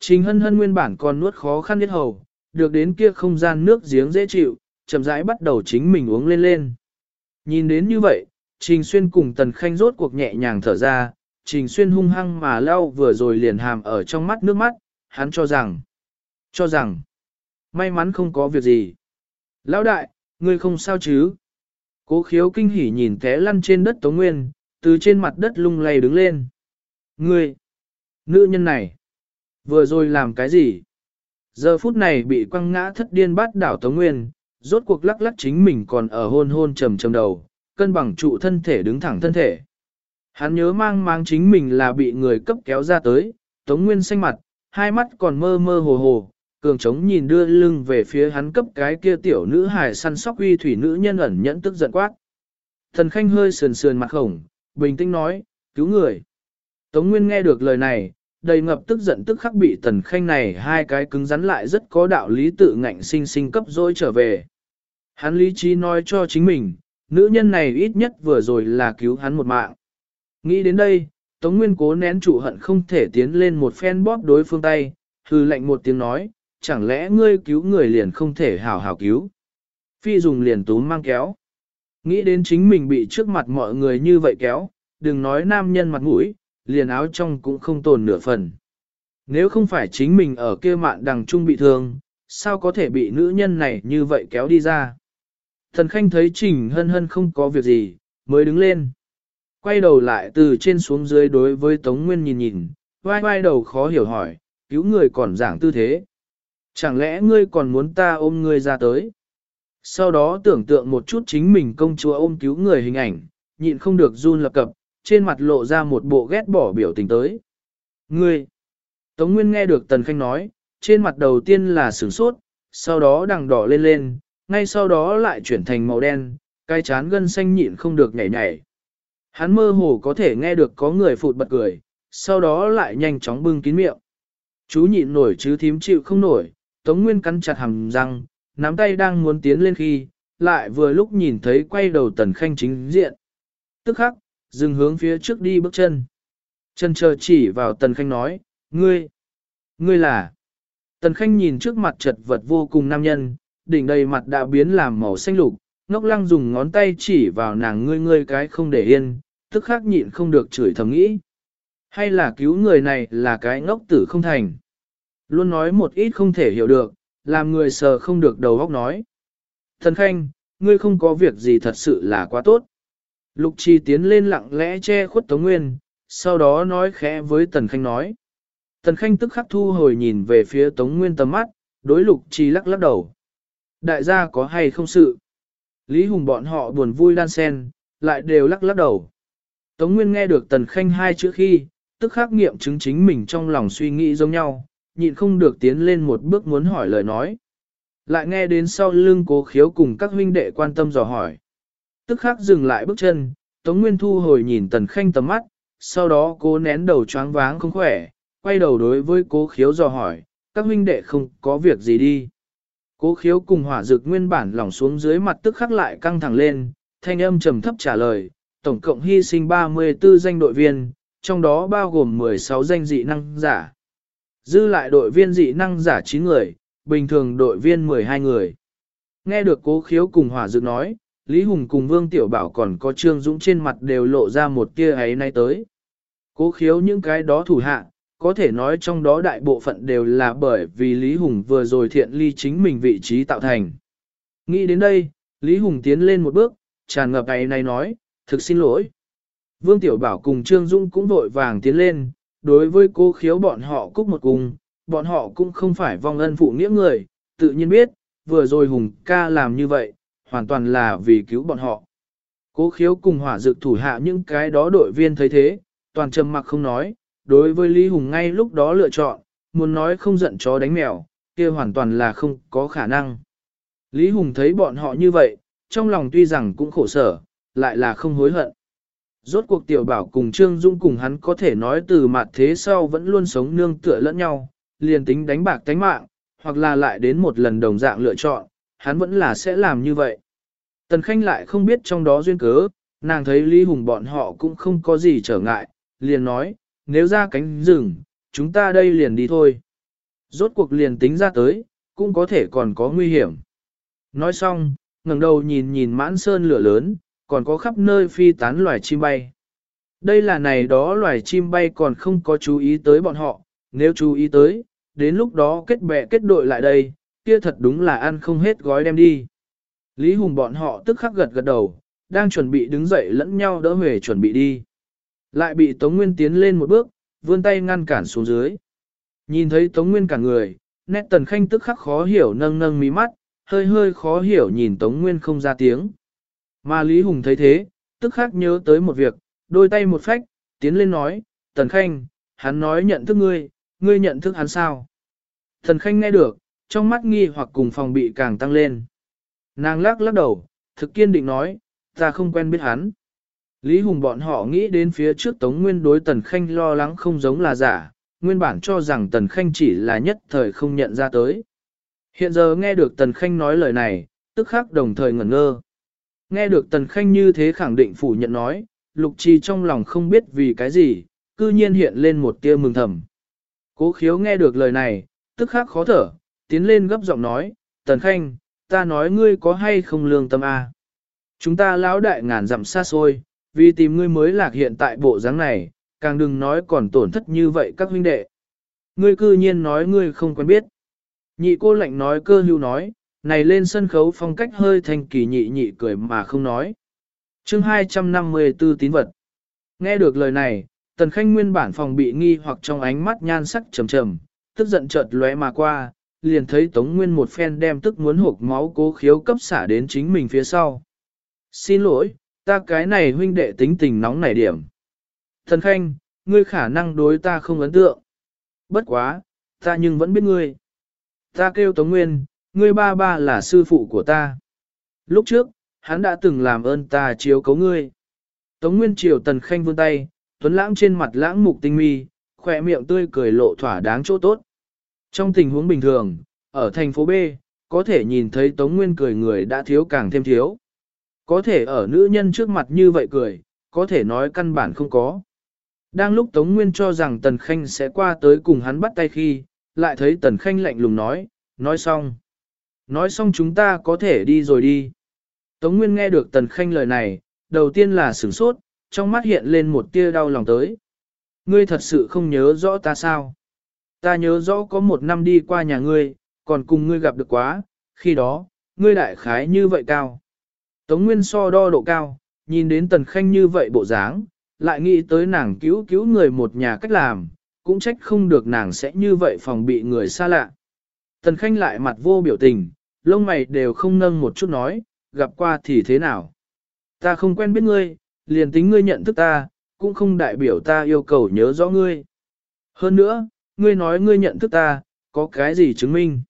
Trình hân hân nguyên bản còn nuốt khó khăn nhất hầu, được đến kia không gian nước giếng dễ chịu, chậm rãi bắt đầu chính mình uống lên lên. Nhìn đến như vậy, Trình Xuyên cùng Tần Khanh rốt cuộc nhẹ nhàng thở ra, Trình Xuyên hung hăng mà lau vừa rồi liền hàm ở trong mắt nước mắt, hắn cho rằng, cho rằng, may mắn không có việc gì. Lão đại, ngươi không sao chứ? Cố khiếu kinh hỉ nhìn té lăn trên đất Tống Nguyên, từ trên mặt đất lung lay đứng lên. Ngươi, nữ nhân này, vừa rồi làm cái gì? Giờ phút này bị quăng ngã thất điên bát đảo Tống Nguyên, rốt cuộc lắc lắc chính mình còn ở hôn hôn trầm trầm đầu, cân bằng trụ thân thể đứng thẳng thân thể. Hắn nhớ mang mang chính mình là bị người cấp kéo ra tới, Tống Nguyên xanh mặt, hai mắt còn mơ mơ hồ hồ, cường trống nhìn đưa lưng về phía hắn cấp cái kia tiểu nữ hài săn sóc uy thủy nữ nhân ẩn nhẫn tức giận quát. Thần Khanh hơi sườn sườn mặt khổng, bình tĩnh nói, cứu người. Tống Nguyên nghe được lời này, đầy ngập tức giận tức khắc bị Tần Khanh này hai cái cứng rắn lại rất có đạo lý tự ngạnh sinh sinh cấp dối trở về. Hắn lý trí nói cho chính mình, nữ nhân này ít nhất vừa rồi là cứu hắn một mạng. Nghĩ đến đây, Tống Nguyên cố nén chủ hận không thể tiến lên một phen bóp đối phương tay, hư lệnh một tiếng nói, chẳng lẽ ngươi cứu người liền không thể hảo hảo cứu. Phi dùng liền túm mang kéo. Nghĩ đến chính mình bị trước mặt mọi người như vậy kéo, đừng nói nam nhân mặt mũi, liền áo trong cũng không tồn nửa phần. Nếu không phải chính mình ở kia mạn đằng trung bị thương, sao có thể bị nữ nhân này như vậy kéo đi ra. Thần Khanh thấy Trình Hân Hân không có việc gì, mới đứng lên. Quay đầu lại từ trên xuống dưới đối với Tống Nguyên nhìn nhìn, vai vai đầu khó hiểu hỏi, cứu người còn giảng tư thế. Chẳng lẽ ngươi còn muốn ta ôm ngươi ra tới? Sau đó tưởng tượng một chút chính mình công chúa ôm cứu người hình ảnh, nhịn không được run lập cập, trên mặt lộ ra một bộ ghét bỏ biểu tình tới. Ngươi! Tống Nguyên nghe được Tần Khanh nói, trên mặt đầu tiên là sửng sốt, sau đó đằng đỏ lên lên, ngay sau đó lại chuyển thành màu đen, cái chán gân xanh nhịn không được nhảy nhảy. Hắn mơ hồ có thể nghe được có người phụt bật cười, sau đó lại nhanh chóng bưng kín miệng. Chú nhịn nổi chứ thím chịu không nổi, Tống Nguyên cắn chặt hàm răng, nắm tay đang muốn tiến lên khi, lại vừa lúc nhìn thấy quay đầu Tần Khanh chính diện. Tức khắc, dừng hướng phía trước đi bước chân. Chân chờ chỉ vào Tần Khanh nói, ngươi, ngươi là. Tần Khanh nhìn trước mặt chật vật vô cùng nam nhân, đỉnh đầy mặt đã biến làm màu xanh lục, ngốc lăng dùng ngón tay chỉ vào nàng ngươi ngươi cái không để yên, tức khắc nhịn không được chửi thầm nghĩ. Hay là cứu người này là cái ngốc tử không thành. Luôn nói một ít không thể hiểu được, làm người sờ không được đầu óc nói. Thần Khanh, ngươi không có việc gì thật sự là quá tốt. Lục Trì tiến lên lặng lẽ che khuất Tống Nguyên, sau đó nói khẽ với Tần Khanh nói. Tần Khanh tức khắc thu hồi nhìn về phía Tống Nguyên tầm mắt, đối Lục Trì lắc lắc đầu. Đại gia có hay không sự? Lý Hùng bọn họ buồn vui đan sen, lại đều lắc lắc đầu. Tống Nguyên nghe được Tần Khanh hai chữ khi, tức khắc nghiệm chứng chính mình trong lòng suy nghĩ giống nhau, nhịn không được tiến lên một bước muốn hỏi lời nói. Lại nghe đến sau lưng cố khiếu cùng các huynh đệ quan tâm dò hỏi. Tức khắc dừng lại bước chân, Tống Nguyên thu hồi nhìn Tần Khanh tầm mắt, sau đó cố nén đầu choáng váng không khỏe, quay đầu đối với cố khiếu dò hỏi, các huynh đệ không có việc gì đi. Cố khiếu cùng hỏa dược nguyên bản lỏng xuống dưới mặt tức khắc lại căng thẳng lên, thanh âm trầm thấp trả lời, tổng cộng hy sinh 34 danh đội viên, trong đó bao gồm 16 danh dị năng giả. Dư lại đội viên dị năng giả 9 người, bình thường đội viên 12 người. Nghe được cố khiếu cùng hỏa dược nói, Lý Hùng cùng Vương Tiểu Bảo còn có Trương Dũng trên mặt đều lộ ra một tia ấy nay tới. Cố khiếu những cái đó thủ hạ, có thể nói trong đó đại bộ phận đều là bởi vì Lý Hùng vừa rồi thiện ly chính mình vị trí tạo thành. Nghĩ đến đây, Lý Hùng tiến lên một bước, tràn ngập ấy này nói, thực xin lỗi. Vương Tiểu Bảo cùng Trương Dung cũng vội vàng tiến lên, đối với cô khiếu bọn họ cúc một cùng, bọn họ cũng không phải vong ân phụ nghĩa người, tự nhiên biết, vừa rồi Hùng ca làm như vậy, hoàn toàn là vì cứu bọn họ. Cố khiếu cùng hỏa dược thủ hạ những cái đó đội viên thấy thế, toàn trầm mặc không nói, đối với Lý Hùng ngay lúc đó lựa chọn, muốn nói không giận chó đánh mèo, kia hoàn toàn là không có khả năng. Lý Hùng thấy bọn họ như vậy, trong lòng tuy rằng cũng khổ sở, lại là không hối hận. Rốt cuộc tiểu bảo cùng Trương Dung cùng hắn có thể nói từ mặt thế sau vẫn luôn sống nương tựa lẫn nhau, liền tính đánh bạc tánh mạng, hoặc là lại đến một lần đồng dạng lựa chọn, hắn vẫn là sẽ làm như vậy. Tần Khanh lại không biết trong đó duyên cớ, nàng thấy Lý Hùng bọn họ cũng không có gì trở ngại, liền nói, nếu ra cánh rừng, chúng ta đây liền đi thôi. Rốt cuộc liền tính ra tới, cũng có thể còn có nguy hiểm. Nói xong, ngẩng đầu nhìn nhìn mãn sơn lửa lớn, còn có khắp nơi phi tán loài chim bay. Đây là này đó loài chim bay còn không có chú ý tới bọn họ, nếu chú ý tới, đến lúc đó kết bè kết đội lại đây, kia thật đúng là ăn không hết gói đem đi. Lý Hùng bọn họ tức khắc gật gật đầu, đang chuẩn bị đứng dậy lẫn nhau đỡ về chuẩn bị đi. Lại bị Tống Nguyên tiến lên một bước, vươn tay ngăn cản xuống dưới. Nhìn thấy Tống Nguyên cả người, nét tần khanh tức khắc khó hiểu nâng nâng mí mắt, hơi hơi khó hiểu nhìn Tống Nguyên không ra tiếng. Mà Lý Hùng thấy thế, tức khắc nhớ tới một việc, đôi tay một phách, tiến lên nói, Tần Khanh, hắn nói nhận thức ngươi, ngươi nhận thức hắn sao? Tần Khanh nghe được, trong mắt nghi hoặc cùng phòng bị càng tăng lên. Nàng lắc lắc đầu, thực kiên định nói, ta không quen biết hắn. Lý Hùng bọn họ nghĩ đến phía trước Tống Nguyên đối Tần Khanh lo lắng không giống là giả, nguyên bản cho rằng Tần Khanh chỉ là nhất thời không nhận ra tới. Hiện giờ nghe được Tần Khanh nói lời này, tức khắc đồng thời ngẩn ngơ. Nghe được Tần Khanh như thế khẳng định phủ nhận nói, Lục Trì trong lòng không biết vì cái gì, cư nhiên hiện lên một tia mừng thầm. Cố khiếu nghe được lời này, tức khắc khó thở, tiến lên gấp giọng nói, Tần Khanh, ta nói ngươi có hay không lương tâm a? À? Chúng ta lão đại ngàn dặm xa xôi, vì tìm ngươi mới lạc hiện tại bộ dáng này, càng đừng nói còn tổn thất như vậy các huynh đệ. Ngươi cư nhiên nói ngươi không quen biết. Nhị cô lạnh nói cơ hưu nói, này lên sân khấu phong cách hơi thanh kỳ nhị nhị cười mà không nói. chương 254 tín vật. Nghe được lời này, tần khanh nguyên bản phòng bị nghi hoặc trong ánh mắt nhan sắc trầm trầm, tức giận chợt lóe mà qua, liền thấy tống nguyên một phen đem tức muốn hộp máu cố khiếu cấp xả đến chính mình phía sau. Xin lỗi, ta cái này huynh đệ tính tình nóng nảy điểm. Thần khanh, ngươi khả năng đối ta không ấn tượng. Bất quá, ta nhưng vẫn biết ngươi. Ta kêu Tống Nguyên, ngươi ba ba là sư phụ của ta. Lúc trước, hắn đã từng làm ơn ta chiếu cấu ngươi. Tống Nguyên chiều tần khanh vươn tay, tuấn lãng trên mặt lãng mục tinh mi, khỏe miệng tươi cười lộ thỏa đáng chỗ tốt. Trong tình huống bình thường, ở thành phố B, có thể nhìn thấy Tống Nguyên cười người đã thiếu càng thêm thiếu. Có thể ở nữ nhân trước mặt như vậy cười, có thể nói căn bản không có. Đang lúc Tống Nguyên cho rằng Tần Khanh sẽ qua tới cùng hắn bắt tay khi, lại thấy Tần Khanh lạnh lùng nói, nói xong. Nói xong chúng ta có thể đi rồi đi. Tống Nguyên nghe được Tần Khanh lời này, đầu tiên là sửng sốt, trong mắt hiện lên một tia đau lòng tới. Ngươi thật sự không nhớ rõ ta sao? Ta nhớ rõ có một năm đi qua nhà ngươi, còn cùng ngươi gặp được quá, khi đó, ngươi đại khái như vậy cao. Tống Nguyên so đo độ cao, nhìn đến Tần Khanh như vậy bộ dáng, lại nghĩ tới nàng cứu cứu người một nhà cách làm, cũng trách không được nàng sẽ như vậy phòng bị người xa lạ. Tần Khanh lại mặt vô biểu tình, lông mày đều không nâng một chút nói, gặp qua thì thế nào. Ta không quen biết ngươi, liền tính ngươi nhận thức ta, cũng không đại biểu ta yêu cầu nhớ rõ ngươi. Hơn nữa, ngươi nói ngươi nhận thức ta, có cái gì chứng minh?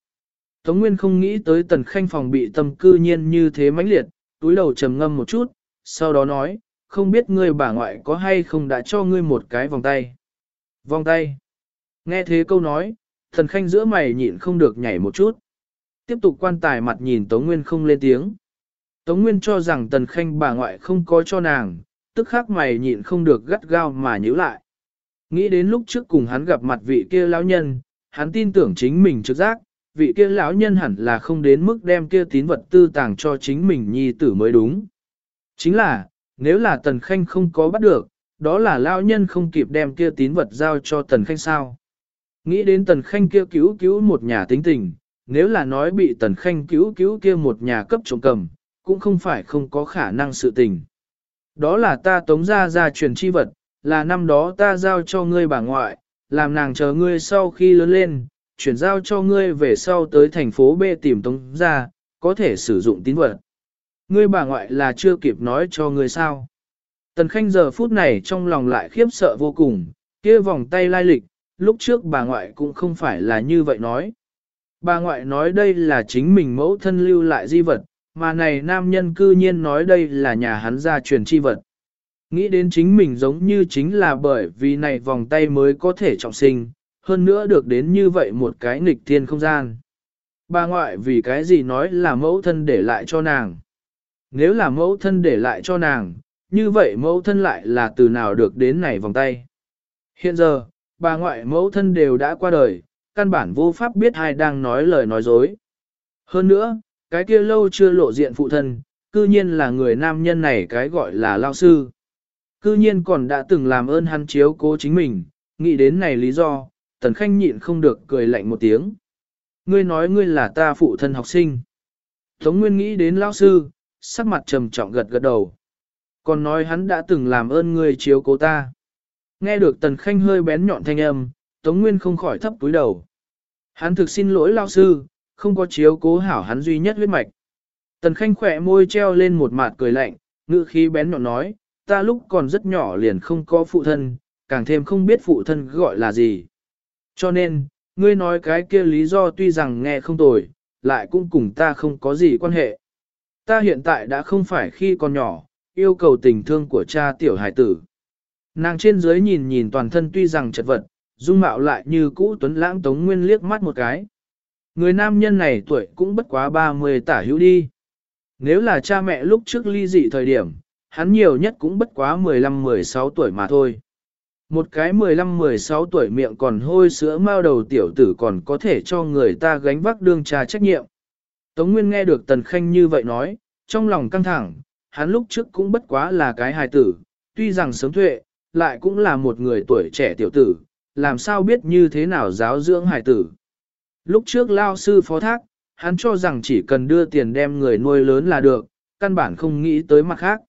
Tống Nguyên không nghĩ tới Tần Khanh phòng bị tâm cư nhiên như thế mãnh liệt, túi đầu trầm ngâm một chút, sau đó nói, không biết ngươi bà ngoại có hay không đã cho ngươi một cái vòng tay. Vòng tay. Nghe thế câu nói, thần khanh giữa mày nhịn không được nhảy một chút. Tiếp tục quan tài mặt nhìn Tống Nguyên không lên tiếng. Tống Nguyên cho rằng tần khanh bà ngoại không có cho nàng, tức khắc mày nhịn không được gắt gao mà nhíu lại. Nghĩ đến lúc trước cùng hắn gặp mặt vị kia lão nhân, hắn tin tưởng chính mình trực giác, vị kia lão nhân hẳn là không đến mức đem kia tín vật tư tàng cho chính mình nhi tử mới đúng. Chính là, nếu là Tần Khanh không có bắt được, đó là lão nhân không kịp đem kia tín vật giao cho Tần Khanh sao. Nghĩ đến Tần Khanh kia cứu cứu một nhà tính tình, nếu là nói bị Tần Khanh cứu cứu kia một nhà cấp trộm cầm, cũng không phải không có khả năng sự tình. Đó là ta tống ra ra truyền chi vật, là năm đó ta giao cho ngươi bà ngoại, làm nàng chờ ngươi sau khi lớn lên, chuyển giao cho ngươi về sau tới thành phố B tìm tống ra, có thể sử dụng tín vật. Ngươi bà ngoại là chưa kịp nói cho ngươi sao. Tần Khanh giờ phút này trong lòng lại khiếp sợ vô cùng, kia vòng tay lai lịch, lúc trước bà ngoại cũng không phải là như vậy nói. Bà ngoại nói đây là chính mình mẫu thân lưu lại di vật, mà này nam nhân cư nhiên nói đây là nhà hắn gia truyền chi vật. Nghĩ đến chính mình giống như chính là bởi vì này vòng tay mới có thể trọng sinh, hơn nữa được đến như vậy một cái nghịch thiên không gian. Bà ngoại vì cái gì nói là mẫu thân để lại cho nàng. Nếu là mẫu thân để lại cho nàng, như vậy mẫu thân lại là từ nào được đến này vòng tay. Hiện giờ, bà ngoại mẫu thân đều đã qua đời, căn bản vô pháp biết ai đang nói lời nói dối. Hơn nữa, cái kia lâu chưa lộ diện phụ thân, cư nhiên là người nam nhân này cái gọi là lao sư. Cư nhiên còn đã từng làm ơn hắn chiếu cố chính mình, nghĩ đến này lý do, tần khanh nhịn không được cười lạnh một tiếng. Ngươi nói ngươi là ta phụ thân học sinh. Tống Nguyên nghĩ đến lão sư, sắc mặt trầm trọng gật gật đầu. Còn nói hắn đã từng làm ơn ngươi chiếu cố ta. Nghe được tần khanh hơi bén nhọn thanh âm, Tống Nguyên không khỏi thấp túi đầu. Hắn thực xin lỗi lao sư, không có chiếu cố hảo hắn duy nhất huyết mạch. Tần Khanh khỏe môi treo lên một mặt cười lạnh, ngữ khí bén nhọn nói, ta lúc còn rất nhỏ liền không có phụ thân, càng thêm không biết phụ thân gọi là gì. Cho nên, ngươi nói cái kia lý do tuy rằng nghe không tồi, lại cũng cùng ta không có gì quan hệ. Ta hiện tại đã không phải khi còn nhỏ, yêu cầu tình thương của cha tiểu hải tử. Nàng trên dưới nhìn nhìn toàn thân tuy rằng chật vật, dung mạo lại như cũ tuấn lãng tống nguyên liếc mắt một cái. Người nam nhân này tuổi cũng bất quá 30 tả hữu đi. Nếu là cha mẹ lúc trước ly dị thời điểm, hắn nhiều nhất cũng bất quá 15-16 tuổi mà thôi. Một cái 15-16 tuổi miệng còn hôi sữa mao đầu tiểu tử còn có thể cho người ta gánh vác đương trà trách nhiệm. Tống Nguyên nghe được Tần Khanh như vậy nói, trong lòng căng thẳng, hắn lúc trước cũng bất quá là cái hài tử, tuy rằng sớm thuệ, lại cũng là một người tuổi trẻ tiểu tử, làm sao biết như thế nào giáo dưỡng hài tử. Lúc trước lao sư phó thác, hắn cho rằng chỉ cần đưa tiền đem người nuôi lớn là được, căn bản không nghĩ tới mặt khác.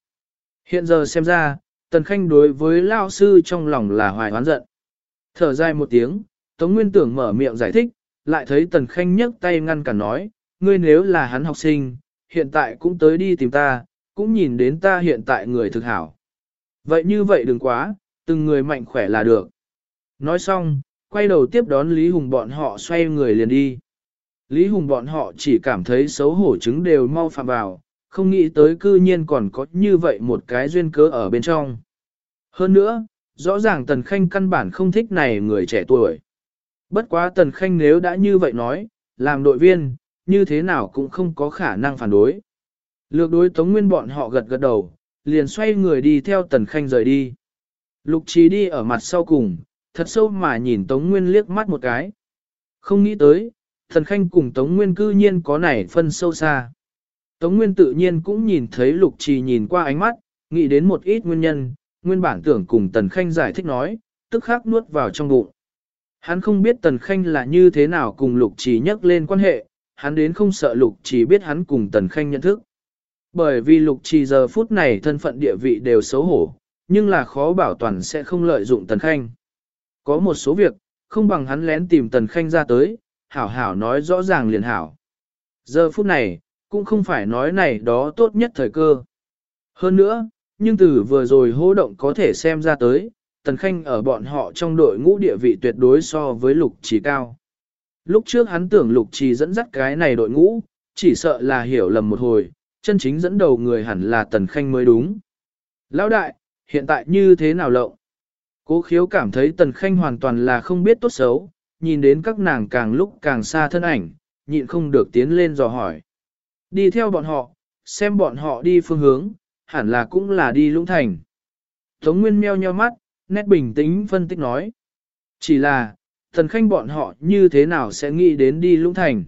Hiện giờ xem ra, Tần Khanh đối với lao sư trong lòng là hoài hoán giận. Thở dài một tiếng, Tống Nguyên Tưởng mở miệng giải thích, lại thấy Tần Khanh nhấc tay ngăn cản nói, ngươi nếu là hắn học sinh, hiện tại cũng tới đi tìm ta, cũng nhìn đến ta hiện tại người thực hảo. Vậy như vậy đừng quá, từng người mạnh khỏe là được. Nói xong, quay đầu tiếp đón Lý Hùng bọn họ xoay người liền đi. Lý Hùng bọn họ chỉ cảm thấy xấu hổ chứng đều mau phạm vào, không nghĩ tới cư nhiên còn có như vậy một cái duyên cớ ở bên trong. Hơn nữa, rõ ràng Tần Khanh căn bản không thích này người trẻ tuổi. Bất quá Tần Khanh nếu đã như vậy nói, làm đội viên, như thế nào cũng không có khả năng phản đối. Lược đối Tống Nguyên bọn họ gật gật đầu, liền xoay người đi theo Tần Khanh rời đi. Lục trí đi ở mặt sau cùng, thật sâu mà nhìn Tống Nguyên liếc mắt một cái. Không nghĩ tới, tần khanh cùng Tống Nguyên cư nhiên có nảy phân sâu xa. Tống Nguyên tự nhiên cũng nhìn thấy lục trì nhìn qua ánh mắt, nghĩ đến một ít nguyên nhân, nguyên bản tưởng cùng Tần Khanh giải thích nói, tức khắc nuốt vào trong bụng. Hắn không biết Tần Khanh là như thế nào cùng lục trì nhắc lên quan hệ, hắn đến không sợ lục trì biết hắn cùng Tần Khanh nhận thức. Bởi vì lục trì giờ phút này thân phận địa vị đều xấu hổ, nhưng là khó bảo toàn sẽ không lợi dụng Tần Khanh. Có một số việc, không bằng hắn lén tìm Tần Khanh ra tới, hảo hảo nói rõ ràng liền hảo. Giờ phút này, cũng không phải nói này đó tốt nhất thời cơ. Hơn nữa, nhưng từ vừa rồi hô động có thể xem ra tới, Tần Khanh ở bọn họ trong đội ngũ địa vị tuyệt đối so với lục trì cao. Lúc trước hắn tưởng lục trì dẫn dắt cái này đội ngũ, chỉ sợ là hiểu lầm một hồi, chân chính dẫn đầu người hẳn là Tần Khanh mới đúng. Lão đại, hiện tại như thế nào lộng? Cố khiếu cảm thấy Tần Khanh hoàn toàn là không biết tốt xấu, nhìn đến các nàng càng lúc càng xa thân ảnh, nhịn không được tiến lên dò hỏi. Đi theo bọn họ, xem bọn họ đi phương hướng, hẳn là cũng là đi lũng thành. Tống Nguyên meo nheo mắt, nét bình tĩnh phân tích nói. Chỉ là, Tần Khanh bọn họ như thế nào sẽ nghĩ đến đi lũng thành.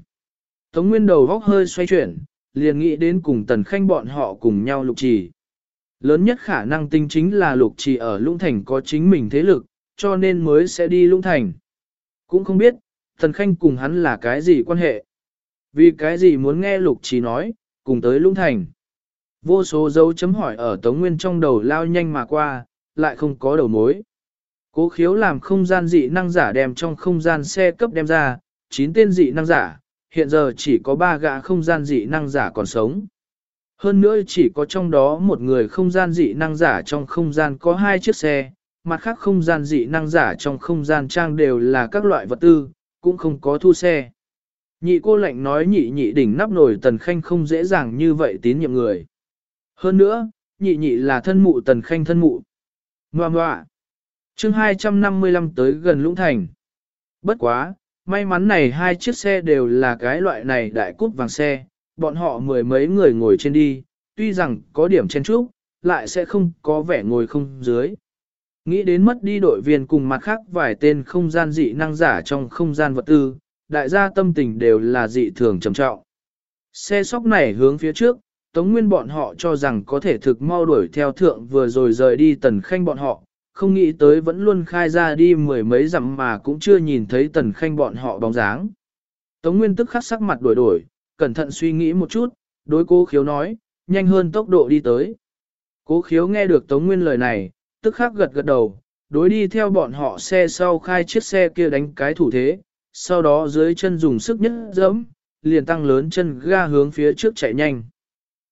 Tống Nguyên đầu góc hơi xoay chuyển, liền nghĩ đến cùng Tần Khanh bọn họ cùng nhau lục trì. Lớn nhất khả năng tinh chính là lục trì ở Lũng Thành có chính mình thế lực, cho nên mới sẽ đi Lũng Thành. Cũng không biết, thần khanh cùng hắn là cái gì quan hệ. Vì cái gì muốn nghe lục trí nói, cùng tới Lũng Thành. Vô số dấu chấm hỏi ở Tống Nguyên trong đầu lao nhanh mà qua, lại không có đầu mối. Cố khiếu làm không gian dị năng giả đem trong không gian xe cấp đem ra, 9 tên dị năng giả, hiện giờ chỉ có 3 gã không gian dị năng giả còn sống. Hơn nữa chỉ có trong đó một người không gian dị năng giả trong không gian có hai chiếc xe, mặt khác không gian dị năng giả trong không gian trang đều là các loại vật tư, cũng không có thu xe. Nhị cô lệnh nói nhị nhị đỉnh nắp nổi tần khanh không dễ dàng như vậy tín nhiệm người. Hơn nữa, nhị nhị là thân mụ tần khanh thân mụ. Ngoà ngoạ. chương 255 tới gần Lũng Thành. Bất quá, may mắn này hai chiếc xe đều là cái loại này đại cút vàng xe, bọn họ mười mấy người ngồi trên đi, tuy rằng có điểm chen trúc, lại sẽ không có vẻ ngồi không dưới. Nghĩ đến mất đi đội viên cùng mặt khác vài tên không gian dị năng giả trong không gian vật tư, đại gia tâm tình đều là dị thường trầm trọng. Xe sóc này hướng phía trước, Tống Nguyên bọn họ cho rằng có thể thực mau đuổi theo thượng vừa rồi rời đi tần khanh bọn họ, không nghĩ tới vẫn luôn khai ra đi mười mấy dặm mà cũng chưa nhìn thấy tần khanh bọn họ bóng dáng. Tống Nguyên tức khắc sắc mặt đổi đổi, cẩn thận suy nghĩ một chút, đối cố khiếu nói, nhanh hơn tốc độ đi tới. Cố khiếu nghe được Tống Nguyên lời này, tức khắc gật gật đầu, đối đi theo bọn họ xe sau khai chiếc xe kia đánh cái thủ thế, sau đó dưới chân dùng sức nhất dẫm, liền tăng lớn chân ga hướng phía trước chạy nhanh.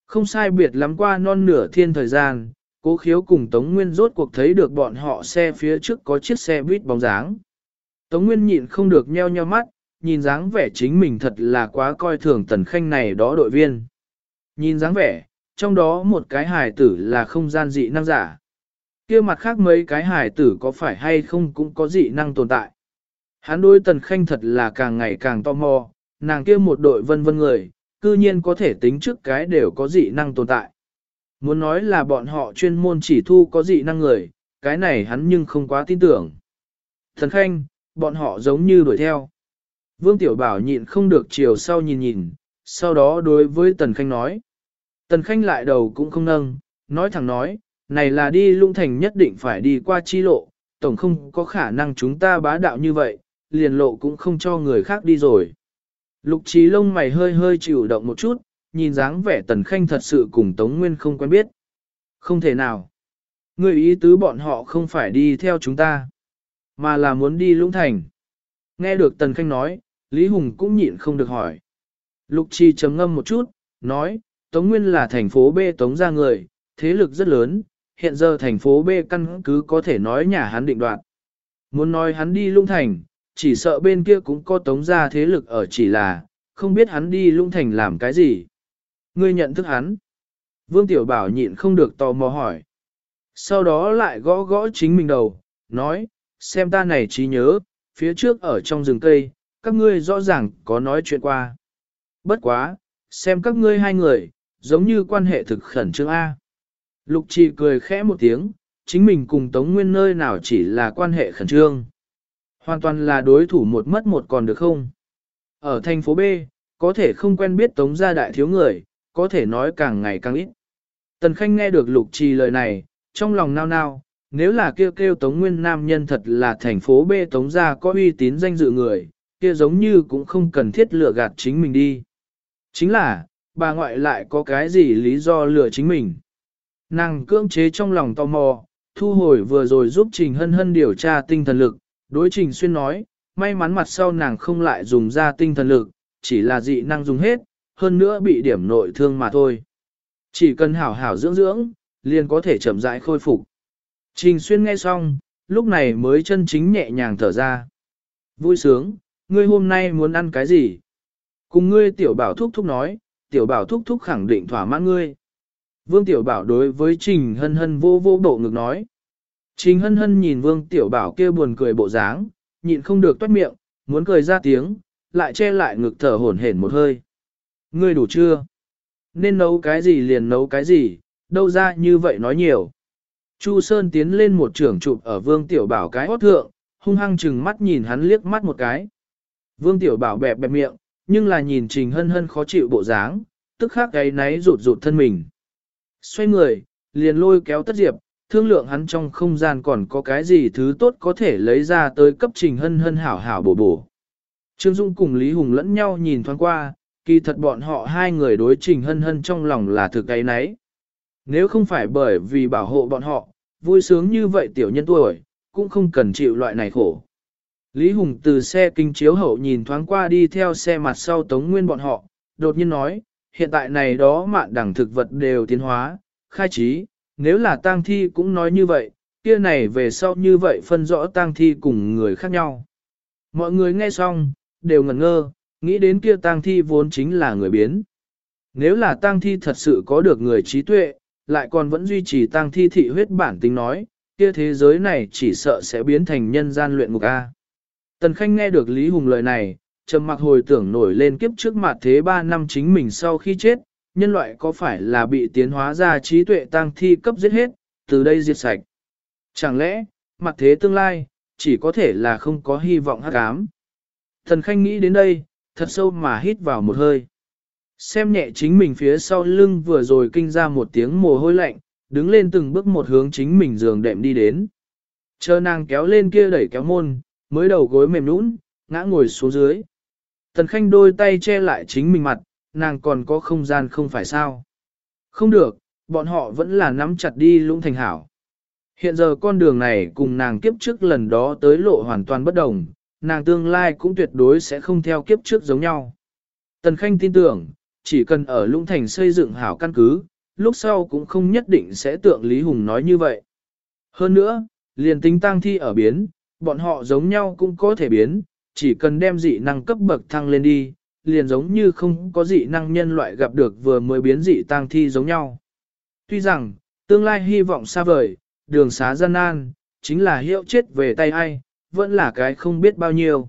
Không sai biệt lắm qua non nửa thiên thời gian, cố khiếu cùng Tống Nguyên rốt cuộc thấy được bọn họ xe phía trước có chiếc xe buýt bóng dáng. Tống Nguyên nhịn không được nheo nheo mắt, nhìn dáng vẻ chính mình thật là quá coi thường tần khanh này đó đội viên. Nhìn dáng vẻ, trong đó một cái hài tử là không gian dị năng giả. kia mặt khác mấy cái hài tử có phải hay không cũng có dị năng tồn tại. Hắn đối tần khanh thật là càng ngày càng tò mò, nàng kia một đội vân vân người, cư nhiên có thể tính trước cái đều có dị năng tồn tại. Muốn nói là bọn họ chuyên môn chỉ thu có dị năng người, cái này hắn nhưng không quá tin tưởng. Thần khanh, bọn họ giống như đuổi theo. Vương Tiểu Bảo nhịn không được chiều sau nhìn nhìn, sau đó đối với Tần Khanh nói. Tần Khanh lại đầu cũng không nâng, nói thẳng nói, này là đi lung thành nhất định phải đi qua chi lộ, tổng không có khả năng chúng ta bá đạo như vậy, liền lộ cũng không cho người khác đi rồi. Lục trí lông mày hơi hơi chịu động một chút, nhìn dáng vẻ Tần Khanh thật sự cùng Tống Nguyên không quen biết. Không thể nào. Người ý tứ bọn họ không phải đi theo chúng ta, mà là muốn đi lũng thành. Nghe được Tần Khanh nói, Lý Hùng cũng nhịn không được hỏi. Lục Chi trầm ngâm một chút, nói, Tống Nguyên là thành phố B Tống ra người, thế lực rất lớn, hiện giờ thành phố B căn cứ có thể nói nhà hắn định đoạt. Muốn nói hắn đi lung thành, chỉ sợ bên kia cũng có Tống ra thế lực ở chỉ là, không biết hắn đi lung thành làm cái gì. Ngươi nhận thức hắn. Vương Tiểu Bảo nhịn không được tò mò hỏi. Sau đó lại gõ gõ chính mình đầu, nói, xem ta này trí nhớ, phía trước ở trong rừng cây, các ngươi rõ ràng có nói chuyện qua. Bất quá, xem các ngươi hai người, giống như quan hệ thực khẩn trương A. Lục trì cười khẽ một tiếng, chính mình cùng Tống Nguyên nơi nào chỉ là quan hệ khẩn trương. Hoàn toàn là đối thủ một mất một còn được không? Ở thành phố B, có thể không quen biết Tống gia đại thiếu người, có thể nói càng ngày càng ít. Tần Khanh nghe được lục trì lời này, trong lòng nao nao, nếu là kêu kêu Tống Nguyên nam nhân thật là thành phố B Tống gia có uy tín danh dự người, kia giống như cũng không cần thiết lừa gạt chính mình đi. Chính là, bà ngoại lại có cái gì lý do lừa chính mình. Nàng cưỡng chế trong lòng tò mò, thu hồi vừa rồi giúp Trình Hân Hân điều tra tinh thần lực, đối Trình Xuyên nói, may mắn mặt sau nàng không lại dùng ra tinh thần lực, chỉ là dị năng dùng hết, hơn nữa bị điểm nội thương mà thôi. Chỉ cần hảo hảo dưỡng dưỡng, liền có thể chậm rãi khôi phục. Trình Xuyên nghe xong, lúc này mới chân chính nhẹ nhàng thở ra. Vui sướng, ngươi hôm nay muốn ăn cái gì? Cùng ngươi tiểu bảo thúc thúc nói, tiểu bảo thúc thúc khẳng định thỏa mãn ngươi. Vương tiểu bảo đối với Trình Hân Hân vô vô độ ngực nói. Trình Hân Hân nhìn Vương tiểu bảo kia buồn cười bộ dáng, nhịn không được toát miệng, muốn cười ra tiếng, lại che lại ngực thở hổn hển một hơi. Ngươi đủ chưa? Nên nấu cái gì liền nấu cái gì, đâu ra như vậy nói nhiều. Chu Sơn tiến lên một trưởng chụp ở Vương Tiểu Bảo cái hót thượng, hung hăng chừng mắt nhìn hắn liếc mắt một cái. Vương Tiểu Bảo bẹp bẹp miệng, nhưng là nhìn Trình Hân Hân khó chịu bộ dáng, tức khắc gáy náy rụt rụt thân mình. Xoay người, liền lôi kéo tất diệp, thương lượng hắn trong không gian còn có cái gì thứ tốt có thể lấy ra tới cấp Trình Hân Hân hảo hảo bổ bổ. Trương Dung cùng Lý Hùng lẫn nhau nhìn thoáng qua, kỳ thật bọn họ hai người đối Trình Hân Hân trong lòng là thực cái nấy. Nếu không phải bởi vì bảo hộ bọn họ, vui sướng như vậy tiểu nhân tuổi, cũng không cần chịu loại này khổ. Lý Hùng từ xe kinh chiếu hậu nhìn thoáng qua đi theo xe mặt sau Tống Nguyên bọn họ, đột nhiên nói, hiện tại này đó mạn đẳng thực vật đều tiến hóa, khai trí, nếu là tang thi cũng nói như vậy, kia này về sau như vậy phân rõ tang thi cùng người khác nhau. Mọi người nghe xong, đều ngẩn ngơ, nghĩ đến kia tang thi vốn chính là người biến. Nếu là tang thi thật sự có được người trí tuệ, lại còn vẫn duy trì tang thi thị huyết bản tính nói, kia thế giới này chỉ sợ sẽ biến thành nhân gian luyện ngục A. Tần Khanh nghe được Lý Hùng lời này, trầm mặc hồi tưởng nổi lên kiếp trước mặt thế 3 năm chính mình sau khi chết, nhân loại có phải là bị tiến hóa ra trí tuệ tăng thi cấp giết hết, từ đây diệt sạch. Chẳng lẽ, mặt thế tương lai, chỉ có thể là không có hy vọng hắc ám. Thần Khanh nghĩ đến đây, thật sâu mà hít vào một hơi. Xem nhẹ chính mình phía sau lưng vừa rồi kinh ra một tiếng mồ hôi lạnh, đứng lên từng bước một hướng chính mình giường đệm đi đến. Chờ nàng kéo lên kia đẩy kéo môn, mới đầu gối mềm nũng, ngã ngồi xuống dưới. Tần Khanh đôi tay che lại chính mình mặt, nàng còn có không gian không phải sao. Không được, bọn họ vẫn là nắm chặt đi lũng thành hảo. Hiện giờ con đường này cùng nàng kiếp trước lần đó tới lộ hoàn toàn bất đồng, nàng tương lai cũng tuyệt đối sẽ không theo kiếp trước giống nhau. Tần Khanh tin tưởng, chỉ cần ở lũng thành xây dựng hảo căn cứ, lúc sau cũng không nhất định sẽ tượng Lý Hùng nói như vậy. Hơn nữa, liền tính tăng thi ở biến, bọn họ giống nhau cũng có thể biến, chỉ cần đem dị năng cấp bậc thăng lên đi, liền giống như không có dị năng nhân loại gặp được vừa mới biến dị tăng thi giống nhau. Tuy rằng, tương lai hy vọng xa vời, đường xá gian nan, chính là hiệu chết về tay ai, vẫn là cái không biết bao nhiêu.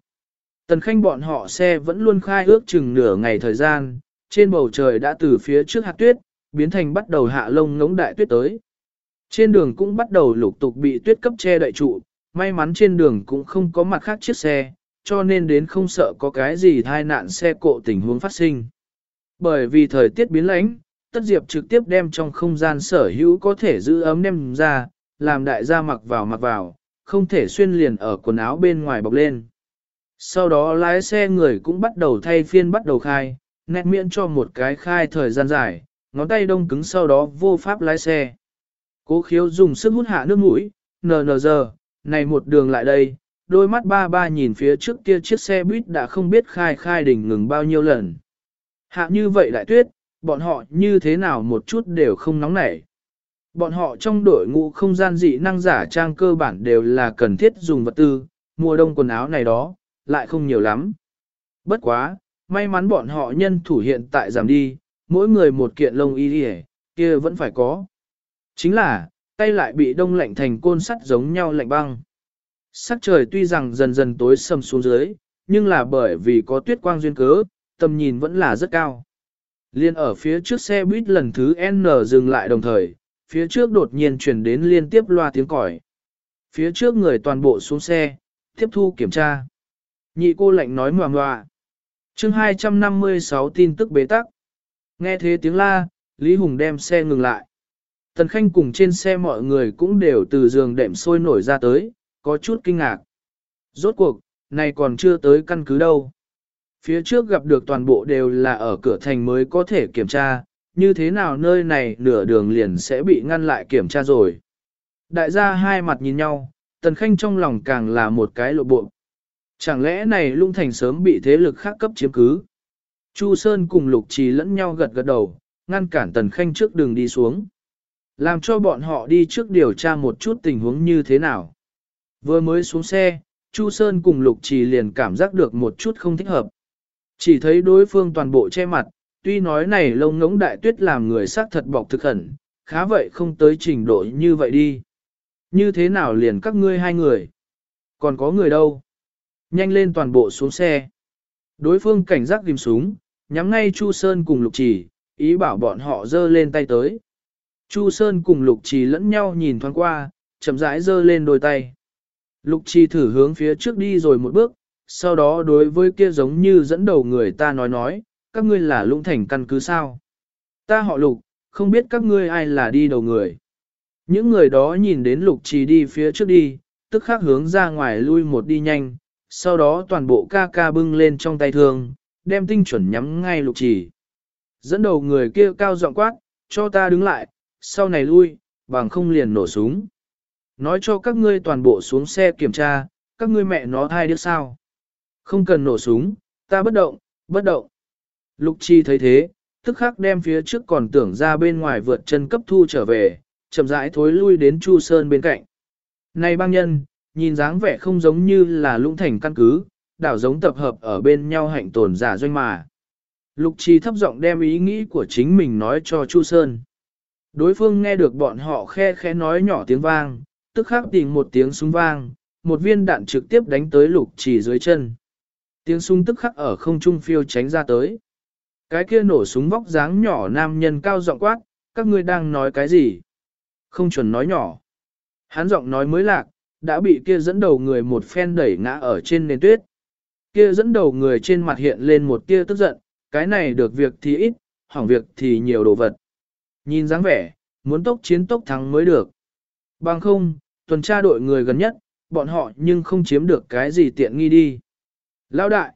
Tần khanh bọn họ xe vẫn luôn khai ước chừng nửa ngày thời gian, trên bầu trời đã từ phía trước hạt tuyết, biến thành bắt đầu hạ lông ngống đại tuyết tới. Trên đường cũng bắt đầu lục tục bị tuyết cấp che đậy trụ, may mắn trên đường cũng không có mặt khác chiếc xe, cho nên đến không sợ có cái gì thai nạn xe cộ tình huống phát sinh. Bởi vì thời tiết biến lãnh, Tất Diệp trực tiếp đem trong không gian sở hữu có thể giữ ấm đem ra, làm đại gia mặc vào mặc vào, không thể xuyên liền ở quần áo bên ngoài bọc lên. Sau đó lái xe người cũng bắt đầu thay phiên bắt đầu khai, nét miễn cho một cái khai thời gian dài, ngón tay đông cứng sau đó vô pháp lái xe. Cố khiếu dùng sức hút hạ nước mũi, nờ nờ giờ, này một đường lại đây, đôi mắt ba ba nhìn phía trước kia chiếc xe buýt đã không biết khai khai đỉnh ngừng bao nhiêu lần. Hạ như vậy đại tuyết, bọn họ như thế nào một chút đều không nóng nảy. Bọn họ trong đội ngũ không gian dị năng giả trang cơ bản đều là cần thiết dùng vật tư, mùa đông quần áo này đó, lại không nhiều lắm. Bất quá, may mắn bọn họ nhân thủ hiện tại giảm đi, mỗi người một kiện lông y đi kia vẫn phải có. Chính là, tay lại bị đông lạnh thành côn sắt giống nhau lạnh băng. Sắc trời tuy rằng dần dần tối sầm xuống dưới, nhưng là bởi vì có tuyết quang duyên cớ, tầm nhìn vẫn là rất cao. Liên ở phía trước xe buýt lần thứ N dừng lại đồng thời, phía trước đột nhiên chuyển đến liên tiếp loa tiếng còi. Phía trước người toàn bộ xuống xe, tiếp thu kiểm tra. Nhị cô lạnh nói ngoà ngoà. chương 256 tin tức bế tắc. Nghe thế tiếng la, Lý Hùng đem xe ngừng lại. Tần Khanh cùng trên xe mọi người cũng đều từ giường đệm sôi nổi ra tới, có chút kinh ngạc. Rốt cuộc, này còn chưa tới căn cứ đâu. Phía trước gặp được toàn bộ đều là ở cửa thành mới có thể kiểm tra, như thế nào nơi này nửa đường liền sẽ bị ngăn lại kiểm tra rồi. Đại gia hai mặt nhìn nhau, Tần Khanh trong lòng càng là một cái lộ bộ. Chẳng lẽ này lung thành sớm bị thế lực khác cấp chiếm cứ? Chu Sơn cùng Lục Trì lẫn nhau gật gật đầu, ngăn cản Tần Khanh trước đường đi xuống. Làm cho bọn họ đi trước điều tra một chút tình huống như thế nào. Vừa mới xuống xe, Chu Sơn cùng Lục Trì liền cảm giác được một chút không thích hợp. Chỉ thấy đối phương toàn bộ che mặt, tuy nói này lông ngỗng đại tuyết làm người xác thật bọc thực khẩn, khá vậy không tới trình độ như vậy đi. Như thế nào liền các ngươi hai người? Còn có người đâu? Nhanh lên toàn bộ xuống xe. Đối phương cảnh giác ghim súng, nhắm ngay Chu Sơn cùng Lục Trì, ý bảo bọn họ dơ lên tay tới. Chu Sơn cùng Lục Trì lẫn nhau nhìn thoáng qua, chậm rãi dơ lên đôi tay. Lục Trì thử hướng phía trước đi rồi một bước, sau đó đối với kia giống như dẫn đầu người ta nói nói, các ngươi là lũng thành căn cứ sao. Ta họ Lục, không biết các ngươi ai là đi đầu người. Những người đó nhìn đến Lục Trì đi phía trước đi, tức khắc hướng ra ngoài lui một đi nhanh, sau đó toàn bộ ca ca bưng lên trong tay thương, đem tinh chuẩn nhắm ngay Lục Trì. Dẫn đầu người kia cao giọng quát, cho ta đứng lại, sau này lui, bằng không liền nổ súng. Nói cho các ngươi toàn bộ xuống xe kiểm tra, các ngươi mẹ nó thai đứa sao. Không cần nổ súng, ta bất động, bất động. Lục chi thấy thế, tức khắc đem phía trước còn tưởng ra bên ngoài vượt chân cấp thu trở về, chậm rãi thối lui đến Chu Sơn bên cạnh. Này băng nhân, nhìn dáng vẻ không giống như là lũng thành căn cứ, đảo giống tập hợp ở bên nhau hạnh tồn giả doanh mà. Lục Chi thấp giọng đem ý nghĩ của chính mình nói cho Chu Sơn. Đối phương nghe được bọn họ khe khẽ nói nhỏ tiếng vang, tức khắc tìm một tiếng súng vang, một viên đạn trực tiếp đánh tới lục chỉ dưới chân. Tiếng súng tức khắc ở không trung phiêu tránh ra tới. Cái kia nổ súng vóc dáng nhỏ nam nhân cao giọng quát, các ngươi đang nói cái gì? Không chuẩn nói nhỏ. Hắn giọng nói mới lạc, đã bị kia dẫn đầu người một phen đẩy ngã ở trên nền tuyết. Kia dẫn đầu người trên mặt hiện lên một tia tức giận, cái này được việc thì ít, hỏng việc thì nhiều đồ vật. Nhìn dáng vẻ, muốn tốc chiến tốc thắng mới được. Bằng không, tuần tra đội người gần nhất, bọn họ nhưng không chiếm được cái gì tiện nghi đi. Lão đại,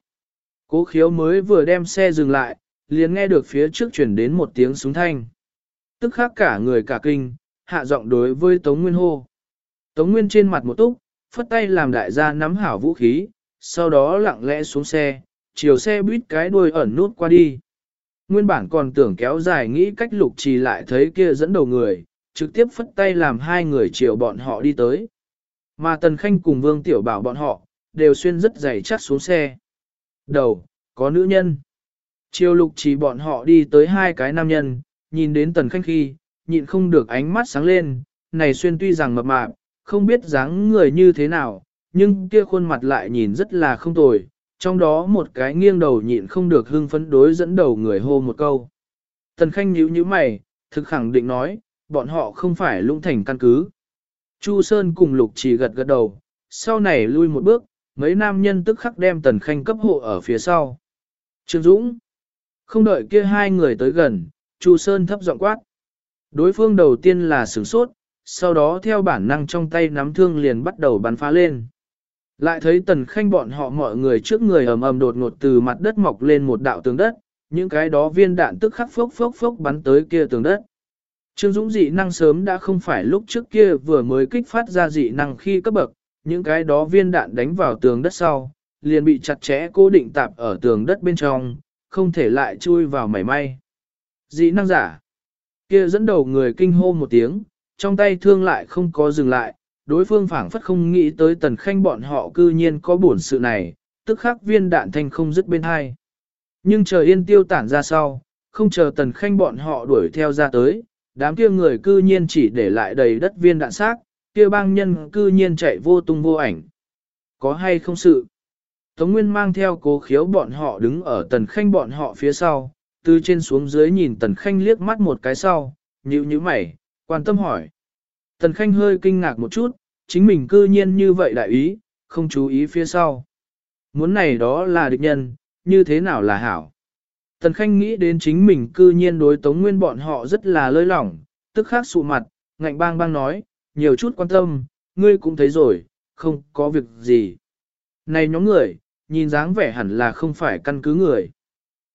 cố khiếu mới vừa đem xe dừng lại, liền nghe được phía trước chuyển đến một tiếng súng thanh. Tức khác cả người cả kinh, hạ giọng đối với Tống Nguyên hô. Tống Nguyên trên mặt một túc, phất tay làm đại gia nắm hảo vũ khí, sau đó lặng lẽ xuống xe, chiều xe buýt cái đuôi ẩn nút qua đi. Nguyên bản còn tưởng kéo dài nghĩ cách lục trì lại thấy kia dẫn đầu người, trực tiếp phất tay làm hai người chiều bọn họ đi tới. Mà Tần Khanh cùng Vương Tiểu Bảo bọn họ, đều xuyên rất dày chắc xuống xe. Đầu, có nữ nhân. Chiều lục chỉ bọn họ đi tới hai cái nam nhân, nhìn đến Tần Khanh khi, nhịn không được ánh mắt sáng lên, này xuyên tuy rằng mập mạp, không biết dáng người như thế nào, nhưng kia khuôn mặt lại nhìn rất là không tồi, trong đó một cái nghiêng đầu nhịn không được hưng phấn đối dẫn đầu người hô một câu. Tần Khanh nhíu nhíu mày, thực khẳng định nói, bọn họ không phải lũng thành căn cứ. Chu Sơn cùng Lục chỉ gật gật đầu, sau này lui một bước, mấy nam nhân tức khắc đem Tần Khanh cấp hộ ở phía sau. Trương Dũng, không đợi kia hai người tới gần, Chu Sơn thấp giọng quát. Đối phương đầu tiên là sửng sốt, sau đó theo bản năng trong tay nắm thương liền bắt đầu bắn phá lên. Lại thấy tần khanh bọn họ mọi người trước người ầm ầm đột ngột từ mặt đất mọc lên một đạo tường đất, những cái đó viên đạn tức khắc phốc phốc phốc bắn tới kia tường đất. Trương Dũng dị năng sớm đã không phải lúc trước kia vừa mới kích phát ra dị năng khi cấp bậc, những cái đó viên đạn đánh vào tường đất sau, liền bị chặt chẽ cố định tạp ở tường đất bên trong, không thể lại chui vào mảy may. Dị năng giả. Kia dẫn đầu người kinh hô một tiếng, trong tay thương lại không có dừng lại, đối phương phảng phất không nghĩ tới tần khanh bọn họ cư nhiên có buồn sự này, tức khắc viên đạn thanh không dứt bên hai. Nhưng chờ yên tiêu tản ra sau, không chờ tần khanh bọn họ đuổi theo ra tới, đám kia người cư nhiên chỉ để lại đầy đất viên đạn xác, kia bang nhân cư nhiên chạy vô tung vô ảnh. Có hay không sự? Tống Nguyên mang theo cố khiếu bọn họ đứng ở tần khanh bọn họ phía sau, từ trên xuống dưới nhìn tần khanh liếc mắt một cái sau, nhíu nhíu mày, quan tâm hỏi. Tần khanh hơi kinh ngạc một chút, chính mình cư nhiên như vậy đại ý, không chú ý phía sau. Muốn này đó là địch nhân, như thế nào là hảo. Tần khanh nghĩ đến chính mình cư nhiên đối tống nguyên bọn họ rất là lơi lỏng, tức khắc sụ mặt, ngạnh bang bang nói, nhiều chút quan tâm, ngươi cũng thấy rồi, không có việc gì. Này nhóm người, nhìn dáng vẻ hẳn là không phải căn cứ người.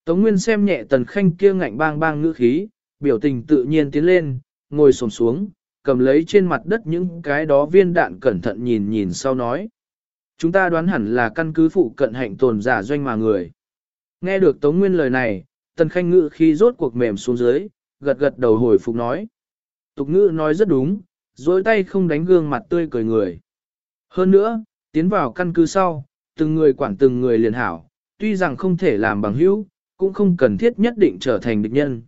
Tống Nguyên xem nhẹ tần khanh kia ngạnh bang bang ngữ khí, biểu tình tự nhiên tiến lên, ngồi xổm xuống, cầm lấy trên mặt đất những cái đó viên đạn cẩn thận nhìn nhìn sau nói. Chúng ta đoán hẳn là căn cứ phụ cận hạnh tồn giả doanh mà người. Nghe được Tống Nguyên lời này, tần khanh ngữ khi rốt cuộc mềm xuống dưới, gật gật đầu hồi phục nói. Tục ngữ nói rất đúng, dối tay không đánh gương mặt tươi cười người. Hơn nữa, tiến vào căn cứ sau, từng người quản từng người liền hảo, tuy rằng không thể làm bằng hữu, cũng không cần thiết nhất định trở thành địch nhân.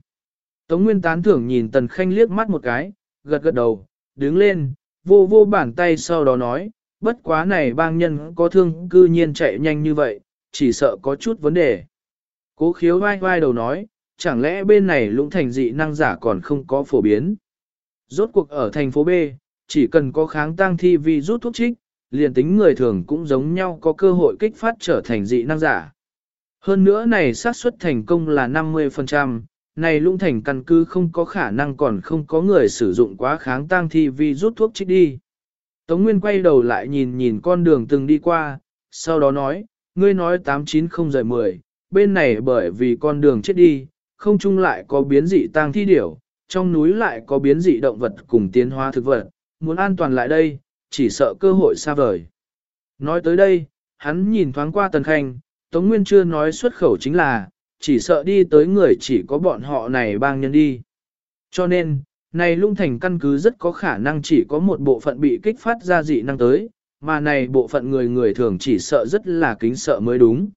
Tống Nguyên tán thưởng nhìn Tần Khanh liếc mắt một cái, gật gật đầu, đứng lên, vô vô bàn tay sau đó nói, bất quá này bang nhân có thương cư nhiên chạy nhanh như vậy, chỉ sợ có chút vấn đề. Cố khiếu vai vai đầu nói, chẳng lẽ bên này lũng thành dị năng giả còn không có phổ biến. Rốt cuộc ở thành phố B, chỉ cần có kháng tăng thi vi rút thuốc trích, liền tính người thường cũng giống nhau có cơ hội kích phát trở thành dị năng giả. Hơn nữa này xác suất thành công là 50%, này lũng thành căn cứ không có khả năng còn không có người sử dụng quá kháng tăng thi vi rút thuốc trích đi. Tống Nguyên quay đầu lại nhìn nhìn con đường từng đi qua, sau đó nói, ngươi nói 890 rời 10, bên này bởi vì con đường chết đi, không chung lại có biến dị tăng thi điểu, trong núi lại có biến dị động vật cùng tiến hóa thực vật, muốn an toàn lại đây, chỉ sợ cơ hội xa vời. Nói tới đây, hắn nhìn thoáng qua Tần Khanh, Tống Nguyên chưa nói xuất khẩu chính là, chỉ sợ đi tới người chỉ có bọn họ này bang nhân đi. Cho nên, này lung thành căn cứ rất có khả năng chỉ có một bộ phận bị kích phát ra dị năng tới, mà này bộ phận người người thường chỉ sợ rất là kính sợ mới đúng.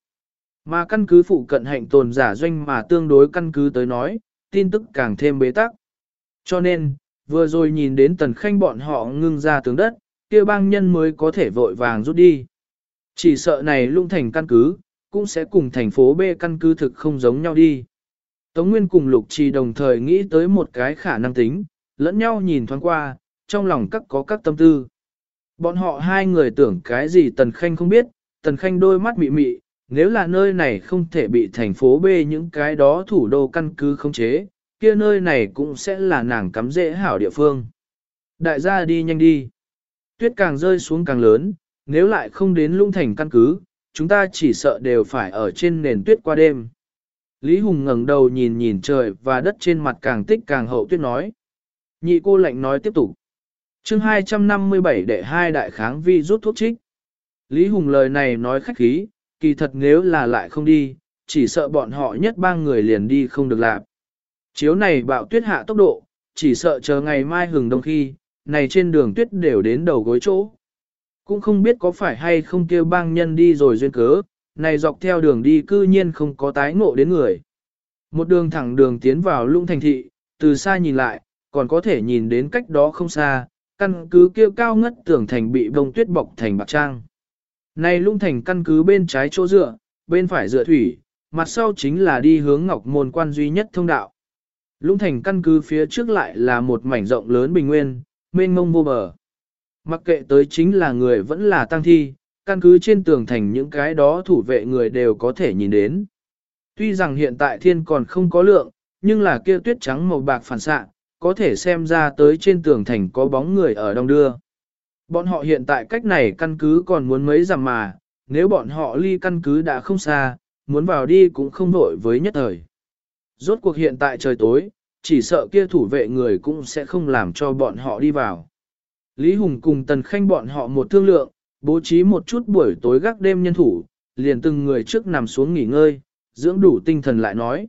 Mà căn cứ phụ cận hạnh tồn giả doanh mà tương đối căn cứ tới nói, tin tức càng thêm bế tắc. Cho nên, vừa rồi nhìn đến tần khanh bọn họ ngưng ra tướng đất, kia bang nhân mới có thể vội vàng rút đi. Chỉ sợ này lung thành căn cứ, cũng sẽ cùng thành phố B căn cứ thực không giống nhau đi. Tống Nguyên cùng Lục Trì đồng thời nghĩ tới một cái khả năng tính, lẫn nhau nhìn thoáng qua, trong lòng các có các tâm tư. Bọn họ hai người tưởng cái gì Tần Khanh không biết, Tần Khanh đôi mắt mị mị, nếu là nơi này không thể bị thành phố B những cái đó thủ đô căn cứ không chế, kia nơi này cũng sẽ là nàng cắm dễ hảo địa phương. Đại gia đi nhanh đi. Tuyết càng rơi xuống càng lớn, nếu lại không đến lung thành căn cứ, chúng ta chỉ sợ đều phải ở trên nền tuyết qua đêm. Lý Hùng ngẩng đầu nhìn nhìn trời và đất trên mặt càng tích càng hậu tuyết nói. Nhị cô lệnh nói tiếp tục. chương 257 đệ hai đại kháng vi rút thuốc trích. Lý Hùng lời này nói khách khí, kỳ thật nếu là lại không đi, chỉ sợ bọn họ nhất ba người liền đi không được làm. Chiếu này bạo tuyết hạ tốc độ, chỉ sợ chờ ngày mai hừng đông khi, này trên đường tuyết đều đến đầu gối chỗ. Cũng không biết có phải hay không kêu bang nhân đi rồi duyên cớ, này dọc theo đường đi cư nhiên không có tái ngộ đến người. Một đường thẳng đường tiến vào lung thành thị, từ xa nhìn lại, còn có thể nhìn đến cách đó không xa, căn cứ kia cao ngất tưởng thành bị bông tuyết bọc thành bạc trang. Này lung thành căn cứ bên trái chỗ dựa, bên phải dựa thủy, mặt sau chính là đi hướng ngọc môn quan duy nhất thông đạo. Lũng thành căn cứ phía trước lại là một mảnh rộng lớn bình nguyên, mênh mông vô bờ. Mặc kệ tới chính là người vẫn là tăng thi, căn cứ trên tường thành những cái đó thủ vệ người đều có thể nhìn đến. Tuy rằng hiện tại thiên còn không có lượng, nhưng là kia tuyết trắng màu bạc phản xạ, có thể xem ra tới trên tường thành có bóng người ở đông đưa. Bọn họ hiện tại cách này căn cứ còn muốn mấy dặm mà, nếu bọn họ ly căn cứ đã không xa, muốn vào đi cũng không nổi với nhất thời. Rốt cuộc hiện tại trời tối, chỉ sợ kia thủ vệ người cũng sẽ không làm cho bọn họ đi vào. Lý Hùng cùng Tần Khanh bọn họ một thương lượng, bố trí một chút buổi tối gác đêm nhân thủ, liền từng người trước nằm xuống nghỉ ngơi, dưỡng đủ tinh thần lại nói.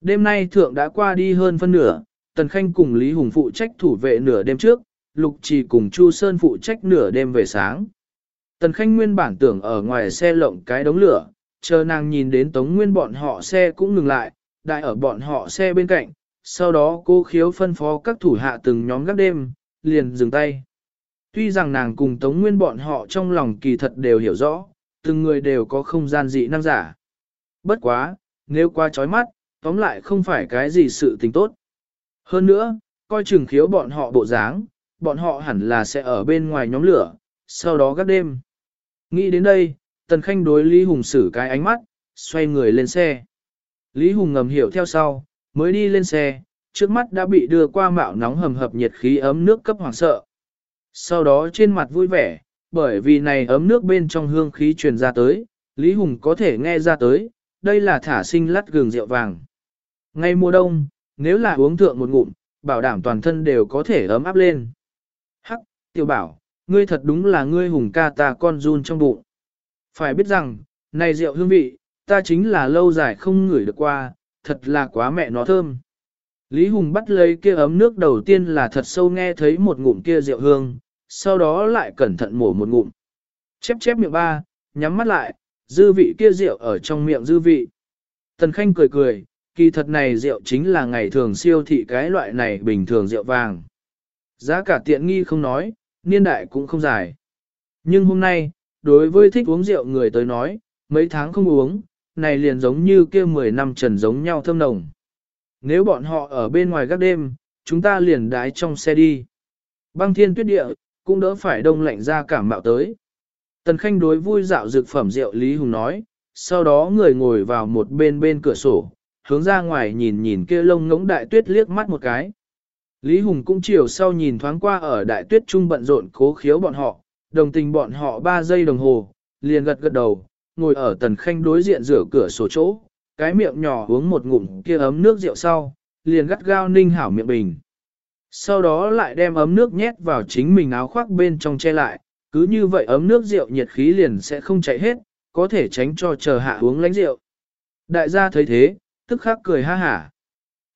Đêm nay thượng đã qua đi hơn phân nửa, Tần Khanh cùng Lý Hùng phụ trách thủ vệ nửa đêm trước, Lục Trì cùng Chu Sơn phụ trách nửa đêm về sáng. Tần Khanh nguyên bản tưởng ở ngoài xe lộng cái đống lửa, chờ nàng nhìn đến Tống Nguyên bọn họ xe cũng ngừng lại, đại ở bọn họ xe bên cạnh, sau đó cô khiếu phân phó các thủ hạ từng nhóm gác đêm, liền dừng tay. Tuy rằng nàng cùng Tống Nguyên bọn họ trong lòng kỳ thật đều hiểu rõ, từng người đều có không gian dị năng giả. Bất quá, nếu qua chói mắt, tóm lại không phải cái gì sự tình tốt. Hơn nữa, coi chừng khiếu bọn họ bộ dáng, bọn họ hẳn là sẽ ở bên ngoài nhóm lửa, sau đó gác đêm. Nghĩ đến đây, Tần Khanh đối Lý Hùng xử cái ánh mắt, xoay người lên xe. Lý Hùng ngầm hiểu theo sau, mới đi lên xe, trước mắt đã bị đưa qua mạo nóng hầm hập nhiệt khí ấm nước cấp hoàng sợ. Sau đó trên mặt vui vẻ, bởi vì này ấm nước bên trong hương khí truyền ra tới, Lý Hùng có thể nghe ra tới, đây là thả sinh lát gừng rượu vàng. Ngay mùa đông, nếu là uống thượng một ngụm, bảo đảm toàn thân đều có thể ấm áp lên. Hắc, tiểu bảo, ngươi thật đúng là ngươi hùng ca ta con run trong bụng. Phải biết rằng, này rượu hương vị, ta chính là lâu dài không ngửi được qua, thật là quá mẹ nó thơm. Lý Hùng bắt lấy kia ấm nước đầu tiên là thật sâu nghe thấy một ngụm kia rượu hương, sau đó lại cẩn thận mổ một ngụm. Chép chép miệng ba, nhắm mắt lại, dư vị kia rượu ở trong miệng dư vị. Tần Khanh cười cười, kỳ thật này rượu chính là ngày thường siêu thị cái loại này bình thường rượu vàng. Giá cả tiện nghi không nói, niên đại cũng không dài. Nhưng hôm nay, đối với thích uống rượu người tới nói, mấy tháng không uống, này liền giống như kia 10 năm trần giống nhau thơm nồng. Nếu bọn họ ở bên ngoài gác đêm, chúng ta liền đái trong xe đi. Băng thiên tuyết địa, cũng đỡ phải đông lạnh ra cảm mạo tới. Tần Khanh đối vui dạo dược phẩm rượu Lý Hùng nói, sau đó người ngồi vào một bên bên cửa sổ, hướng ra ngoài nhìn nhìn kia lông ngỗng đại tuyết liếc mắt một cái. Lý Hùng cũng chiều sau nhìn thoáng qua ở đại tuyết trung bận rộn cố khiếu bọn họ, đồng tình bọn họ 3 giây đồng hồ, liền gật gật đầu, ngồi ở tần khanh đối diện rửa cửa sổ chỗ, cái miệng nhỏ uống một ngụm kia ấm nước rượu sau, liền gắt gao ninh hảo miệng bình. Sau đó lại đem ấm nước nhét vào chính mình áo khoác bên trong che lại, cứ như vậy ấm nước rượu nhiệt khí liền sẽ không chạy hết, có thể tránh cho chờ hạ uống lánh rượu. Đại gia thấy thế, tức khắc cười ha hả.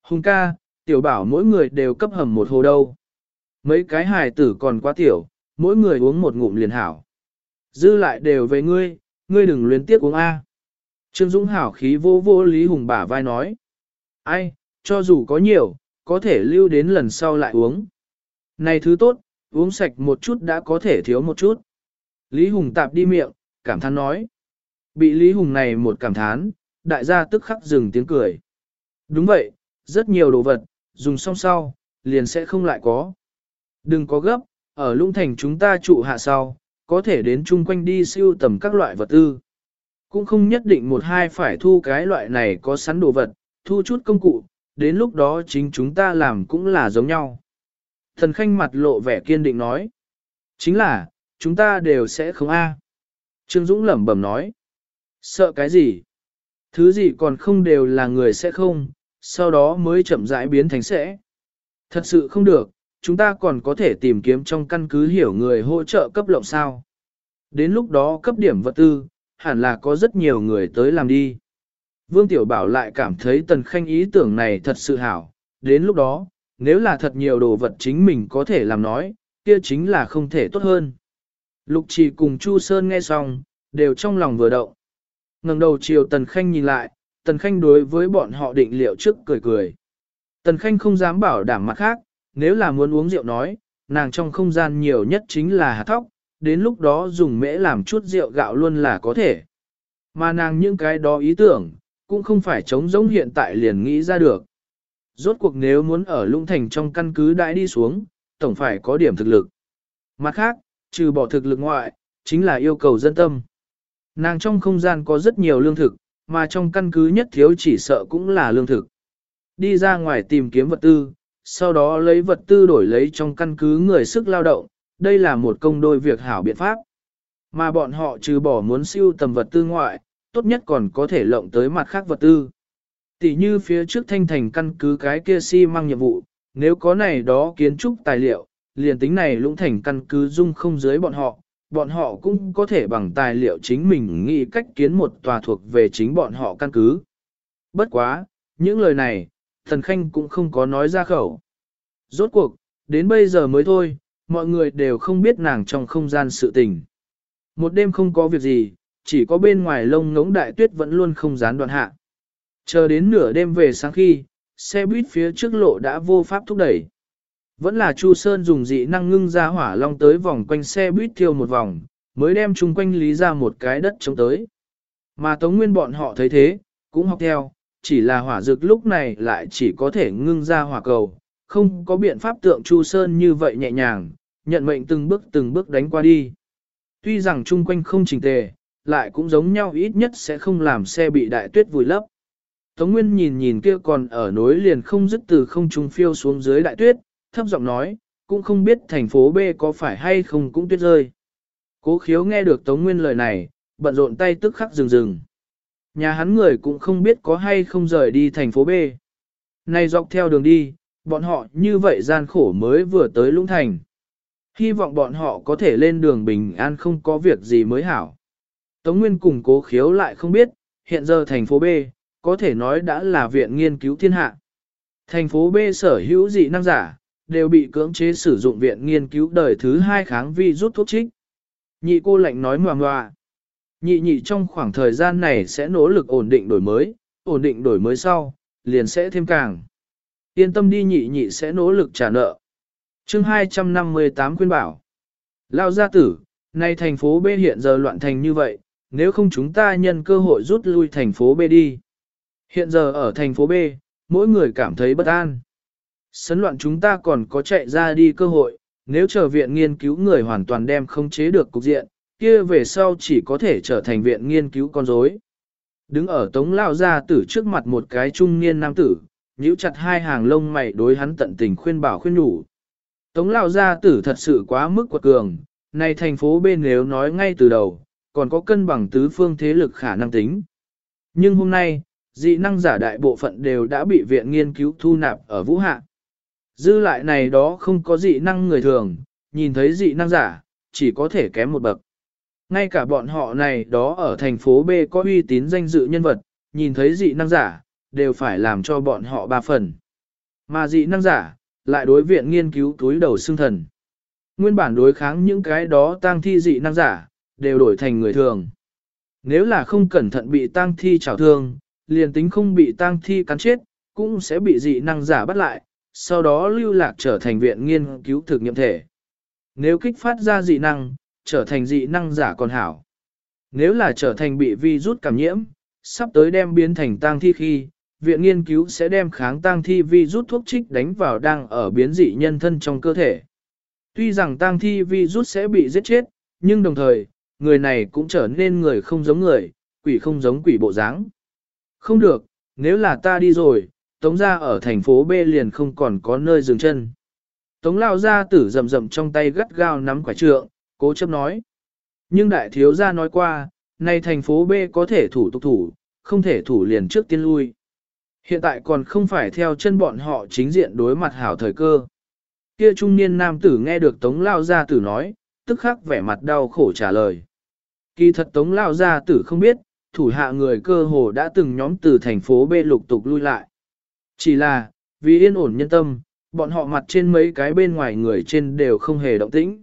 Hùng ca, tiểu bảo mỗi người đều cấp hầm một hồ đâu. Mấy cái hài tử còn quá tiểu, mỗi người uống một ngụm liền hảo. Dư lại đều về ngươi, ngươi đừng luyến tiếc uống A. Trương Dũng hảo khí vô vô Lý Hùng bả vai nói. Ai, cho dù có nhiều, có thể lưu đến lần sau lại uống. Này thứ tốt, uống sạch một chút đã có thể thiếu một chút. Lý Hùng tạp đi miệng, cảm thán nói. Bị Lý Hùng này một cảm thán, đại gia tức khắc dừng tiếng cười. Đúng vậy, rất nhiều đồ vật, dùng xong sau, liền sẽ không lại có. Đừng có gấp, Ở lũng thành chúng ta trụ hạ sau, có thể đến chung quanh đi siêu tầm các loại vật tư. Cũng không nhất định một hai phải thu cái loại này có sẵn đồ vật, thu chút công cụ, đến lúc đó chính chúng ta làm cũng là giống nhau. Thần khanh mặt lộ vẻ kiên định nói. Chính là, chúng ta đều sẽ không a. Trương Dũng lẩm bẩm nói. Sợ cái gì? Thứ gì còn không đều là người sẽ không, sau đó mới chậm rãi biến thành sẽ. Thật sự không được, chúng ta còn có thể tìm kiếm trong căn cứ hiểu người hỗ trợ cấp lộng sao. Đến lúc đó cấp điểm vật tư, hẳn là có rất nhiều người tới làm đi. Vương Tiểu Bảo lại cảm thấy Tần Khanh ý tưởng này thật sự hảo, đến lúc đó, nếu là thật nhiều đồ vật chính mình có thể làm nói, kia chính là không thể tốt hơn. Lục Trì cùng Chu Sơn nghe xong, đều trong lòng vừa động. ngẩng đầu chiều Tần Khanh nhìn lại, Tần Khanh đối với bọn họ định liệu trước cười cười. Tần Khanh không dám bảo đảm mặt khác, nếu là muốn uống rượu nói, nàng trong không gian nhiều nhất chính là hạt thóc, đến lúc đó dùng mễ làm chút rượu gạo luôn là có thể. Mà nàng những cái đó ý tưởng, cũng không phải chống giống hiện tại liền nghĩ ra được. Rốt cuộc nếu muốn ở lũng thành trong căn cứ đại đi xuống, tổng phải có điểm thực lực. Mặt khác, trừ bỏ thực lực ngoại, chính là yêu cầu dân tâm. Nàng trong không gian có rất nhiều lương thực, mà trong căn cứ nhất thiếu chỉ sợ cũng là lương thực. Đi ra ngoài tìm kiếm vật tư, sau đó lấy vật tư đổi lấy trong căn cứ người sức lao động, đây là một công đôi việc hảo biện pháp. Mà bọn họ trừ bỏ muốn siêu tầm vật tư ngoại, tốt nhất còn có thể lộng tới mặt khác vật tư. Tỷ như phía trước thanh thành căn cứ cái kia si mang nhiệm vụ, nếu có này đó kiến trúc tài liệu, liền tính này lũng thành căn cứ dung không dưới bọn họ, bọn họ cũng có thể bằng tài liệu chính mình nghĩ cách kiến một tòa thuộc về chính bọn họ căn cứ. Bất quá, những lời này, thần khanh cũng không có nói ra khẩu. Rốt cuộc, đến bây giờ mới thôi, mọi người đều không biết nàng trong không gian sự tình. Một đêm không có việc gì, chỉ có bên ngoài lông ngống đại tuyết vẫn luôn không gián đoạn hạ. Chờ đến nửa đêm về sáng khi, xe buýt phía trước lộ đã vô pháp thúc đẩy. Vẫn là Chu Sơn dùng dị năng ngưng ra hỏa long tới vòng quanh xe buýt thiêu một vòng, mới đem chung quanh lý ra một cái đất chống tới. Mà Tống Nguyên bọn họ thấy thế, cũng học theo, chỉ là hỏa dược lúc này lại chỉ có thể ngưng ra hỏa cầu, không có biện pháp tượng Chu Sơn như vậy nhẹ nhàng, nhận mệnh từng bước từng bước đánh qua đi. Tuy rằng chung quanh không chỉnh tề, lại cũng giống nhau ít nhất sẽ không làm xe bị đại tuyết vùi lấp. Tống Nguyên nhìn nhìn kia còn ở nối liền không dứt từ không trung phiêu xuống dưới đại tuyết, thấp giọng nói, cũng không biết thành phố B có phải hay không cũng tuyết rơi. Cố khiếu nghe được Tống Nguyên lời này, bận rộn tay tức khắc rừng rừng. Nhà hắn người cũng không biết có hay không rời đi thành phố B. Này dọc theo đường đi, bọn họ như vậy gian khổ mới vừa tới Lũng Thành. Hy vọng bọn họ có thể lên đường bình an không có việc gì mới hảo. Tống Nguyên cùng cố khiếu lại không biết, hiện giờ thành phố B, có thể nói đã là viện nghiên cứu thiên hạ. Thành phố B sở hữu dị năng giả, đều bị cưỡng chế sử dụng viện nghiên cứu đời thứ hai kháng vi rút thuốc trích. Nhị cô lệnh nói ngoà ngoà. Nhị nhị trong khoảng thời gian này sẽ nỗ lực ổn định đổi mới, ổn định đổi mới sau, liền sẽ thêm càng. Yên tâm đi nhị nhị sẽ nỗ lực trả nợ. chương 258 khuyên bảo. Lao gia tử, nay thành phố B hiện giờ loạn thành như vậy, nếu không chúng ta nhân cơ hội rút lui thành phố B đi. Hiện giờ ở thành phố B, mỗi người cảm thấy bất an. Sấn loạn chúng ta còn có chạy ra đi cơ hội, nếu chờ viện nghiên cứu người hoàn toàn đem không chế được cục diện, kia về sau chỉ có thể trở thành viện nghiên cứu con rối. Đứng ở tống lao gia tử trước mặt một cái trung niên nam tử, nhíu chặt hai hàng lông mày đối hắn tận tình khuyên bảo khuyên nhủ. Tống lao gia tử thật sự quá mức quật cường, này thành phố bên nếu nói ngay từ đầu, còn có cân bằng tứ phương thế lực khả năng tính. Nhưng hôm nay, dị năng giả đại bộ phận đều đã bị viện nghiên cứu thu nạp ở Vũ Hạ. Dư lại này đó không có dị năng người thường, nhìn thấy dị năng giả, chỉ có thể kém một bậc. Ngay cả bọn họ này đó ở thành phố B có uy tín danh dự nhân vật, nhìn thấy dị năng giả, đều phải làm cho bọn họ ba phần. Mà dị năng giả, lại đối viện nghiên cứu túi đầu xương thần. Nguyên bản đối kháng những cái đó tang thi dị năng giả, đều đổi thành người thường. Nếu là không cẩn thận bị tang thi trào thương, liền tính không bị tang thi cắn chết, cũng sẽ bị dị năng giả bắt lại, sau đó lưu lạc trở thành viện nghiên cứu thực nghiệm thể. Nếu kích phát ra dị năng, trở thành dị năng giả còn hảo. Nếu là trở thành bị virus cảm nhiễm, sắp tới đem biến thành tang thi khi, viện nghiên cứu sẽ đem kháng tang thi virus thuốc trích đánh vào đang ở biến dị nhân thân trong cơ thể. Tuy rằng tang thi virus sẽ bị giết chết, nhưng đồng thời, người này cũng trở nên người không giống người, quỷ không giống quỷ bộ dáng. Không được, nếu là ta đi rồi, tống ra ở thành phố B liền không còn có nơi dừng chân. Tống lao ra tử rầm rầm trong tay gắt gao nắm quả trượng, cố chấp nói. Nhưng đại thiếu gia nói qua, nay thành phố B có thể thủ tục thủ, không thể thủ liền trước tiên lui. Hiện tại còn không phải theo chân bọn họ chính diện đối mặt hảo thời cơ. Kia trung niên nam tử nghe được Tống Lao Gia Tử nói, tức khắc vẻ mặt đau khổ trả lời. Kỳ thật Tống Lao Gia Tử không biết, thủ hạ người cơ hồ đã từng nhóm từ thành phố B lục tục lui lại. Chỉ là, vì yên ổn nhân tâm, bọn họ mặt trên mấy cái bên ngoài người trên đều không hề động tĩnh.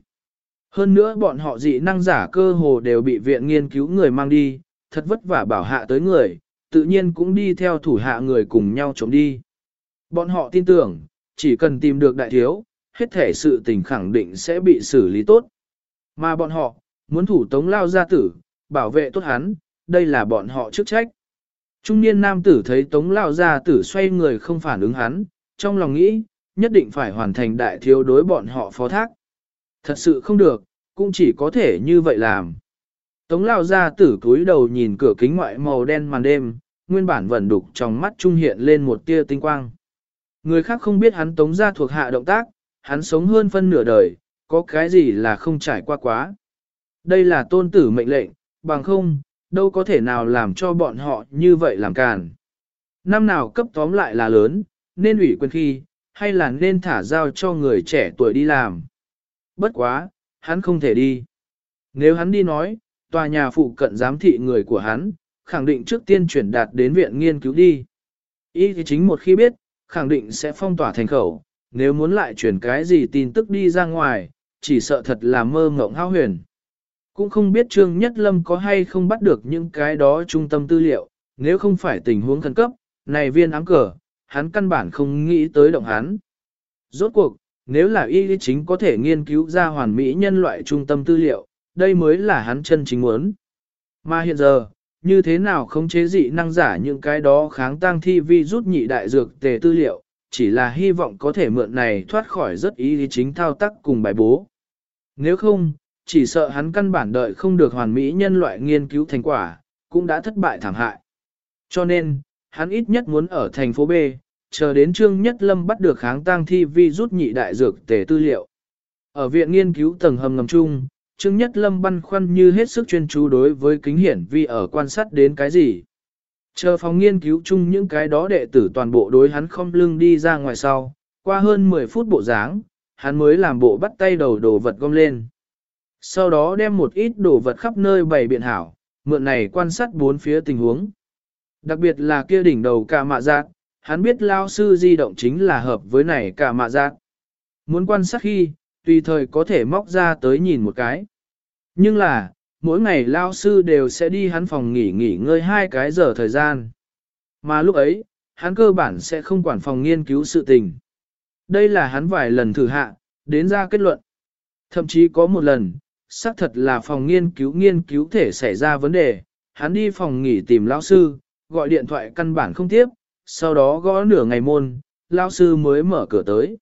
Hơn nữa bọn họ dị năng giả cơ hồ đều bị viện nghiên cứu người mang đi, thật vất vả bảo hạ tới người, tự nhiên cũng đi theo thủ hạ người cùng nhau chống đi. Bọn họ tin tưởng, chỉ cần tìm được đại thiếu, hết thể sự tình khẳng định sẽ bị xử lý tốt. Mà bọn họ, muốn thủ tống lao gia tử, bảo vệ tốt hắn, đây là bọn họ chức trách. Trung niên nam tử thấy tống lao gia tử xoay người không phản ứng hắn, trong lòng nghĩ, nhất định phải hoàn thành đại thiếu đối bọn họ phó thác. Thật sự không được, cũng chỉ có thể như vậy làm. Tống lao gia tử cúi đầu nhìn cửa kính ngoại màu đen màn đêm, nguyên bản vẩn đục trong mắt trung hiện lên một tia tinh quang. Người khác không biết hắn tống ra thuộc hạ động tác, hắn sống hơn phân nửa đời, có cái gì là không trải qua quá. Đây là tôn tử mệnh lệnh, bằng không, đâu có thể nào làm cho bọn họ như vậy làm càn. Năm nào cấp tóm lại là lớn, nên ủy quyền khi, hay là nên thả giao cho người trẻ tuổi đi làm. Bất quá, hắn không thể đi. Nếu hắn đi nói, tòa nhà phụ cận giám thị người của hắn, khẳng định trước tiên chuyển đạt đến viện nghiên cứu đi. Y thì chính một khi biết, khẳng định sẽ phong tỏa thành khẩu, nếu muốn lại chuyển cái gì tin tức đi ra ngoài, chỉ sợ thật là mơ ngộng hao huyền. Cũng không biết Trương Nhất Lâm có hay không bắt được những cái đó trung tâm tư liệu, nếu không phải tình huống khẩn cấp, này viên ám cờ, hắn căn bản không nghĩ tới động hắn. Rốt cuộc, nếu là y chính có thể nghiên cứu ra hoàn mỹ nhân loại trung tâm tư liệu, đây mới là hắn chân chính muốn. Mà hiện giờ, như thế nào không chế dị năng giả những cái đó kháng tăng thi vi rút nhị đại dược tề tư liệu, chỉ là hy vọng có thể mượn này thoát khỏi rất ý chính thao tác cùng bài bố. Nếu không, chỉ sợ hắn căn bản đợi không được hoàn mỹ nhân loại nghiên cứu thành quả, cũng đã thất bại thảm hại. Cho nên, hắn ít nhất muốn ở thành phố B, chờ đến Trương Nhất Lâm bắt được kháng tăng thi vi rút nhị đại dược tề tư liệu. Ở viện nghiên cứu tầng hầm ngầm chung, Trương Nhất Lâm băn khoăn như hết sức chuyên chú đối với kính hiển vi ở quan sát đến cái gì. Chờ phòng nghiên cứu chung những cái đó đệ tử toàn bộ đối hắn không lưng đi ra ngoài sau, qua hơn 10 phút bộ dáng, hắn mới làm bộ bắt tay đầu đồ vật gom lên. Sau đó đem một ít đồ vật khắp nơi bày biện hảo, mượn này quan sát bốn phía tình huống. Đặc biệt là kia đỉnh đầu cả mạ giác, hắn biết lao sư di động chính là hợp với này cả mạ giác. Muốn quan sát khi, tùy thời có thể móc ra tới nhìn một cái. Nhưng là, mỗi ngày lao sư đều sẽ đi hắn phòng nghỉ nghỉ ngơi hai cái giờ thời gian. Mà lúc ấy, hắn cơ bản sẽ không quản phòng nghiên cứu sự tình. Đây là hắn vài lần thử hạ, đến ra kết luận. Thậm chí có một lần, xác thật là phòng nghiên cứu nghiên cứu thể xảy ra vấn đề, hắn đi phòng nghỉ tìm lão sư, gọi điện thoại căn bản không tiếp, sau đó gõ nửa ngày môn, lão sư mới mở cửa tới.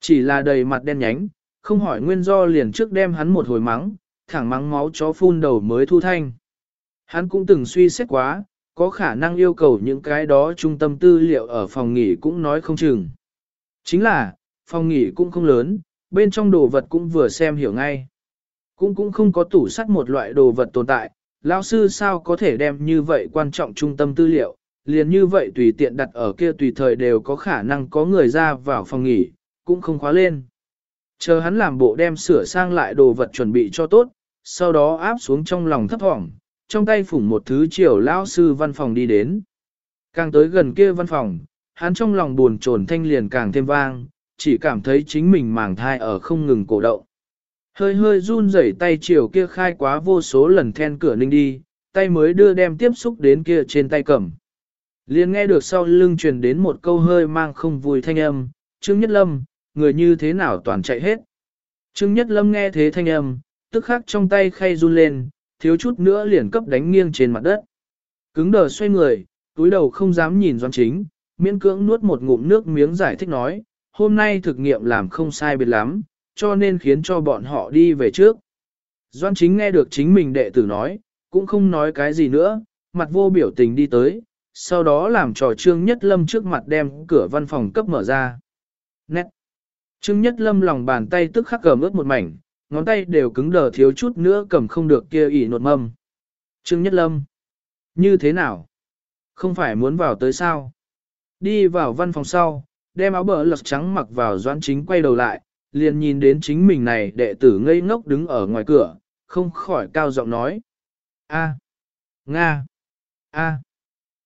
Chỉ là đầy mặt đen nhánh, không hỏi nguyên do liền trước đem hắn một hồi mắng, thẳng mắng máu chó phun đầu mới thu thanh. Hắn cũng từng suy xét quá, có khả năng yêu cầu những cái đó trung tâm tư liệu ở phòng nghỉ cũng nói không chừng. Chính là, phòng nghỉ cũng không lớn, bên trong đồ vật cũng vừa xem hiểu ngay. Cũng cũng không có tủ sắt một loại đồ vật tồn tại, lão sư sao có thể đem như vậy quan trọng trung tâm tư liệu, liền như vậy tùy tiện đặt ở kia tùy thời đều có khả năng có người ra vào phòng nghỉ, cũng không khóa lên. Chờ hắn làm bộ đem sửa sang lại đồ vật chuẩn bị cho tốt, sau đó áp xuống trong lòng thấp thỏm, trong tay phủng một thứ chiều lão sư văn phòng đi đến. Càng tới gần kia văn phòng, hắn trong lòng buồn trồn thanh liền càng thêm vang, chỉ cảm thấy chính mình màng thai ở không ngừng cổ động. Hơi hơi run rẩy tay chiều kia khai quá vô số lần then cửa ninh đi, tay mới đưa đem tiếp xúc đến kia trên tay cầm. Liền nghe được sau lưng truyền đến một câu hơi mang không vui thanh âm, Trương Nhất Lâm, người như thế nào toàn chạy hết. Trương Nhất Lâm nghe thế thanh âm, tức khắc trong tay khay run lên, thiếu chút nữa liền cấp đánh nghiêng trên mặt đất. Cứng đờ xoay người, túi đầu không dám nhìn doan chính, miễn cưỡng nuốt một ngụm nước miếng giải thích nói, hôm nay thực nghiệm làm không sai biệt lắm, cho nên khiến cho bọn họ đi về trước. Doan chính nghe được chính mình đệ tử nói, cũng không nói cái gì nữa, mặt vô biểu tình đi tới, sau đó làm trò Trương Nhất Lâm trước mặt đem cửa văn phòng cấp mở ra. Nét! Trương Nhất Lâm lòng bàn tay tức khắc cầm ướt một mảnh, ngón tay đều cứng đờ thiếu chút nữa cầm không được kia ỉ nột mâm. Trương Nhất Lâm! Như thế nào? Không phải muốn vào tới sao? Đi vào văn phòng sau, đem áo bờ lật trắng mặc vào doãn chính quay đầu lại, liền nhìn đến chính mình này đệ tử ngây ngốc đứng ở ngoài cửa, không khỏi cao giọng nói. A. Nga. A.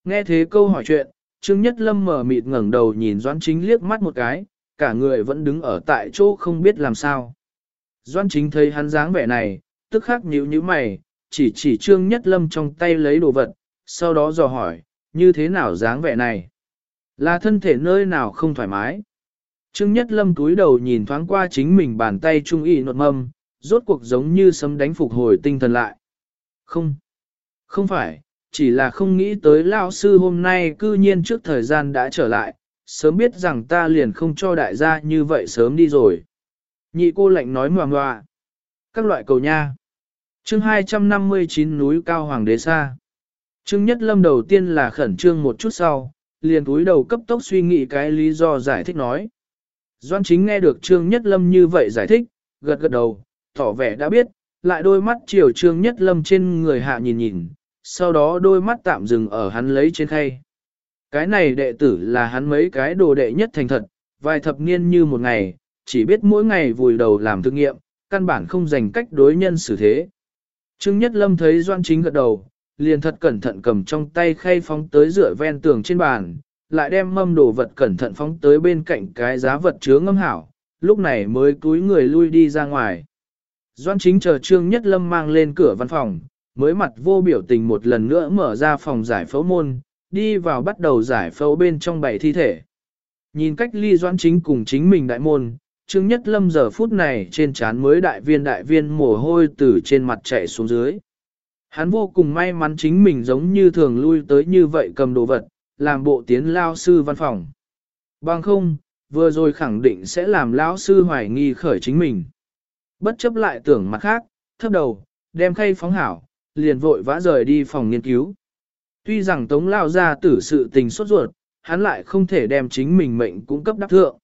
Nghe thế câu hỏi chuyện, Trương Nhất Lâm mở mịt ngẩng đầu nhìn Doãn Chính liếc mắt một cái, cả người vẫn đứng ở tại chỗ không biết làm sao. Doãn Chính thấy hắn dáng vẻ này, tức khắc nhíu nhíu mày, chỉ chỉ Trương Nhất Lâm trong tay lấy đồ vật, sau đó dò hỏi, như thế nào dáng vẻ này? Là thân thể nơi nào không thoải mái? Trương Nhất Lâm túi đầu nhìn thoáng qua chính mình bàn tay trung y nột mâm, rốt cuộc giống như sấm đánh phục hồi tinh thần lại. Không, không phải, chỉ là không nghĩ tới lão sư hôm nay cư nhiên trước thời gian đã trở lại, sớm biết rằng ta liền không cho đại gia như vậy sớm đi rồi. Nhị cô lạnh nói ngoà ngoà. Các loại cầu nha. chương 259 núi cao hoàng đế xa. Trương Nhất Lâm đầu tiên là khẩn trương một chút sau, liền túi đầu cấp tốc suy nghĩ cái lý do giải thích nói. Doan chính nghe được Trương Nhất Lâm như vậy giải thích, gật gật đầu, tỏ vẻ đã biết, lại đôi mắt chiều Trương Nhất Lâm trên người hạ nhìn nhìn, sau đó đôi mắt tạm dừng ở hắn lấy trên khay. Cái này đệ tử là hắn mấy cái đồ đệ nhất thành thật, vài thập niên như một ngày, chỉ biết mỗi ngày vùi đầu làm thực nghiệm, căn bản không dành cách đối nhân xử thế. Trương Nhất Lâm thấy Doan Chính gật đầu, liền thật cẩn thận cầm trong tay khay phóng tới rửa ven tường trên bàn, lại đem mâm đồ vật cẩn thận phóng tới bên cạnh cái giá vật chứa ngâm hảo, lúc này mới túi người lui đi ra ngoài. Doan chính chờ Trương Nhất Lâm mang lên cửa văn phòng, mới mặt vô biểu tình một lần nữa mở ra phòng giải phẫu môn, đi vào bắt đầu giải phẫu bên trong bảy thi thể. Nhìn cách ly doan chính cùng chính mình đại môn, Trương Nhất Lâm giờ phút này trên trán mới đại viên đại viên mồ hôi từ trên mặt chạy xuống dưới. Hắn vô cùng may mắn chính mình giống như thường lui tới như vậy cầm đồ vật, làm bộ tiến lao sư văn phòng. Bằng không, vừa rồi khẳng định sẽ làm lão sư hoài nghi khởi chính mình. Bất chấp lại tưởng mặt khác, thấp đầu, đem khay phóng hảo, liền vội vã rời đi phòng nghiên cứu. Tuy rằng tống lao ra tử sự tình sốt ruột, hắn lại không thể đem chính mình mệnh cung cấp đáp thượng.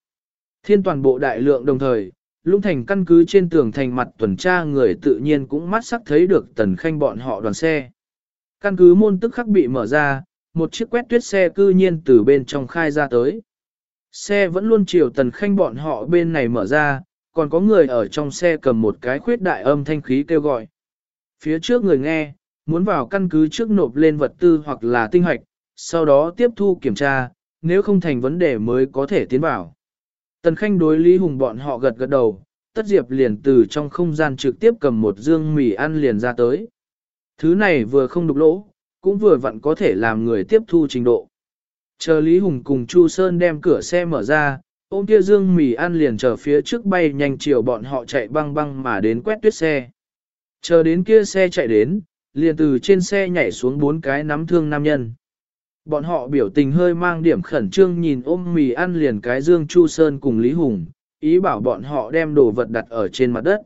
Thiên toàn bộ đại lượng đồng thời, lũng thành căn cứ trên tường thành mặt tuần tra người tự nhiên cũng mắt sắc thấy được tần khanh bọn họ đoàn xe. Căn cứ môn tức khắc bị mở ra, một chiếc quét tuyết xe cư nhiên từ bên trong khai ra tới. Xe vẫn luôn chiều tần khanh bọn họ bên này mở ra, còn có người ở trong xe cầm một cái khuyết đại âm thanh khí kêu gọi. Phía trước người nghe, muốn vào căn cứ trước nộp lên vật tư hoặc là tinh hoạch, sau đó tiếp thu kiểm tra, nếu không thành vấn đề mới có thể tiến vào. Tần Khanh đối Lý Hùng bọn họ gật gật đầu, Tất Diệp liền từ trong không gian trực tiếp cầm một dương mì ăn liền ra tới. Thứ này vừa không đục lỗ, cũng vừa vặn có thể làm người tiếp thu trình độ. Chờ Lý Hùng cùng Chu Sơn đem cửa xe mở ra, ôm kia dương mì ăn liền chờ phía trước bay nhanh chiều bọn họ chạy băng băng mà đến quét tuyết xe. Chờ đến kia xe chạy đến, liền từ trên xe nhảy xuống bốn cái nắm thương nam nhân. Bọn họ biểu tình hơi mang điểm khẩn trương nhìn ôm mì ăn liền cái dương Chu Sơn cùng Lý Hùng, ý bảo bọn họ đem đồ vật đặt ở trên mặt đất.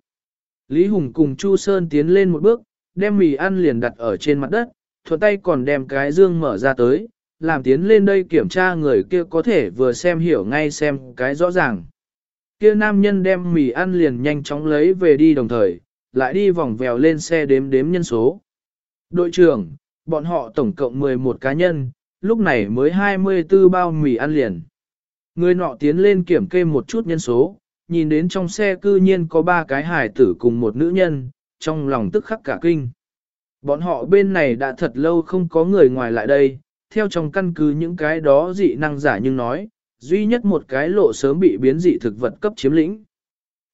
Lý Hùng cùng Chu Sơn tiến lên một bước, đem mì ăn liền đặt ở trên mặt đất, thuận tay còn đem cái dương mở ra tới, làm tiến lên đây kiểm tra người kia có thể vừa xem hiểu ngay xem cái rõ ràng. Kia nam nhân đem mì ăn liền nhanh chóng lấy về đi đồng thời, lại đi vòng vèo lên xe đếm đếm nhân số. Đội trưởng, bọn họ tổng cộng 11 cá nhân, lúc này mới 24 bao mì ăn liền. Người nọ tiến lên kiểm kê một chút nhân số, nhìn đến trong xe cư nhiên có ba cái hài tử cùng một nữ nhân, trong lòng tức khắc cả kinh. Bọn họ bên này đã thật lâu không có người ngoài lại đây, theo trong căn cứ những cái đó dị năng giả nhưng nói, duy nhất một cái lộ sớm bị biến dị thực vật cấp chiếm lĩnh.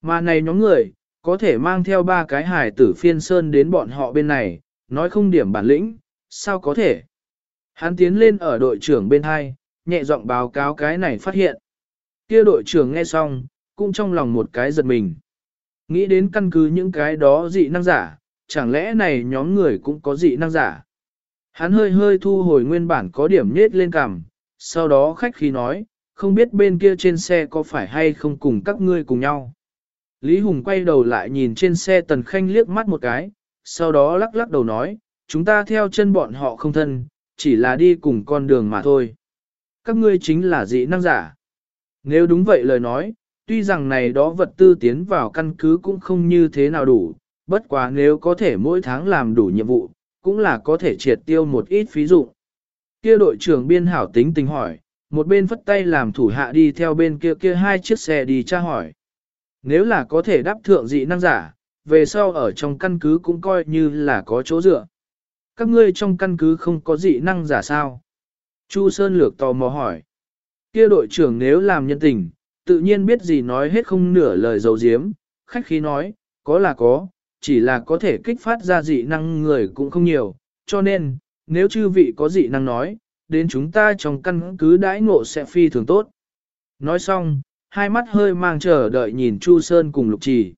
Mà này nhóm người, có thể mang theo ba cái hải tử phiên sơn đến bọn họ bên này, nói không điểm bản lĩnh, sao có thể? Hắn tiến lên ở đội trưởng bên hai, nhẹ giọng báo cáo cái này phát hiện. Kia đội trưởng nghe xong, cũng trong lòng một cái giật mình. Nghĩ đến căn cứ những cái đó dị năng giả, chẳng lẽ này nhóm người cũng có dị năng giả. Hắn hơi hơi thu hồi nguyên bản có điểm nhết lên cằm, sau đó khách khí nói, không biết bên kia trên xe có phải hay không cùng các ngươi cùng nhau. Lý Hùng quay đầu lại nhìn trên xe Tần Khanh liếc mắt một cái, sau đó lắc lắc đầu nói, chúng ta theo chân bọn họ không thân, chỉ là đi cùng con đường mà thôi. Các ngươi chính là dị năng giả. Nếu đúng vậy lời nói, tuy rằng này đó vật tư tiến vào căn cứ cũng không như thế nào đủ, bất quá nếu có thể mỗi tháng làm đủ nhiệm vụ, cũng là có thể triệt tiêu một ít phí dụ. Kia đội trưởng biên hảo tính tình hỏi, một bên phất tay làm thủ hạ đi theo bên kia kia hai chiếc xe đi tra hỏi. Nếu là có thể đáp thượng dị năng giả, về sau ở trong căn cứ cũng coi như là có chỗ dựa. Các ngươi trong căn cứ không có dị năng giả sao? Chu Sơn Lược tò mò hỏi. Kia đội trưởng nếu làm nhân tình, tự nhiên biết gì nói hết không nửa lời dầu diếm, khách khí nói, có là có, chỉ là có thể kích phát ra dị năng người cũng không nhiều, cho nên, nếu chư vị có dị năng nói, đến chúng ta trong căn cứ đãi ngộ sẽ phi thường tốt. Nói xong, hai mắt hơi mang chờ đợi nhìn Chu Sơn cùng Lục Trì.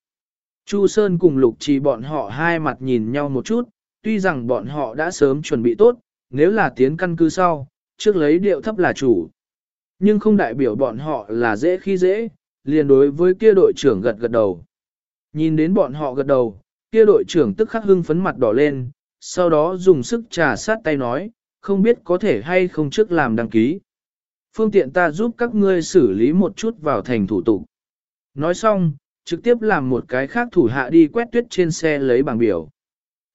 Chu Sơn cùng Lục Trì bọn họ hai mặt nhìn nhau một chút, tuy rằng bọn họ đã sớm chuẩn bị tốt, nếu là tiến căn cứ sau, trước lấy điệu thấp là chủ. Nhưng không đại biểu bọn họ là dễ khi dễ, liền đối với kia đội trưởng gật gật đầu. Nhìn đến bọn họ gật đầu, kia đội trưởng tức khắc hưng phấn mặt đỏ lên, sau đó dùng sức trà sát tay nói, không biết có thể hay không trước làm đăng ký. Phương tiện ta giúp các ngươi xử lý một chút vào thành thủ tục. Nói xong, trực tiếp làm một cái khác thủ hạ đi quét tuyết trên xe lấy bảng biểu.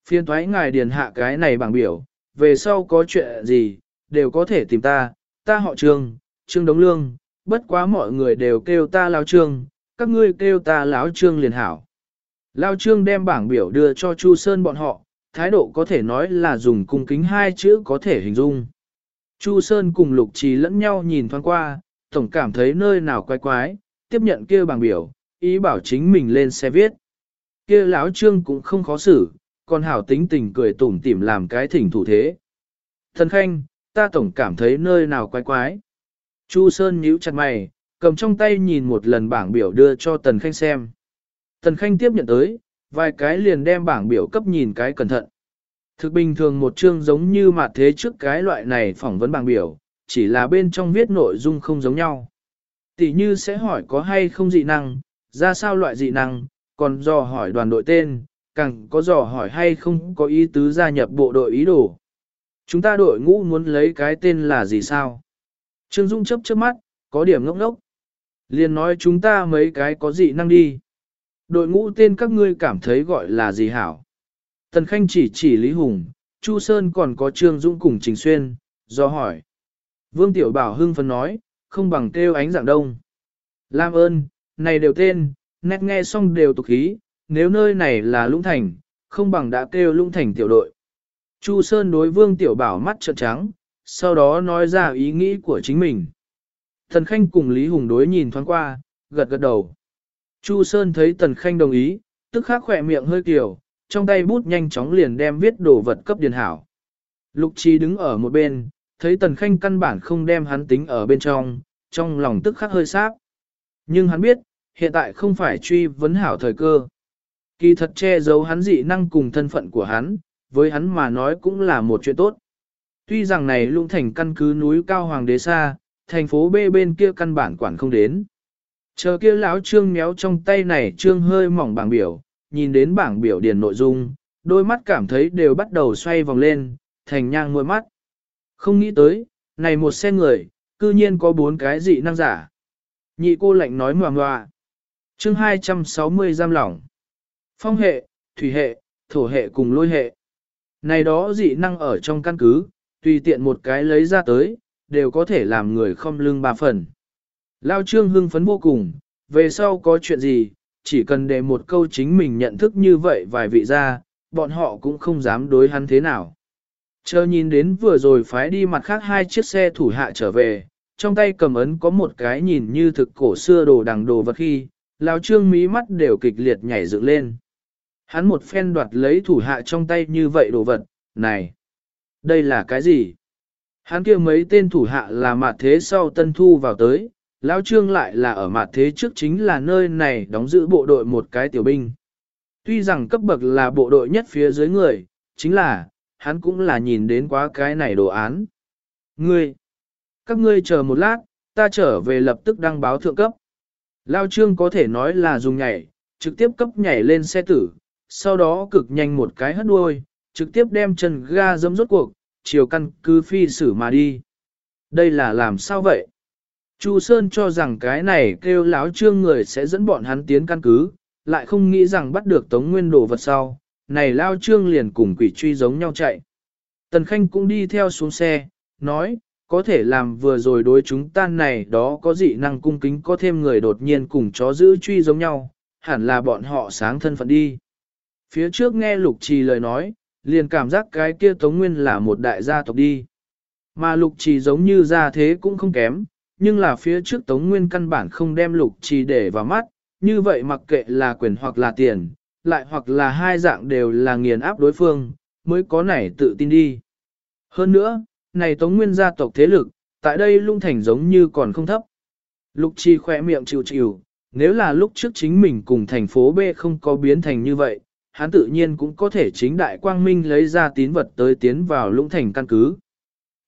Phiên thoái ngài điền hạ cái này bảng biểu, về sau có chuyện gì, đều có thể tìm ta, ta họ trương, trương đống lương, bất quá mọi người đều kêu ta lao trương, các ngươi kêu ta láo trương liền hảo. Lao trương đem bảng biểu đưa cho Chu Sơn bọn họ, thái độ có thể nói là dùng cung kính hai chữ có thể hình dung. Chu Sơn cùng Lục Trì lẫn nhau nhìn thoáng qua, tổng cảm thấy nơi nào quái quái, tiếp nhận kia bảng biểu, ý bảo chính mình lên xe viết. Kia lão trương cũng không khó xử, còn hảo tính tình cười tủm tỉm làm cái thỉnh thủ thế. Thần Khanh, ta tổng cảm thấy nơi nào quái quái. Chu Sơn nhíu chặt mày, cầm trong tay nhìn một lần bảng biểu đưa cho Tần Khanh xem. Tần Khanh tiếp nhận tới, vài cái liền đem bảng biểu cấp nhìn cái cẩn thận. Thực bình thường một chương giống như mặt thế trước cái loại này phỏng vấn bảng biểu, chỉ là bên trong viết nội dung không giống nhau. Tỷ như sẽ hỏi có hay không dị năng, ra sao loại dị năng, còn dò hỏi đoàn đội tên, càng có dò hỏi hay không có ý tứ gia nhập bộ đội ý đồ. Chúng ta đội ngũ muốn lấy cái tên là gì sao? Trương Dung chấp chớp mắt, có điểm ngốc ngốc. Liền nói chúng ta mấy cái có dị năng đi. Đội ngũ tên các ngươi cảm thấy gọi là gì hảo? Tần Khanh chỉ chỉ Lý Hùng, Chu Sơn còn có Trương Dung cùng Trình Xuyên, do hỏi. Vương Tiểu Bảo hưng phấn nói, không bằng kêu ánh dạng đông. Lam ơn, này đều tên, nét nghe xong đều tục khí, nếu nơi này là Lũng Thành, không bằng đã kêu Lũng Thành tiểu đội. Chu Sơn đối Vương Tiểu Bảo mắt trợn trắng, sau đó nói ra ý nghĩ của chính mình. Thần Khanh cùng Lý Hùng đối nhìn thoáng qua, gật gật đầu. Chu Sơn thấy Tần Khanh đồng ý, tức khắc khỏe miệng hơi kiểu, trong tay bút nhanh chóng liền đem viết đồ vật cấp điền hảo. Lục Chi đứng ở một bên, thấy Tần Khanh căn bản không đem hắn tính ở bên trong, trong lòng tức khắc hơi sáp. Nhưng hắn biết, hiện tại không phải truy vấn hảo thời cơ. Kỳ thật che giấu hắn dị năng cùng thân phận của hắn, với hắn mà nói cũng là một chuyện tốt. Tuy rằng này lũng thành căn cứ núi cao hoàng đế xa, thành phố B bên kia căn bản quản không đến. Chờ kia lão trương méo trong tay này trương hơi mỏng bảng biểu, nhìn đến bảng biểu điền nội dung, đôi mắt cảm thấy đều bắt đầu xoay vòng lên, thành nhang môi mắt. Không nghĩ tới, này một xe người, cư nhiên có bốn cái dị năng giả. Nhị cô lạnh nói ngoà ngoà. Chương 260 giam lỏng. Phong hệ, thủy hệ, thổ hệ cùng lôi hệ. Này đó dị năng ở trong căn cứ, tùy tiện một cái lấy ra tới, đều có thể làm người không lưng ba phần. Lao trương hưng phấn vô cùng, về sau có chuyện gì, chỉ cần để một câu chính mình nhận thức như vậy vài vị ra, bọn họ cũng không dám đối hắn thế nào. Chờ nhìn đến vừa rồi phái đi mặt khác hai chiếc xe thủ hạ trở về, trong tay cầm ấn có một cái nhìn như thực cổ xưa đồ đằng đồ vật khi, Lao trương mí mắt đều kịch liệt nhảy dựng lên. Hắn một phen đoạt lấy thủ hạ trong tay như vậy đồ vật, này, đây là cái gì? Hắn kia mấy tên thủ hạ là mặt thế sau tân thu vào tới, Lão Trương lại là ở mặt thế trước chính là nơi này đóng giữ bộ đội một cái tiểu binh. Tuy rằng cấp bậc là bộ đội nhất phía dưới người, chính là, hắn cũng là nhìn đến quá cái này đồ án. Ngươi, các ngươi chờ một lát, ta trở về lập tức đăng báo thượng cấp. Lao Trương có thể nói là dùng nhảy, trực tiếp cấp nhảy lên xe tử, sau đó cực nhanh một cái hất đuôi, trực tiếp đem chân ga dâm rốt cuộc, chiều căn cứ phi xử mà đi. Đây là làm sao vậy? Chu Sơn cho rằng cái này kêu láo trương người sẽ dẫn bọn hắn tiến căn cứ, lại không nghĩ rằng bắt được Tống Nguyên đồ vật sau, này lao trương liền cùng quỷ truy giống nhau chạy. Tần Khanh cũng đi theo xuống xe, nói, có thể làm vừa rồi đối chúng ta này đó có dị năng cung kính có thêm người đột nhiên cùng chó giữ truy giống nhau, hẳn là bọn họ sáng thân phận đi. Phía trước nghe Lục Trì lời nói, liền cảm giác cái kia Tống Nguyên là một đại gia tộc đi. Mà Lục Trì giống như gia thế cũng không kém, nhưng là phía trước Tống Nguyên căn bản không đem Lục Trì để vào mắt, như vậy mặc kệ là quyền hoặc là tiền, lại hoặc là hai dạng đều là nghiền áp đối phương, mới có nảy tự tin đi. Hơn nữa, này Tống Nguyên gia tộc thế lực, tại đây lung thành giống như còn không thấp. Lục trì khỏe miệng chịu chịu, nếu là lúc trước chính mình cùng thành phố B không có biến thành như vậy, hắn tự nhiên cũng có thể chính đại quang minh lấy ra tín vật tới tiến vào lũng thành căn cứ.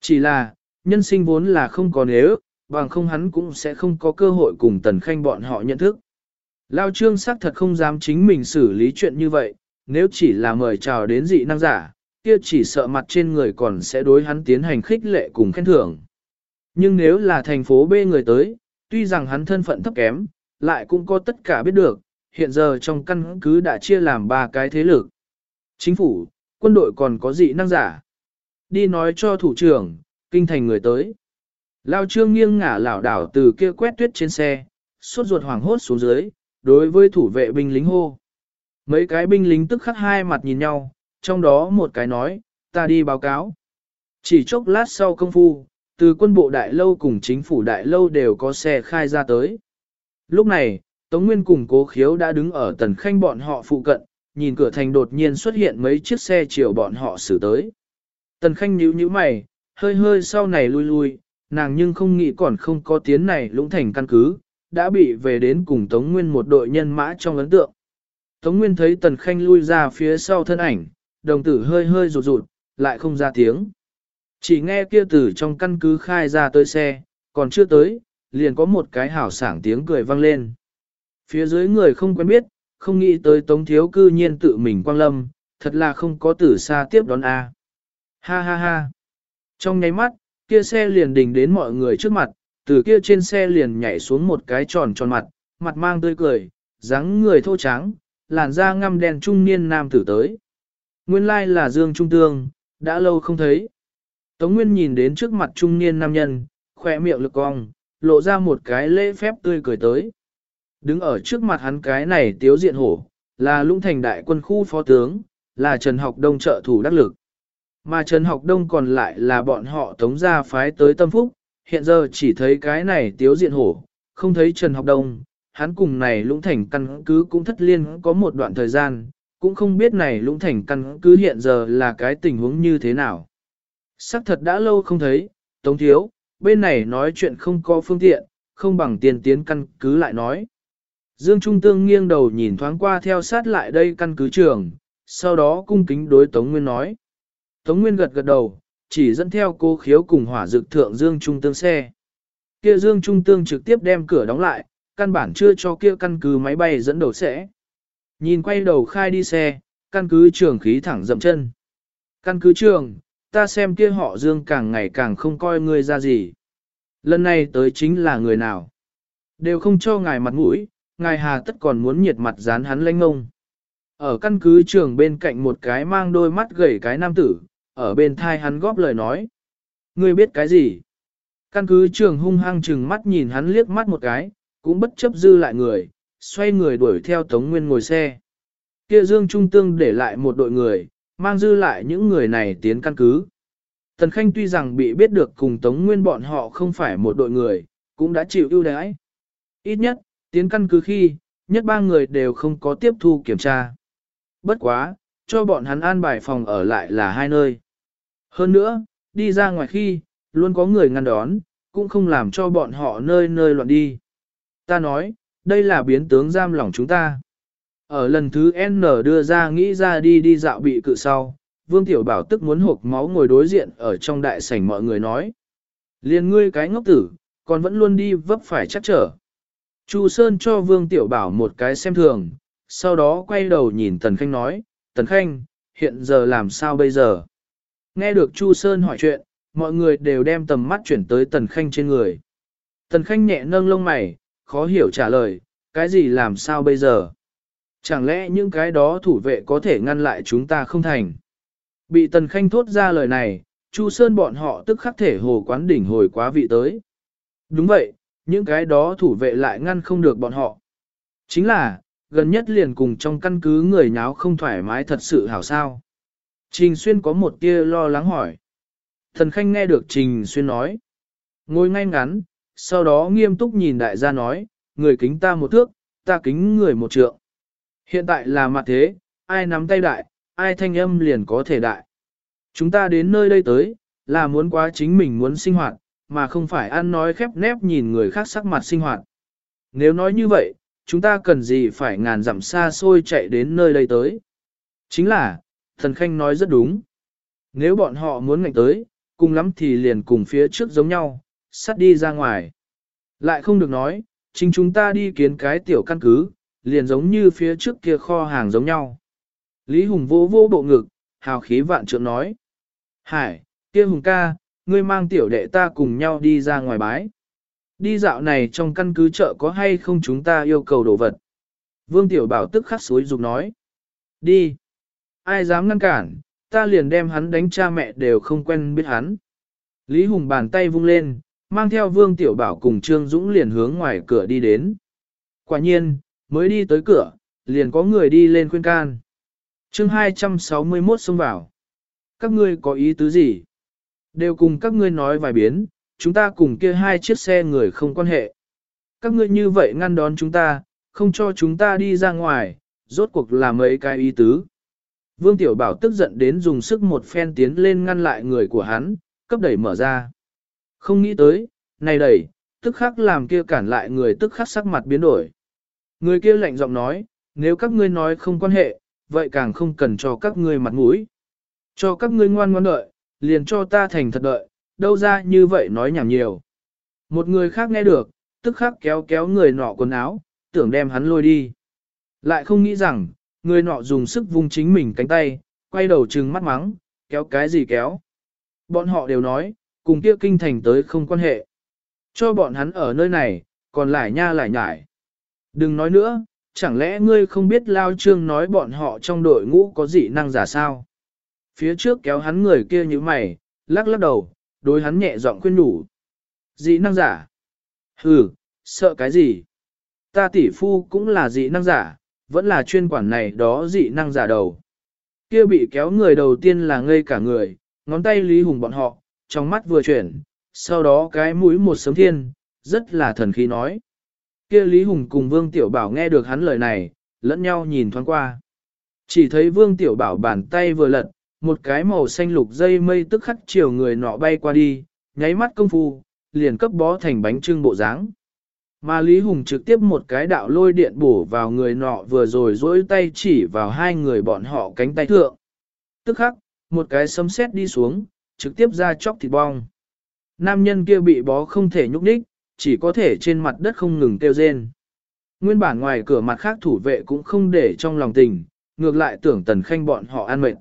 Chỉ là, nhân sinh vốn là không có nếu, bằng không hắn cũng sẽ không có cơ hội cùng tần khanh bọn họ nhận thức. Lao trương xác thật không dám chính mình xử lý chuyện như vậy, nếu chỉ là mời chào đến dị năng giả, kia chỉ sợ mặt trên người còn sẽ đối hắn tiến hành khích lệ cùng khen thưởng. Nhưng nếu là thành phố B người tới, tuy rằng hắn thân phận thấp kém, lại cũng có tất cả biết được, hiện giờ trong căn cứ đã chia làm ba cái thế lực. Chính phủ, quân đội còn có dị năng giả. Đi nói cho thủ trưởng, kinh thành người tới. Lao trương nghiêng ngả lảo đảo từ kia quét tuyết trên xe, suốt ruột hoảng hốt xuống dưới, đối với thủ vệ binh lính hô. Mấy cái binh lính tức khắc hai mặt nhìn nhau, trong đó một cái nói, ta đi báo cáo. Chỉ chốc lát sau công phu, từ quân bộ đại lâu cùng chính phủ đại lâu đều có xe khai ra tới. Lúc này, Tống Nguyên cùng cố khiếu đã đứng ở tần khanh bọn họ phụ cận, nhìn cửa thành đột nhiên xuất hiện mấy chiếc xe chiều bọn họ xử tới. Tần khanh nhíu nhíu mày, hơi hơi sau này lui lui, nàng nhưng không nghĩ còn không có tiến này lũng thành căn cứ, đã bị về đến cùng Tống Nguyên một đội nhân mã trong ấn tượng. Tống Nguyên thấy Tần Khanh lui ra phía sau thân ảnh, đồng tử hơi hơi rụt rụt, lại không ra tiếng. Chỉ nghe kia tử trong căn cứ khai ra tới xe, còn chưa tới, liền có một cái hảo sảng tiếng cười vang lên. Phía dưới người không quen biết, không nghĩ tới Tống Thiếu cư nhiên tự mình quang lâm, thật là không có tử xa tiếp đón A. Ha ha ha. Trong nháy mắt, kia xe liền đình đến mọi người trước mặt, từ kia trên xe liền nhảy xuống một cái tròn tròn mặt, mặt mang tươi cười, dáng người thô trắng, làn da ngăm đen trung niên nam tử tới. Nguyên lai là Dương Trung Tương, đã lâu không thấy. Tống Nguyên nhìn đến trước mặt trung niên nam nhân, khỏe miệng lực cong, lộ ra một cái lễ phép tươi cười tới. Đứng ở trước mặt hắn cái này tiếu diện hổ, là lũng thành đại quân khu phó tướng, là Trần Học Đông trợ thủ đắc lực. Mà Trần Học Đông còn lại là bọn họ tống ra phái tới tâm phúc, hiện giờ chỉ thấy cái này tiếu diện hổ, không thấy Trần Học Đông, hắn cùng này lũng thành căn cứ cũng thất liên có một đoạn thời gian, cũng không biết này lũng thành căn cứ hiện giờ là cái tình huống như thế nào. Sắc thật đã lâu không thấy, Tống Thiếu, bên này nói chuyện không có phương tiện, không bằng tiền tiến căn cứ lại nói. Dương Trung Tương nghiêng đầu nhìn thoáng qua theo sát lại đây căn cứ trường, sau đó cung kính đối Tống Nguyên nói. Tống Nguyên gật gật đầu, chỉ dẫn theo cô khiếu cùng hỏa dực thượng Dương Trung Tương xe. Kia Dương Trung Tương trực tiếp đem cửa đóng lại, căn bản chưa cho kia căn cứ máy bay dẫn đầu sẽ. Nhìn quay đầu khai đi xe, căn cứ trường khí thẳng dậm chân. Căn cứ trường, ta xem kia họ Dương càng ngày càng không coi người ra gì. Lần này tới chính là người nào. Đều không cho ngài mặt mũi, ngài hà tất còn muốn nhiệt mặt dán hắn lanh ngông. Ở căn cứ trường bên cạnh một cái mang đôi mắt gầy cái nam tử, ở bên thai hắn góp lời nói. Ngươi biết cái gì? Căn cứ trường hung hăng chừng mắt nhìn hắn liếc mắt một cái, cũng bất chấp dư lại người, xoay người đuổi theo Tống Nguyên ngồi xe. Kia Dương Trung Tương để lại một đội người, mang dư lại những người này tiến căn cứ. Tần Khanh tuy rằng bị biết được cùng Tống Nguyên bọn họ không phải một đội người, cũng đã chịu ưu đãi. Ít nhất, tiến căn cứ khi, nhất ba người đều không có tiếp thu kiểm tra. Bất quá, cho bọn hắn an bài phòng ở lại là hai nơi. Hơn nữa, đi ra ngoài khi, luôn có người ngăn đón, cũng không làm cho bọn họ nơi nơi loạn đi. Ta nói, đây là biến tướng giam lỏng chúng ta. Ở lần thứ N đưa ra nghĩ ra đi đi dạo bị cự sau, Vương Tiểu Bảo tức muốn hộp máu ngồi đối diện ở trong đại sảnh mọi người nói. Liên ngươi cái ngốc tử, còn vẫn luôn đi vấp phải chắc trở. Chu Sơn cho Vương Tiểu Bảo một cái xem thường, sau đó quay đầu nhìn Tần Khanh nói, Tần Khanh, hiện giờ làm sao bây giờ? Nghe được Chu Sơn hỏi chuyện, mọi người đều đem tầm mắt chuyển tới Tần Khanh trên người. Tần Khanh nhẹ nâng lông mày, khó hiểu trả lời, cái gì làm sao bây giờ? Chẳng lẽ những cái đó thủ vệ có thể ngăn lại chúng ta không thành? Bị Tần Khanh thốt ra lời này, Chu Sơn bọn họ tức khắc thể hồ quán đỉnh hồi quá vị tới. Đúng vậy, những cái đó thủ vệ lại ngăn không được bọn họ. Chính là, gần nhất liền cùng trong căn cứ người nháo không thoải mái thật sự hảo sao. Trình Xuyên có một tia lo lắng hỏi. Thần Khanh nghe được Trình Xuyên nói. Ngồi ngay ngắn, sau đó nghiêm túc nhìn đại gia nói, người kính ta một thước, ta kính người một trượng. Hiện tại là mặt thế, ai nắm tay đại, ai thanh âm liền có thể đại. Chúng ta đến nơi đây tới, là muốn quá chính mình muốn sinh hoạt, mà không phải ăn nói khép nép nhìn người khác sắc mặt sinh hoạt. Nếu nói như vậy, chúng ta cần gì phải ngàn dặm xa xôi chạy đến nơi đây tới. Chính là, thần khanh nói rất đúng. Nếu bọn họ muốn ngạnh tới, cùng lắm thì liền cùng phía trước giống nhau, sắt đi ra ngoài. Lại không được nói, chính chúng ta đi kiến cái tiểu căn cứ, liền giống như phía trước kia kho hàng giống nhau. Lý Hùng vô vô bộ ngực, hào khí vạn trượng nói. Hải, kia Hùng ca, ngươi mang tiểu đệ ta cùng nhau đi ra ngoài bái. Đi dạo này trong căn cứ chợ có hay không chúng ta yêu cầu đồ vật. Vương Tiểu Bảo tức khắc suối dục nói. Đi. Ai dám ngăn cản, ta liền đem hắn đánh cha mẹ đều không quen biết hắn. Lý Hùng bàn tay vung lên, mang theo Vương Tiểu Bảo cùng Trương Dũng liền hướng ngoài cửa đi đến. Quả nhiên, mới đi tới cửa, liền có người đi lên khuyên can. chương 261 xông vào. Các ngươi có ý tứ gì? Đều cùng các ngươi nói vài biến, chúng ta cùng kia hai chiếc xe người không quan hệ. Các ngươi như vậy ngăn đón chúng ta, không cho chúng ta đi ra ngoài, rốt cuộc là mấy cái ý tứ. Vương Tiểu Bảo tức giận đến dùng sức một phen tiến lên ngăn lại người của hắn, cấp đẩy mở ra. Không nghĩ tới, này đẩy, tức khắc làm kia cản lại người tức khắc sắc mặt biến đổi. Người kia lạnh giọng nói, nếu các ngươi nói không quan hệ, vậy càng không cần cho các ngươi mặt mũi. Cho các ngươi ngoan ngoan đợi, liền cho ta thành thật đợi, đâu ra như vậy nói nhảm nhiều. Một người khác nghe được, tức khắc kéo kéo người nọ quần áo, tưởng đem hắn lôi đi. Lại không nghĩ rằng, người nọ dùng sức vung chính mình cánh tay, quay đầu trừng mắt mắng, kéo cái gì kéo. Bọn họ đều nói, cùng kia kinh thành tới không quan hệ. Cho bọn hắn ở nơi này, còn lại nha lại nhải. Đừng nói nữa, chẳng lẽ ngươi không biết Lao Trương nói bọn họ trong đội ngũ có dị năng giả sao? Phía trước kéo hắn người kia như mày, lắc lắc đầu, đối hắn nhẹ giọng khuyên nhủ. Dị năng giả? Hừ, sợ cái gì? Ta tỷ phu cũng là dị năng giả, vẫn là chuyên quản này đó dị năng giả đầu. Kia bị kéo người đầu tiên là ngây cả người, ngón tay Lý Hùng bọn họ, trong mắt vừa chuyển, sau đó cái mũi một sớm thiên, rất là thần khí nói. Kia Lý Hùng cùng Vương Tiểu Bảo nghe được hắn lời này, lẫn nhau nhìn thoáng qua. Chỉ thấy Vương Tiểu Bảo bàn tay vừa lật, một cái màu xanh lục dây mây tức khắc chiều người nọ bay qua đi, nháy mắt công phu, liền cấp bó thành bánh trưng bộ dáng. Mà Lý Hùng trực tiếp một cái đạo lôi điện bổ vào người nọ vừa rồi dỗi tay chỉ vào hai người bọn họ cánh tay thượng. Tức khắc, một cái sấm sét đi xuống, trực tiếp ra chóc thịt bong. Nam nhân kia bị bó không thể nhúc nhích, chỉ có thể trên mặt đất không ngừng kêu rên. Nguyên bản ngoài cửa mặt khác thủ vệ cũng không để trong lòng tình, ngược lại tưởng tần khanh bọn họ an mệt.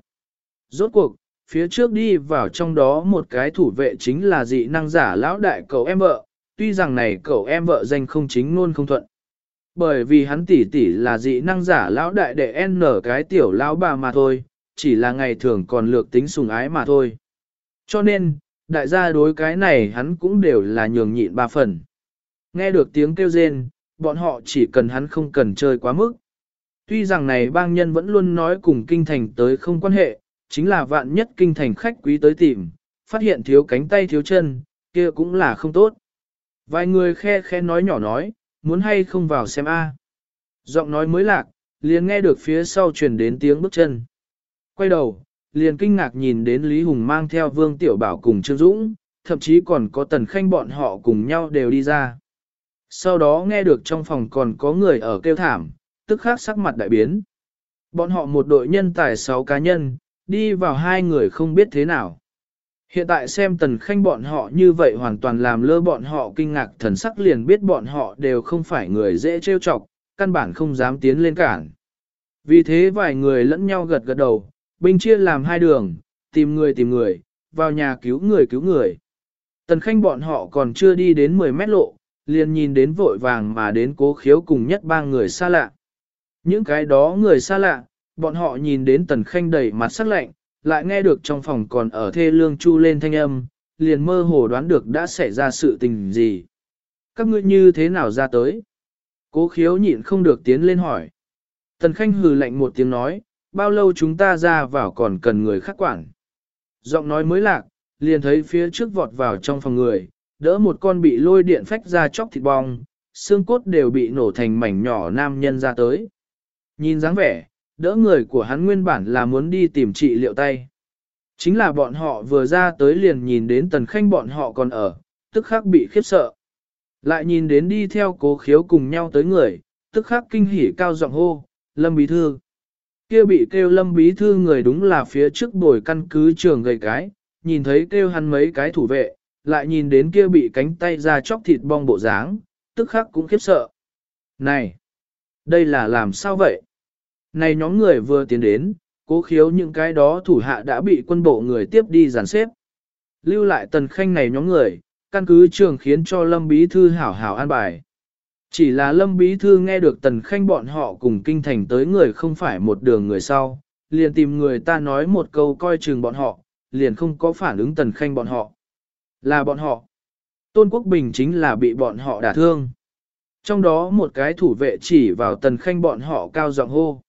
Rốt cuộc, phía trước đi vào trong đó một cái thủ vệ chính là dị năng giả lão đại cậu em vợ, tuy rằng này cậu em vợ danh không chính luôn không thuận. Bởi vì hắn tỷ tỷ là dị năng giả lão đại đệ n cái tiểu lão bà mà thôi, chỉ là ngày thường còn lược tính sùng ái mà thôi. Cho nên, đại gia đối cái này hắn cũng đều là nhường nhịn ba phần. Nghe được tiếng kêu rên, bọn họ chỉ cần hắn không cần chơi quá mức. Tuy rằng này bang nhân vẫn luôn nói cùng kinh thành tới không quan hệ, chính là vạn nhất kinh thành khách quý tới tìm, phát hiện thiếu cánh tay thiếu chân, kia cũng là không tốt. Vài người khe khe nói nhỏ nói, muốn hay không vào xem a. Giọng nói mới lạc, liền nghe được phía sau truyền đến tiếng bước chân. Quay đầu, liền kinh ngạc nhìn đến Lý Hùng mang theo Vương Tiểu Bảo cùng Trương Dũng, thậm chí còn có tần khanh bọn họ cùng nhau đều đi ra. Sau đó nghe được trong phòng còn có người ở kêu thảm, tức khắc sắc mặt đại biến. Bọn họ một đội nhân tài 6 cá nhân, đi vào hai người không biết thế nào. Hiện tại xem tần khanh bọn họ như vậy hoàn toàn làm lơ bọn họ kinh ngạc thần sắc liền biết bọn họ đều không phải người dễ trêu chọc, căn bản không dám tiến lên cản. Vì thế vài người lẫn nhau gật gật đầu, binh chia làm hai đường, tìm người tìm người, vào nhà cứu người cứu người. Tần khanh bọn họ còn chưa đi đến 10 mét lộ, liền nhìn đến vội vàng mà đến cố khiếu cùng nhất ba người xa lạ. Những cái đó người xa lạ, bọn họ nhìn đến tần khanh đầy mặt sắc lạnh, lại nghe được trong phòng còn ở thê lương chu lên thanh âm, liền mơ hồ đoán được đã xảy ra sự tình gì. Các ngươi như thế nào ra tới? Cố khiếu nhịn không được tiến lên hỏi. Tần khanh hừ lạnh một tiếng nói, bao lâu chúng ta ra vào còn cần người khác quản. Giọng nói mới lạc, liền thấy phía trước vọt vào trong phòng người, đỡ một con bị lôi điện phách ra chóc thịt bong, xương cốt đều bị nổ thành mảnh nhỏ nam nhân ra tới. Nhìn dáng vẻ, đỡ người của hắn nguyên bản là muốn đi tìm trị liệu tay. Chính là bọn họ vừa ra tới liền nhìn đến tần khanh bọn họ còn ở, tức khắc bị khiếp sợ. Lại nhìn đến đi theo cố khiếu cùng nhau tới người, tức khắc kinh hỉ cao giọng hô, lâm bí thư. Kia bị kêu lâm bí thư người đúng là phía trước bồi căn cứ trường gầy cái, nhìn thấy kêu hắn mấy cái thủ vệ, lại nhìn đến kia bị cánh tay ra chóc thịt bong bộ dáng, tức khắc cũng khiếp sợ. Này, đây là làm sao vậy? Này nhóm người vừa tiến đến, cố khiếu những cái đó thủ hạ đã bị quân bộ người tiếp đi giàn xếp. Lưu lại tần khanh này nhóm người, căn cứ trường khiến cho Lâm Bí Thư hảo hảo an bài. Chỉ là Lâm Bí Thư nghe được tần khanh bọn họ cùng kinh thành tới người không phải một đường người sau, liền tìm người ta nói một câu coi chừng bọn họ, liền không có phản ứng tần khanh bọn họ. Là bọn họ. Tôn Quốc Bình chính là bị bọn họ đả thương. Trong đó một cái thủ vệ chỉ vào tần khanh bọn họ cao giọng hô.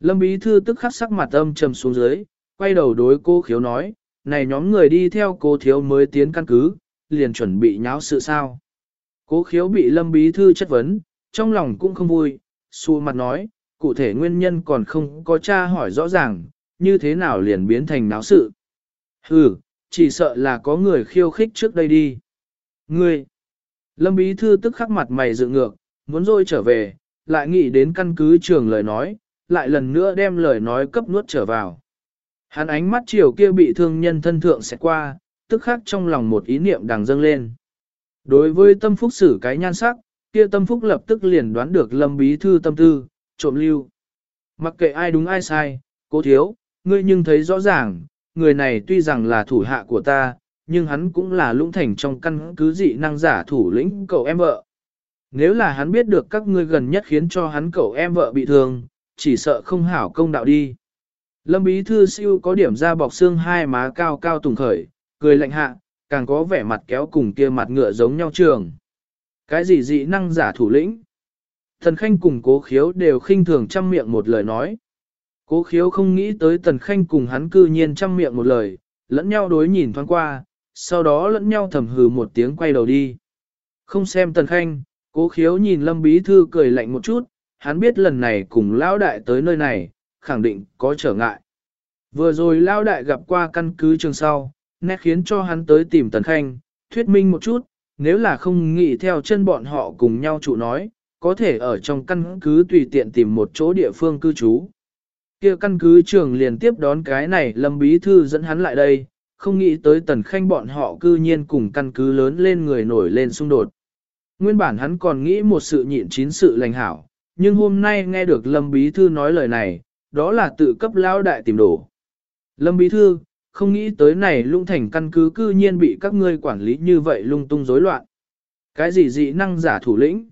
Lâm Bí Thư tức khắc sắc mặt âm trầm xuống dưới, quay đầu đối cô khiếu nói, này nhóm người đi theo cô thiếu mới tiến căn cứ, liền chuẩn bị nháo sự sao. Cố khiếu bị Lâm Bí Thư chất vấn, trong lòng cũng không vui, xua mặt nói, cụ thể nguyên nhân còn không có tra hỏi rõ ràng, như thế nào liền biến thành náo sự. Ừ, chỉ sợ là có người khiêu khích trước đây đi. Ngươi! Lâm Bí Thư tức khắc mặt mày dự ngược, muốn rồi trở về, lại nghĩ đến căn cứ trường lời nói, lại lần nữa đem lời nói cấp nuốt trở vào. Hắn ánh mắt chiều kia bị thương nhân thân thượng sẽ qua, tức khắc trong lòng một ý niệm đằng dâng lên. Đối với tâm phúc xử cái nhan sắc, kia tâm phúc lập tức liền đoán được lâm bí thư tâm tư, trộm lưu. Mặc kệ ai đúng ai sai, cố thiếu, ngươi nhưng thấy rõ ràng, người này tuy rằng là thủ hạ của ta, nhưng hắn cũng là lũng thành trong căn cứ dị năng giả thủ lĩnh cậu em vợ. Nếu là hắn biết được các ngươi gần nhất khiến cho hắn cậu em vợ bị thương, chỉ sợ không hảo công đạo đi. Lâm bí thư siêu có điểm ra bọc xương hai má cao cao tùng khởi, cười lạnh hạ, càng có vẻ mặt kéo cùng kia mặt ngựa giống nhau trường. Cái gì dị năng giả thủ lĩnh? Thần Khanh cùng cố khiếu đều khinh thường trăm miệng một lời nói. Cố khiếu không nghĩ tới tần khanh cùng hắn cư nhiên trăm miệng một lời, lẫn nhau đối nhìn thoáng qua, sau đó lẫn nhau thầm hừ một tiếng quay đầu đi. Không xem tần khanh, cố khiếu nhìn lâm bí thư cười lạnh một chút, hắn biết lần này cùng lão đại tới nơi này, khẳng định có trở ngại. Vừa rồi lão đại gặp qua căn cứ trường sau, nét khiến cho hắn tới tìm tần khanh, thuyết minh một chút, nếu là không nghĩ theo chân bọn họ cùng nhau trụ nói, có thể ở trong căn cứ tùy tiện tìm một chỗ địa phương cư trú kia căn cứ trường liền tiếp đón cái này lâm bí thư dẫn hắn lại đây, không nghĩ tới tần khanh bọn họ cư nhiên cùng căn cứ lớn lên người nổi lên xung đột. Nguyên bản hắn còn nghĩ một sự nhịn chín sự lành hảo, nhưng hôm nay nghe được lâm bí thư nói lời này, đó là tự cấp lao đại tìm đổ. Lâm bí thư, không nghĩ tới này lung thành căn cứ cư nhiên bị các ngươi quản lý như vậy lung tung rối loạn. Cái gì dị năng giả thủ lĩnh?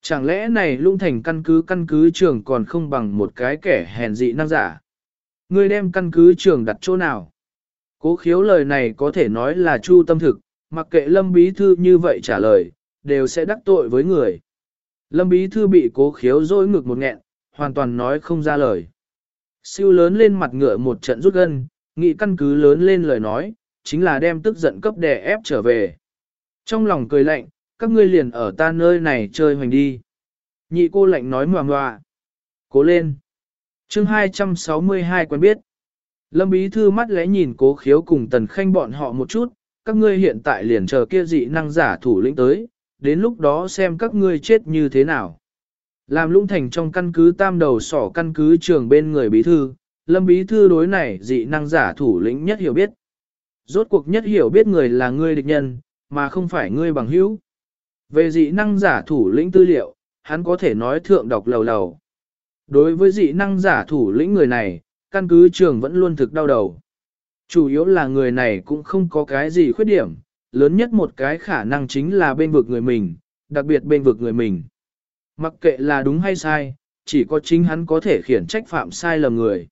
Chẳng lẽ này lung thành căn cứ căn cứ trường còn không bằng một cái kẻ hèn dị năng giả? Ngươi đem căn cứ trường đặt chỗ nào? Cố khiếu lời này có thể nói là chu tâm thực, mặc kệ lâm bí thư như vậy trả lời, đều sẽ đắc tội với người. Lâm bí thư bị cố khiếu dối ngực một nghẹn, hoàn toàn nói không ra lời. Siêu lớn lên mặt ngựa một trận rút gân, nghị căn cứ lớn lên lời nói, chính là đem tức giận cấp đè ép trở về. Trong lòng cười lạnh, các ngươi liền ở ta nơi này chơi hoành đi. Nhị cô lạnh nói ngoà ngoà. Cố lên. chương 262 quen biết. Lâm Bí Thư mắt lẽ nhìn cố khiếu cùng tần khanh bọn họ một chút, các ngươi hiện tại liền chờ kia dị năng giả thủ lĩnh tới, đến lúc đó xem các ngươi chết như thế nào. Làm lũng thành trong căn cứ tam đầu sỏ căn cứ trường bên người Bí Thư, Lâm Bí Thư đối này dị năng giả thủ lĩnh nhất hiểu biết. Rốt cuộc nhất hiểu biết người là ngươi địch nhân, mà không phải ngươi bằng hữu. Về dị năng giả thủ lĩnh tư liệu, hắn có thể nói thượng đọc lầu lầu. Đối với dị năng giả thủ lĩnh người này, căn cứ trường vẫn luôn thực đau đầu. Chủ yếu là người này cũng không có cái gì khuyết điểm, lớn nhất một cái khả năng chính là bên vực người mình, đặc biệt bên vực người mình. Mặc kệ là đúng hay sai, chỉ có chính hắn có thể khiển trách phạm sai lầm người.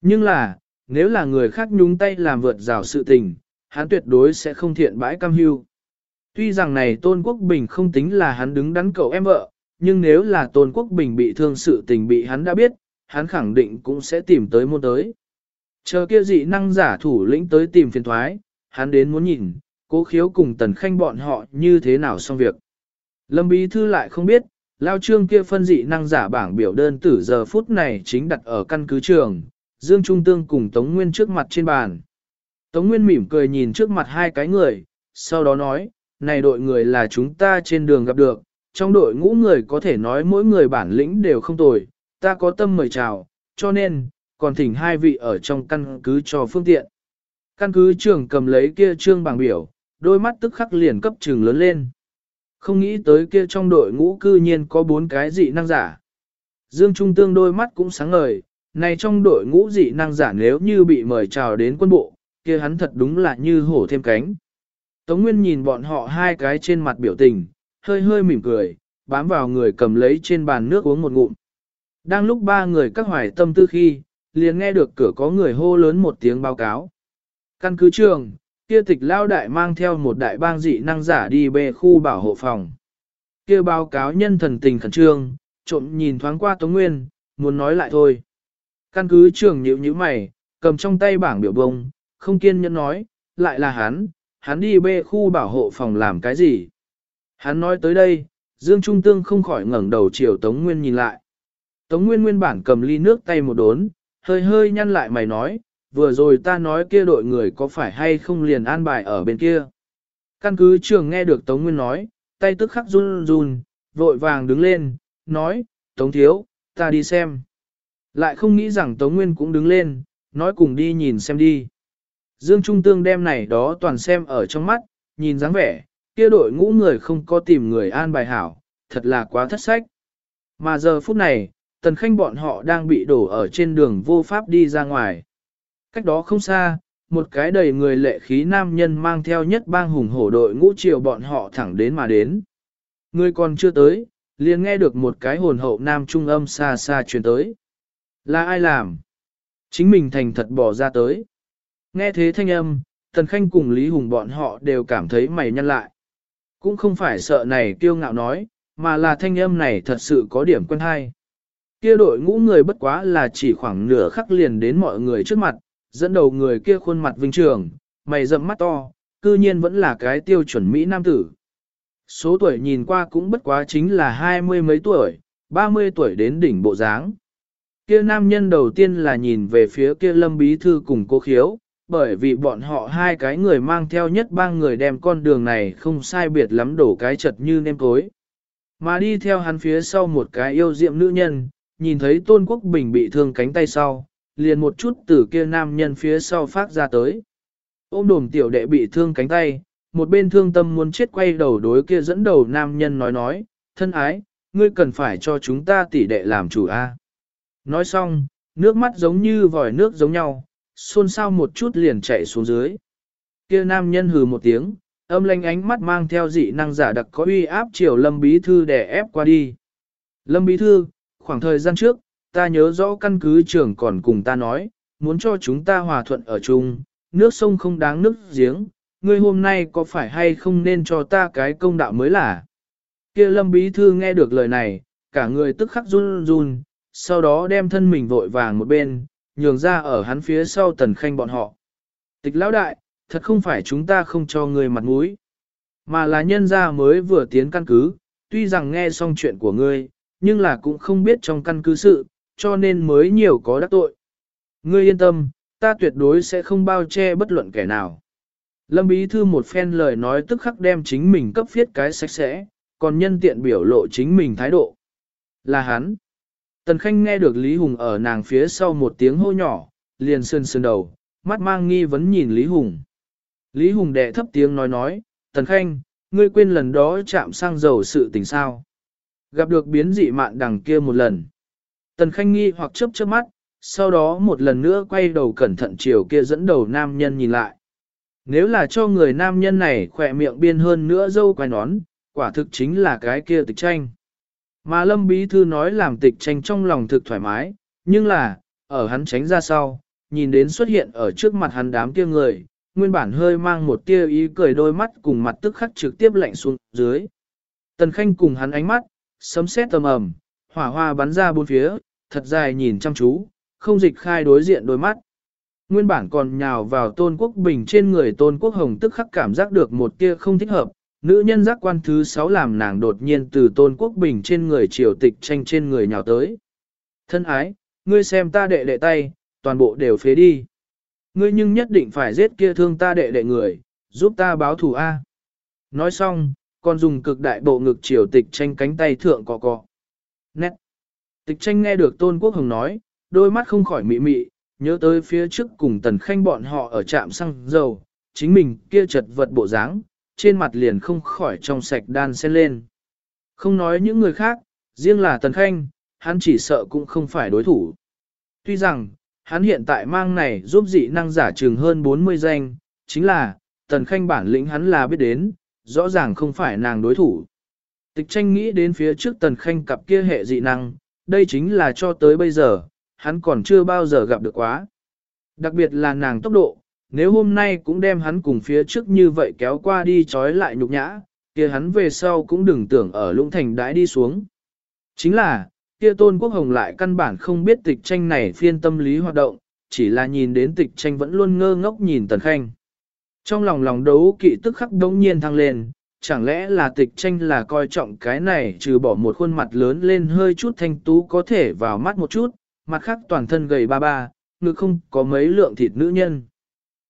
Nhưng là, nếu là người khác nhúng tay làm vượt rào sự tình, hắn tuyệt đối sẽ không thiện bãi cam hưu. Tuy rằng này Tôn Quốc Bình không tính là hắn đứng đắn cậu em vợ, nhưng nếu là Tôn Quốc Bình bị thương sự tình bị hắn đã biết, hắn khẳng định cũng sẽ tìm tới môn tới. Chờ kia dị năng giả thủ lĩnh tới tìm phiền thoái, hắn đến muốn nhìn, cố khiếu cùng tần khanh bọn họ như thế nào xong việc. Lâm Bí Thư lại không biết, lao trương kia phân dị năng giả bảng biểu đơn tử giờ phút này chính đặt ở căn cứ trường, Dương Trung Tương cùng Tống Nguyên trước mặt trên bàn. Tống Nguyên mỉm cười nhìn trước mặt hai cái người, sau đó nói, này đội người là chúng ta trên đường gặp được, trong đội ngũ người có thể nói mỗi người bản lĩnh đều không tồi, ta có tâm mời chào, cho nên, còn thỉnh hai vị ở trong căn cứ cho phương tiện. Căn cứ trưởng cầm lấy kia trương bảng biểu, đôi mắt tức khắc liền cấp trừng lớn lên. Không nghĩ tới kia trong đội ngũ cư nhiên có bốn cái dị năng giả. Dương Trung Tương đôi mắt cũng sáng ngời, này trong đội ngũ dị năng giả nếu như bị mời chào đến quân bộ, kia hắn thật đúng là như hổ thêm cánh. Tống Nguyên nhìn bọn họ hai cái trên mặt biểu tình, hơi hơi mỉm cười, bám vào người cầm lấy trên bàn nước uống một ngụm. Đang lúc ba người các hoài tâm tư khi, liền nghe được cửa có người hô lớn một tiếng báo cáo. Căn cứ trường, kia tịch lao đại mang theo một đại bang dị năng giả đi bê khu bảo hộ phòng. Kia báo cáo nhân thần tình khẩn trương, trộm nhìn thoáng qua Tống Nguyên, muốn nói lại thôi. Căn cứ trường nhíu như mày, cầm trong tay bảng biểu bông, không kiên nhẫn nói, lại là hắn, hắn đi bê khu bảo hộ phòng làm cái gì. Hắn nói tới đây, Dương Trung Tương không khỏi ngẩng đầu chiều Tống Nguyên nhìn lại. Tống Nguyên nguyên bản cầm ly nước tay một đốn, hơi hơi nhăn lại mày nói, vừa rồi ta nói kia đội người có phải hay không liền an bài ở bên kia. Căn cứ trường nghe được Tống Nguyên nói, tay tức khắc run run, vội vàng đứng lên, nói, Tống Thiếu, ta đi xem. Lại không nghĩ rằng Tống Nguyên cũng đứng lên, nói cùng đi nhìn xem đi. Dương Trung Tương đem này đó toàn xem ở trong mắt, nhìn dáng vẻ, kia đội ngũ người không có tìm người an bài hảo, thật là quá thất sách. Mà giờ phút này, tần khanh bọn họ đang bị đổ ở trên đường vô pháp đi ra ngoài. Cách đó không xa, một cái đầy người lệ khí nam nhân mang theo nhất bang hùng hổ đội ngũ triều bọn họ thẳng đến mà đến. Người còn chưa tới, liền nghe được một cái hồn hậu nam trung âm xa xa truyền tới. Là ai làm? Chính mình thành thật bỏ ra tới. Nghe thế thanh âm, Tần Khanh cùng Lý Hùng bọn họ đều cảm thấy mày nhăn lại. Cũng không phải sợ này kiêu ngạo nói, mà là thanh âm này thật sự có điểm quen hay. Kia đội ngũ người bất quá là chỉ khoảng nửa khắc liền đến mọi người trước mặt, dẫn đầu người kia khuôn mặt vinh trường, mày rậm mắt to, cư nhiên vẫn là cái tiêu chuẩn Mỹ Nam tử. Số tuổi nhìn qua cũng bất quá chính là hai mươi mấy tuổi, ba mươi tuổi đến đỉnh bộ dáng. Kia nam nhân đầu tiên là nhìn về phía kia lâm bí thư cùng cô khiếu, bởi vì bọn họ hai cái người mang theo nhất ba người đem con đường này không sai biệt lắm đổ cái chật như nêm cối. Mà đi theo hắn phía sau một cái yêu diệm nữ nhân, nhìn thấy Tôn Quốc Bình bị thương cánh tay sau, liền một chút từ kia nam nhân phía sau phát ra tới. Ôm đồm tiểu đệ bị thương cánh tay, một bên thương tâm muốn chết quay đầu đối kia dẫn đầu nam nhân nói nói, thân ái, ngươi cần phải cho chúng ta tỷ đệ làm chủ a. Nói xong, nước mắt giống như vòi nước giống nhau, xôn xao một chút liền chạy xuống dưới. Kia nam nhân hừ một tiếng, âm lanh ánh mắt mang theo dị năng giả đặc có uy áp chiều Lâm Bí Thư để ép qua đi. Lâm Bí Thư, khoảng thời gian trước, ta nhớ rõ căn cứ trưởng còn cùng ta nói, muốn cho chúng ta hòa thuận ở chung, nước sông không đáng nước giếng, ngươi hôm nay có phải hay không nên cho ta cái công đạo mới là. Kia Lâm Bí Thư nghe được lời này, cả người tức khắc run run, sau đó đem thân mình vội vàng một bên, nhường ra ở hắn phía sau tần khanh bọn họ. Tịch lão đại, thật không phải chúng ta không cho ngươi mặt mũi, mà là nhân gia mới vừa tiến căn cứ, tuy rằng nghe xong chuyện của ngươi, nhưng là cũng không biết trong căn cứ sự, cho nên mới nhiều có đắc tội. Ngươi yên tâm, ta tuyệt đối sẽ không bao che bất luận kẻ nào. Lâm Bí Thư một phen lời nói tức khắc đem chính mình cấp viết cái sạch sẽ, còn nhân tiện biểu lộ chính mình thái độ. Là hắn. Tần Khanh nghe được Lý Hùng ở nàng phía sau một tiếng hô nhỏ, liền sơn sơn đầu, mắt mang nghi vấn nhìn Lý Hùng. Lý Hùng đệ thấp tiếng nói nói, Tần Khanh, ngươi quên lần đó chạm sang dầu sự tình sao. Gặp được biến dị mạn đằng kia một lần. Tần Khanh nghi hoặc chớp chớp mắt, sau đó một lần nữa quay đầu cẩn thận chiều kia dẫn đầu nam nhân nhìn lại. Nếu là cho người nam nhân này khỏe miệng biên hơn nữa dâu quai nón, quả thực chính là cái kia tịch tranh. Mà Lâm Bí Thư nói làm tịch tranh trong lòng thực thoải mái, nhưng là, ở hắn tránh ra sau, nhìn đến xuất hiện ở trước mặt hắn đám kia người, nguyên bản hơi mang một tia ý cười đôi mắt cùng mặt tức khắc trực tiếp lạnh xuống dưới. Tần Khanh cùng hắn ánh mắt, sấm sét tầm ầm, hỏa hoa bắn ra bốn phía, thật dài nhìn chăm chú, không dịch khai đối diện đôi mắt. Nguyên bản còn nhào vào tôn quốc bình trên người tôn quốc hồng tức khắc cảm giác được một tia không thích hợp, nữ nhân giác quan thứ sáu làm nàng đột nhiên từ tôn quốc bình trên người triều tịch tranh trên người nhào tới. Thân ái, ngươi xem ta đệ đệ tay, toàn bộ đều phế đi. Ngươi nhưng nhất định phải giết kia thương ta đệ đệ người, giúp ta báo thù A. Nói xong, còn dùng cực đại bộ ngực triều tịch tranh cánh tay thượng cọ cọ. Nét. Tịch tranh nghe được tôn quốc hồng nói, đôi mắt không khỏi mị mị, nhớ tới phía trước cùng tần khanh bọn họ ở trạm xăng dầu, chính mình kia chật vật bộ dáng, trên mặt liền không khỏi trong sạch đan xen lên. Không nói những người khác, riêng là tần khanh, hắn chỉ sợ cũng không phải đối thủ. Tuy rằng, hắn hiện tại mang này giúp dị năng giả trường hơn 40 danh, chính là, tần khanh bản lĩnh hắn là biết đến, rõ ràng không phải nàng đối thủ. Tịch tranh nghĩ đến phía trước tần khanh cặp kia hệ dị năng, đây chính là cho tới bây giờ, hắn còn chưa bao giờ gặp được quá. Đặc biệt là nàng tốc độ, nếu hôm nay cũng đem hắn cùng phía trước như vậy kéo qua đi trói lại nhục nhã, kia hắn về sau cũng đừng tưởng ở lũng thành đãi đi xuống. Chính là, kia tôn quốc hồng lại căn bản không biết tịch tranh này phiên tâm lý hoạt động, chỉ là nhìn đến tịch tranh vẫn luôn ngơ ngốc nhìn tần khanh. Trong lòng lòng đấu kỵ tức khắc đống nhiên thăng lên, chẳng lẽ là tịch tranh là coi trọng cái này trừ bỏ một khuôn mặt lớn lên hơi chút thanh tú có thể vào mắt một chút, mặt khác toàn thân gầy ba ba, ngực không có mấy lượng thịt nữ nhân.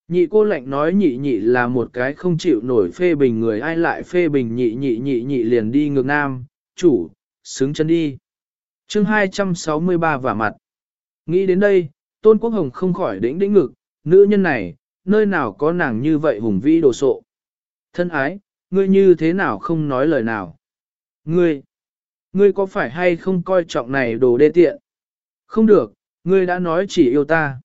Nhị cô lạnh nói nhị nhị là một cái không chịu nổi phê bình người ai lại phê bình nhị nhị nhị nhị liền đi ngược nam, chủ, xứng chân đi. chương 263 và mặt. Nghĩ đến đây, Tôn Quốc Hồng không khỏi đĩnh đĩnh ngực, nữ nhân này, nơi nào có nàng như vậy hùng vĩ đồ sộ. Thân ái, ngươi như thế nào không nói lời nào? Ngươi, ngươi có phải hay không coi trọng này đồ đê tiện? Không được, ngươi đã nói chỉ yêu ta.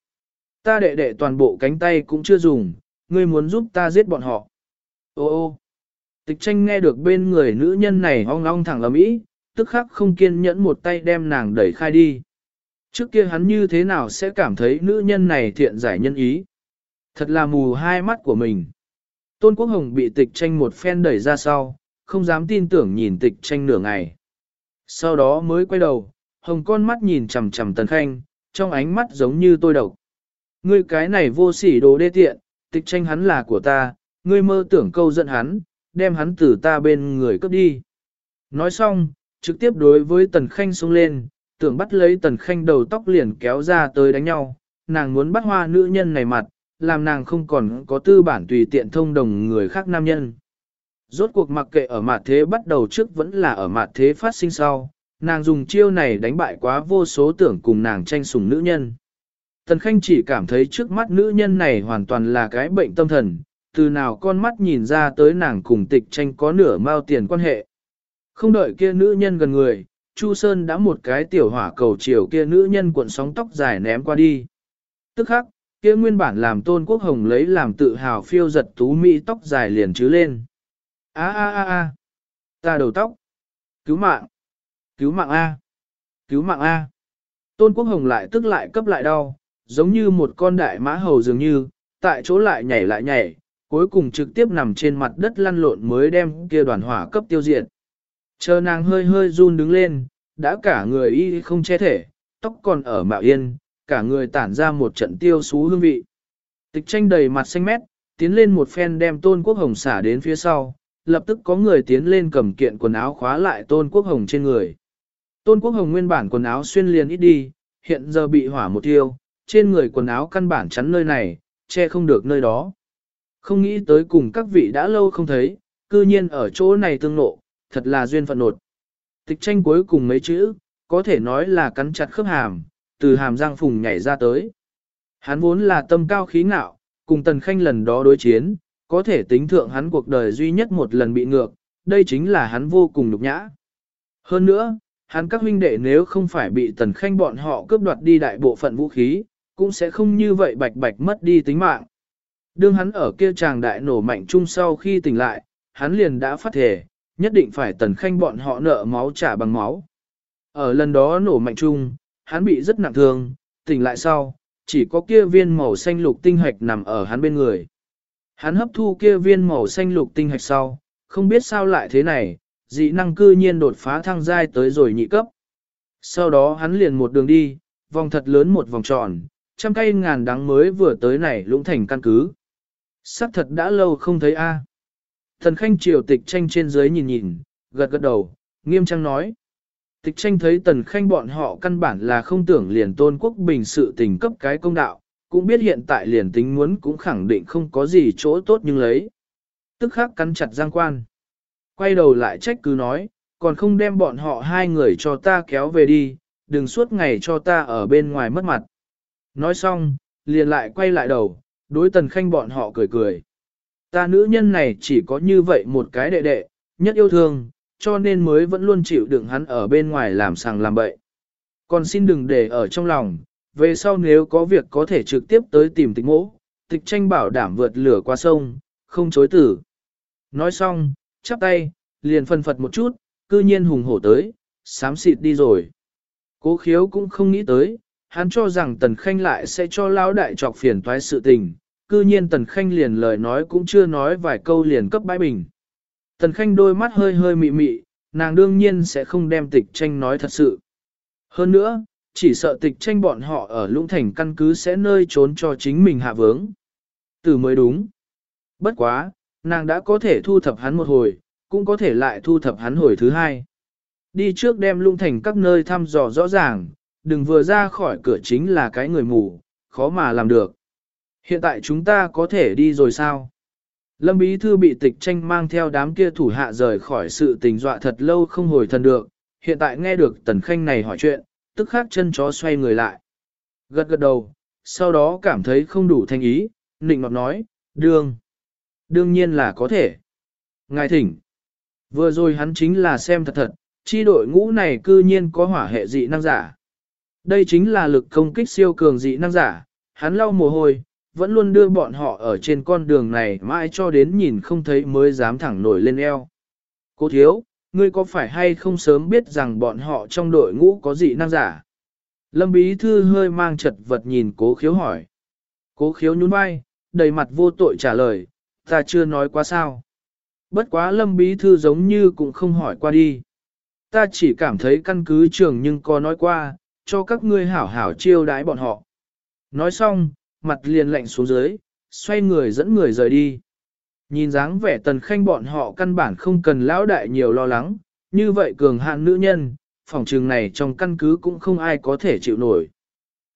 Ta đệ đệ toàn bộ cánh tay cũng chưa dùng, ngươi muốn giúp ta giết bọn họ. Ô ô, tịch tranh nghe được bên người nữ nhân này ong ong thẳng lầm ý, tức khắc không kiên nhẫn một tay đem nàng đẩy khai đi. Trước kia hắn như thế nào sẽ cảm thấy nữ nhân này thiện giải nhân ý. Thật là mù hai mắt của mình. Tôn Quốc Hồng bị tịch tranh một phen đẩy ra sau, không dám tin tưởng nhìn tịch tranh nửa ngày. Sau đó mới quay đầu, Hồng con mắt nhìn chằm chằm Tần Khanh, trong ánh mắt giống như tôi độc. Ngươi cái này vô sỉ đồ đê tiện, tịch tranh hắn là của ta, ngươi mơ tưởng câu giận hắn, đem hắn từ ta bên người cướp đi. Nói xong, trực tiếp đối với Tần Khanh xuống lên, tưởng bắt lấy Tần Khanh đầu tóc liền kéo ra tới đánh nhau, nàng muốn bắt hoa nữ nhân này mặt, làm nàng không còn có tư bản tùy tiện thông đồng người khác nam nhân. Rốt cuộc mặc kệ ở mặt thế bắt đầu trước vẫn là ở mặt thế phát sinh sau, nàng dùng chiêu này đánh bại quá vô số tưởng cùng nàng tranh sủng nữ nhân. Tần Khanh chỉ cảm thấy trước mắt nữ nhân này hoàn toàn là cái bệnh tâm thần, từ nào con mắt nhìn ra tới nàng cùng tịch tranh có nửa mao tiền quan hệ. Không đợi kia nữ nhân gần người, Chu Sơn đã một cái tiểu hỏa cầu chiều kia nữ nhân cuộn sóng tóc dài ném qua đi. Tức khắc, kia nguyên bản làm tôn quốc hồng lấy làm tự hào phiêu giật tú mỹ tóc dài liền chứ lên. a a a a ta đầu tóc, cứu mạng, cứu mạng A, cứu mạng A. Tôn quốc hồng lại tức lại cấp lại đau, giống như một con đại mã hầu dường như, tại chỗ lại nhảy lại nhảy, cuối cùng trực tiếp nằm trên mặt đất lăn lộn mới đem kia đoàn hỏa cấp tiêu diệt. Chờ nàng hơi hơi run đứng lên, đã cả người y không che thể, tóc còn ở mạo yên, cả người tản ra một trận tiêu xú hương vị. Tịch tranh đầy mặt xanh mét, tiến lên một phen đem tôn quốc hồng xả đến phía sau, lập tức có người tiến lên cầm kiện quần áo khóa lại tôn quốc hồng trên người. Tôn quốc hồng nguyên bản quần áo xuyên liền ít đi, hiện giờ bị hỏa một tiêu, trên người quần áo căn bản chắn nơi này, che không được nơi đó. Không nghĩ tới cùng các vị đã lâu không thấy, cư nhiên ở chỗ này tương nộ, thật là duyên phận nột. Tịch tranh cuối cùng mấy chữ, có thể nói là cắn chặt khớp hàm, từ hàm răng phùng nhảy ra tới. Hắn vốn là tâm cao khí ngạo, cùng Tần Khanh lần đó đối chiến, có thể tính thượng hắn cuộc đời duy nhất một lần bị ngược, đây chính là hắn vô cùng nhục nhã. Hơn nữa, Hắn các huynh đệ nếu không phải bị tần khanh bọn họ cướp đoạt đi đại bộ phận vũ khí, cũng sẽ không như vậy bạch bạch mất đi tính mạng. Đương hắn ở kia tràng đại nổ mạnh chung sau khi tỉnh lại, hắn liền đã phát thể, nhất định phải tần khanh bọn họ nợ máu trả bằng máu. Ở lần đó nổ mạnh chung, hắn bị rất nặng thương, tỉnh lại sau, chỉ có kia viên màu xanh lục tinh hạch nằm ở hắn bên người. Hắn hấp thu kia viên màu xanh lục tinh hạch sau, không biết sao lại thế này, dị năng cư nhiên đột phá thăng giai tới rồi nhị cấp. Sau đó hắn liền một đường đi, vòng thật lớn một vòng tròn, trăm cây ngàn đắng mới vừa tới này lũng thành căn cứ. Sắc thật đã lâu không thấy a. Thần khanh triều tịch tranh trên dưới nhìn nhìn, gật gật đầu, nghiêm trang nói. Tịch tranh thấy tần khanh bọn họ căn bản là không tưởng liền tôn quốc bình sự tình cấp cái công đạo, cũng biết hiện tại liền tính muốn cũng khẳng định không có gì chỗ tốt nhưng lấy. Tức khắc cắn chặt giang quan. Quay đầu lại trách cứ nói, còn không đem bọn họ hai người cho ta kéo về đi, đừng suốt ngày cho ta ở bên ngoài mất mặt. Nói xong, liền lại quay lại đầu, đối tần khanh bọn họ cười cười. Ta nữ nhân này chỉ có như vậy một cái đệ đệ, nhất yêu thương, cho nên mới vẫn luôn chịu đựng hắn ở bên ngoài làm sàng làm bậy. Còn xin đừng để ở trong lòng, về sau nếu có việc có thể trực tiếp tới tìm tịch mỗ, tịch tranh bảo đảm vượt lửa qua sông, không chối tử. Nói xong, chắp tay, liền phân phật một chút, cư nhiên hùng hổ tới, sám xịt đi rồi. Cố khiếu cũng không nghĩ tới, hắn cho rằng Tần Khanh lại sẽ cho lão đại trọc phiền toái sự tình, cư nhiên Tần Khanh liền lời nói cũng chưa nói vài câu liền cấp bãi bình. Tần Khanh đôi mắt hơi hơi mị mị, nàng đương nhiên sẽ không đem tịch tranh nói thật sự. Hơn nữa, chỉ sợ tịch tranh bọn họ ở lũng thành căn cứ sẽ nơi trốn cho chính mình hạ vướng. Từ mới đúng. Bất quá, nàng đã có thể thu thập hắn một hồi, cũng có thể lại thu thập hắn hồi thứ hai. Đi trước đem lũng thành các nơi thăm dò rõ ràng, đừng vừa ra khỏi cửa chính là cái người mù, khó mà làm được. Hiện tại chúng ta có thể đi rồi sao? Lâm Bí Thư bị tịch tranh mang theo đám kia thủ hạ rời khỏi sự tình dọa thật lâu không hồi thần được, hiện tại nghe được Tần Khanh này hỏi chuyện, tức khắc chân chó xoay người lại. Gật gật đầu, sau đó cảm thấy không đủ thanh ý, nịnh ngọt nói, đương. Đương nhiên là có thể. Ngài thỉnh. Vừa rồi hắn chính là xem thật thật, chi đội ngũ này cư nhiên có hỏa hệ dị năng giả. Đây chính là lực công kích siêu cường dị năng giả, hắn lau mồ hôi, vẫn luôn đưa bọn họ ở trên con đường này mãi cho đến nhìn không thấy mới dám thẳng nổi lên eo. Cô thiếu, ngươi có phải hay không sớm biết rằng bọn họ trong đội ngũ có dị năng giả? Lâm Bí Thư hơi mang chật vật nhìn cố khiếu hỏi. Cố khiếu nhún vai, đầy mặt vô tội trả lời, ta chưa nói quá sao. Bất quá Lâm Bí Thư giống như cũng không hỏi qua đi. Ta chỉ cảm thấy căn cứ trường nhưng có nói qua, cho các ngươi hảo hảo chiêu đái bọn họ. Nói xong, mặt liền lạnh xuống dưới, xoay người dẫn người rời đi. Nhìn dáng vẻ tần khanh bọn họ căn bản không cần lão đại nhiều lo lắng, như vậy cường hạn nữ nhân, phòng trường này trong căn cứ cũng không ai có thể chịu nổi.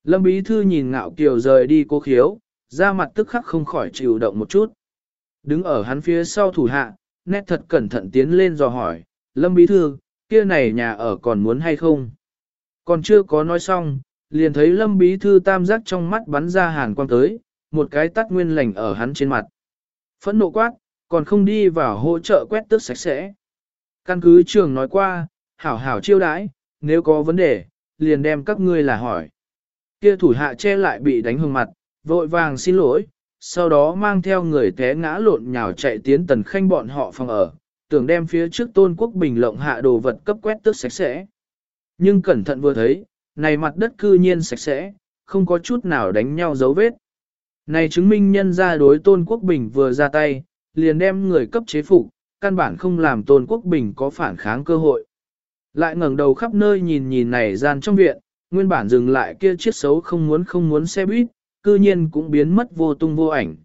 Lâm Bí Thư nhìn ngạo kiều rời đi cố khiếu, ra mặt tức khắc không khỏi chịu động một chút. Đứng ở hắn phía sau thủ hạ, nét thật cẩn thận tiến lên dò hỏi, Lâm Bí Thư, kia này nhà ở còn muốn hay không? Còn chưa có nói xong, liền thấy lâm bí thư tam giác trong mắt bắn ra hàn quang tới, một cái tắt nguyên lành ở hắn trên mặt. Phẫn nộ quát, còn không đi vào hỗ trợ quét tước sạch sẽ. Căn cứ trường nói qua, hảo hảo chiêu đãi, nếu có vấn đề, liền đem các ngươi là hỏi. Kia thủ hạ che lại bị đánh hương mặt, vội vàng xin lỗi, sau đó mang theo người té ngã lộn nhào chạy tiến tần khanh bọn họ phòng ở, tưởng đem phía trước tôn quốc bình lộng hạ đồ vật cấp quét tước sạch sẽ. Nhưng cẩn thận vừa thấy, này mặt đất cư nhiên sạch sẽ, không có chút nào đánh nhau dấu vết. Này chứng minh nhân ra đối Tôn Quốc Bình vừa ra tay, liền đem người cấp chế phục, căn bản không làm Tôn Quốc Bình có phản kháng cơ hội. Lại ngẩng đầu khắp nơi nhìn nhìn này gian trong viện, nguyên bản dừng lại kia chiếc xấu không muốn không muốn xe buýt, cư nhiên cũng biến mất vô tung vô ảnh.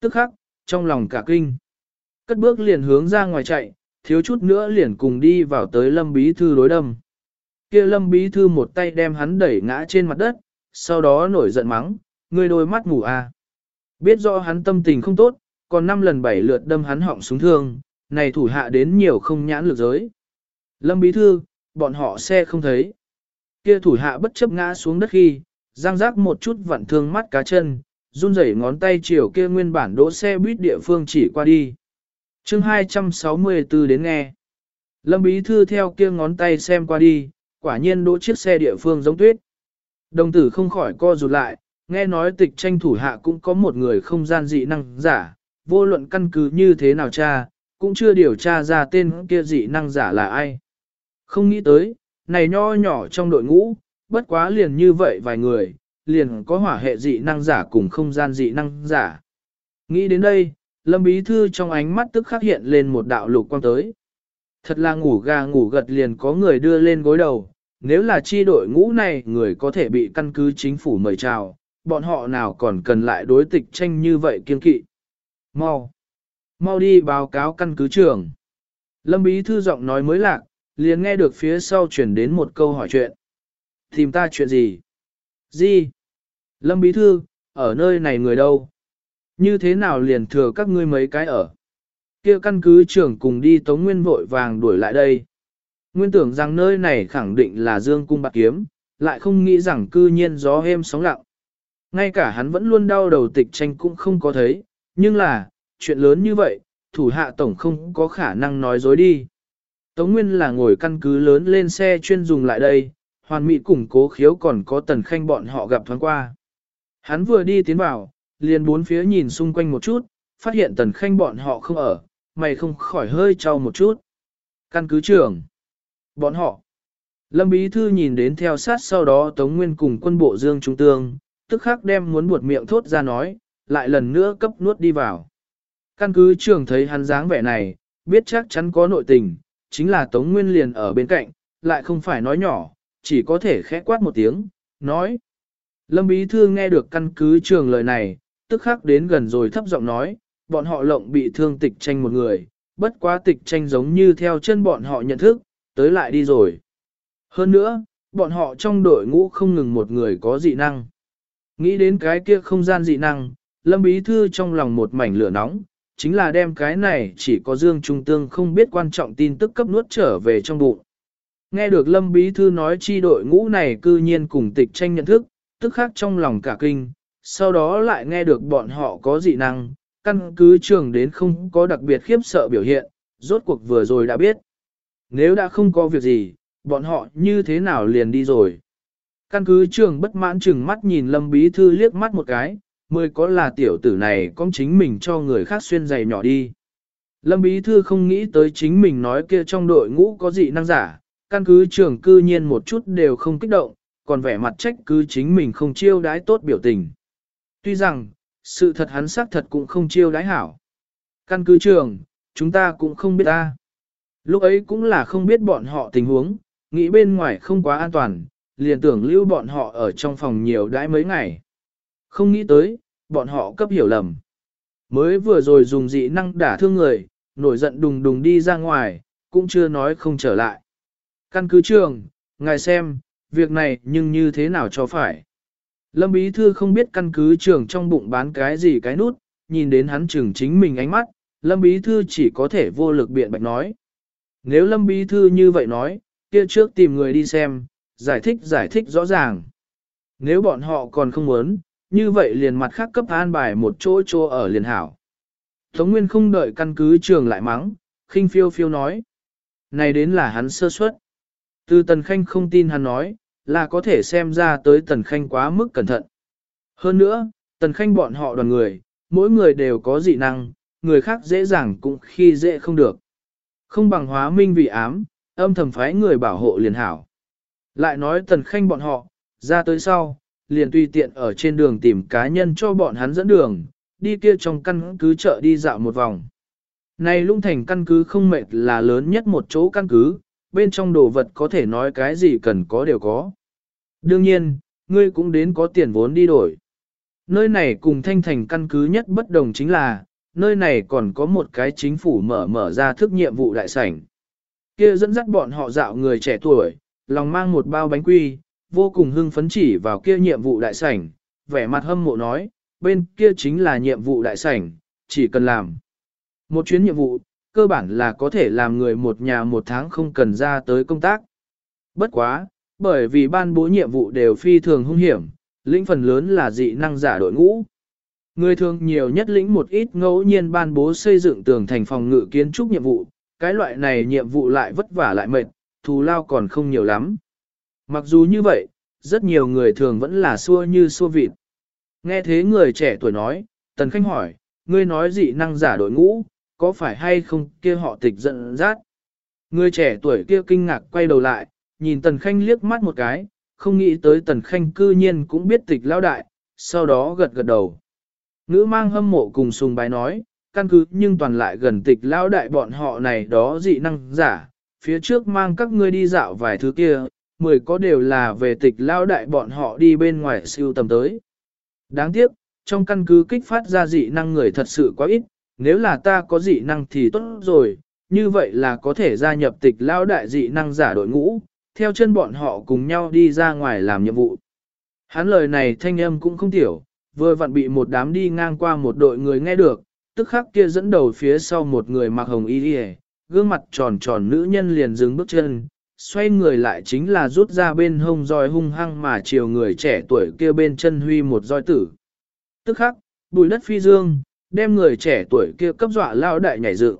Tức khắc, trong lòng cả kinh. Cất bước liền hướng ra ngoài chạy, thiếu chút nữa liền cùng đi vào tới lâm bí thư đối đâm kia lâm bí thư một tay đem hắn đẩy ngã trên mặt đất, sau đó nổi giận mắng, ngươi đôi mắt mù à. Biết rõ hắn tâm tình không tốt, còn năm lần bảy lượt đâm hắn họng súng thương, này thủ hạ đến nhiều không nhãn lực giới. Lâm bí thư, bọn họ xe không thấy. Kia thủ hạ bất chấp ngã xuống đất khi, giang giác một chút vặn thương mắt cá chân, run rẩy ngón tay chiều kia nguyên bản đỗ xe buýt địa phương chỉ qua đi. chương 264 đến nghe. Lâm bí thư theo kia ngón tay xem qua đi, quả nhiên đỗ chiếc xe địa phương giống tuyết. Đồng tử không khỏi co rụt lại, nghe nói tịch tranh thủ hạ cũng có một người không gian dị năng giả, vô luận căn cứ như thế nào cha, cũng chưa điều tra ra tên kia dị năng giả là ai. Không nghĩ tới, này nho nhỏ trong đội ngũ, bất quá liền như vậy vài người, liền có hỏa hệ dị năng giả cùng không gian dị năng giả. Nghĩ đến đây, Lâm Bí Thư trong ánh mắt tức khắc hiện lên một đạo lục quang tới. Thật là ngủ gà ngủ gật liền có người đưa lên gối đầu, nếu là chi đội ngũ này người có thể bị căn cứ chính phủ mời chào, bọn họ nào còn cần lại đối tịch tranh như vậy kiên kỵ. Mau! Mau đi báo cáo căn cứ trưởng. Lâm Bí Thư giọng nói mới lạc, liền nghe được phía sau chuyển đến một câu hỏi chuyện. Tìm ta chuyện gì? Gì? Lâm Bí Thư, ở nơi này người đâu? Như thế nào liền thừa các ngươi mấy cái ở? kia căn cứ trưởng cùng đi Tống Nguyên vội vàng đuổi lại đây. Nguyên tưởng rằng nơi này khẳng định là Dương Cung Bạc Kiếm, lại không nghĩ rằng cư nhiên gió êm sóng lặng. Ngay cả hắn vẫn luôn đau đầu tịch tranh cũng không có thấy, nhưng là, chuyện lớn như vậy, thủ hạ tổng không có khả năng nói dối đi. Tống Nguyên là ngồi căn cứ lớn lên xe chuyên dùng lại đây, hoàn mỹ củng cố khiếu còn có tần khanh bọn họ gặp thoáng qua. Hắn vừa đi tiến vào, liền bốn phía nhìn xung quanh một chút, phát hiện tần khanh bọn họ không ở, mày không khỏi hơi trao một chút. Căn cứ trưởng. Bọn họ. Lâm Bí Thư nhìn đến theo sát sau đó Tống Nguyên cùng quân bộ Dương Trung Tương, tức khắc đem muốn buột miệng thốt ra nói, lại lần nữa cấp nuốt đi vào. Căn cứ trưởng thấy hắn dáng vẻ này, biết chắc chắn có nội tình, chính là Tống Nguyên liền ở bên cạnh, lại không phải nói nhỏ, chỉ có thể khẽ quát một tiếng, nói. Lâm Bí Thư nghe được căn cứ trường lời này, tức khắc đến gần rồi thấp giọng nói, bọn họ lộng bị thương tịch tranh một người, bất quá tịch tranh giống như theo chân bọn họ nhận thức, tới lại đi rồi. Hơn nữa, bọn họ trong đội ngũ không ngừng một người có dị năng. Nghĩ đến cái kia không gian dị năng, Lâm Bí Thư trong lòng một mảnh lửa nóng, chính là đem cái này chỉ có Dương Trung Tương không biết quan trọng tin tức cấp nuốt trở về trong bụng. Nghe được Lâm Bí Thư nói chi đội ngũ này cư nhiên cùng tịch tranh nhận thức, tức khác trong lòng cả kinh, sau đó lại nghe được bọn họ có dị năng, căn cứ trường đến không có đặc biệt khiếp sợ biểu hiện, rốt cuộc vừa rồi đã biết. Nếu đã không có việc gì, bọn họ như thế nào liền đi rồi. Căn cứ trường bất mãn chừng mắt nhìn Lâm Bí Thư liếc mắt một cái, mới có là tiểu tử này con chính mình cho người khác xuyên giày nhỏ đi. Lâm Bí Thư không nghĩ tới chính mình nói kia trong đội ngũ có dị năng giả, căn cứ trường cư nhiên một chút đều không kích động, còn vẻ mặt trách cứ chính mình không chiêu đái tốt biểu tình. Tuy rằng, sự thật hắn xác thật cũng không chiêu đái hảo. Căn cứ trường, chúng ta cũng không biết ta. Lúc ấy cũng là không biết bọn họ tình huống, nghĩ bên ngoài không quá an toàn, liền tưởng lưu bọn họ ở trong phòng nhiều đãi mấy ngày. Không nghĩ tới, bọn họ cấp hiểu lầm. Mới vừa rồi dùng dị năng đả thương người, nổi giận đùng đùng đi ra ngoài, cũng chưa nói không trở lại. Căn cứ trường, ngài xem, việc này nhưng như thế nào cho phải. Lâm Bí Thư không biết căn cứ trường trong bụng bán cái gì cái nút, nhìn đến hắn trường chính mình ánh mắt, Lâm Bí Thư chỉ có thể vô lực biện bạch nói. Nếu Lâm Bí Thư như vậy nói, kia trước tìm người đi xem, giải thích giải thích rõ ràng. Nếu bọn họ còn không muốn, như vậy liền mặt khác cấp an bài một chỗ chỗ ở liền hảo. Tống Nguyên không đợi căn cứ trường lại mắng, khinh phiêu phiêu nói. Này đến là hắn sơ suất. Từ Tần Khanh không tin hắn nói, là có thể xem ra tới Tần Khanh quá mức cẩn thận. Hơn nữa, Tần Khanh bọn họ đoàn người, mỗi người đều có dị năng, người khác dễ dàng cũng khi dễ không được. Không bằng hóa minh vì ám, âm thầm phái người bảo hộ liền hảo. Lại nói Tần Khanh bọn họ, ra tới sau, liền tùy tiện ở trên đường tìm cá nhân cho bọn hắn dẫn đường, đi kia trong căn cứ chợ đi dạo một vòng. Này lung thành căn cứ không mệt là lớn nhất một chỗ căn cứ, bên trong đồ vật có thể nói cái gì cần có đều có. Đương nhiên, ngươi cũng đến có tiền vốn đi đổi. Nơi này cùng thanh thành căn cứ nhất bất đồng chính là, nơi này còn có một cái chính phủ mở mở ra thức nhiệm vụ đại sảnh. Kia dẫn dắt bọn họ dạo người trẻ tuổi, lòng mang một bao bánh quy, vô cùng hưng phấn chỉ vào kia nhiệm vụ đại sảnh, vẻ mặt hâm mộ nói, bên kia chính là nhiệm vụ đại sảnh, chỉ cần làm. Một chuyến nhiệm vụ, cơ bản là có thể làm người một nhà một tháng không cần ra tới công tác. Bất quá, bởi vì ban bố nhiệm vụ đều phi thường hung hiểm, lĩnh phần lớn là dị năng giả đội ngũ. Người thường nhiều nhất lĩnh một ít ngẫu nhiên ban bố xây dựng tường thành phòng ngự kiến trúc nhiệm vụ, cái loại này nhiệm vụ lại vất vả lại mệt, thù lao còn không nhiều lắm. Mặc dù như vậy, rất nhiều người thường vẫn là xua như xua vịt. Nghe thế người trẻ tuổi nói, Tần Khanh hỏi, ngươi nói dị năng giả đội ngũ, có phải hay không kia họ tịch giận rát. Người trẻ tuổi kia kinh ngạc quay đầu lại, nhìn Tần Khanh liếc mắt một cái, không nghĩ tới Tần Khanh cư nhiên cũng biết tịch lão đại, sau đó gật gật đầu. Ngữ mang hâm mộ cùng sùng bái nói, căn cứ nhưng toàn lại gần tịch lão đại bọn họ này đó dị năng giả, phía trước mang các ngươi đi dạo vài thứ kia, mười có đều là về tịch lão đại bọn họ đi bên ngoài siêu tầm tới. Đáng tiếc, trong căn cứ kích phát ra dị năng người thật sự quá ít, nếu là ta có dị năng thì tốt rồi, như vậy là có thể gia nhập tịch lão đại dị năng giả đội ngũ, theo chân bọn họ cùng nhau đi ra ngoài làm nhiệm vụ. Hắn lời này thanh âm cũng không tiểu, vừa vặn bị một đám đi ngang qua một đội người nghe được, tức khắc kia dẫn đầu phía sau một người mặc hồng y đi gương mặt tròn tròn nữ nhân liền dừng bước chân, xoay người lại chính là rút ra bên hông roi hung hăng mà chiều người trẻ tuổi kia bên chân huy một roi tử. Tức khắc, bùi đất phi dương, đem người trẻ tuổi kia cấp dọa lao đại nhảy dựng.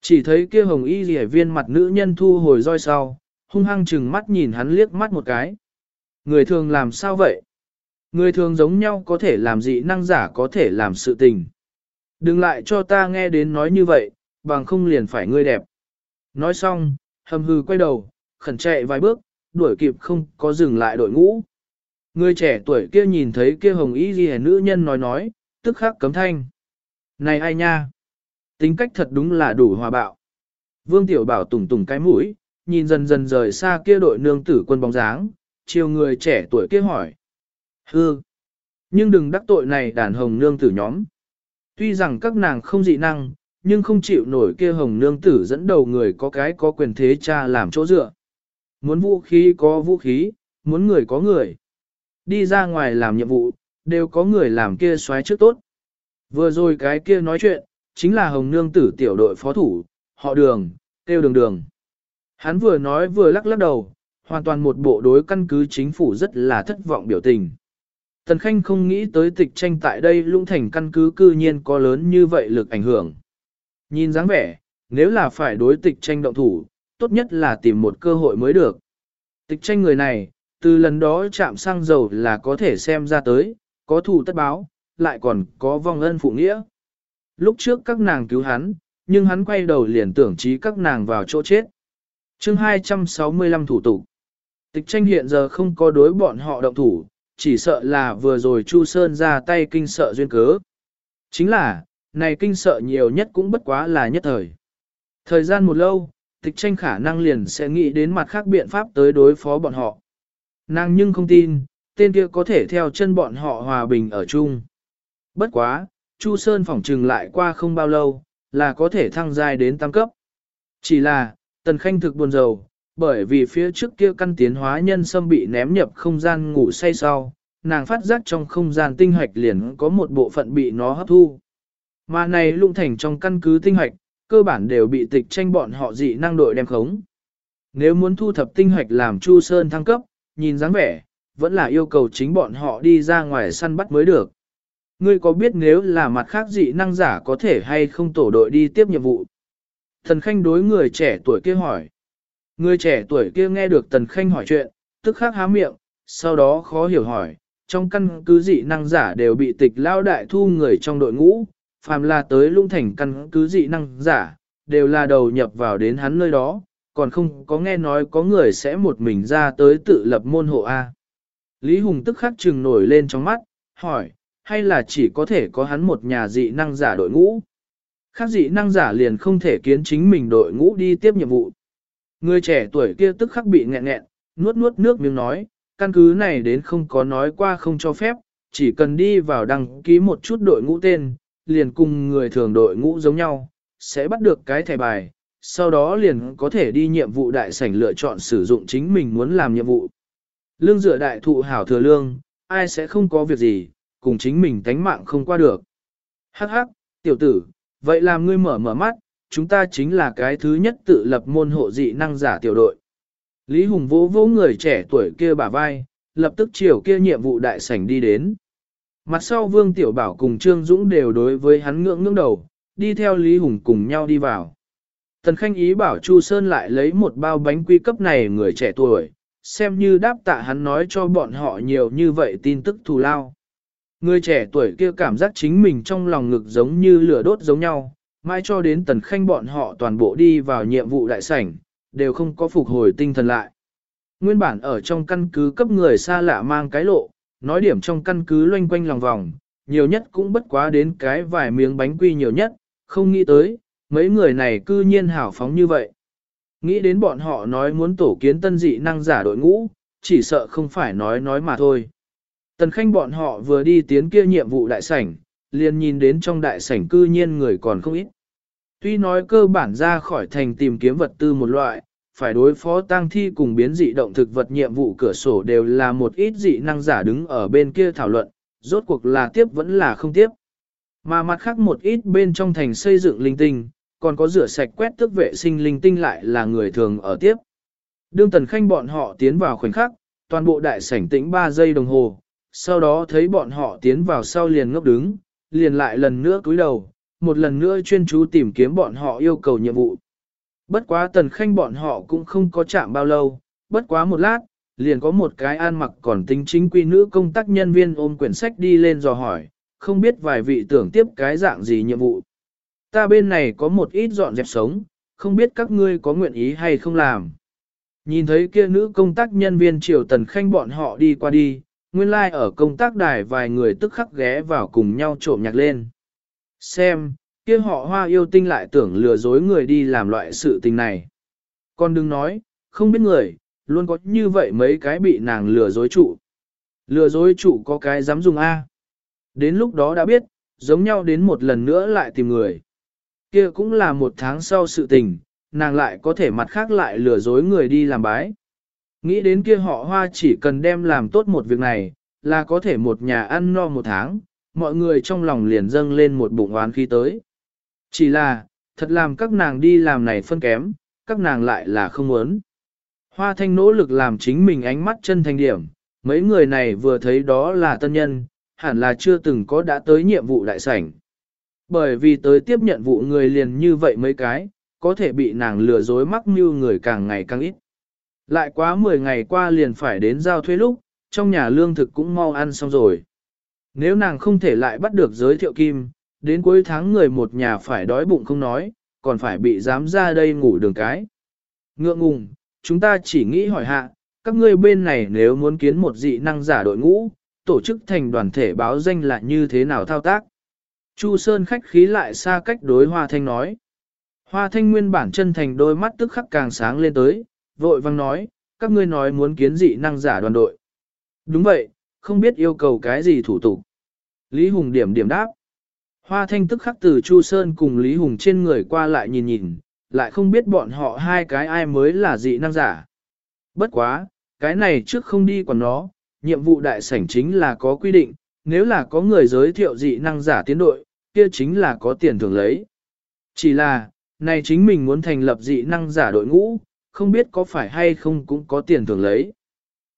Chỉ thấy kia hồng y rỉa viên mặt nữ nhân thu hồi roi sau, hung hăng chừng mắt nhìn hắn liếc mắt một cái. Người thường làm sao vậy? Người thường giống nhau có thể làm gì năng giả có thể làm sự tình. Đừng lại cho ta nghe đến nói như vậy, bằng không liền phải ngươi đẹp. Nói xong, hầm hư quay đầu, khẩn chạy vài bước, đuổi kịp không có dừng lại đội ngũ. Người trẻ tuổi kia nhìn thấy kia hồng y ghi nữ nhân nói nói, tức khắc cấm thanh. Này ai nha? Tính cách thật đúng là đủ hòa bạo. Vương Tiểu Bảo tùng tùng cái mũi, nhìn dần dần rời xa kia đội nương tử quân bóng dáng, chiều người trẻ tuổi kia hỏi. Hư! Nhưng đừng đắc tội này đàn hồng nương tử nhóm. Tuy rằng các nàng không dị năng, nhưng không chịu nổi kia hồng nương tử dẫn đầu người có cái có quyền thế cha làm chỗ dựa. Muốn vũ khí có vũ khí, muốn người có người. Đi ra ngoài làm nhiệm vụ, đều có người làm kia xoáy trước tốt. Vừa rồi cái kia nói chuyện, chính là hồng nương tử tiểu đội phó thủ, họ đường, tiêu đường đường. Hắn vừa nói vừa lắc lắc đầu, hoàn toàn một bộ đối căn cứ chính phủ rất là thất vọng biểu tình. Tần Khanh không nghĩ tới tịch tranh tại đây lũng thành căn cứ cư nhiên có lớn như vậy lực ảnh hưởng. Nhìn dáng vẻ, nếu là phải đối tịch tranh động thủ, tốt nhất là tìm một cơ hội mới được. Tịch tranh người này, từ lần đó chạm sang dầu là có thể xem ra tới, có thủ tất báo, lại còn có vong ân phụ nghĩa. Lúc trước các nàng cứu hắn, nhưng hắn quay đầu liền tưởng trí các nàng vào chỗ chết. chương 265 thủ tục. Tịch tranh hiện giờ không có đối bọn họ động thủ, chỉ sợ là vừa rồi Chu Sơn ra tay kinh sợ duyên cớ. Chính là, này kinh sợ nhiều nhất cũng bất quá là nhất thời. Thời gian một lâu, tịch tranh khả năng liền sẽ nghĩ đến mặt khác biện pháp tới đối phó bọn họ. Nàng nhưng không tin, tên kia có thể theo chân bọn họ hòa bình ở chung. Bất quá, Chu Sơn phỏng trừng lại qua không bao lâu, là có thể thăng giai đến tam cấp. Chỉ là, Tần Khanh thực buồn rầu, bởi vì phía trước kia căn tiến hóa nhân sâm bị ném nhập không gian ngủ say sau, nàng phát giác trong không gian tinh hoạch liền có một bộ phận bị nó hấp thu. Mà này lụng thành trong căn cứ tinh hoạch, cơ bản đều bị tịch tranh bọn họ dị năng đội đem khống. Nếu muốn thu thập tinh hoạch làm Chu Sơn thăng cấp, nhìn dáng vẻ, vẫn là yêu cầu chính bọn họ đi ra ngoài săn bắt mới được. Ngươi có biết nếu là mặt khác dị năng giả có thể hay không tổ đội đi tiếp nhiệm vụ? Thần Khanh đối người trẻ tuổi kia hỏi. Người trẻ tuổi kia nghe được Tần Khanh hỏi chuyện, tức khắc há miệng, sau đó khó hiểu hỏi, trong căn cứ dị năng giả đều bị tịch lao đại thu người trong đội ngũ, phàm là tới lung thành căn cứ dị năng giả, đều là đầu nhập vào đến hắn nơi đó, còn không có nghe nói có người sẽ một mình ra tới tự lập môn hộ A. Lý Hùng tức khắc trừng nổi lên trong mắt, hỏi, hay là chỉ có thể có hắn một nhà dị năng giả đội ngũ? Khác dị năng giả liền không thể kiến chính mình đội ngũ đi tiếp nhiệm vụ. Người trẻ tuổi kia tức khắc bị nghẹn nghẹn, nuốt nuốt nước miếng nói, căn cứ này đến không có nói qua không cho phép, chỉ cần đi vào đăng ký một chút đội ngũ tên, liền cùng người thường đội ngũ giống nhau, sẽ bắt được cái thẻ bài, sau đó liền có thể đi nhiệm vụ đại sảnh lựa chọn sử dụng chính mình muốn làm nhiệm vụ. Lương dựa đại thụ hảo thừa lương, ai sẽ không có việc gì, cùng chính mình tánh mạng không qua được. Hắc hắc, tiểu tử, vậy làm ngươi mở mở mắt, chúng ta chính là cái thứ nhất tự lập môn hộ dị năng giả tiểu đội. Lý Hùng vỗ vỗ người trẻ tuổi kia bả vai, lập tức chiều kia nhiệm vụ đại sảnh đi đến. Mặt sau Vương Tiểu Bảo cùng Trương Dũng đều đối với hắn ngưỡng ngưỡng đầu, đi theo Lý Hùng cùng nhau đi vào. Tần Khanh ý bảo Chu Sơn lại lấy một bao bánh quy cấp này người trẻ tuổi, xem như đáp tạ hắn nói cho bọn họ nhiều như vậy tin tức thù lao. Người trẻ tuổi kia cảm giác chính mình trong lòng ngực giống như lửa đốt giống nhau, mai cho đến tần khanh bọn họ toàn bộ đi vào nhiệm vụ đại sảnh, đều không có phục hồi tinh thần lại. Nguyên bản ở trong căn cứ cấp người xa lạ mang cái lộ, nói điểm trong căn cứ loanh quanh lòng vòng, nhiều nhất cũng bất quá đến cái vài miếng bánh quy nhiều nhất, không nghĩ tới, mấy người này cư nhiên hảo phóng như vậy. Nghĩ đến bọn họ nói muốn tổ kiến tân dị năng giả đội ngũ, chỉ sợ không phải nói nói mà thôi. Tần khanh bọn họ vừa đi tiến kia nhiệm vụ đại sảnh, liền nhìn đến trong đại sảnh cư nhiên người còn không ít. Tuy nói cơ bản ra khỏi thành tìm kiếm vật tư một loại, phải đối phó tang thi cùng biến dị động thực vật nhiệm vụ cửa sổ đều là một ít dị năng giả đứng ở bên kia thảo luận, rốt cuộc là tiếp vẫn là không tiếp. Mà mặt khác một ít bên trong thành xây dựng linh tinh, còn có rửa sạch quét thức vệ sinh linh tinh lại là người thường ở tiếp. Đương tần khanh bọn họ tiến vào khoảnh khắc, toàn bộ đại sảnh tĩnh 3 giây đồng hồ, sau đó thấy bọn họ tiến vào sau liền ngốc đứng, liền lại lần nữa cúi đầu, một lần nữa chuyên chú tìm kiếm bọn họ yêu cầu nhiệm vụ. Bất quá tần khanh bọn họ cũng không có chạm bao lâu, bất quá một lát, liền có một cái an mặc còn tính chính quy nữ công tác nhân viên ôm quyển sách đi lên dò hỏi, không biết vài vị tưởng tiếp cái dạng gì nhiệm vụ. Ta bên này có một ít dọn dẹp sống, không biết các ngươi có nguyện ý hay không làm. Nhìn thấy kia nữ công tác nhân viên triều tần khanh bọn họ đi qua đi, nguyên lai like ở công tác đài vài người tức khắc ghé vào cùng nhau trộm nhạc lên. Xem, kia họ hoa yêu tinh lại tưởng lừa dối người đi làm loại sự tình này. Con đừng nói, không biết người, luôn có như vậy mấy cái bị nàng lừa dối trụ. Lừa dối trụ có cái dám dùng A. Đến lúc đó đã biết, giống nhau đến một lần nữa lại tìm người. Kia cũng là một tháng sau sự tình, nàng lại có thể mặt khác lại lừa dối người đi làm bái. Nghĩ đến kia họ hoa chỉ cần đem làm tốt một việc này, là có thể một nhà ăn no một tháng, mọi người trong lòng liền dâng lên một bụng oán khí tới. Chỉ là, thật làm các nàng đi làm này phân kém, các nàng lại là không muốn. Hoa thanh nỗ lực làm chính mình ánh mắt chân thành điểm, mấy người này vừa thấy đó là tân nhân, hẳn là chưa từng có đã tới nhiệm vụ đại sảnh. Bởi vì tới tiếp nhận vụ người liền như vậy mấy cái, có thể bị nàng lừa dối mắc mưu người càng ngày càng ít. Lại quá 10 ngày qua liền phải đến giao thuê lúc, trong nhà lương thực cũng mau ăn xong rồi. Nếu nàng không thể lại bắt được giới thiệu kim, đến cuối tháng người một nhà phải đói bụng không nói, còn phải bị dám ra đây ngủ đường cái. Ngượng ngùng, chúng ta chỉ nghĩ hỏi hạ, các ngươi bên này nếu muốn kiến một dị năng giả đội ngũ, tổ chức thành đoàn thể báo danh là như thế nào thao tác. Chu Sơn khách khí lại xa cách đối Hoa Thanh nói. Hoa Thanh nguyên bản chân thành đôi mắt tức khắc càng sáng lên tới, vội vang nói, các ngươi nói muốn kiến dị năng giả đoàn đội. Đúng vậy, không biết yêu cầu cái gì thủ tục. Lý Hùng điểm điểm đáp. Hoa Thanh tức khắc từ Chu Sơn cùng Lý Hùng trên người qua lại nhìn nhìn, lại không biết bọn họ hai cái ai mới là dị năng giả. Bất quá, cái này trước không đi còn nó, nhiệm vụ đại sảnh chính là có quy định, nếu là có người giới thiệu dị năng giả tiến đội, kia chính là có tiền thưởng lấy. Chỉ là, này chính mình muốn thành lập dị năng giả đội ngũ, không biết có phải hay không cũng có tiền thưởng lấy.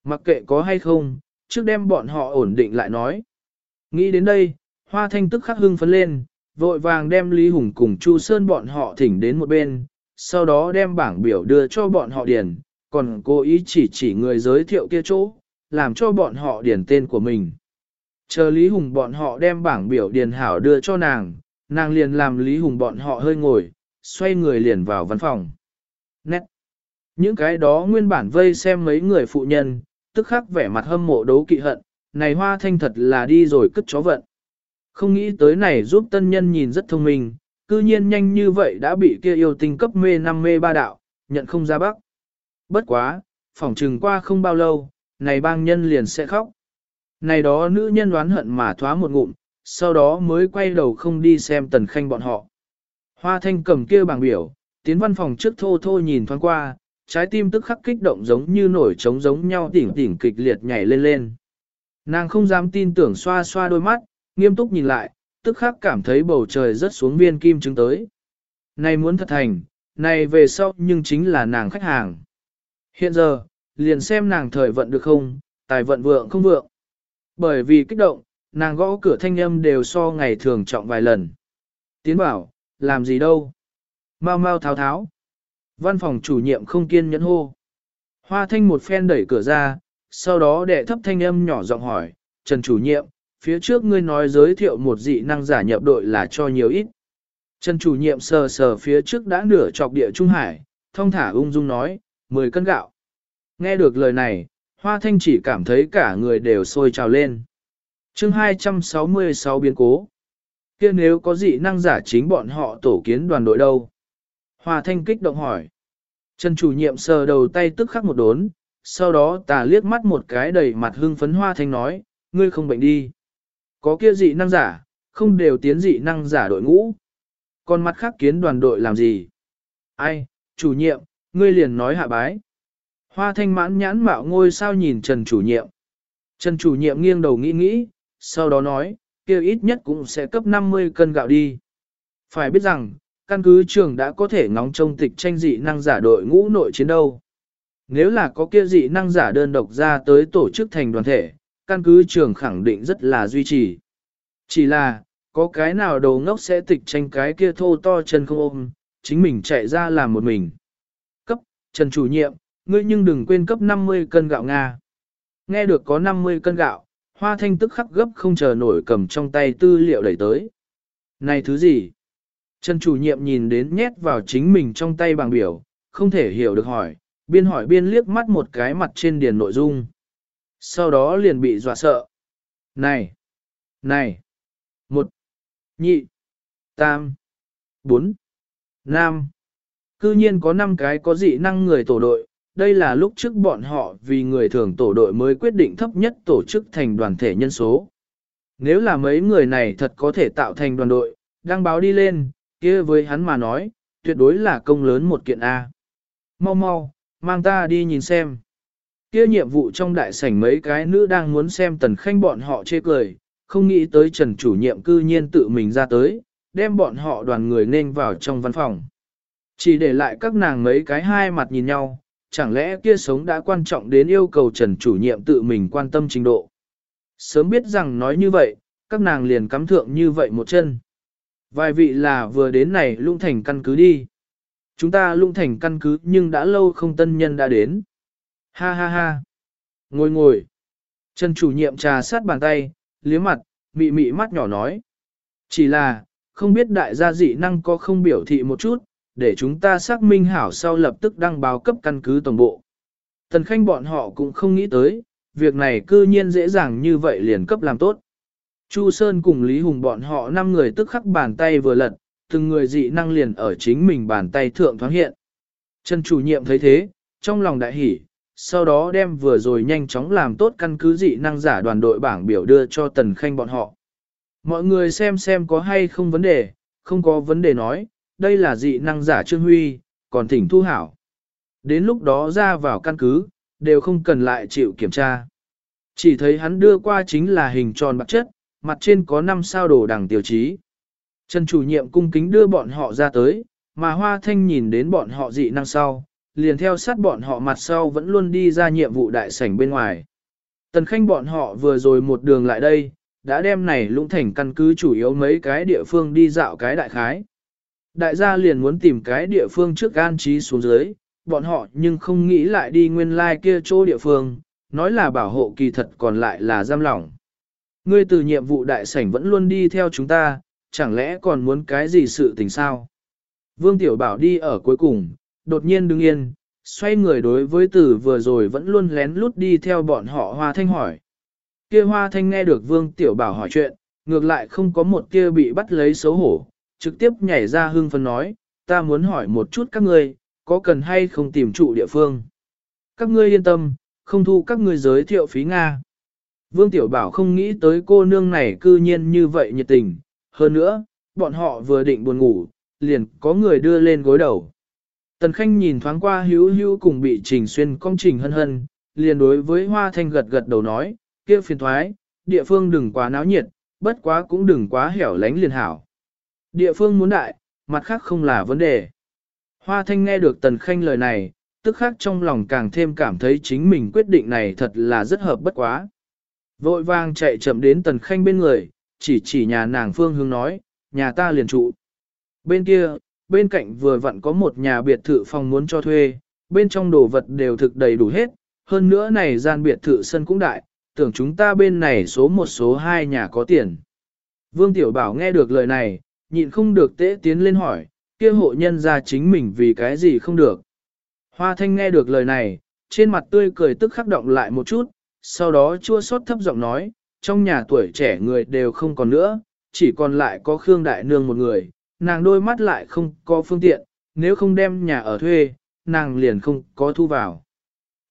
Mặc kệ có hay không, trước đem bọn họ ổn định lại nói. Nghĩ đến đây, Hoa Thanh tức khắc hưng phấn lên, vội vàng đem Lý Hùng cùng Chu Sơn bọn họ thỉnh đến một bên, sau đó đem bảng biểu đưa cho bọn họ điền, còn cố ý chỉ chỉ người giới thiệu kia chỗ, làm cho bọn họ điền tên của mình. Chờ Lý Hùng bọn họ đem bảng biểu điền hảo đưa cho nàng, nàng liền làm Lý Hùng bọn họ hơi ngồi, xoay người liền vào văn phòng. Nét! Những cái đó nguyên bản vây xem mấy người phụ nhân, tức khắc vẻ mặt hâm mộ đấu kỵ hận, này hoa thanh thật là đi rồi cất chó vận. Không nghĩ tới này giúp tân nhân nhìn rất thông minh, cư nhiên nhanh như vậy đã bị kia yêu tinh cấp mê năm mê ba đạo, nhận không ra bắc. Bất quá, phỏng trừng qua không bao lâu, này bang nhân liền sẽ khóc. Này đó nữ nhân đoán hận mà thoá một ngụm, sau đó mới quay đầu không đi xem tần khanh bọn họ. Hoa thanh cầm kia bảng biểu, tiến văn phòng trước thô thô nhìn thoáng qua, trái tim tức khắc kích động giống như nổi trống giống nhau tỉnh tỉnh kịch liệt nhảy lên lên. Nàng không dám tin tưởng xoa xoa đôi mắt, nghiêm túc nhìn lại, tức khắc cảm thấy bầu trời rất xuống viên kim chứng tới. Này muốn thật thành, này về sau nhưng chính là nàng khách hàng. Hiện giờ, liền xem nàng thời vận được không, tài vận vượng không vượng. Bởi vì kích động, nàng gõ cửa thanh âm đều so ngày thường trọng vài lần. Tiến bảo, làm gì đâu? Mau mau tháo tháo. Văn phòng chủ nhiệm không kiên nhẫn hô. Hoa thanh một phen đẩy cửa ra, sau đó đệ thấp thanh âm nhỏ giọng hỏi, Trần chủ nhiệm, phía trước ngươi nói giới thiệu một dị năng giả nhập đội là cho nhiều ít. Trần chủ nhiệm sờ sờ phía trước đã nửa chọc địa Trung Hải, thông thả ung dung nói, 10 cân gạo. Nghe được lời này, Hoa Thanh chỉ cảm thấy cả người đều sôi trào lên. chương 266 biến cố. kia nếu có dị năng giả chính bọn họ tổ kiến đoàn đội đâu? Hoa Thanh kích động hỏi. Trần chủ nhiệm sờ đầu tay tức khắc một đốn, sau đó tà liếc mắt một cái đầy mặt hưng phấn Hoa Thanh nói, ngươi không bệnh đi. Có kia dị năng giả, không đều tiến dị năng giả đội ngũ. Còn mặt khác kiến đoàn đội làm gì? Ai, chủ nhiệm, ngươi liền nói hạ bái. Hoa thanh mãn nhãn mạo ngôi sao nhìn Trần chủ nhiệm. Trần chủ nhiệm nghiêng đầu nghĩ nghĩ, sau đó nói, kia ít nhất cũng sẽ cấp 50 cân gạo đi. Phải biết rằng, căn cứ trường đã có thể ngóng trông tịch tranh dị năng giả đội ngũ nội chiến đâu. Nếu là có kia dị năng giả đơn độc ra tới tổ chức thành đoàn thể, căn cứ trường khẳng định rất là duy trì. Chỉ là, có cái nào đầu ngốc sẽ tịch tranh cái kia thô to chân không ôm, chính mình chạy ra làm một mình. Cấp, Trần chủ nhiệm, ngươi nhưng đừng quên cấp 50 cân gạo Nga. Nghe được có 50 cân gạo, hoa thanh tức khắc gấp không chờ nổi cầm trong tay tư liệu đẩy tới. Này thứ gì? Trần chủ nhiệm nhìn đến nhét vào chính mình trong tay bằng biểu, không thể hiểu được hỏi, biên hỏi biên liếc mắt một cái mặt trên điền nội dung. Sau đó liền bị dọa sợ. Này! Này! Một! Nhị! Tam! Bốn! Nam! Cư nhiên có 5 cái có dị năng người tổ đội, đây là lúc trước bọn họ vì người thường tổ đội mới quyết định thấp nhất tổ chức thành đoàn thể nhân số. Nếu là mấy người này thật có thể tạo thành đoàn đội, đăng báo đi lên, kia với hắn mà nói, tuyệt đối là công lớn một kiện A. Mau mau, mang ta đi nhìn xem. Kia nhiệm vụ trong đại sảnh mấy cái nữ đang muốn xem tần khanh bọn họ chê cười, không nghĩ tới trần chủ nhiệm cư nhiên tự mình ra tới, đem bọn họ đoàn người nên vào trong văn phòng. Chỉ để lại các nàng mấy cái hai mặt nhìn nhau, chẳng lẽ kia sống đã quan trọng đến yêu cầu Trần chủ nhiệm tự mình quan tâm trình độ. Sớm biết rằng nói như vậy, các nàng liền cắm thượng như vậy một chân. Vài vị là vừa đến này lung thành căn cứ đi. Chúng ta lung thành căn cứ nhưng đã lâu không tân nhân đã đến. Ha ha ha. Ngồi ngồi. Trần chủ nhiệm trà sát bàn tay, liếm mặt, mị mị mắt nhỏ nói. Chỉ là, không biết đại gia dị năng có không biểu thị một chút, để chúng ta xác minh hảo sau lập tức đăng báo cấp căn cứ tổng bộ. Tần khanh bọn họ cũng không nghĩ tới, việc này cư nhiên dễ dàng như vậy liền cấp làm tốt. Chu Sơn cùng Lý Hùng bọn họ năm người tức khắc bàn tay vừa lật, từng người dị năng liền ở chính mình bàn tay thượng thoáng hiện. Trần chủ nhiệm thấy thế, trong lòng đại hỉ, sau đó đem vừa rồi nhanh chóng làm tốt căn cứ dị năng giả đoàn đội bảng biểu đưa cho Tần Khanh bọn họ. Mọi người xem xem có hay không vấn đề, không có vấn đề nói, đây là dị năng giả Trương Huy, còn thỉnh thu hảo. Đến lúc đó ra vào căn cứ, đều không cần lại chịu kiểm tra. Chỉ thấy hắn đưa qua chính là hình tròn bạc chất, mặt trên có 5 sao đồ đằng tiêu chí. Trần chủ nhiệm cung kính đưa bọn họ ra tới, mà Hoa Thanh nhìn đến bọn họ dị năng sau, liền theo sát bọn họ mặt sau vẫn luôn đi ra nhiệm vụ đại sảnh bên ngoài. Tần Khanh bọn họ vừa rồi một đường lại đây, đã đem này lũng thành căn cứ chủ yếu mấy cái địa phương đi dạo cái đại khái. Đại gia liền muốn tìm cái địa phương trước an trí xuống dưới, bọn họ nhưng không nghĩ lại đi nguyên lai like kia chỗ địa phương, nói là bảo hộ kỳ thật còn lại là giam lỏng. Ngươi từ nhiệm vụ đại sảnh vẫn luôn đi theo chúng ta, chẳng lẽ còn muốn cái gì sự tình sao? Vương Tiểu Bảo đi ở cuối cùng, đột nhiên đứng yên, xoay người đối với tử vừa rồi vẫn luôn lén lút đi theo bọn họ Hoa Thanh hỏi. Kia Hoa Thanh nghe được Vương Tiểu Bảo hỏi chuyện, ngược lại không có một kia bị bắt lấy xấu hổ, trực tiếp nhảy ra hưng phấn nói, ta muốn hỏi một chút các ngươi, có cần hay không tìm trụ địa phương. Các ngươi yên tâm, không thu các ngươi giới thiệu phí Nga. Vương Tiểu Bảo không nghĩ tới cô nương này cư nhiên như vậy nhiệt tình, hơn nữa, bọn họ vừa định buồn ngủ, liền có người đưa lên gối đầu. Tần Khanh nhìn thoáng qua hữu hữu cùng bị trình xuyên công trình hân hân, liền đối với Hoa Thanh gật gật đầu nói, kia phiền thoái, địa phương đừng quá náo nhiệt, bất quá cũng đừng quá hẻo lánh liền hảo. Địa phương muốn đại, mặt khác không là vấn đề. Hoa Thanh nghe được Tần Khanh lời này, tức khác trong lòng càng thêm cảm thấy chính mình quyết định này thật là rất hợp bất quá. Vội vang chạy chậm đến Tần Khanh bên người, chỉ chỉ nhà nàng phương hướng nói, nhà ta liền trụ. Bên kia, bên cạnh vừa vặn có một nhà biệt thự phòng muốn cho thuê, bên trong đồ vật đều thực đầy đủ hết, hơn nữa này gian biệt thự sân cũng đại, tưởng chúng ta bên này số một số hai nhà có tiền. Vương Tiểu Bảo nghe được lời này, nhịn không được tế tiến lên hỏi, kia hộ nhân ra chính mình vì cái gì không được. Hoa Thanh nghe được lời này, trên mặt tươi cười tức khắc động lại một chút, sau đó chua xót thấp giọng nói, trong nhà tuổi trẻ người đều không còn nữa, chỉ còn lại có Khương Đại Nương một người, nàng đôi mắt lại không có phương tiện, nếu không đem nhà ở thuê, nàng liền không có thu vào.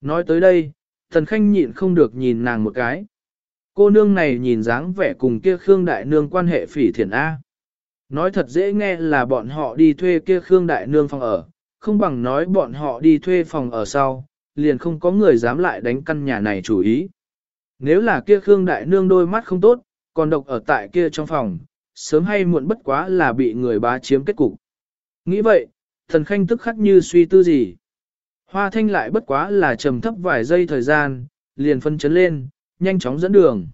Nói tới đây, Thần Khanh nhịn không được nhìn nàng một cái. Cô nương này nhìn dáng vẻ cùng kia Khương Đại Nương quan hệ phỉ thiện A. Nói thật dễ nghe là bọn họ đi thuê kia Khương Đại Nương phòng ở, không bằng nói bọn họ đi thuê phòng ở sau, liền không có người dám lại đánh căn nhà này chủ ý. Nếu là kia Khương Đại Nương đôi mắt không tốt, còn độc ở tại kia trong phòng, sớm hay muộn bất quá là bị người bá chiếm kết cục. Nghĩ vậy, thần khanh tức khắc như suy tư gì. Hoa thanh lại bất quá là trầm thấp vài giây thời gian, liền phân chấn lên, nhanh chóng dẫn đường.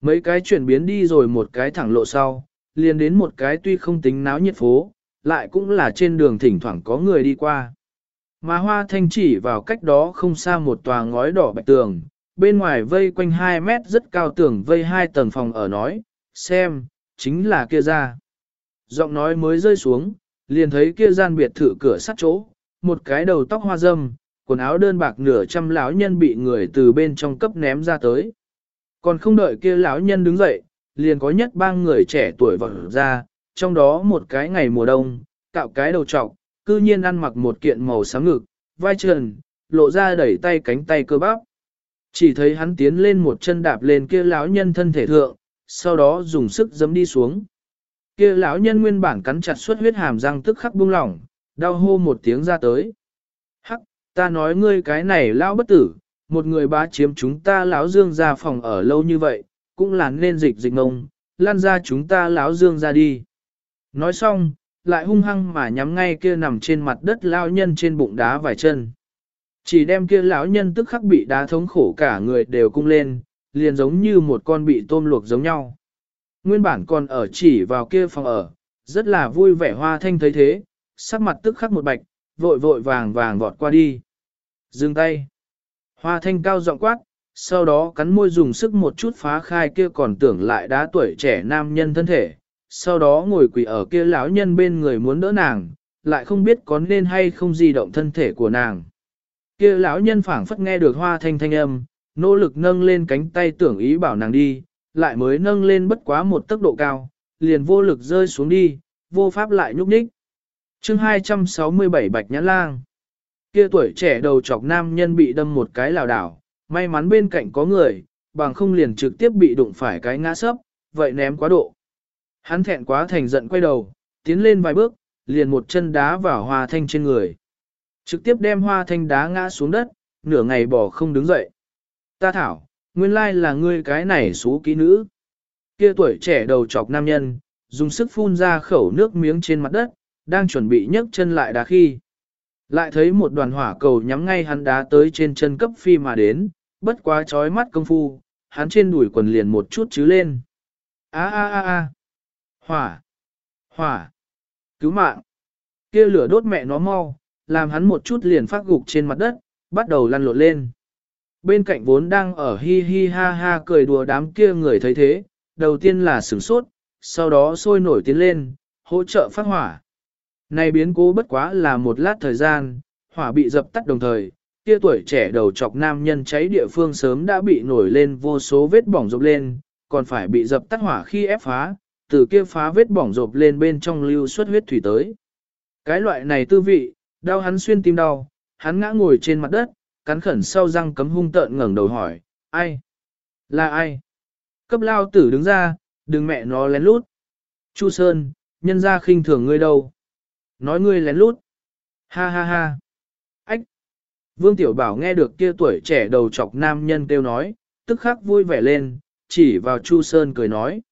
Mấy cái chuyển biến đi rồi một cái thẳng lộ sau, liền đến một cái tuy không tính náo nhiệt phố, lại cũng là trên đường thỉnh thoảng có người đi qua. Mà hoa thanh chỉ vào cách đó không xa một tòa ngói đỏ bạch tường, bên ngoài vây quanh 2 mét rất cao tường vây hai tầng phòng ở nói, xem, chính là kia ra. Giọng nói mới rơi xuống, liền thấy kia gian biệt thự cửa sắt chỗ, một cái đầu tóc hoa dâm, quần áo đơn bạc nửa trăm lão nhân bị người từ bên trong cấp ném ra tới. Còn không đợi kia lão nhân đứng dậy, liền có nhất ba người trẻ tuổi vọt ra, trong đó một cái ngày mùa đông, cạo cái đầu trọc, cư nhiên ăn mặc một kiện màu sáng ngực, vai trần, lộ ra đẩy tay cánh tay cơ bắp. Chỉ thấy hắn tiến lên một chân đạp lên kia lão nhân thân thể thượng, sau đó dùng sức giấm đi xuống. Kia lão nhân nguyên bản cắn chặt suốt huyết hàm răng tức khắc buông lỏng, đau hô một tiếng ra tới. Hắc, ta nói ngươi cái này lão bất tử, một người bá chiếm chúng ta lão dương ra phòng ở lâu như vậy, cũng là nên dịch dịch ngông, lan ra chúng ta lão dương ra đi. Nói xong, lại hung hăng mà nhắm ngay kia nằm trên mặt đất lão nhân trên bụng đá vài chân. Chỉ đem kia lão nhân tức khắc bị đá thống khổ cả người đều cung lên, liền giống như một con bị tôm luộc giống nhau. Nguyên bản còn ở chỉ vào kia phòng ở, rất là vui vẻ hoa thanh thấy thế, sắc mặt tức khắc một bạch, vội vội vàng vàng vọt qua đi. Dừng tay. Hoa thanh cao giọng quát, sau đó cắn môi dùng sức một chút phá khai kia còn tưởng lại đá tuổi trẻ nam nhân thân thể, sau đó ngồi quỳ ở kia lão nhân bên người muốn đỡ nàng, lại không biết có nên hay không di động thân thể của nàng. Kia lão nhân phảng phất nghe được hoa thanh thanh âm, nỗ lực nâng lên cánh tay tưởng ý bảo nàng đi, lại mới nâng lên bất quá một tốc độ cao, liền vô lực rơi xuống đi, vô pháp lại nhúc nhích. chương 267 Bạch Nhãn Lang Kia tuổi trẻ đầu chọc nam nhân bị đâm một cái lảo đảo, may mắn bên cạnh có người, bằng không liền trực tiếp bị đụng phải cái ngã sấp, vậy ném quá độ. Hắn thẹn quá thành giận quay đầu, tiến lên vài bước, liền một chân đá vào hoa thanh trên người. Trực tiếp đem hoa thanh đá ngã xuống đất, nửa ngày bỏ không đứng dậy. Ta thảo, nguyên lai là ngươi cái này xú kỹ nữ. Kia tuổi trẻ đầu chọc nam nhân, dùng sức phun ra khẩu nước miếng trên mặt đất, đang chuẩn bị nhấc chân lại đá khi. Lại thấy một đoàn hỏa cầu nhắm ngay hắn đá tới trên chân cấp phi mà đến, bất quá trói mắt công phu, hắn trên đùi quần liền một chút chứ lên. A a a a. Hỏa. Hỏa. Cứu mạng. Kia lửa đốt mẹ nó mau, làm hắn một chút liền phát gục trên mặt đất, bắt đầu lăn lộn lên. Bên cạnh vốn đang ở hi hi ha ha cười đùa đám kia người thấy thế, đầu tiên là sửng sốt, sau đó sôi nổi tiến lên, hỗ trợ phát hỏa. Này biến cố bất quá là một lát thời gian, hỏa bị dập tắt đồng thời, kia tuổi trẻ đầu chọc nam nhân cháy địa phương sớm đã bị nổi lên vô số vết bỏng rộp lên, còn phải bị dập tắt hỏa khi ép phá, từ kia phá vết bỏng rộp lên bên trong lưu xuất huyết thủy tới. Cái loại này tư vị, đau hắn xuyên tim đau, hắn ngã ngồi trên mặt đất, cắn khẩn sau răng cấm hung tợn ngẩng đầu hỏi, ai? Là ai? Cấp lao tử đứng ra, đừng mẹ nó lén lút. Chu Sơn, nhân ra khinh thường ngươi đâu? Nói ngươi lén lút. Ha ha ha. Ách. Vương Tiểu Bảo nghe được kia tuổi trẻ đầu chọc nam nhân kêu nói, tức khắc vui vẻ lên, chỉ vào Chu Sơn cười nói.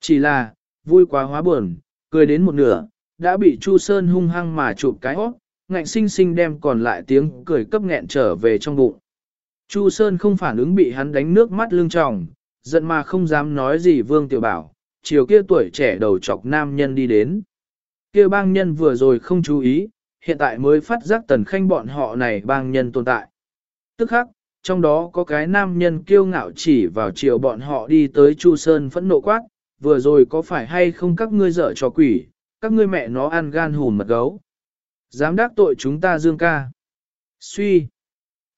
Chỉ là, vui quá hóa buồn, cười đến một nửa, đã bị Chu Sơn hung hăng mà chụp cái hót, ngạnh sinh sinh đem còn lại tiếng cười cấp nghẹn trở về trong bụng. Chu Sơn không phản ứng bị hắn đánh nước mắt lưng tròng, giận mà không dám nói gì Vương Tiểu Bảo, chiều kia tuổi trẻ đầu chọc nam nhân đi đến. Kia bang nhân vừa rồi không chú ý, hiện tại mới phát giác tần khanh bọn họ này bang nhân tồn tại. Tức khắc, trong đó có cái nam nhân kiêu ngạo chỉ vào chiều bọn họ đi tới Chu Sơn phẫn nộ quát, vừa rồi có phải hay không các ngươi dở trò quỷ, các ngươi mẹ nó ăn gan hùn mật gấu. Dám đắc tội chúng ta dương ca. Suy.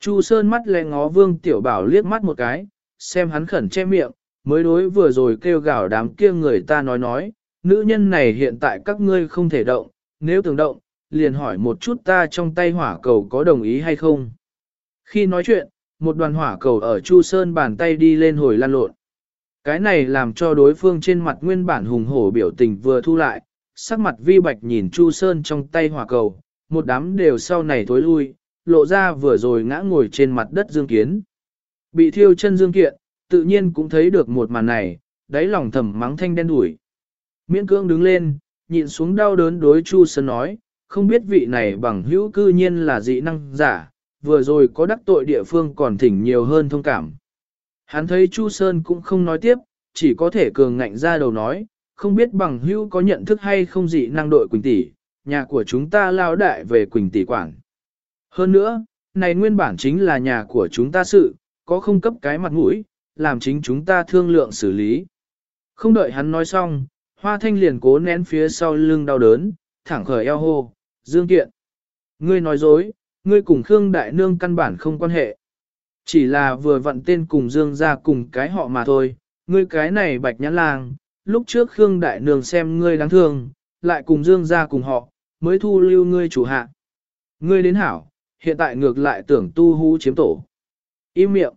Chu Sơn mắt lẹ ngó vương tiểu bảo liếc mắt một cái, xem hắn khẩn che miệng, mới đối vừa rồi kêu gào đám kia người ta nói nói, nữ nhân này hiện tại các ngươi không thể động, nếu tưởng động, liền hỏi một chút ta trong tay hỏa cầu có đồng ý hay không. Khi nói chuyện, một đoàn hỏa cầu ở Chu Sơn bàn tay đi lên hồi lan lộn. Cái này làm cho đối phương trên mặt nguyên bản hùng hổ biểu tình vừa thu lại, sắc mặt vi bạch nhìn Chu Sơn trong tay hỏa cầu, một đám đều sau này thối lui, lộ ra vừa rồi ngã ngồi trên mặt đất Dương Kiến. Bị thiêu chân Dương Kiện, tự nhiên cũng thấy được một màn này, đáy lòng thầm mắng thanh đen đuổi. Miễn cưỡng đứng lên, nhịn xuống đau đớn đối Chu Sơn nói, không biết vị này bằng hữu cư nhiên là dị năng giả, vừa rồi có đắc tội địa phương còn thỉnh nhiều hơn thông cảm. Hắn thấy Chu Sơn cũng không nói tiếp, chỉ có thể cường ngạnh ra đầu nói, không biết bằng hữu có nhận thức hay không dị năng đội Quỳnh Tỷ, nhà của chúng ta lao đại về Quỳnh Tỷ quản. Hơn nữa, này nguyên bản chính là nhà của chúng ta sự, có không cấp cái mặt mũi, làm chính chúng ta thương lượng xử lý. Không đợi hắn nói xong, hoa thanh liền cố nén phía sau lưng đau đớn, thẳng khởi eo hô, dương kiện. Ngươi nói dối, ngươi cùng Khương Đại Nương căn bản không quan hệ. Chỉ là vừa vặn tên cùng Dương ra cùng cái họ mà thôi, ngươi cái này bạch nhãn lang, lúc trước Khương Đại Nương xem ngươi đáng thương, lại cùng Dương ra cùng họ, mới thu lưu ngươi chủ hạ. Ngươi đến hảo, hiện tại ngược lại tưởng tu hú chiếm tổ. Im miệng.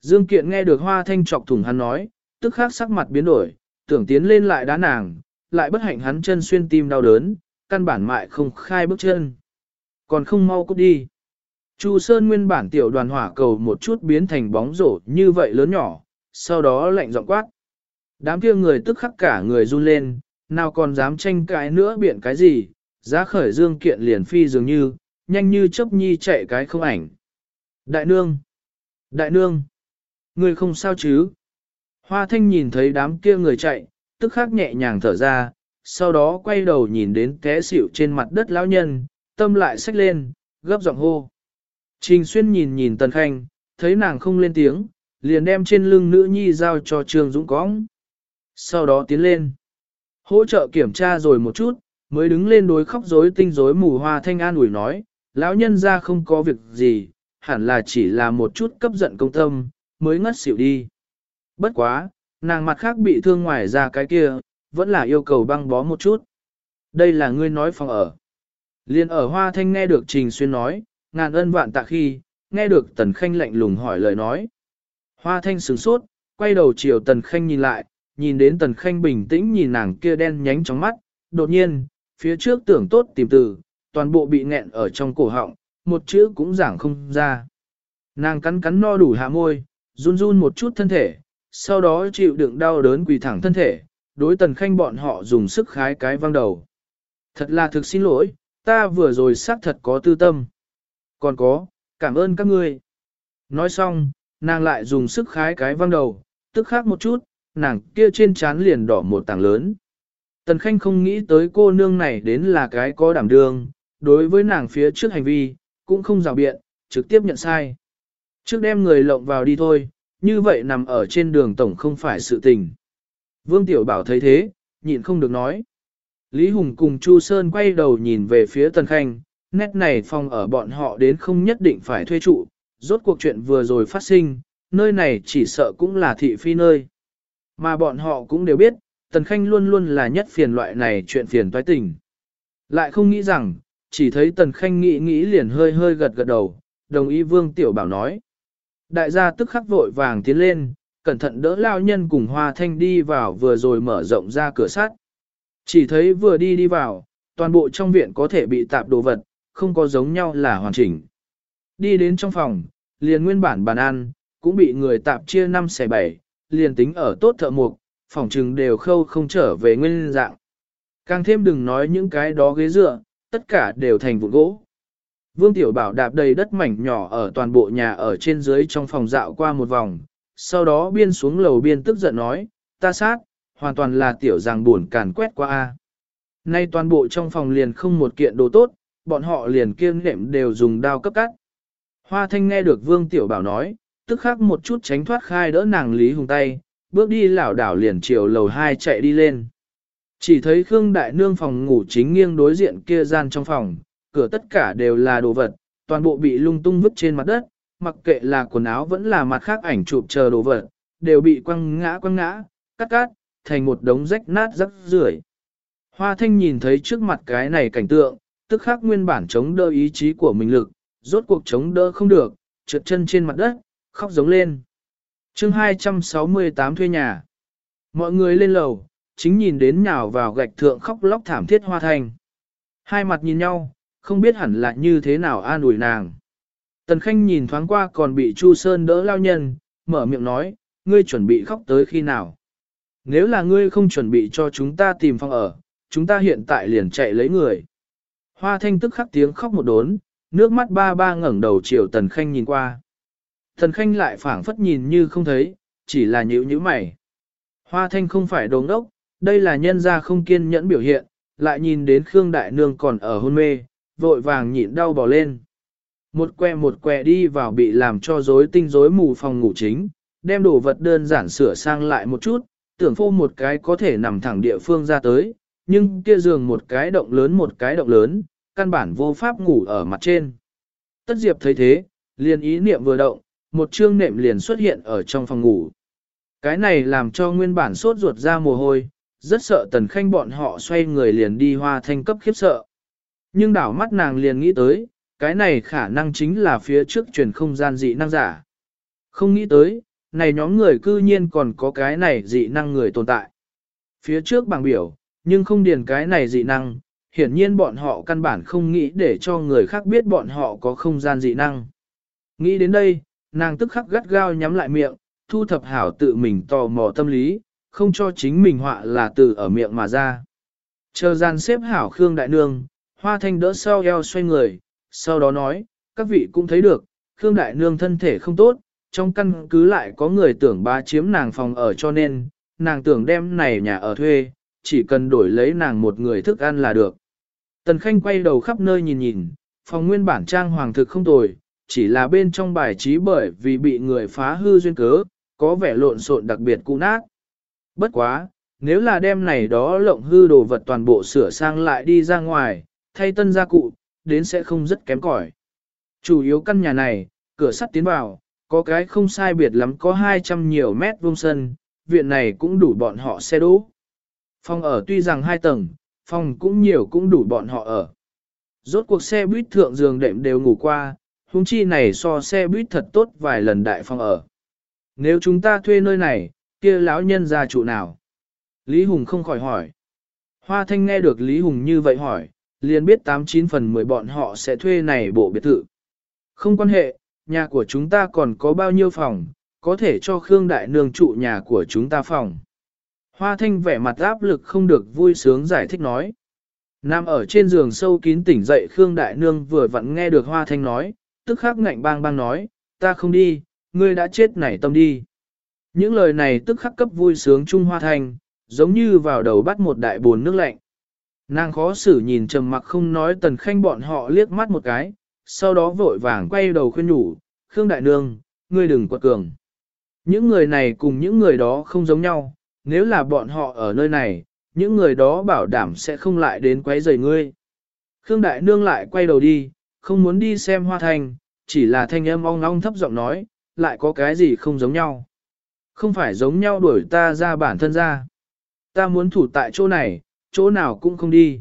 Dương Kiện nghe được hoa thanh trọc thủng hắn nói, tức khắc sắc mặt biến đổi, tưởng tiến lên lại đá nàng, lại bất hạnh hắn chân xuyên tim đau đớn, căn bản mại không khai bước chân. Còn không mau cút đi. Chu Sơn nguyên bản tiểu đoàn hỏa cầu một chút biến thành bóng rổ như vậy lớn nhỏ, sau đó lạnh giọng quát. Đám kia người tức khắc cả người run lên, nào còn dám tranh cãi nữa biện cái gì, giá khởi dương kiện liền phi dường như, nhanh như chớp nhi chạy cái không ảnh. Đại nương! Đại nương! Người không sao chứ? Hoa thanh nhìn thấy đám kia người chạy, tức khắc nhẹ nhàng thở ra, sau đó quay đầu nhìn đến té xỉu trên mặt đất lão nhân, tâm lại xách lên, gấp giọng hô. Trình xuyên nhìn nhìn tần khanh, thấy nàng không lên tiếng, liền đem trên lưng nữ nhi giao cho Trương Dũng cóng. Sau đó tiến lên, hỗ trợ kiểm tra rồi một chút, mới đứng lên đối khóc rối tinh rối mù hoa thanh an ủi nói, lão nhân ra không có việc gì, hẳn là chỉ là một chút cấp giận công tâm, mới ngất xỉu đi. Bất quá, nàng mặt khác bị thương ngoài ra cái kia, vẫn là yêu cầu băng bó một chút. Đây là ngươi nói phòng ở. Liên ở Hoa Thanh nghe được Trình Xuyên nói, ngàn ân vạn tạ khi, nghe được Tần Khanh lạnh lùng hỏi lời nói. Hoa Thanh sửng sốt, quay đầu chiều Tần Khanh nhìn lại, nhìn đến Tần Khanh bình tĩnh nhìn nàng kia đen nhánh trong mắt, đột nhiên, phía trước tưởng tốt tìm từ, toàn bộ bị nghẹn ở trong cổ họng, một chữ cũng giảng không ra. Nàng cắn cắn no đủ hạ môi, run run một chút thân thể, sau đó chịu đựng đau đớn quỳ thẳng thân thể, đối Tần Khanh bọn họ dùng sức khái cái văng đầu. Thật là thực xin lỗi, ta vừa rồi xác thật có tư tâm. Còn có, cảm ơn các ngươi. Nói xong, nàng lại dùng sức khái cái văng đầu, tức khác một chút, nàng kia trên trán liền đỏ một tảng lớn. Tần Khanh không nghĩ tới cô nương này đến là cái có đảm đương, đối với nàng phía trước hành vi, cũng không rào biện, trực tiếp nhận sai. Trước đem người lộng vào đi thôi, như vậy nằm ở trên đường tổng không phải sự tình. Vương Tiểu Bảo thấy thế, nhịn không được nói. Lý Hùng cùng Chu Sơn quay đầu nhìn về phía Tần Khanh, nét này phòng ở bọn họ đến không nhất định phải thuê trụ, rốt cuộc chuyện vừa rồi phát sinh, nơi này chỉ sợ cũng là thị phi nơi. Mà bọn họ cũng đều biết, Tần Khanh luôn luôn là nhất phiền loại này chuyện phiền toái tình. Lại không nghĩ rằng, chỉ thấy Tần Khanh nghĩ nghĩ liền hơi hơi gật gật đầu, đồng ý Vương Tiểu Bảo nói. Đại gia tức khắc vội vàng tiến lên, cẩn thận đỡ lao nhân cùng Hoa Thanh đi vào vừa rồi mở rộng ra cửa sắt. Chỉ thấy vừa đi đi vào, toàn bộ trong viện có thể bị tạp đồ vật, không có giống nhau là hoàn chỉnh. Đi đến trong phòng, liền nguyên bản bàn ăn, cũng bị người tạp chia 5 xe 7, liền tính ở tốt thợ mục, phòng trừng đều khâu không trở về nguyên dạng. Càng thêm đừng nói những cái đó ghế dựa, tất cả đều thành vụn gỗ. Vương Tiểu Bảo đạp đầy đất mảnh nhỏ ở toàn bộ nhà ở trên dưới trong phòng dạo qua một vòng, sau đó biên xuống lầu biên tức giận nói, ta sát, hoàn toàn là tiểu giang buồn càn quét qua a. Nay toàn bộ trong phòng liền không một kiện đồ tốt, bọn họ liền kiên nệm đều dùng đao cấp cắt. Hoa thanh nghe được Vương Tiểu Bảo nói, tức khắc một chút tránh thoát khai đỡ nàng Lý Hùng tay, bước đi lảo đảo liền chiều lầu hai chạy đi lên. Chỉ thấy Khương Đại Nương phòng ngủ chính nghiêng đối diện kia gian trong phòng, cửa tất cả đều là đồ vật, toàn bộ bị lung tung vứt trên mặt đất, mặc kệ là quần áo vẫn là mặt khác ảnh chụp chờ đồ vật, đều bị quăng ngã quăng ngã, cắt cắt, thành một đống rách nát rắc rưởi. Hoa thanh nhìn thấy trước mặt cái này cảnh tượng, tức khắc nguyên bản chống đỡ ý chí của mình lực, rốt cuộc chống đỡ không được, trượt chân trên mặt đất, khóc giống lên. chương 268 thuê nhà. Mọi người lên lầu, chính nhìn đến nhào vào gạch thượng khóc lóc thảm thiết hoa thành. Hai mặt nhìn nhau, không biết hẳn là như thế nào an ủi nàng. Tần Khanh nhìn thoáng qua còn bị Chu Sơn đỡ lao nhân, mở miệng nói, ngươi chuẩn bị khóc tới khi nào. Nếu là ngươi không chuẩn bị cho chúng ta tìm phòng ở, chúng ta hiện tại liền chạy lấy người. Hoa thanh tức khắc tiếng khóc một đốn, nước mắt ba ba ngẩng đầu chiều Tần Khanh nhìn qua. Tần Khanh lại phảng phất nhìn như không thấy, chỉ là nhíu nhíu mày. Hoa thanh không phải đồ ngốc, đây là nhân gia không kiên nhẫn biểu hiện, lại nhìn đến Khương Đại Nương còn ở hôn mê, vội vàng nhịn đau bỏ lên. Một que một que đi vào bị làm cho rối tinh rối mù phòng ngủ chính, đem đồ vật đơn giản sửa sang lại một chút, tưởng phô một cái có thể nằm thẳng địa phương ra tới, nhưng kia giường một cái động lớn một cái động lớn, căn bản vô pháp ngủ ở mặt trên. Tất Diệp thấy thế, liền ý niệm vừa động, một chương nệm liền xuất hiện ở trong phòng ngủ. Cái này làm cho nguyên bản sốt ruột ra mồ hôi, rất sợ tần khanh bọn họ xoay người liền đi hoa thanh cấp khiếp sợ. Nhưng đảo mắt nàng liền nghĩ tới, cái này khả năng chính là phía trước truyền không gian dị năng giả. Không nghĩ tới, này nhóm người cư nhiên còn có cái này dị năng người tồn tại. Phía trước bảng biểu, nhưng không điền cái này dị năng, hiển nhiên bọn họ căn bản không nghĩ để cho người khác biết bọn họ có không gian dị năng. Nghĩ đến đây, nàng tức khắc gắt gao nhắm lại miệng, thu thập hảo tự mình tò mò tâm lý, không cho chính mình họa là từ ở miệng mà ra. Chờ gian xếp hảo Khương Đại Nương, Hoa Thanh đỡ sau eo xoay người, sau đó nói, các vị cũng thấy được, Khương Đại Nương thân thể không tốt, trong căn cứ lại có người tưởng bá chiếm nàng phòng ở cho nên, nàng tưởng đem này nhà ở thuê, chỉ cần đổi lấy nàng một người thức ăn là được. Tần Khanh quay đầu khắp nơi nhìn nhìn, phòng nguyên bản trang hoàng thực không tồi, chỉ là bên trong bài trí bởi vì bị người phá hư duyên cớ, có vẻ lộn xộn đặc biệt cũ nát. Bất quá, nếu là đem này đó lộng hư đồ vật toàn bộ sửa sang lại đi ra ngoài, thay tân gia cụ, đến sẽ không rất kém cỏi. Chủ yếu căn nhà này, cửa sắt tiến vào, có cái không sai biệt lắm có 200 nhiều mét vuông sân, viện này cũng đủ bọn họ xe đỗ. Phòng ở tuy rằng hai tầng, phòng cũng nhiều cũng đủ bọn họ ở. Rốt cuộc xe buýt thượng giường đệm đều ngủ qua, huống chi này so xe buýt thật tốt vài lần đại phòng ở. Nếu chúng ta thuê nơi này, kia lão nhân gia trụ nào? Lý Hùng không khỏi hỏi. Hoa Thanh nghe được Lý Hùng như vậy hỏi, liền biết 89 phần 10 bọn họ sẽ thuê này bộ biệt thự. Không quan hệ, nhà của chúng ta còn có bao nhiêu phòng, có thể cho Khương Đại Nương trụ nhà của chúng ta phòng. Hoa Thanh vẻ mặt áp lực không được vui sướng giải thích nói. Nam ở trên giường sâu kín tỉnh dậy Khương Đại Nương vừa vặn nghe được Hoa Thanh nói, tức khắc ngạnh bang bang nói, ta không đi, ngươi đã chết nảy tâm đi. Những lời này tức khắc cấp vui sướng Trung Hoa Thanh, giống như vào đầu bắt một đại bồn nước lạnh. Nàng khó xử nhìn trầm mặc không nói tần khanh bọn họ liếc mắt một cái, sau đó vội vàng quay đầu khuyên nhủ, Khương Đại Nương, ngươi đừng quật cường. Những người này cùng những người đó không giống nhau, nếu là bọn họ ở nơi này, những người đó bảo đảm sẽ không lại đến quấy rầy ngươi. Khương Đại Nương lại quay đầu đi, không muốn đi xem hoa thành, chỉ là thanh âm ong ong thấp giọng nói, lại có cái gì không giống nhau. Không phải giống nhau đuổi ta ra bản thân ra. Ta muốn thủ tại chỗ này, chỗ nào cũng không đi.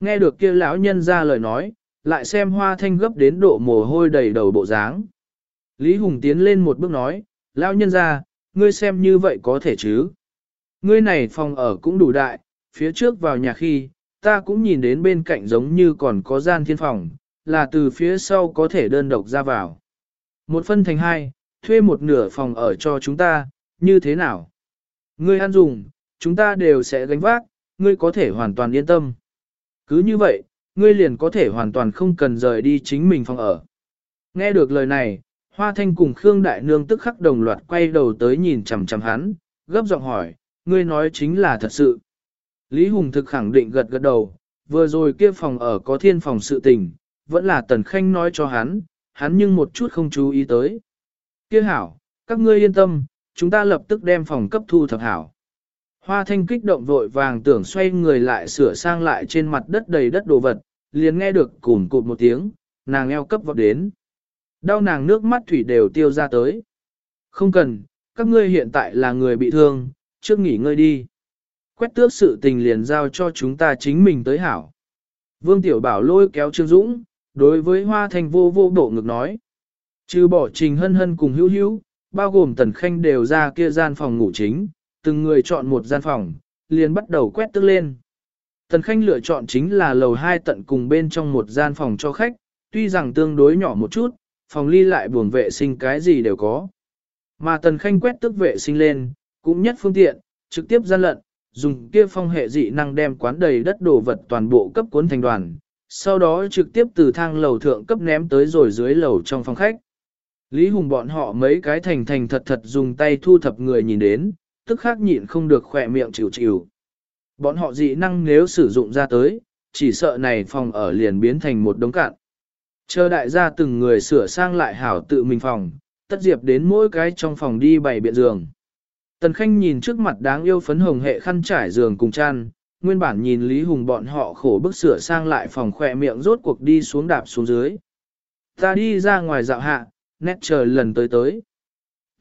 Nghe được kia lão nhân ra lời nói, lại xem hoa thanh gấp đến độ mồ hôi đầy đầu bộ dáng. Lý Hùng tiến lên một bước nói, lão nhân ra, ngươi xem như vậy có thể chứ. Ngươi này phòng ở cũng đủ đại, phía trước vào nhà khi, ta cũng nhìn đến bên cạnh giống như còn có gian thiên phòng, là từ phía sau có thể đơn độc ra vào. Một phân thành hai, thuê một nửa phòng ở cho chúng ta, như thế nào? Ngươi ăn dùng, chúng ta đều sẽ gánh vác, ngươi có thể hoàn toàn yên tâm. Cứ như vậy, ngươi liền có thể hoàn toàn không cần rời đi chính mình phòng ở. Nghe được lời này, Hoa Thanh cùng Khương Đại Nương tức khắc đồng loạt quay đầu tới nhìn chằm chằm hắn, gấp giọng hỏi, ngươi nói chính là thật sự. Lý Hùng thực khẳng định gật gật đầu, vừa rồi kia phòng ở có thiên phòng sự tình, vẫn là Tần Khanh nói cho hắn, hắn nhưng một chút không chú ý tới. Kia hảo, các ngươi yên tâm, chúng ta lập tức đem phòng cấp thu thập hảo. Hoa thanh kích động vội vàng tưởng xoay người lại sửa sang lại trên mặt đất đầy đất đồ vật, liền nghe được cùn cụt một tiếng, nàng eo cấp vọt đến. Đau nàng nước mắt thủy đều tiêu ra tới. Không cần, các ngươi hiện tại là người bị thương, trước nghỉ ngơi đi. Quét tước sự tình liền giao cho chúng ta chính mình tới hảo. Vương Tiểu Bảo lôi kéo Trương Dũng, đối với Hoa Thanh vô vô bộ ngực nói. Trừ bỏ trình hân hân cùng hữu hữu, bao gồm tần khanh đều ra kia gian phòng ngủ chính, từng người chọn một gian phòng, liền bắt đầu quét tước lên. Tần khanh lựa chọn chính là lầu hai tận cùng bên trong một gian phòng cho khách, tuy rằng tương đối nhỏ một chút, phòng ly lại buồng vệ sinh cái gì đều có. Mà tần khanh quét tước vệ sinh lên, cũng nhất phương tiện, trực tiếp gian lận, dùng kia phong hệ dị năng đem quán đầy đất đồ vật toàn bộ cấp cuốn thành đoàn, sau đó trực tiếp từ thang lầu thượng cấp ném tới rồi dưới lầu trong phòng khách. Lý Hùng bọn họ mấy cái thành thành thật thật dùng tay thu thập người nhìn đến, tức khắc nhịn không được khỏe miệng chịu chịu. Bọn họ dị năng nếu sử dụng ra tới, chỉ sợ này phòng ở liền biến thành một đống cạn. Chờ đại gia từng người sửa sang lại hảo tự mình phòng, tất diệp đến mỗi cái trong phòng đi bày biện giường. Tần Khanh nhìn trước mặt đáng yêu phấn hồng hệ khăn trải giường cùng chăn, nguyên bản nhìn Lý Hùng bọn họ khổ bức sửa sang lại phòng khỏe miệng rốt cuộc đi xuống đạp xuống dưới. Ta đi ra ngoài dạo hạ, nét trời lần tới tới.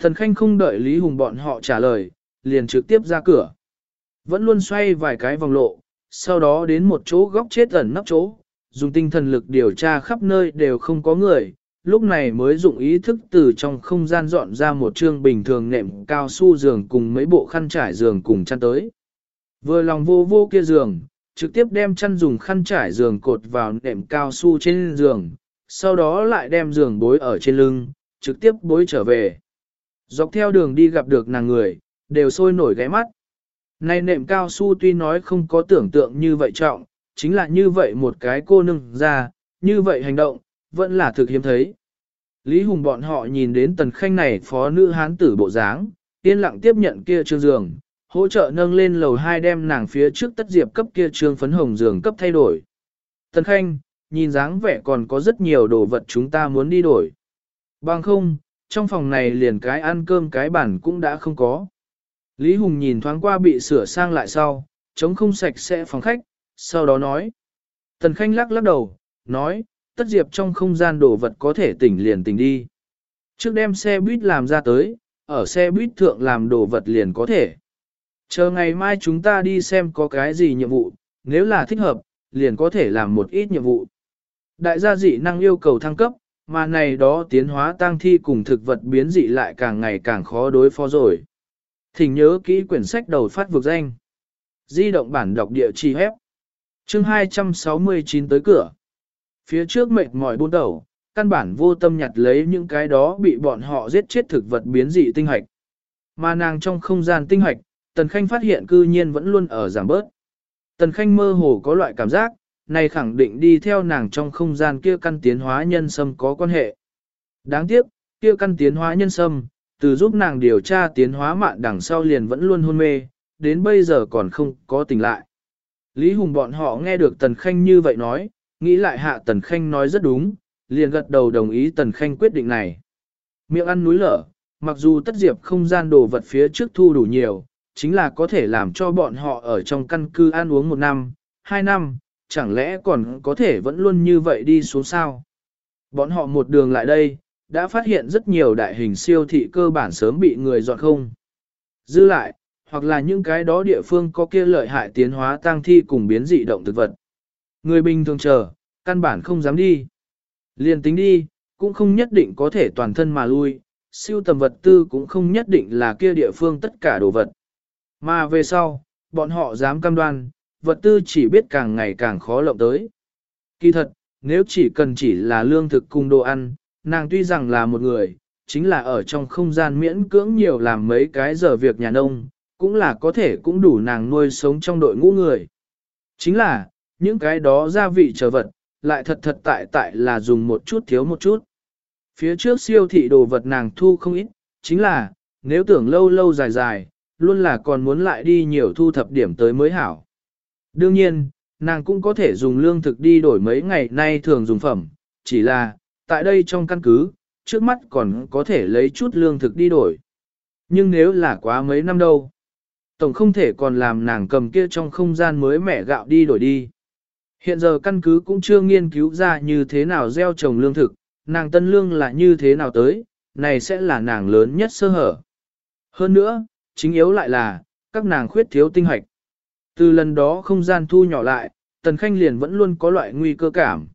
Tần Khanh không đợi Lý Hùng bọn họ trả lời, liền trực tiếp ra cửa. Vẫn luôn xoay vài cái vòng lộ, sau đó đến một chỗ góc chết ẩn nấp chỗ, dùng tinh thần lực điều tra khắp nơi đều không có người, lúc này mới dụng ý thức từ trong không gian dọn ra một chương bình thường nệm cao su giường cùng mấy bộ khăn trải giường cùng chăn tới. Vừa lòng vô vô kia giường, trực tiếp đem chăn dùng khăn trải giường cột vào nệm cao su trên giường, sau đó lại đem giường bối ở trên lưng, trực tiếp bối trở về. Dọc theo đường đi gặp được nàng người, đều sôi nổi ghé mắt. Này nệm cao su tuy nói không có tưởng tượng như vậy trọng, chính là như vậy một cái cô nương ra, như vậy hành động, vẫn là thực hiếm thấy. Lý Hùng bọn họ nhìn đến tần khanh này phó nữ hán tử bộ dáng, yên lặng tiếp nhận kia trương giường, hỗ trợ nâng lên lầu hai đem nàng phía trước tất diệp cấp kia trương phấn hồng giường cấp thay đổi. Tần khanh, nhìn dáng vẻ còn có rất nhiều đồ vật chúng ta muốn đi đổi. Bằng không, trong phòng này liền cái ăn cơm cái bản cũng đã không có. Lý Hùng nhìn thoáng qua bị sửa sang lại sau, chống không sạch sẽ phòng khách, sau đó nói. Tần Khanh lắc lắc đầu, nói, tất diệp trong không gian đồ vật có thể tỉnh liền tỉnh đi. Trước đem xe buýt làm ra tới, ở xe buýt thượng làm đồ vật liền có thể. Chờ ngày mai chúng ta đi xem có cái gì nhiệm vụ, nếu là thích hợp, liền có thể làm một ít nhiệm vụ. Đại gia dị năng yêu cầu thăng cấp, mà này đó tiến hóa tăng thi cùng thực vật biến dị lại càng ngày càng khó đối phó rồi. Thỉnh nhớ kỹ quyển sách đầu phát vực danh. Di động bản đọc địa chỉ hép. Chương 269 tới cửa. Phía trước mệt mỏi buôn đầu, căn bản vô tâm nhặt lấy những cái đó bị bọn họ giết chết thực vật biến dị tinh hạch. Mà nàng trong không gian tinh hạch, Tần Khanh phát hiện cư nhiên vẫn luôn ở giảm bớt. Tần Khanh mơ hồ có loại cảm giác, này khẳng định đi theo nàng trong không gian kia căn tiến hóa nhân sâm có quan hệ. Đáng tiếc, kia căn tiến hóa nhân sâm, từ giúp nàng điều tra tiến hóa mạn đằng sau liền vẫn luôn hôn mê, đến bây giờ còn không có tỉnh lại. Lý Hùng bọn họ nghe được Tần Khanh như vậy nói, nghĩ lại hạ Tần Khanh nói rất đúng, liền gật đầu đồng ý Tần Khanh quyết định này. Miệng ăn núi lở, mặc dù tất diệp không gian đồ vật phía trước thu đủ nhiều, chính là có thể làm cho bọn họ ở trong căn cứ ăn uống một năm, hai năm, chẳng lẽ còn có thể vẫn luôn như vậy đi xuống sao? Bọn họ một đường lại đây, đã phát hiện rất nhiều đại hình siêu thị cơ bản sớm bị người dọn không. Dư lại, hoặc là những cái đó địa phương có kia lợi hại tiến hóa tăng thi cùng biến dị động thực vật. Người bình thường chờ, căn bản không dám đi. Liền tính đi, cũng không nhất định có thể toàn thân mà lui, siêu tầm vật tư cũng không nhất định là kia địa phương tất cả đồ vật. Mà về sau, bọn họ dám cam đoan, vật tư chỉ biết càng ngày càng khó lộng tới. Kỳ thật, nếu chỉ cần chỉ là lương thực cùng đồ ăn, nàng tuy rằng là một người, chính là ở trong không gian miễn cưỡng nhiều làm mấy cái giờ việc nhà nông, cũng là có thể cũng đủ nàng nuôi sống trong đội ngũ người. Chính là, những cái đó gia vị trở vật, lại thật thật tại tại là dùng một chút thiếu một chút. Phía trước siêu thị đồ vật nàng thu không ít, chính là, nếu tưởng lâu lâu dài dài, luôn là còn muốn lại đi nhiều thu thập điểm tới mới hảo. Đương nhiên, nàng cũng có thể dùng lương thực đi đổi mấy ngày nay thường dùng phẩm, chỉ là, tại đây trong căn cứ, trước mắt còn có thể lấy chút lương thực đi đổi. Nhưng nếu là quá mấy năm đâu, tổng không thể còn làm nàng cầm kia trong không gian mới mẻ gạo đi đổi đi. Hiện giờ căn cứ cũng chưa nghiên cứu ra như thế nào gieo trồng lương thực, nàng tân lương là như thế nào tới, này sẽ là nàng lớn nhất sơ hở. Hơn nữa, chính yếu lại là, các nàng khuyết thiếu tinh hoạch. Từ lần đó không gian thu nhỏ lại, Tần Khanh liền vẫn luôn có loại nguy cơ cảm.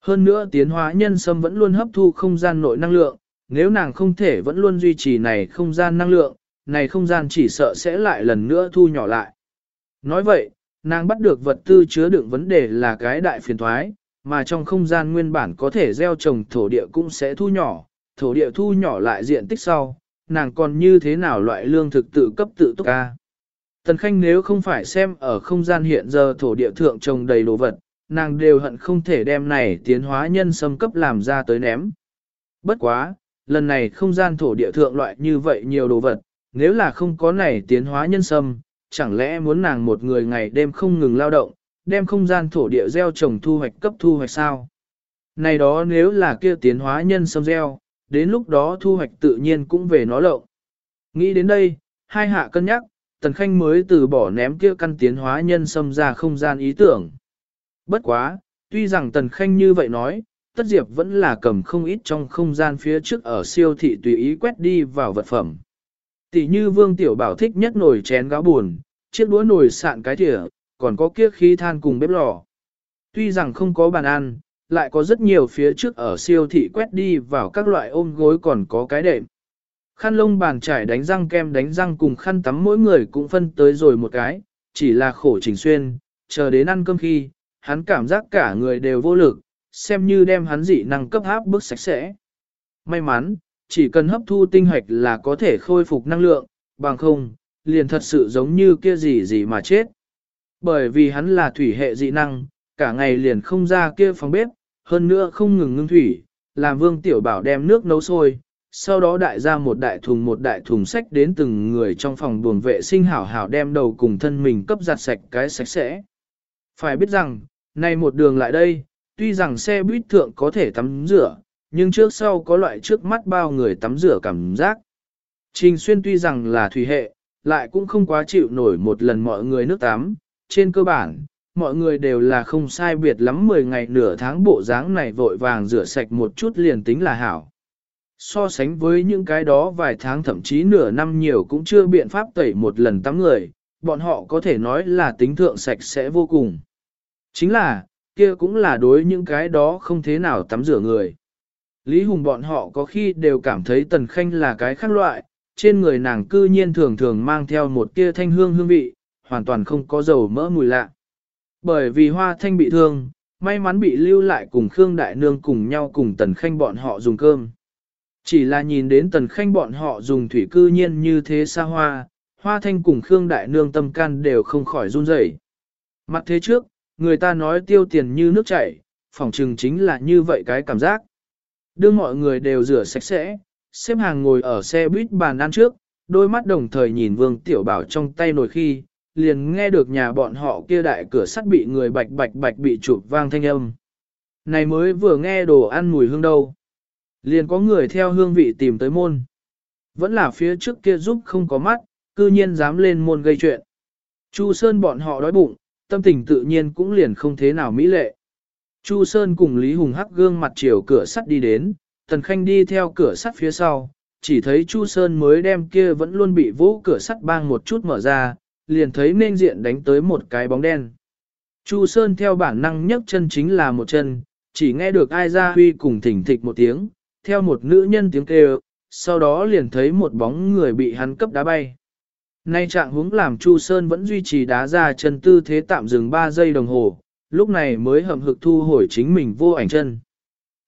Hơn nữa tiến hóa nhân sâm vẫn luôn hấp thu không gian nội năng lượng, nếu nàng không thể vẫn luôn duy trì này không gian năng lượng, này không gian chỉ sợ sẽ lại lần nữa thu nhỏ lại. Nói vậy, nàng bắt được vật tư chứa đựng vấn đề là cái đại phiền thoái, mà trong không gian nguyên bản có thể gieo trồng thổ địa cũng sẽ thu nhỏ, thổ địa thu nhỏ lại diện tích sau, nàng còn như thế nào loại lương thực tự cấp tự túc ca. Tần Khanh nếu không phải xem ở không gian hiện giờ thổ địa thượng trồng đầy đồ vật, nàng đều hận không thể đem này tiến hóa nhân xâm cấp làm ra tới ném. Bất quá, lần này không gian thổ địa thượng loại như vậy nhiều đồ vật, nếu là không có này tiến hóa nhân sâm, chẳng lẽ muốn nàng một người ngày đêm không ngừng lao động, đem không gian thổ địa gieo trồng thu hoạch cấp thu hoạch sao? Này đó nếu là kia tiến hóa nhân sâm gieo, đến lúc đó thu hoạch tự nhiên cũng về nó lộ. Nghĩ đến đây, hai hạ cân nhắc, Tần Khanh mới từ bỏ ném kia căn tiến hóa nhân sâm ra không gian ý tưởng. Bất quá, tuy rằng Tần Khanh như vậy nói, Tất Diệp vẫn là cầm không ít trong không gian phía trước ở siêu thị tùy ý quét đi vào vật phẩm. Tỷ như Vương Tiểu Bảo thích nhất nồi chén gáo buồn, chiếc đũa nồi sạn cái thìa, còn có kiếc khí than cùng bếp lò. Tuy rằng không có bàn ăn, lại có rất nhiều phía trước ở siêu thị quét đi vào các loại ôm gối còn có cái đệm. Khăn lông bàn trải đánh răng kem đánh răng cùng khăn tắm mỗi người cũng phân tới rồi một cái, chỉ là khổ trình xuyên, chờ đến ăn cơm khi, hắn cảm giác cả người đều vô lực, xem như đem hắn dị năng cấp háp bức sạch sẽ. May mắn, chỉ cần hấp thu tinh hoạch là có thể khôi phục năng lượng, bằng không, liền thật sự giống như kia gì gì mà chết. Bởi vì hắn là thủy hệ dị năng, cả ngày liền không ra kia phòng bếp, hơn nữa không ngừng ngưng thủy, làm vương tiểu bảo đem nước nấu sôi, sau đó đại ra một đại thùng một đại thùng sách đến từng người trong phòng buồng vệ sinh hảo hảo đem đầu cùng thân mình cấp giặt sạch cái sạch sẽ. Phải biết rằng, nay một đường lại đây, tuy rằng xe buýt thượng có thể tắm rửa, nhưng trước sau có loại trước mắt bao người tắm rửa cảm giác. Trình xuyên tuy rằng là thủy hệ, lại cũng không quá chịu nổi một lần mọi người nước tắm, trên cơ bản, mọi người đều là không sai biệt lắm 10 ngày nửa tháng bộ dáng này vội vàng rửa sạch một chút liền tính là hảo. So sánh với những cái đó vài tháng thậm chí nửa năm nhiều cũng chưa biện pháp tẩy một lần tắm người, bọn họ có thể nói là tính thượng sạch sẽ vô cùng. Chính là, kia cũng là đối những cái đó không thế nào tắm rửa người. Lý Hùng bọn họ có khi đều cảm thấy Tần Khanh là cái khác loại, trên người nàng cư nhiên thường thường mang theo một tia thanh hương hương vị, hoàn toàn không có dầu mỡ mùi lạ. Bởi vì Hoa Thanh bị thương, may mắn bị lưu lại cùng Khương Đại Nương cùng nhau cùng Tần Khanh bọn họ dùng cơm. Chỉ là nhìn đến Tần Khanh bọn họ dùng thủy cư nhiên như thế xa hoa, Hoa Thanh cùng Khương Đại Nương tâm can đều không khỏi run rẩy. Mặt thế trước, người ta nói tiêu tiền như nước chảy, phỏng chừng chính là như vậy cái cảm giác. Đưa mọi người đều rửa sạch sẽ, xếp hàng ngồi ở xe buýt bàn ăn trước, đôi mắt đồng thời nhìn Vương Tiểu Bảo trong tay nồi khi, liền nghe được nhà bọn họ kia đại cửa sắt bị người bạch bạch bạch bị chụp vang thanh âm. Này mới vừa nghe đồ ăn mùi hương đâu. Liền có người theo hương vị tìm tới môn. Vẫn là phía trước kia giúp không có mắt, cư nhiên dám lên môn gây chuyện. Chu Sơn bọn họ đói bụng, tâm tình tự nhiên cũng liền không thế nào mỹ lệ. Chu Sơn cùng Lý Hùng hắc gương mặt chiều cửa sắt đi đến, Tần Khanh đi theo cửa sắt phía sau, chỉ thấy Chu Sơn mới đem kia vẫn luôn bị vũ cửa sắt bang một chút mở ra, liền thấy nên diện đánh tới một cái bóng đen. Chu Sơn theo bản năng nhấc chân chính là một chân, chỉ nghe được ai ra huy cùng thỉnh thịch một tiếng, theo một nữ nhân tiếng kêu, sau đó liền thấy một bóng người bị hắn cấp đá bay. Nay trạng hướng làm Chu Sơn vẫn duy trì đá ra chân tư thế tạm dừng 3 giây đồng hồ, lúc này mới hậm hực thu hồi chính mình vô ảnh chân.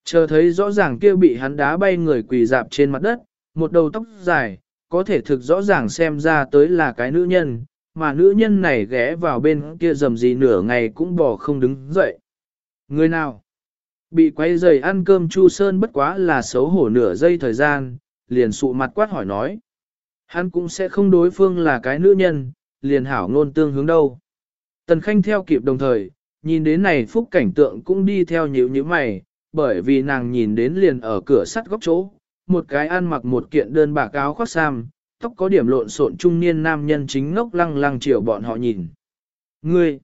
Chờ thấy rõ ràng kia bị hắn đá bay người quỳ dạp trên mặt đất, một đầu tóc dài, có thể thực rõ ràng xem ra tới là cái nữ nhân, mà nữ nhân này ghé vào bên kia dầm gì nửa ngày cũng bỏ không đứng dậy. Người nào? Bị quay giày ăn cơm Chu Sơn bất quá là xấu hổ nửa giây thời gian, liền sụ mặt quát hỏi nói. Hắn cũng sẽ không đối phương là cái nữ nhân, liền hảo ngôn tương hướng đâu. Tần Khanh theo kịp đồng thời, nhìn đến này phúc cảnh tượng cũng đi theo nhíu nhíu mày, bởi vì nàng nhìn đến liền ở cửa sắt góc chỗ, một cái ăn mặc một kiện đơn bạc áo khoác sam, tóc có điểm lộn xộn trung niên nam nhân chính ngốc lăng lăng chiều bọn họ nhìn. Ngươi!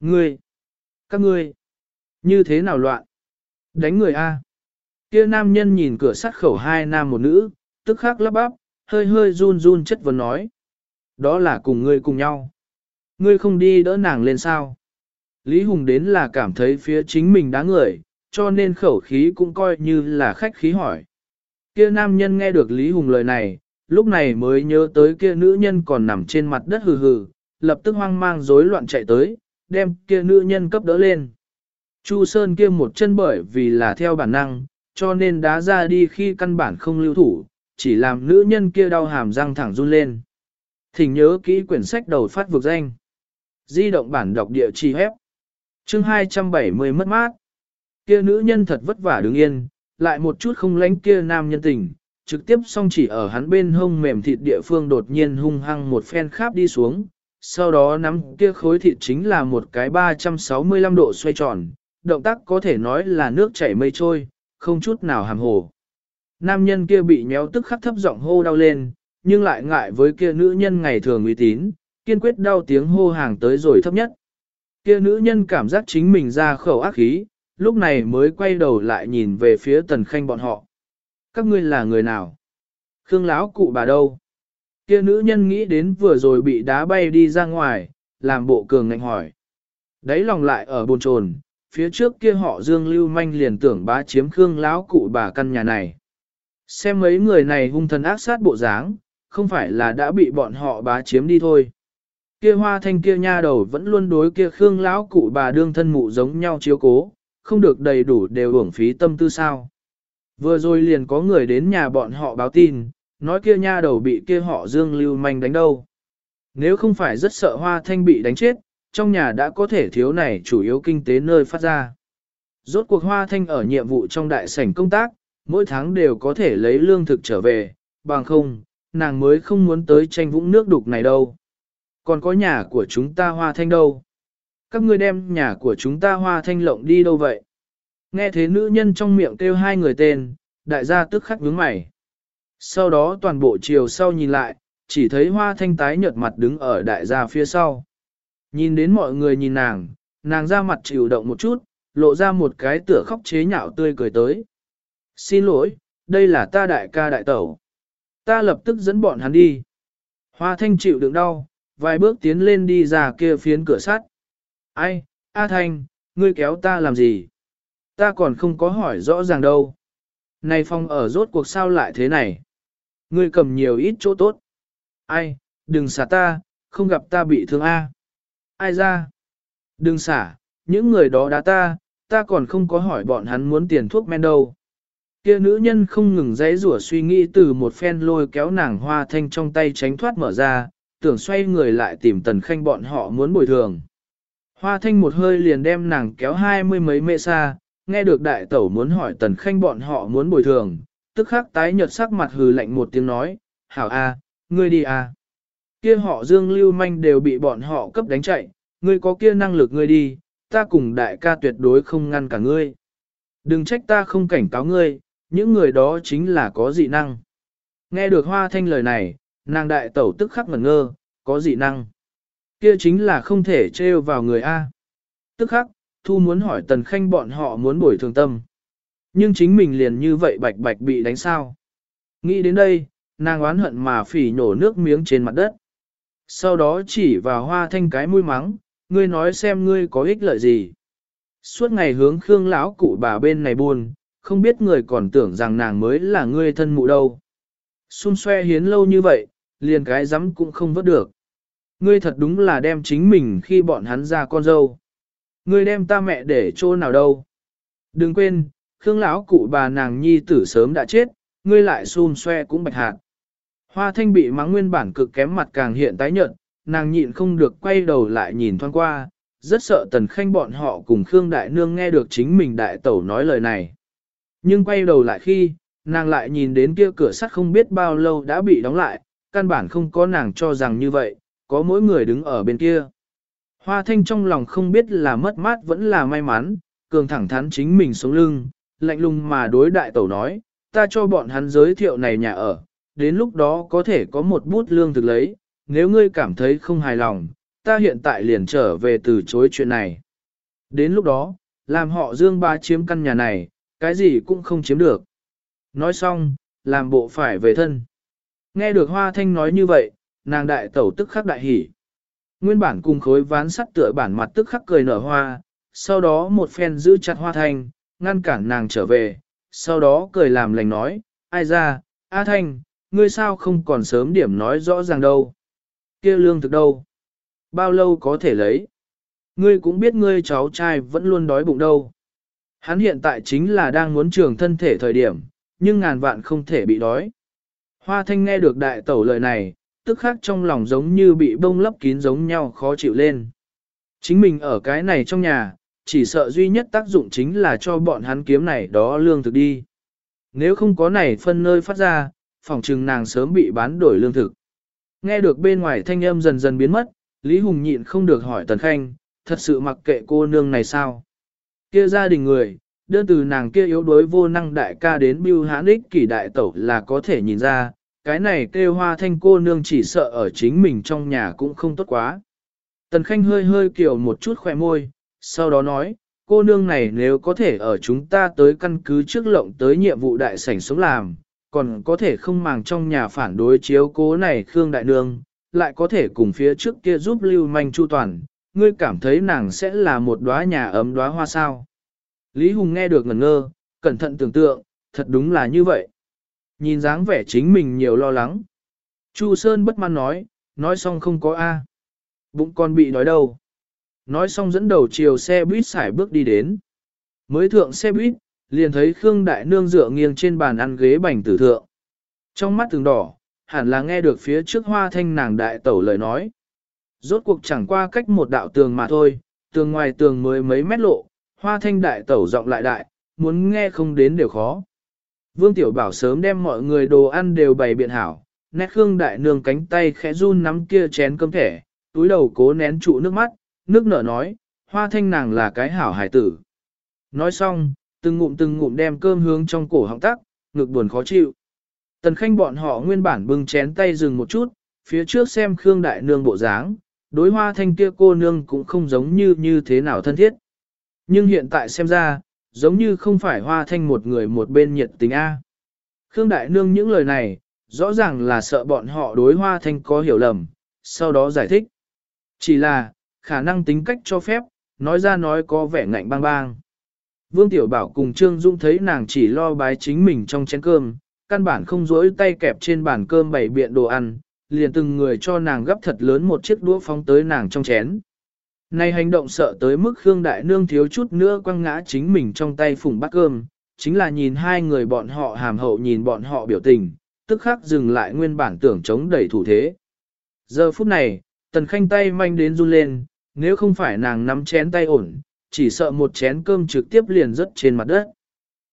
Ngươi! Các ngươi! Như thế nào loạn? Đánh người A. Kia nam nhân nhìn cửa sắt khẩu hai nam một nữ, tức khắc lắp bắp, hơi hơi run run chất vấn nói. Đó là cùng ngươi cùng nhau. Ngươi không đi đỡ nàng lên sao? Lý Hùng đến là cảm thấy phía chính mình đáng người, cho nên khẩu khí cũng coi như là khách khí hỏi. Kia nam nhân nghe được Lý Hùng lời này, lúc này mới nhớ tới kia nữ nhân còn nằm trên mặt đất hừ hừ, lập tức hoang mang rối loạn chạy tới, đem kia nữ nhân cấp đỡ lên. Chu Sơn kia một chân bởi vì là theo bản năng, cho nên đá ra đi khi căn bản không lưu thủ, chỉ làm nữ nhân kia đau hàm răng thẳng run lên. Thỉnh nhớ kỹ quyển sách đầu phát vực danh. Di động bản đọc địa chỉ hép. Chương 270 mất mát. Kia nữ nhân thật vất vả đứng yên, lại một chút không lánh kia nam nhân tình, trực tiếp song chỉ ở hắn bên hông mềm thịt địa phương đột nhiên hung hăng một phen kháp đi xuống, sau đó nắm kia khối thịt chính là một cái 365 độ xoay tròn, động tác có thể nói là nước chảy mây trôi, không chút nào hàm hồ. Nam nhân kia bị nhéo tức khắc thấp giọng hô đau lên, nhưng lại ngại với kia nữ nhân ngày thường uy tín, kiên quyết đau tiếng hô hàng tới rồi thấp nhất. Kia nữ nhân cảm giác chính mình ra khẩu ác khí, lúc này mới quay đầu lại nhìn về phía tần khanh bọn họ. Các ngươi là người nào? Khương lão cụ bà đâu? Kia nữ nhân nghĩ đến vừa rồi bị đá bay đi ra ngoài, làm bộ cường ngạnh hỏi. Đấy lòng lại ở bồn chồn, phía trước kia họ dương lưu manh liền tưởng bá chiếm Khương lão cụ bà căn nhà này. Xem mấy người này hung thần ác sát bộ dáng, không phải là đã bị bọn họ bá chiếm đi thôi. Kia hoa thanh kia nha đầu vẫn luôn đối kia Khương lão cụ bà đương thân mụ giống nhau chiếu cố, không được đầy đủ đều uổng phí tâm tư sao. Vừa rồi liền có người đến nhà bọn họ báo tin, nói kia nha đầu bị kia họ dương lưu manh đánh đâu. Nếu không phải rất sợ hoa thanh bị đánh chết, trong nhà đã có thể thiếu này chủ yếu kinh tế nơi phát ra. Rốt cuộc hoa thanh ở nhiệm vụ trong đại sảnh công tác, mỗi tháng đều có thể lấy lương thực trở về, bằng không, nàng mới không muốn tới tranh vũng nước đục này đâu. Còn có nhà của chúng ta hoa thanh đâu? Các ngươi đem nhà của chúng ta hoa thanh lộng đi đâu vậy? Nghe thế nữ nhân trong miệng kêu hai người tên, đại gia tức khắc vướng mày. Sau đó toàn bộ chiều sau nhìn lại, chỉ thấy hoa thanh tái nhợt mặt đứng ở đại gia phía sau. Nhìn đến mọi người nhìn nàng, nàng ra mặt chịu động một chút, lộ ra một cái tựa khóc chế nhạo tươi cười tới. Xin lỗi, đây là ta đại ca đại tẩu. Ta lập tức dẫn bọn hắn đi. Hoa thanh chịu đựng đau, vài bước tiến lên đi ra kia phiến cửa sắt. Ai, A Thanh, ngươi kéo ta làm gì? Ta còn không có hỏi rõ ràng đâu. Này phong ở rốt cuộc sao lại thế này? Ngươi cầm nhiều ít chỗ tốt. Ai, đừng xả ta, không gặp ta bị thương A. Ai ra? Đừng xả, những người đó đá ta, ta còn không có hỏi bọn hắn muốn tiền thuốc men đâu. Kia nữ nhân không ngừng dãy rủa suy nghĩ từ một phen lôi kéo nàng hoa thanh trong tay tránh thoát mở ra, tưởng xoay người lại tìm tần khanh bọn họ muốn bồi thường. Hoa thanh một hơi liền đem nàng kéo hai mươi mấy mê xa, nghe được đại tẩu muốn hỏi tần khanh bọn họ muốn bồi thường, tức khắc tái nhợt sắc mặt hừ lạnh một tiếng nói, hảo a, ngươi đi a. Kia họ dương lưu manh đều bị bọn họ cấp đánh chạy, ngươi có kia năng lực ngươi đi, ta cùng đại ca tuyệt đối không ngăn cả ngươi. Đừng trách ta không cảnh cáo ngươi, những người đó chính là có dị năng. Nghe được hoa thanh lời này, nàng đại tẩu tức khắc ngẩn ngơ, có dị năng. Kia chính là không thể trêu vào người A. Tức khắc, thu muốn hỏi tần khanh bọn họ muốn bồi thường tâm. Nhưng chính mình liền như vậy bạch bạch bị đánh sao. Nghĩ đến đây, nàng oán hận mà phỉ nhổ nước miếng trên mặt đất. Sau đó chỉ vào hoa thanh cái mũi mắng, ngươi nói xem ngươi có ích lợi gì. Suốt ngày hướng Khương lão cụ bà bên này buồn, không biết người còn tưởng rằng nàng mới là ngươi thân mụ đâu. Xung xoe hiến lâu như vậy, liền cái dám cũng không vớt được. Ngươi thật đúng là đem chính mình khi bọn hắn ra con dâu. Ngươi đem ta mẹ để chỗ nào đâu. Đừng quên, Khương lão cụ bà nàng nhi tử sớm đã chết, ngươi lại xun xoe cũng bạch hạt. Hoa thanh bị mắng nguyên bản cực kém mặt càng hiện tái nhợt, nàng nhịn không được quay đầu lại nhìn thoáng qua, rất sợ tần khanh bọn họ cùng Khương Đại Nương nghe được chính mình đại tẩu nói lời này. Nhưng quay đầu lại khi, nàng lại nhìn đến kia cửa sắt không biết bao lâu đã bị đóng lại, căn bản không có nàng cho rằng như vậy, có mỗi người đứng ở bên kia. Hoa thanh trong lòng không biết là mất mát vẫn là may mắn, cường thẳng thắn chính mình sống lưng, lạnh lùng mà đối đại tẩu nói, ta cho bọn hắn giới thiệu này nhà ở, đến lúc đó có thể có một bút lương thực lấy, nếu ngươi cảm thấy không hài lòng, ta hiện tại liền trở về từ chối chuyện này. Đến lúc đó, làm họ dương ba chiếm căn nhà này, cái gì cũng không chiếm được. Nói xong, làm bộ phải về thân. Nghe được hoa thanh nói như vậy, nàng đại tẩu tức khắc đại hỉ. Nguyên bản cùng khối ván sắt tựa bản mặt tức khắc cười nở hoa, sau đó một phen giữ chặt hoa thanh, ngăn cản nàng trở về, sau đó cười làm lành nói, ai ra, A Thanh, ngươi sao không còn sớm điểm nói rõ ràng đâu. kia lương thực đâu? Bao lâu có thể lấy? Ngươi cũng biết ngươi cháu trai vẫn luôn đói bụng đâu. Hắn hiện tại chính là đang muốn trường thân thể thời điểm, nhưng ngàn vạn không thể bị đói. Hoa thanh nghe được đại tẩu lời này, tức khắc trong lòng giống như bị bông lấp kín giống nhau khó chịu lên. Chính mình ở cái này trong nhà, chỉ sợ duy nhất tác dụng chính là cho bọn hắn kiếm này đó lương thực đi. Nếu không có này phân nơi phát ra, phòng trừng nàng sớm bị bán đổi lương thực. Nghe được bên ngoài thanh âm dần dần biến mất, Lý Hùng nhịn không được hỏi Tần Khanh, thật sự mặc kệ cô nương này sao? Kia gia đình người, đơn từ nàng kia yếu đuối vô năng đại ca đến bưu hãn ích kỷ đại tẩu là có thể nhìn ra, cái này kêu hoa thanh cô nương chỉ sợ ở chính mình trong nhà cũng không tốt quá. Tần Khanh hơi hơi kiểu một chút khỏe môi, sau đó nói, cô nương này nếu có thể ở chúng ta tới căn cứ trước lộng tới nhiệm vụ đại sảnh sống làm, còn có thể không màng trong nhà phản đối chiếu cố này Khương Đại Nương, lại có thể cùng phía trước kia giúp lưu manh chu toàn, ngươi cảm thấy nàng sẽ là một đóa nhà ấm đóa hoa sao. Lý Hùng nghe được ngẩn ngơ, cẩn thận tưởng tượng, thật đúng là như vậy. Nhìn dáng vẻ chính mình nhiều lo lắng. Chu Sơn bất mãn nói, nói xong không có A. Bụng con bị đói đâu. Nói xong dẫn đầu chiều xe buýt xải bước đi đến. Mới thượng xe buýt, liền thấy Khương Đại Nương dựa nghiêng trên bàn ăn ghế bành tử thượng. Trong mắt từng đỏ, hẳn là nghe được phía trước hoa thanh nàng đại tẩu lời nói. Rốt cuộc chẳng qua cách một đạo tường mà thôi, tường ngoài tường mới mấy mét lộ, hoa thanh đại tẩu giọng lại đại, muốn nghe không đến đều khó. Vương Tiểu Bảo sớm đem mọi người đồ ăn đều bày biện hảo, nét Khương Đại Nương cánh tay khẽ run nắm kia chén cơm thẻ, túi đầu cố nén trụ nước mắt, nước nở nói, hoa thanh nàng là cái hảo hải tử. Nói xong, từng ngụm từng ngụm đem cơm hướng trong cổ họng tắc, ngực buồn khó chịu. Tần khanh bọn họ nguyên bản bưng chén tay dừng một chút, phía trước xem Khương Đại Nương bộ dáng, đối hoa thanh kia cô nương cũng không giống như như thế nào thân thiết. Nhưng hiện tại xem ra, giống như không phải hoa thanh một người một bên nhiệt tình A. Khương Đại Nương những lời này, rõ ràng là sợ bọn họ đối hoa thanh có hiểu lầm, sau đó giải thích. Chỉ là, khả năng tính cách cho phép, nói ra nói có vẻ ngạnh bang bang. Vương Tiểu Bảo cùng Trương Dung thấy nàng chỉ lo bái chính mình trong chén cơm, căn bản không dối tay kẹp trên bàn cơm bày biện đồ ăn, liền từng người cho nàng gấp thật lớn một chiếc đũa phóng tới nàng trong chén. Này hành động sợ tới mức Khương Đại Nương thiếu chút nữa quăng ngã chính mình trong tay phùng bát cơm, chính là nhìn hai người bọn họ hàm hậu nhìn bọn họ biểu tình, tức khắc dừng lại nguyên bản tưởng chống đẩy thủ thế. Giờ phút này, tần khanh tay manh đến run lên, nếu không phải nàng nắm chén tay ổn, chỉ sợ một chén cơm trực tiếp liền rớt trên mặt đất.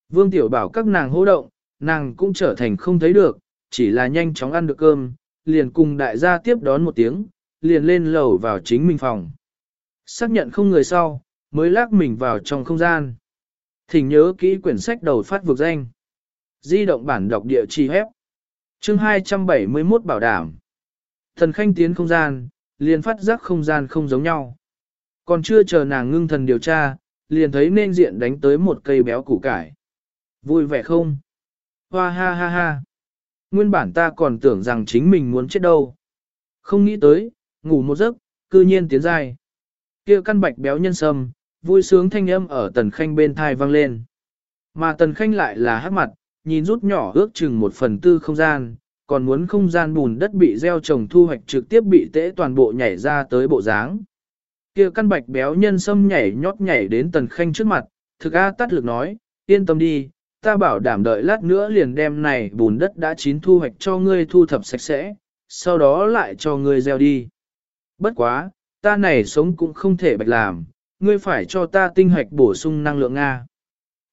Vương Tiểu bảo các nàng hô động, nàng cũng trở thành không thấy được, chỉ là nhanh chóng ăn được cơm, liền cùng đại gia tiếp đón một tiếng, liền lên lầu vào chính mình phòng. Xác nhận không người sau, mới lắc mình vào trong không gian. Thỉnh nhớ kỹ quyển sách đầu phát vực danh. Di động bản đọc địa chỉ hép. Chương 271 bảo đảm. Thần khanh tiến không gian, liền phát giác không gian không giống nhau. Còn chưa chờ nàng ngưng thần điều tra, liền thấy nên diện đánh tới một cây béo củ cải. Vui vẻ không? Hoa ha ha ha. Nguyên bản ta còn tưởng rằng chính mình muốn chết đâu. Không nghĩ tới, ngủ một giấc, cư nhiên tiến dài kia căn bạch béo nhân sâm, vui sướng thanh âm ở tần khanh bên thai vang lên. Mà tần khanh lại là hát mặt, nhìn rút nhỏ ước chừng một phần tư không gian, còn muốn không gian bùn đất bị gieo trồng thu hoạch trực tiếp bị tễ toàn bộ nhảy ra tới bộ dáng. Kia căn bạch béo nhân sâm nhảy nhót nhảy đến tần khanh trước mặt, thực a tắt lực nói, yên tâm đi, ta bảo đảm đợi lát nữa liền đem này bùn đất đã chín thu hoạch cho ngươi thu thập sạch sẽ, sau đó lại cho ngươi gieo đi. Bất quá, ta này sống cũng không thể bạch làm, ngươi phải cho ta tinh hoạch bổ sung năng lượng Nga.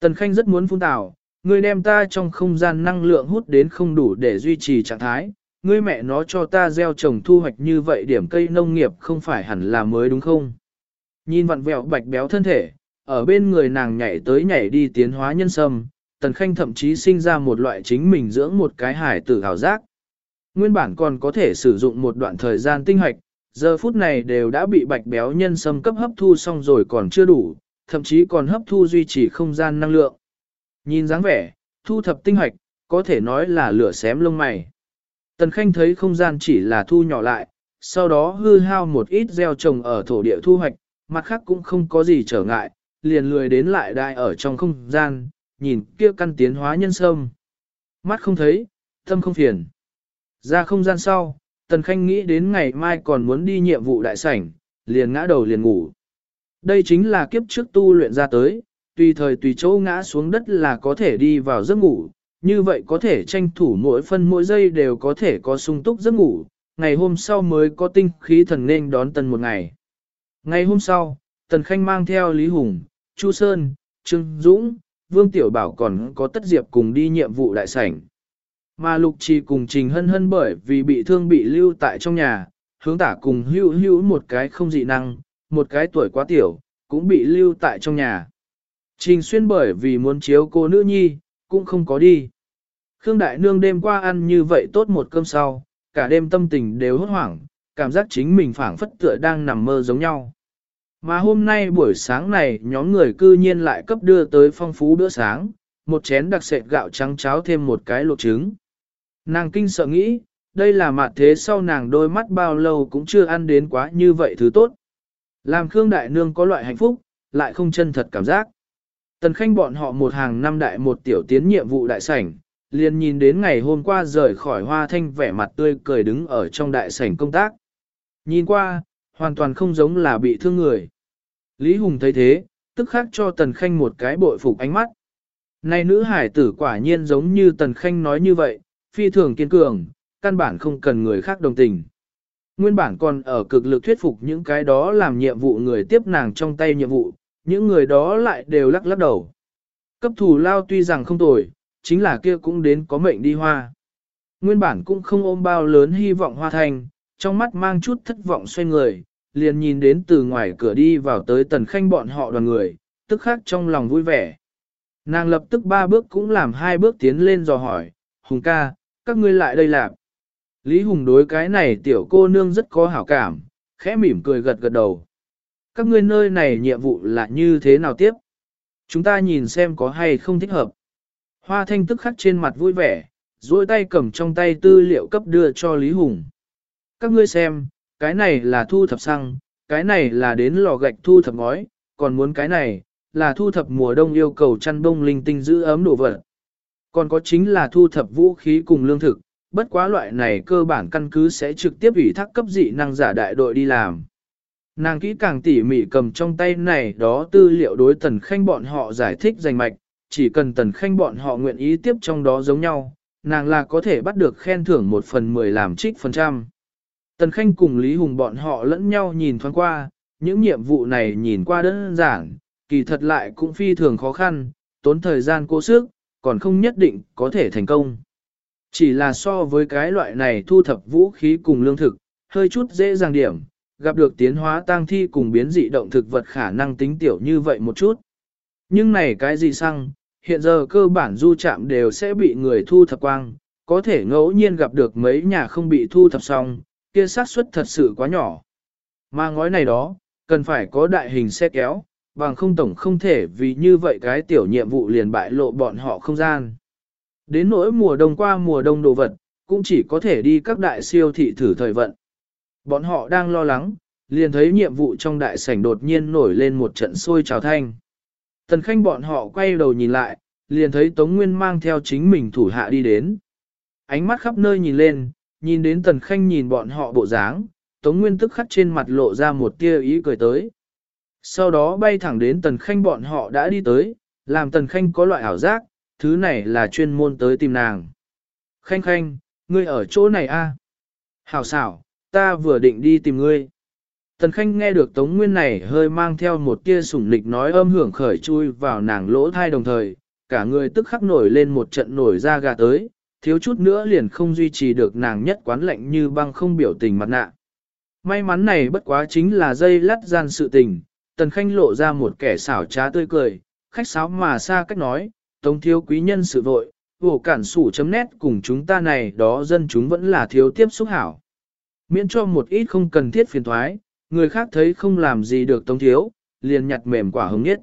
Tần Khanh rất muốn phun tảo, ngươi đem ta trong không gian năng lượng hút đến không đủ để duy trì trạng thái, ngươi mẹ nó cho ta gieo trồng thu hoạch như vậy điểm cây nông nghiệp không phải hẳn là mới đúng không? Nhìn vặn vẹo bạch béo thân thể, ở bên người nàng nhảy tới nhảy đi tiến hóa nhân sâm, Tần Khanh thậm chí sinh ra một loại chính mình dưỡng một cái hải tử hào giác. Nguyên bản còn có thể sử dụng một đoạn thời gian tinh hoạch, giờ phút này đều đã bị bạch béo nhân sâm cấp hấp thu xong rồi còn chưa đủ, thậm chí còn hấp thu duy trì không gian năng lượng. Nhìn dáng vẻ, thu thập tinh hoạch, có thể nói là lửa xém lông mày. Tần Khanh thấy không gian chỉ là thu nhỏ lại, sau đó hư hao một ít gieo trồng ở thổ địa thu hoạch, mặt khác cũng không có gì trở ngại, liền lười đến lại đại ở trong không gian, nhìn kia căn tiến hóa nhân sâm. Mắt không thấy, tâm không phiền. Ra không gian sau, Tần Khanh nghĩ đến ngày mai còn muốn đi nhiệm vụ đại sảnh, liền ngã đầu liền ngủ. Đây chính là kiếp trước tu luyện ra tới, tùy thời tùy chỗ ngã xuống đất là có thể đi vào giấc ngủ, như vậy có thể tranh thủ mỗi phân mỗi giây đều có thể có sung túc giấc ngủ, ngày hôm sau mới có tinh khí thần nên đón tần một ngày. Ngày hôm sau, Tần Khanh mang theo Lý Hùng, Chu Sơn, Trương Dũng, Vương Tiểu Bảo còn có Tất Diệp cùng đi nhiệm vụ đại sảnh. Mà Lục Trì cùng Trình Hân Hân bởi vì bị thương bị lưu tại trong nhà, hướng tả cùng hữu hữu một cái không dị năng, một cái tuổi quá tiểu, cũng bị lưu tại trong nhà. Trình Xuyên bởi vì muốn chiếu cô nữ nhi, cũng không có đi. Khương Đại Nương đêm qua ăn như vậy tốt một cơm sau, cả đêm tâm tình đều hốt hoảng, cảm giác chính mình phảng phất tựa đang nằm mơ giống nhau. Mà hôm nay buổi sáng này nhóm người cư nhiên lại cấp đưa tới phong phú bữa sáng, một chén đặc sệt gạo trắng cháo thêm một cái luộc trứng. Nàng kinh sợ nghĩ, đây là mặt thế sau nàng đôi mắt bao lâu cũng chưa ăn đến quá như vậy thứ tốt. Làm Khương Đại Nương có loại hạnh phúc, lại không chân thật cảm giác. Tần Khanh bọn họ một hàng năm đại một tiểu tiến nhiệm vụ đại sảnh, liền nhìn đến ngày hôm qua rời khỏi hoa thanh vẻ mặt tươi cười đứng ở trong đại sảnh công tác. Nhìn qua, hoàn toàn không giống là bị thương người. Lý Hùng thấy thế, tức khắc cho Tần Khanh một cái bội phục ánh mắt. Này nữ hải tử quả nhiên giống như Tần Khanh nói như vậy, phi thường kiên cường, căn bản không cần người khác đồng tình. Nguyên bản còn ở cực lực thuyết phục những cái đó làm nhiệm vụ người tiếp nàng trong tay nhiệm vụ, những người đó lại đều lắc lắc đầu. Cấp thủ lao tuy rằng không tồi, chính là kia cũng đến có mệnh đi hoa. Nguyên bản cũng không ôm bao lớn hy vọng hoa thành, trong mắt mang chút thất vọng xoay người, liền nhìn đến từ ngoài cửa đi vào tới tần khanh bọn họ đoàn người, tức khắc trong lòng vui vẻ. Nàng lập tức ba bước cũng làm hai bước tiến lên dò hỏi, Hùng ca, các ngươi lại đây làm. Lý Hùng đối cái này tiểu cô nương rất có hảo cảm, khẽ mỉm cười gật gật đầu. Các ngươi nơi này nhiệm vụ là như thế nào tiếp? Chúng ta nhìn xem có hay không thích hợp. Hoa thanh tức khắc trên mặt vui vẻ, duỗi tay cầm trong tay tư liệu cấp đưa cho Lý Hùng. Các ngươi xem, cái này là thu thập xăng, cái này là đến lò gạch thu thập ngói, còn muốn cái này, là thu thập mùa đông yêu cầu chăn đông linh tinh giữ ấm đồ vật. Còn có chính là thu thập vũ khí cùng lương thực, bất quá loại này cơ bản căn cứ sẽ trực tiếp ủy thác cấp dị năng giả đại đội đi làm. Nàng kỹ càng tỉ mỉ cầm trong tay này đó tư liệu đối tần khanh bọn họ giải thích dành mạch, chỉ cần tần khanh bọn họ nguyện ý tiếp trong đó giống nhau, nàng là có thể bắt được khen thưởng một phần mười làm trích phần trăm. Tần khanh cùng Lý Hùng bọn họ lẫn nhau nhìn thoáng qua, những nhiệm vụ này nhìn qua đơn giản, kỳ thật lại cũng phi thường khó khăn, tốn thời gian cố sức, còn không nhất định có thể thành công. Chỉ là so với cái loại này thu thập vũ khí cùng lương thực, hơi chút dễ dàng điểm, gặp được tiến hóa tăng thi cùng biến dị động thực vật khả năng tính tiểu như vậy một chút. Nhưng này cái gì xăng, hiện giờ cơ bản du chạm đều sẽ bị người thu thập quang, có thể ngẫu nhiên gặp được mấy nhà không bị thu thập xong, kia xác suất thật sự quá nhỏ. Mà ngói này đó, cần phải có đại hình xe kéo, bằng không tổng không thể vì như vậy cái tiểu nhiệm vụ liền bại lộ bọn họ không gian. Đến nỗi mùa đông qua mùa đông đồ vật, cũng chỉ có thể đi các đại siêu thị thử thời vận. Bọn họ đang lo lắng, liền thấy nhiệm vụ trong đại sảnh đột nhiên nổi lên một trận sôi trào thanh. Tần khanh bọn họ quay đầu nhìn lại, liền thấy Tống Nguyên mang theo chính mình thủ hạ đi đến. Ánh mắt khắp nơi nhìn lên, nhìn đến Tần khanh nhìn bọn họ bộ dáng, Tống Nguyên tức khắc trên mặt lộ ra một tia ý cười tới. Sau đó bay thẳng đến Tần khanh bọn họ đã đi tới, làm Tần khanh có loại ảo giác, thứ này là chuyên môn tới tìm nàng. Khanh khanh, ngươi ở chỗ này a? À? Hảo xảo, ta vừa định đi tìm ngươi. Tần Khanh nghe được Tống Nguyên này hơi mang theo một tia sủng lịch nói âm hưởng khởi chui vào nàng lỗ thai đồng thời, cả người tức khắc nổi lên một trận nổi ra gà tới, thiếu chút nữa liền không duy trì được nàng nhất quán lệnh như băng không biểu tình mặt nạ. May mắn này bất quá chính là dây lắt gian sự tình, Tần Khanh lộ ra một kẻ xảo trá tươi cười, khách sáo mà xa cách nói, Tống thiếu quý nhân sự vội, vổ cản sủ chấm nét cùng chúng ta này đó dân chúng vẫn là thiếu tiếp xúc hảo. Miễn cho một ít không cần thiết phiền thoái, người khác thấy không làm gì được Tống thiếu, liền nhặt mềm quả hứng nhất.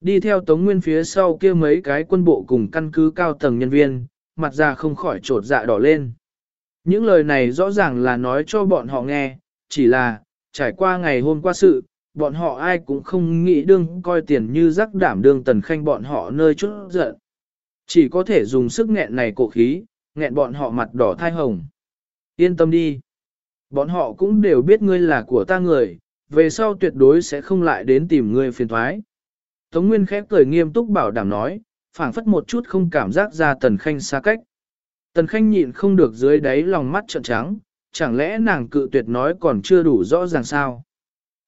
Đi theo Tống Nguyên phía sau kia mấy cái quân bộ cùng căn cứ cao tầng nhân viên, mặt ra không khỏi trột dạ đỏ lên. Những lời này rõ ràng là nói cho bọn họ nghe, chỉ là, trải qua ngày hôm qua sự, bọn họ ai cũng không nghĩ đương coi tiền như rắc đảm đương tần khanh bọn họ nơi chút giận. Chỉ có thể dùng sức nghẹn này cổ khí, nghẹn bọn họ mặt đỏ thai hồng. Yên tâm đi. Bọn họ cũng đều biết ngươi là của ta người, về sau tuyệt đối sẽ không lại đến tìm ngươi phiền thoái. Tống Nguyên khép cười nghiêm túc bảo đảm nói, phảng phất một chút không cảm giác ra tần khanh xa cách. Tần khanh nhịn không được dưới đáy lòng mắt trợn trắng, chẳng lẽ nàng cự tuyệt nói còn chưa đủ rõ ràng sao?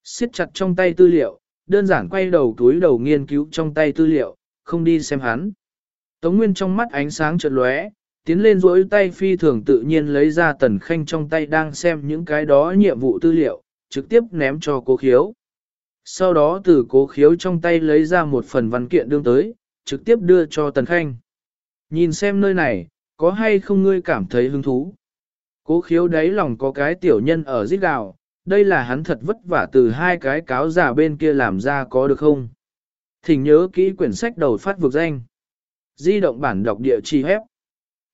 Siết chặt trong tay tư liệu, đơn giản quay đầu túi đầu nghiên cứu trong tay tư liệu, không đi xem hắn. Tống Nguyên trong mắt ánh sáng chợt lóe, tiến lên rỗi tay phi thường tự nhiên lấy ra tần khanh trong tay đang xem những cái đó nhiệm vụ tư liệu, trực tiếp ném cho cố khiếu. Sau đó từ cố khiếu trong tay lấy ra một phần văn kiện đương tới, trực tiếp đưa cho tần khanh. Nhìn xem nơi này, có hay không ngươi cảm thấy hứng thú? Cố khiếu đáy lòng có cái tiểu nhân ở giết gào, đây là hắn thật vất vả từ hai cái cáo giả bên kia làm ra có được không? Thỉnh nhớ kỹ quyển sách đầu phát vực danh. Di động bản đọc địa chỉ hép.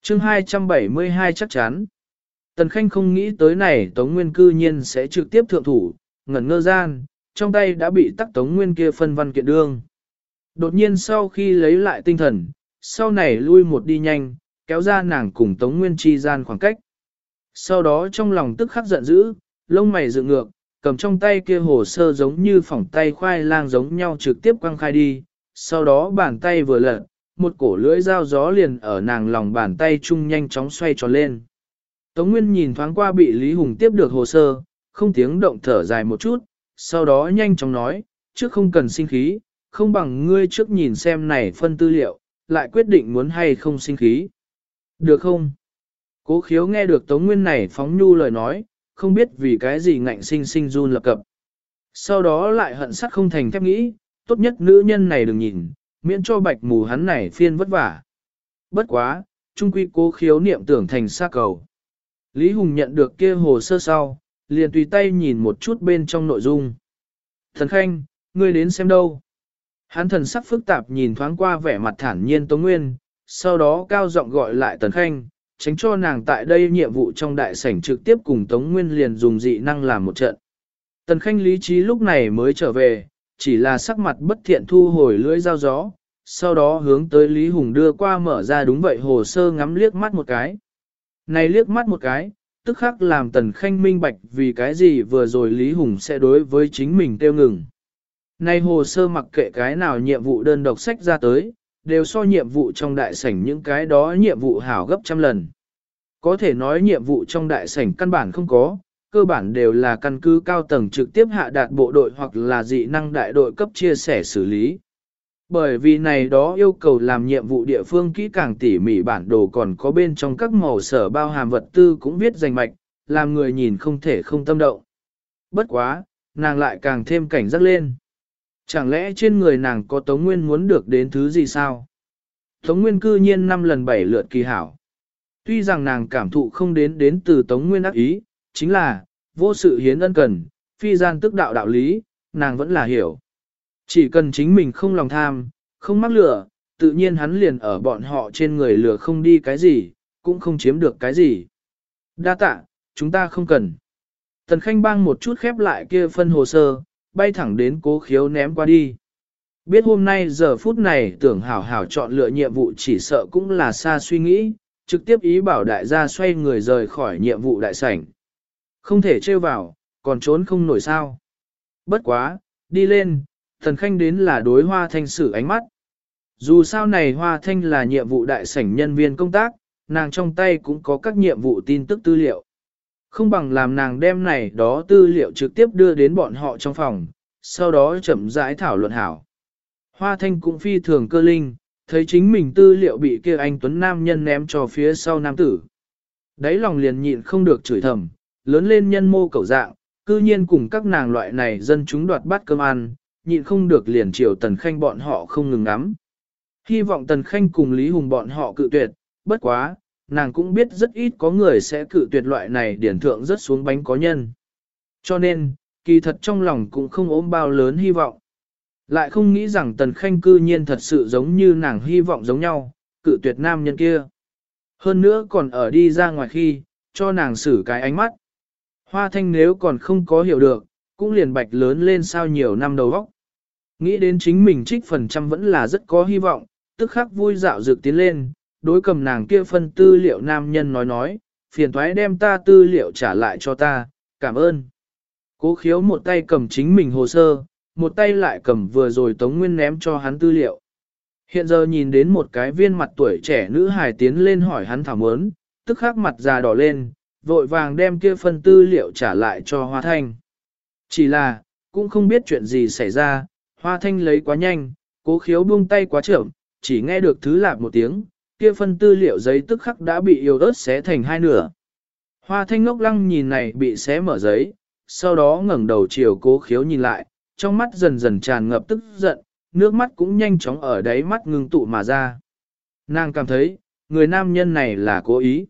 Chương 272 chắc chắn. Tần Khanh không nghĩ tới này Tống Nguyên cư nhiên sẽ trực tiếp thượng thủ, ngẩn ngơ gian, trong tay đã bị tắc Tống Nguyên kia phân văn kiện đương. Đột nhiên sau khi lấy lại tinh thần, sau này lui một đi nhanh, kéo ra nàng cùng Tống Nguyên chi gian khoảng cách. Sau đó trong lòng tức khắc giận dữ, lông mày dựng ngược, cầm trong tay kia hồ sơ giống như phỏng tay khoai lang giống nhau trực tiếp quăng khai đi, sau đó bàn tay vừa lật, một cổ lưỡi dao gió liền ở nàng lòng bàn tay chung nhanh chóng xoay tròn lên. Tống Nguyên nhìn thoáng qua bị Lý Hùng tiếp được hồ sơ, không tiếng động thở dài một chút, sau đó nhanh chóng nói, trước không cần sinh khí, không bằng ngươi trước nhìn xem này phân tư liệu, lại quyết định muốn hay không sinh khí. Được không? Cố khiếu nghe được Tống Nguyên này phóng nhu lời nói, không biết vì cái gì ngạnh sinh sinh run lập cập. Sau đó lại hận sắt không thành thép nghĩ, tốt nhất nữ nhân này đừng nhìn, miễn cho bạch mù hắn này phiên vất vả. Bất quá, trung quy cố khiếu niệm tưởng thành xa cầu. Lý Hùng nhận được kia hồ sơ sau, liền tùy tay nhìn một chút bên trong nội dung. Thần Khanh, ngươi đến xem đâu? Hắn thần sắc phức tạp nhìn thoáng qua vẻ mặt thản nhiên Tống Nguyên, sau đó cao giọng gọi lại Tần Khanh, tránh cho nàng tại đây nhiệm vụ trong đại sảnh trực tiếp cùng Tống Nguyên liền dùng dị năng làm một trận. Tần Khanh lý trí lúc này mới trở về, chỉ là sắc mặt bất thiện thu hồi lưỡi dao gió, sau đó hướng tới Lý Hùng đưa qua mở ra đúng vậy hồ sơ ngắm liếc mắt một cái. Này liếc mắt một cái, tức khắc làm Tần Khanh minh bạch vì cái gì vừa rồi Lý Hùng sẽ đối với chính mình tiêu ngừng. Này hồ sơ mặc kệ cái nào nhiệm vụ đơn độc sách ra tới, đều so nhiệm vụ trong đại sảnh những cái đó nhiệm vụ hảo gấp trăm lần. Có thể nói nhiệm vụ trong đại sảnh căn bản không có, cơ bản đều là căn cứ cao tầng trực tiếp hạ đạt bộ đội hoặc là dị năng đại đội cấp chia sẻ xử lý. Bởi vì này đó yêu cầu làm nhiệm vụ địa phương kỹ càng tỉ mỉ bản đồ còn có bên trong các màu sở bao hàm vật tư cũng viết danh mạch, làm người nhìn không thể không tâm động. Bất quá, nàng lại càng thêm cảnh giác lên. Chẳng lẽ trên người nàng có Tống Nguyên muốn được đến thứ gì sao? Tống Nguyên cư nhiên năm lần bảy lượt kỳ hảo. Tuy rằng nàng cảm thụ không đến đến từ Tống Nguyên ác ý, chính là, vô sự hiến ân cần, phi gian tức đạo đạo lý, nàng vẫn là hiểu. Chỉ cần chính mình không lòng tham, không mắc lửa, tự nhiên hắn liền ở bọn họ trên người lửa không đi cái gì, cũng không chiếm được cái gì. Đa tạ, chúng ta không cần. Tần Khanh bang một chút khép lại kia phân hồ sơ, bay thẳng đến cố khiếu ném qua đi. Biết hôm nay giờ phút này tưởng hảo hảo chọn lựa nhiệm vụ chỉ sợ cũng là xa suy nghĩ, trực tiếp ý bảo đại gia xoay người rời khỏi nhiệm vụ đại sảnh. Không thể trêu vào, còn trốn không nổi sao. Bất quá, đi lên, thần khanh đến là đối hoa thanh sử ánh mắt. Dù sao này hoa thanh là nhiệm vụ đại sảnh nhân viên công tác, nàng trong tay cũng có các nhiệm vụ tin tức tư liệu. Không bằng làm nàng đem này đó tư liệu trực tiếp đưa đến bọn họ trong phòng, sau đó chậm rãi thảo luận hảo. Hoa thanh cũng phi thường cơ linh, thấy chính mình tư liệu bị kia anh Tuấn Nam nhân ném cho phía sau nam tử. Đấy lòng liền nhịn không được chửi thầm, lớn lên nhân mô cầu dạng, cư nhiên cùng các nàng loại này dân chúng đoạt bát cơm ăn, nhịn không được liền chiều Tần Khanh bọn họ không ngừng ngắm. Hy vọng Tần Khanh cùng Lý Hùng bọn họ cự tuyệt, bất quá, nàng cũng biết rất ít có người sẽ cự tuyệt loại này điển thượng rất xuống bánh có nhân. Cho nên, kỳ thật trong lòng cũng không ốm bao lớn hy vọng. Lại không nghĩ rằng Tần Khanh cư nhiên thật sự giống như nàng hy vọng giống nhau, cự tuyệt nam nhân kia. Hơn nữa còn ở đi ra ngoài khi, cho nàng xử cái ánh mắt. Hoa thanh nếu còn không có hiểu được, cũng liền bạch lớn lên sao nhiều năm đầu vóc. Nghĩ đến chính mình trích phần trăm vẫn là rất có hy vọng, tức khắc vui dạo dược tiến lên, đối cầm nàng kia phân tư liệu nam nhân nói nói, phiền thoái đem ta tư liệu trả lại cho ta, cảm ơn. Cố khiếu một tay cầm chính mình hồ sơ, một tay lại cầm vừa rồi Tống Nguyên ném cho hắn tư liệu. Hiện giờ nhìn đến một cái viên mặt tuổi trẻ nữ hài tiến lên hỏi hắn thảo mớn, tức khắc mặt già đỏ lên, vội vàng đem kia phân tư liệu trả lại cho Hoa Thanh. Chỉ là, cũng không biết chuyện gì xảy ra, Hoa Thanh lấy quá nhanh, cố khiếu buông tay quá chậm, chỉ nghe được thứ lạp một tiếng, kia phân tư liệu giấy tức khắc đã bị yêu ớt xé thành hai nửa. Hoa Thanh ngốc lăng nhìn này bị xé mở giấy, sau đó ngẩng đầu chiều cố khiếu nhìn lại, trong mắt dần dần tràn ngập tức giận, nước mắt cũng nhanh chóng ở đáy mắt ngưng tụ mà ra. Nàng cảm thấy, người nam nhân này là cố ý.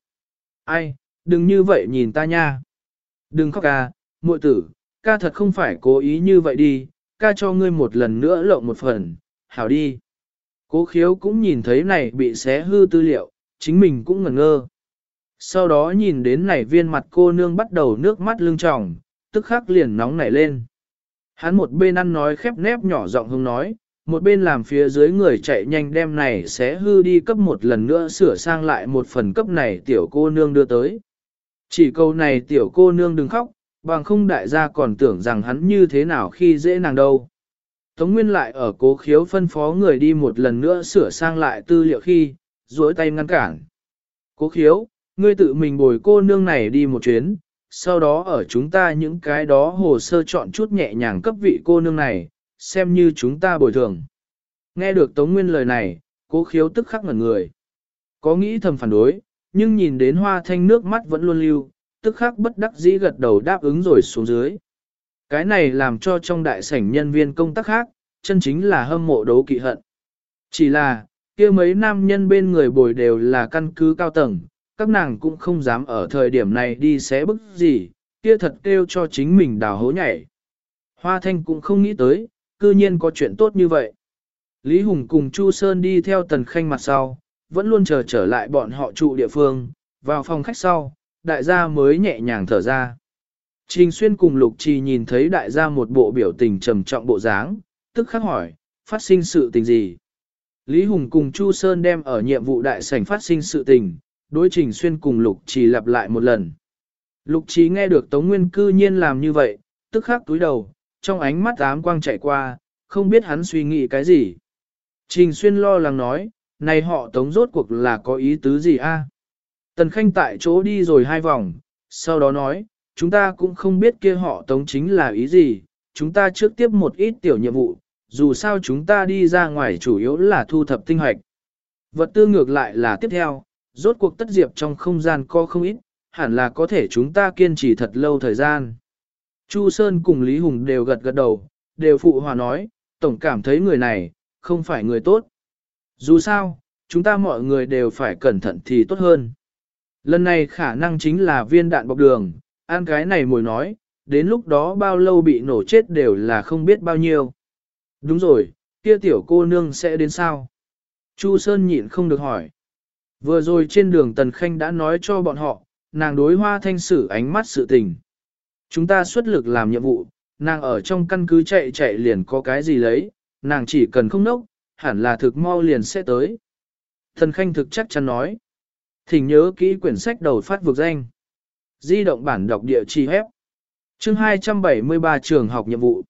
Ai, đừng như vậy nhìn ta nha. Đừng khóc ca, muội tử, ca thật không phải cố ý như vậy đi, ca cho ngươi một lần nữa lộng một phần, hảo đi. Cố khiếu cũng nhìn thấy này bị xé hư tư liệu, chính mình cũng ngẩn ngơ. Sau đó nhìn đến này viên mặt cô nương bắt đầu nước mắt lưng tròng, tức khắc liền nóng nảy lên. Hắn một bên ăn nói khép nép nhỏ giọng hông nói, một bên làm phía dưới người chạy nhanh đem này sẽ hư đi cấp một lần nữa sửa sang lại một phần cấp này tiểu cô nương đưa tới. Chỉ câu này tiểu cô nương đừng khóc, bằng không đại gia còn tưởng rằng hắn như thế nào khi dễ nàng đâu. Tống Nguyên lại ở cố khiếu phân phó người đi một lần nữa sửa sang lại tư liệu khi, duỗi tay ngăn cản. Cố khiếu, ngươi tự mình bồi cô nương này đi một chuyến, sau đó ở chúng ta những cái đó hồ sơ chọn chút nhẹ nhàng cấp vị cô nương này, xem như chúng ta bồi thường. Nghe được Tống Nguyên lời này, cố khiếu tức khắc ngẩn người. Có nghĩ thầm phản đối, nhưng nhìn đến hoa thanh nước mắt vẫn luôn lưu, tức khắc bất đắc dĩ gật đầu đáp ứng rồi xuống dưới. Cái này làm cho trong đại sảnh nhân viên công tác khác, chân chính là hâm mộ đấu kỵ hận. Chỉ là, kia mấy nam nhân bên người bồi đều là căn cứ cao tầng, các nàng cũng không dám ở thời điểm này đi xé bức gì, kia thật kêu cho chính mình đào hố nhảy. Hoa Thanh cũng không nghĩ tới, cư nhiên có chuyện tốt như vậy. Lý Hùng cùng Chu Sơn đi theo tần khanh mặt sau, vẫn luôn chờ trở lại bọn họ trụ địa phương, vào phòng khách sau, đại gia mới nhẹ nhàng thở ra. Trình Xuyên cùng Lục Trì nhìn thấy đại gia một bộ biểu tình trầm trọng bộ dáng, tức khắc hỏi, phát sinh sự tình gì? Lý Hùng cùng Chu Sơn đem ở nhiệm vụ đại sảnh phát sinh sự tình, đối Trình Xuyên cùng Lục Trì lặp lại một lần. Lục Trì nghe được Tống Nguyên cư nhiên làm như vậy, tức khắc túi đầu, trong ánh mắt ám quang chạy qua, không biết hắn suy nghĩ cái gì. Trình Xuyên lo lắng nói, này họ Tống rốt cuộc là có ý tứ gì a? Tần Khanh tại chỗ đi rồi hai vòng, sau đó nói, chúng ta cũng không biết kia họ Tống chính là ý gì, chúng ta trước tiếp một ít tiểu nhiệm vụ, dù sao chúng ta đi ra ngoài chủ yếu là thu thập tinh hoạch. Vật tư ngược lại là tiếp theo, rốt cuộc tất diệp trong không gian co không ít, hẳn là có thể chúng ta kiên trì thật lâu thời gian. Chu Sơn cùng Lý Hùng đều gật gật đầu, đều phụ hòa nói, tổng cảm thấy người này, không phải người tốt. Dù sao, chúng ta mọi người đều phải cẩn thận thì tốt hơn. Lần này khả năng chính là viên đạn bọc đường, an cái này mồi nói, đến lúc đó bao lâu bị nổ chết đều là không biết bao nhiêu. Đúng rồi, kia tiểu cô nương sẽ đến sao? Chu Sơn nhịn không được hỏi. Vừa rồi trên đường Tần Khanh đã nói cho bọn họ, nàng đối hoa thanh sử ánh mắt sự tình. Chúng ta xuất lực làm nhiệm vụ, nàng ở trong căn cứ chạy chạy liền có cái gì lấy, nàng chỉ cần không nốc, hẳn là thực mau liền sẽ tới. Thần Khanh thực chắc chắn nói. Thỉnh nhớ kỹ quyển sách đầu phát vực danh. Di động bản đọc địa chỉ hép. Chương 273 trường học nhiệm vụ.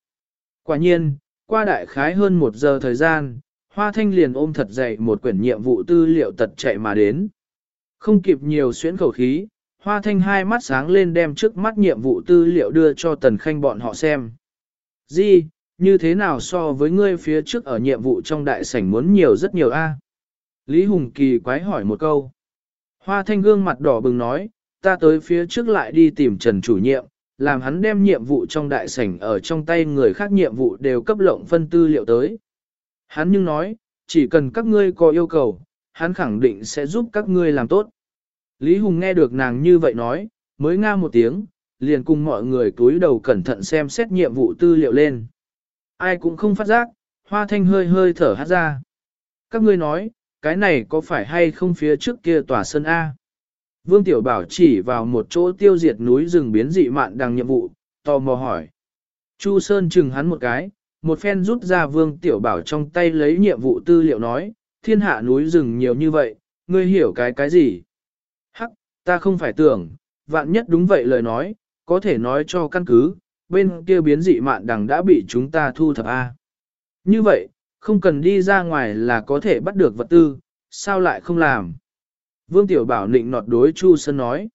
Quả nhiên, qua đại khái hơn một giờ thời gian, Hoa Thanh liền ôm thật dày một quyển nhiệm vụ tư liệu tật chạy mà đến. Không kịp nhiều xuyến khẩu khí, Hoa Thanh hai mắt sáng lên đem trước mắt nhiệm vụ tư liệu đưa cho Tần Khanh bọn họ xem. Di, như thế nào so với ngươi phía trước ở nhiệm vụ trong đại sảnh muốn nhiều rất nhiều a? Lý Hùng kỳ quái hỏi một câu. Hoa Thanh gương mặt đỏ bừng nói, ta tới phía trước lại đi tìm Trần chủ nhiệm, làm hắn đem nhiệm vụ trong đại sảnh ở trong tay người khác nhiệm vụ đều cấp lộng phân tư liệu tới. Hắn nhưng nói, chỉ cần các ngươi có yêu cầu, hắn khẳng định sẽ giúp các ngươi làm tốt. Lý Hùng nghe được nàng như vậy nói, mới nga một tiếng, liền cùng mọi người túi đầu cẩn thận xem xét nhiệm vụ tư liệu lên. Ai cũng không phát giác, hoa thanh hơi hơi thở hát ra. Các ngươi nói, cái này có phải hay không phía trước kia tòa sân A? Vương Tiểu Bảo chỉ vào một chỗ tiêu diệt núi rừng biến dị mạn đang nhiệm vụ, tò mò hỏi. Chu Sơn chừng hắn một cái, một phen rút ra Vương Tiểu Bảo trong tay lấy nhiệm vụ tư liệu nói, thiên hạ núi rừng nhiều như vậy, ngươi hiểu cái cái gì? Hắc, ta không phải tưởng, vạn nhất đúng vậy lời nói, có thể nói cho căn cứ, bên kia biến dị mạn đằng đã bị chúng ta thu thập A. Như vậy, không cần đi ra ngoài là có thể bắt được vật tư, sao lại không làm? Vương Tiểu Bảo nịnh nọt đối Chu Sơn nói.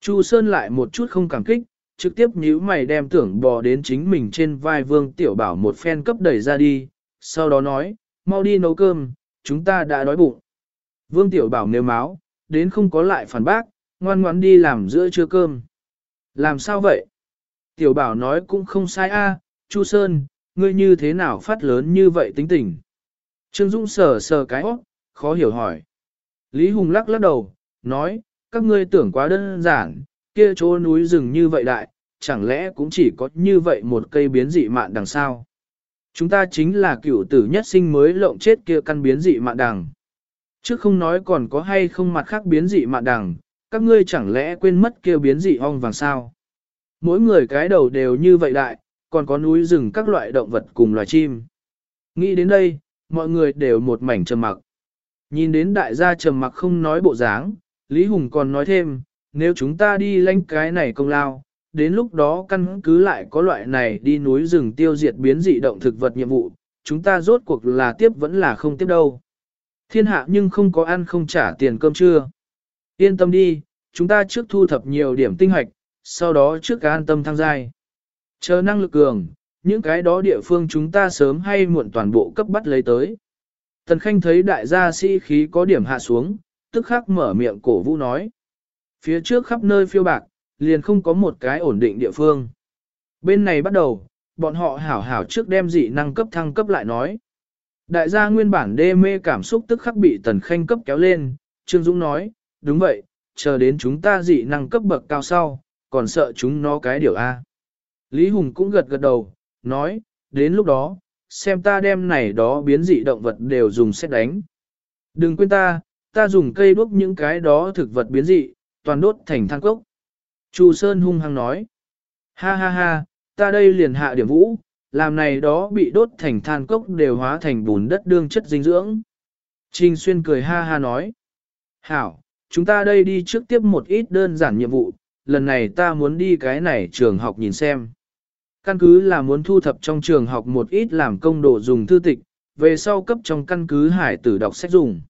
Chu Sơn lại một chút không cảm kích, trực tiếp nhíu mày đem tưởng bò đến chính mình trên vai Vương Tiểu Bảo một phen cấp đẩy ra đi, sau đó nói, mau đi nấu cơm, chúng ta đã đói bụng. Vương Tiểu Bảo nêu máu, đến không có lại phản bác, ngoan ngoãn đi làm giữa trưa cơm. Làm sao vậy? Tiểu Bảo nói cũng không sai a, Chu Sơn, ngươi như thế nào phát lớn như vậy tính tình? Trương Dũng sờ sờ cái óc, khó hiểu hỏi. Lý Hùng lắc lắc đầu, nói, các ngươi tưởng quá đơn giản, kia chỗ núi rừng như vậy đại, chẳng lẽ cũng chỉ có như vậy một cây biến dị mạn đằng sao? Chúng ta chính là cựu tử nhất sinh mới lộng chết kia căn biến dị mạn đằng. Chứ không nói còn có hay không mặt khác biến dị mạn đằng, các ngươi chẳng lẽ quên mất kia biến dị ong vàng sao? Mỗi người cái đầu đều như vậy đại, còn có núi rừng các loại động vật cùng loài chim. Nghĩ đến đây, mọi người đều một mảnh trầm mặc. Nhìn đến đại gia trầm mặc không nói bộ dáng, Lý Hùng còn nói thêm, nếu chúng ta đi lãnh cái này công lao, đến lúc đó căn cứ lại có loại này đi núi rừng tiêu diệt biến dị động thực vật nhiệm vụ, chúng ta rốt cuộc là tiếp vẫn là không tiếp đâu. Thiên hạ nhưng không có ăn không trả tiền cơm trưa. Yên tâm đi, chúng ta trước thu thập nhiều điểm tinh hoạch, sau đó trước cả an tâm thăng giai. Chờ năng lực cường, những cái đó địa phương chúng ta sớm hay muộn toàn bộ cấp bắt lấy tới. Tần Khanh thấy đại gia sĩ khí có điểm hạ xuống, tức khắc mở miệng cổ vũ nói. Phía trước khắp nơi phiêu bạc, liền không có một cái ổn định địa phương. Bên này bắt đầu, bọn họ hảo hảo trước đem dị năng cấp thăng cấp lại nói. Đại gia nguyên bản đê mê cảm xúc tức khắc bị Tần Khanh cấp kéo lên, Trương Dũng nói, đúng vậy, chờ đến chúng ta dị năng cấp bậc cao sau, còn sợ chúng nó cái điều A. Lý Hùng cũng gật gật đầu, nói, đến lúc đó, xem ta đem này đó biến dị động vật đều dùng xét đánh. Đừng quên ta, ta dùng cây đuốc những cái đó thực vật biến dị, toàn đốt thành than cốc. Chu Sơn hung hăng nói, ha ha ha, ta đây liền hạ điểm vũ, làm này đó bị đốt thành than cốc đều hóa thành bùn đất đương chất dinh dưỡng. Trình Xuyên cười ha ha nói, hảo, chúng ta đây đi trước tiếp một ít đơn giản nhiệm vụ, lần này ta muốn đi cái này trường học nhìn xem. Căn cứ là muốn thu thập trong trường học một ít làm công đồ dùng thư tịch, về sau cấp trong căn cứ hải tử đọc sách dùng.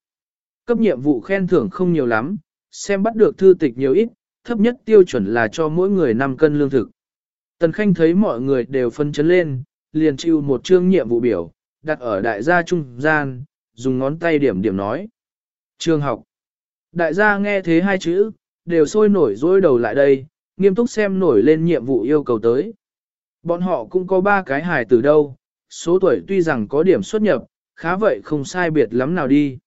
Cấp nhiệm vụ khen thưởng không nhiều lắm, xem bắt được thư tịch nhiều ít, thấp nhất tiêu chuẩn là cho mỗi người 5 cân lương thực. Tần Khanh thấy mọi người đều phân chấn lên, liền chịu một chương nhiệm vụ biểu, đặt ở đại gia trung gian, dùng ngón tay điểm điểm nói. Trường học. Đại gia nghe thế hai chữ, đều sôi nổi dối đầu lại đây, nghiêm túc xem nổi lên nhiệm vụ yêu cầu tới. Bọn họ cũng có ba cái hài từ đâu, số tuổi tuy rằng có điểm xuất nhập, khá vậy không sai biệt lắm nào đi.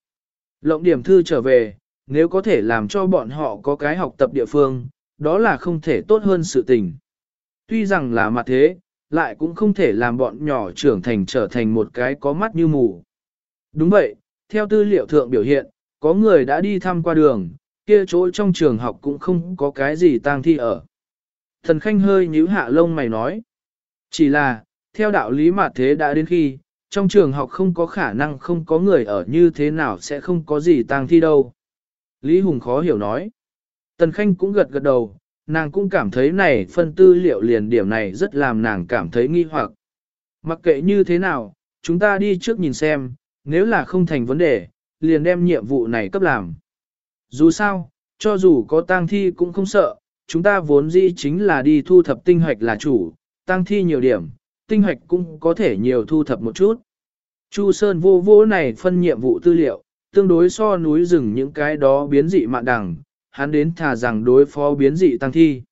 Lộng điểm thư trở về, nếu có thể làm cho bọn họ có cái học tập địa phương, đó là không thể tốt hơn sự tình. Tuy rằng là mặt thế, lại cũng không thể làm bọn nhỏ trưởng thành trở thành một cái có mắt như mù. Đúng vậy, theo tư liệu thượng biểu hiện, có người đã đi thăm qua đường, kia chỗ trong trường học cũng không có cái gì tang thi ở. Thần Khanh hơi nhíu hạ lông mày nói. Chỉ là, theo đạo lý mà thế đã đến khi, trong trường học không có khả năng không có người ở như thế nào sẽ không có gì tang thi đâu. Lý Hùng khó hiểu nói. Tần Khanh cũng gật gật đầu, nàng cũng cảm thấy này phân tư liệu liền điểm này rất làm nàng cảm thấy nghi hoặc. Mặc kệ như thế nào, chúng ta đi trước nhìn xem, nếu là không thành vấn đề, liền đem nhiệm vụ này cấp làm. Dù sao, cho dù có tang thi cũng không sợ, chúng ta vốn dĩ chính là đi thu thập tinh hoạch là chủ, Tăng thi nhiều điểm, tinh hoạch cũng có thể nhiều thu thập một chút. Chu Sơn vô vô này phân nhiệm vụ tư liệu, tương đối so núi rừng những cái đó biến dị mạn đằng, hắn đến thà rằng đối phó biến dị tăng thi.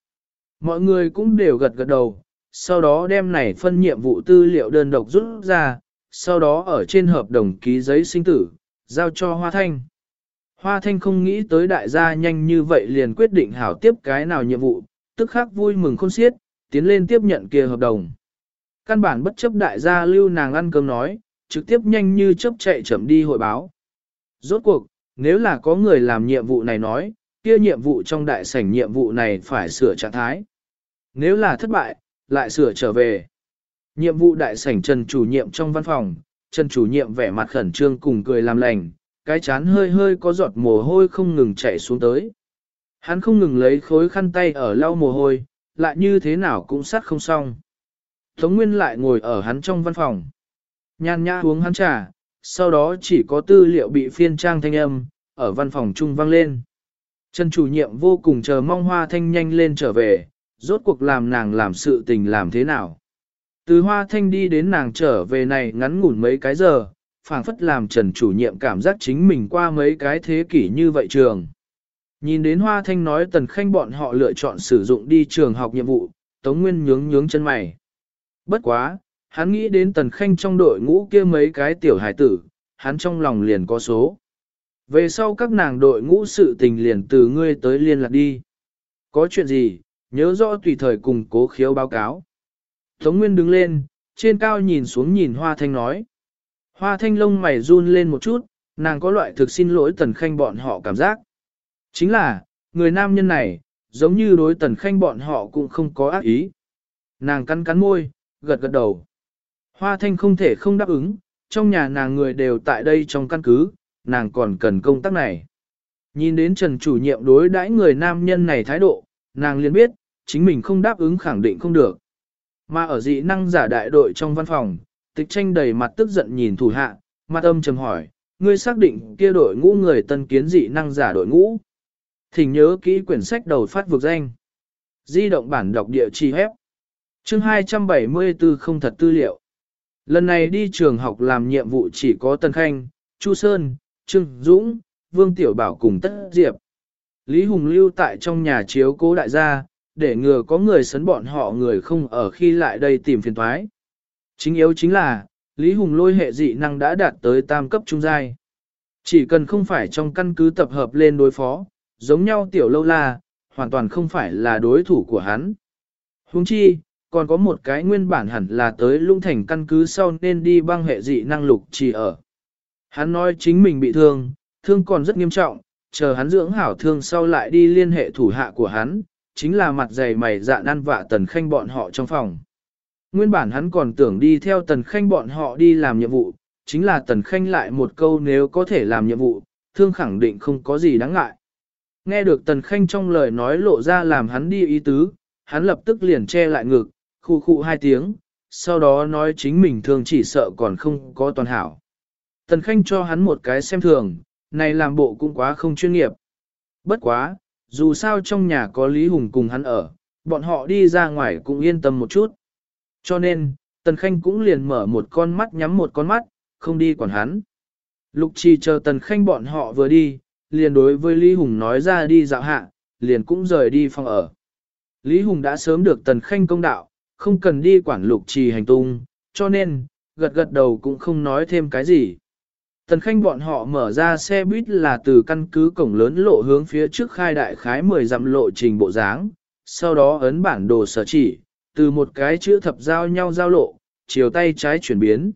Mọi người cũng đều gật gật đầu, sau đó đem này phân nhiệm vụ tư liệu đơn độc rút ra, sau đó ở trên hợp đồng ký giấy sinh tử, giao cho Hoa Thanh. Hoa Thanh không nghĩ tới đại gia nhanh như vậy liền quyết định hảo tiếp cái nào nhiệm vụ, tức khắc vui mừng khôn xiết, tiến lên tiếp nhận kia hợp đồng. Căn bản bất chấp đại gia lưu nàng ăn cơm nói, trực tiếp nhanh như chớp chạy chậm đi hội báo. Rốt cuộc, nếu là có người làm nhiệm vụ này nói, kia nhiệm vụ trong đại sảnh nhiệm vụ này phải sửa trạng thái. Nếu là thất bại, lại sửa trở về. Nhiệm vụ đại sảnh Trần chủ nhiệm trong văn phòng, Trần chủ nhiệm vẻ mặt khẩn trương cùng cười làm lành, cái chán hơi hơi có giọt mồ hôi không ngừng chảy xuống tới. Hắn không ngừng lấy khối khăn tay ở lau mồ hôi, lại như thế nào cũng sát không xong. Tống Nguyên lại ngồi ở hắn trong văn phòng. nhàn nhã uống hắn trà, sau đó chỉ có tư liệu bị phiên trang thanh âm, ở văn phòng trung vang lên. Trần chủ nhiệm vô cùng chờ mong hoa thanh nhanh lên trở về, rốt cuộc làm nàng làm sự tình làm thế nào. Từ hoa thanh đi đến nàng trở về này ngắn ngủn mấy cái giờ, phảng phất làm trần chủ nhiệm cảm giác chính mình qua mấy cái thế kỷ như vậy trường. Nhìn đến hoa thanh nói tần khanh bọn họ lựa chọn sử dụng đi trường học nhiệm vụ, Tống Nguyên nhướng nhướng chân mày. Bất quá, hắn nghĩ đến tần khanh trong đội ngũ kia mấy cái tiểu hải tử, hắn trong lòng liền có số. Về sau các nàng đội ngũ sự tình liền từ ngươi tới liên lạc đi. Có chuyện gì, nhớ rõ tùy thời cùng cố khiếu báo cáo. Tống Nguyên đứng lên, trên cao nhìn xuống nhìn Hoa Thanh nói. Hoa Thanh lông mày run lên một chút, nàng có loại thực xin lỗi Tần Khanh bọn họ cảm giác. Chính là, người nam nhân này, giống như đối Tần Khanh bọn họ cũng không có ác ý. Nàng cắn cắn môi, gật gật đầu. Hoa Thanh không thể không đáp ứng, trong nhà nàng người đều tại đây trong căn cứ, nàng còn cần công tác này. Nhìn đến Trần chủ nhiệm đối đãi người nam nhân này thái độ, nàng liền biết, chính mình không đáp ứng khẳng định không được. Mà ở dị năng giả đại đội trong văn phòng, tịch tranh đầy mặt tức giận nhìn thủ hạ, mặt âm trầm hỏi, ngươi xác định kia đội ngũ người tân kiến dị năng giả đội ngũ. Thỉnh nhớ kỹ quyển sách đầu phát vực danh. Di động bản đọc địa chỉ hép. Chương 274 không thật tư liệu. Lần này đi trường học làm nhiệm vụ chỉ có Tân Khanh, Chu Sơn, Trương Dũng, Vương Tiểu Bảo cùng Tất Diệp. Lý Hùng lưu tại trong nhà chiếu cố đại gia, để ngừa có người sấn bọn họ người không ở khi lại đây tìm phiền thoái. Chính yếu chính là, Lý Hùng lôi hệ dị năng đã đạt tới tam cấp trung giai. Chỉ cần không phải trong căn cứ tập hợp lên đối phó, giống nhau tiểu lâu la, hoàn toàn không phải là đối thủ của hắn. Huống chi, còn có một cái nguyên bản hẳn là tới lung thành căn cứ sau nên đi băng hệ dị năng lục chỉ ở. Hắn nói chính mình bị thương, thương còn rất nghiêm trọng, chờ hắn dưỡng hảo thương sau lại đi liên hệ thủ hạ của hắn, chính là mặt dày mày dạ ăn vạ tần khanh bọn họ trong phòng. Nguyên bản hắn còn tưởng đi theo tần khanh bọn họ đi làm nhiệm vụ, chính là tần khanh lại một câu nếu có thể làm nhiệm vụ, thương khẳng định không có gì đáng ngại. Nghe được tần khanh trong lời nói lộ ra làm hắn đi ý tứ, hắn lập tức liền che lại ngực, khu khu hai tiếng, sau đó nói chính mình thường chỉ sợ còn không có toàn hảo. Tần khanh cho hắn một cái xem thường, này làm bộ cũng quá không chuyên nghiệp. Bất quá, dù sao trong nhà có Lý Hùng cùng hắn ở, bọn họ đi ra ngoài cũng yên tâm một chút. Cho nên, Tần Khanh cũng liền mở một con mắt nhắm một con mắt, không đi quản hắn. Lục trì chờ Tần Khanh bọn họ vừa đi, liền đối với Lý Hùng nói ra đi dạo hạ, liền cũng rời đi phòng ở. Lý Hùng đã sớm được Tần Khanh công đạo, không cần đi quản lục trì hành tung, cho nên, gật gật đầu cũng không nói thêm cái gì. Tần Khanh bọn họ mở ra xe buýt là từ căn cứ cổng lớn lộ hướng phía trước khai đại khái 10 dặm lộ trình bộ dáng, sau đó ấn bản đồ sở chỉ, từ một cái chữ thập giao nhau giao lộ, chiều tay trái chuyển biến.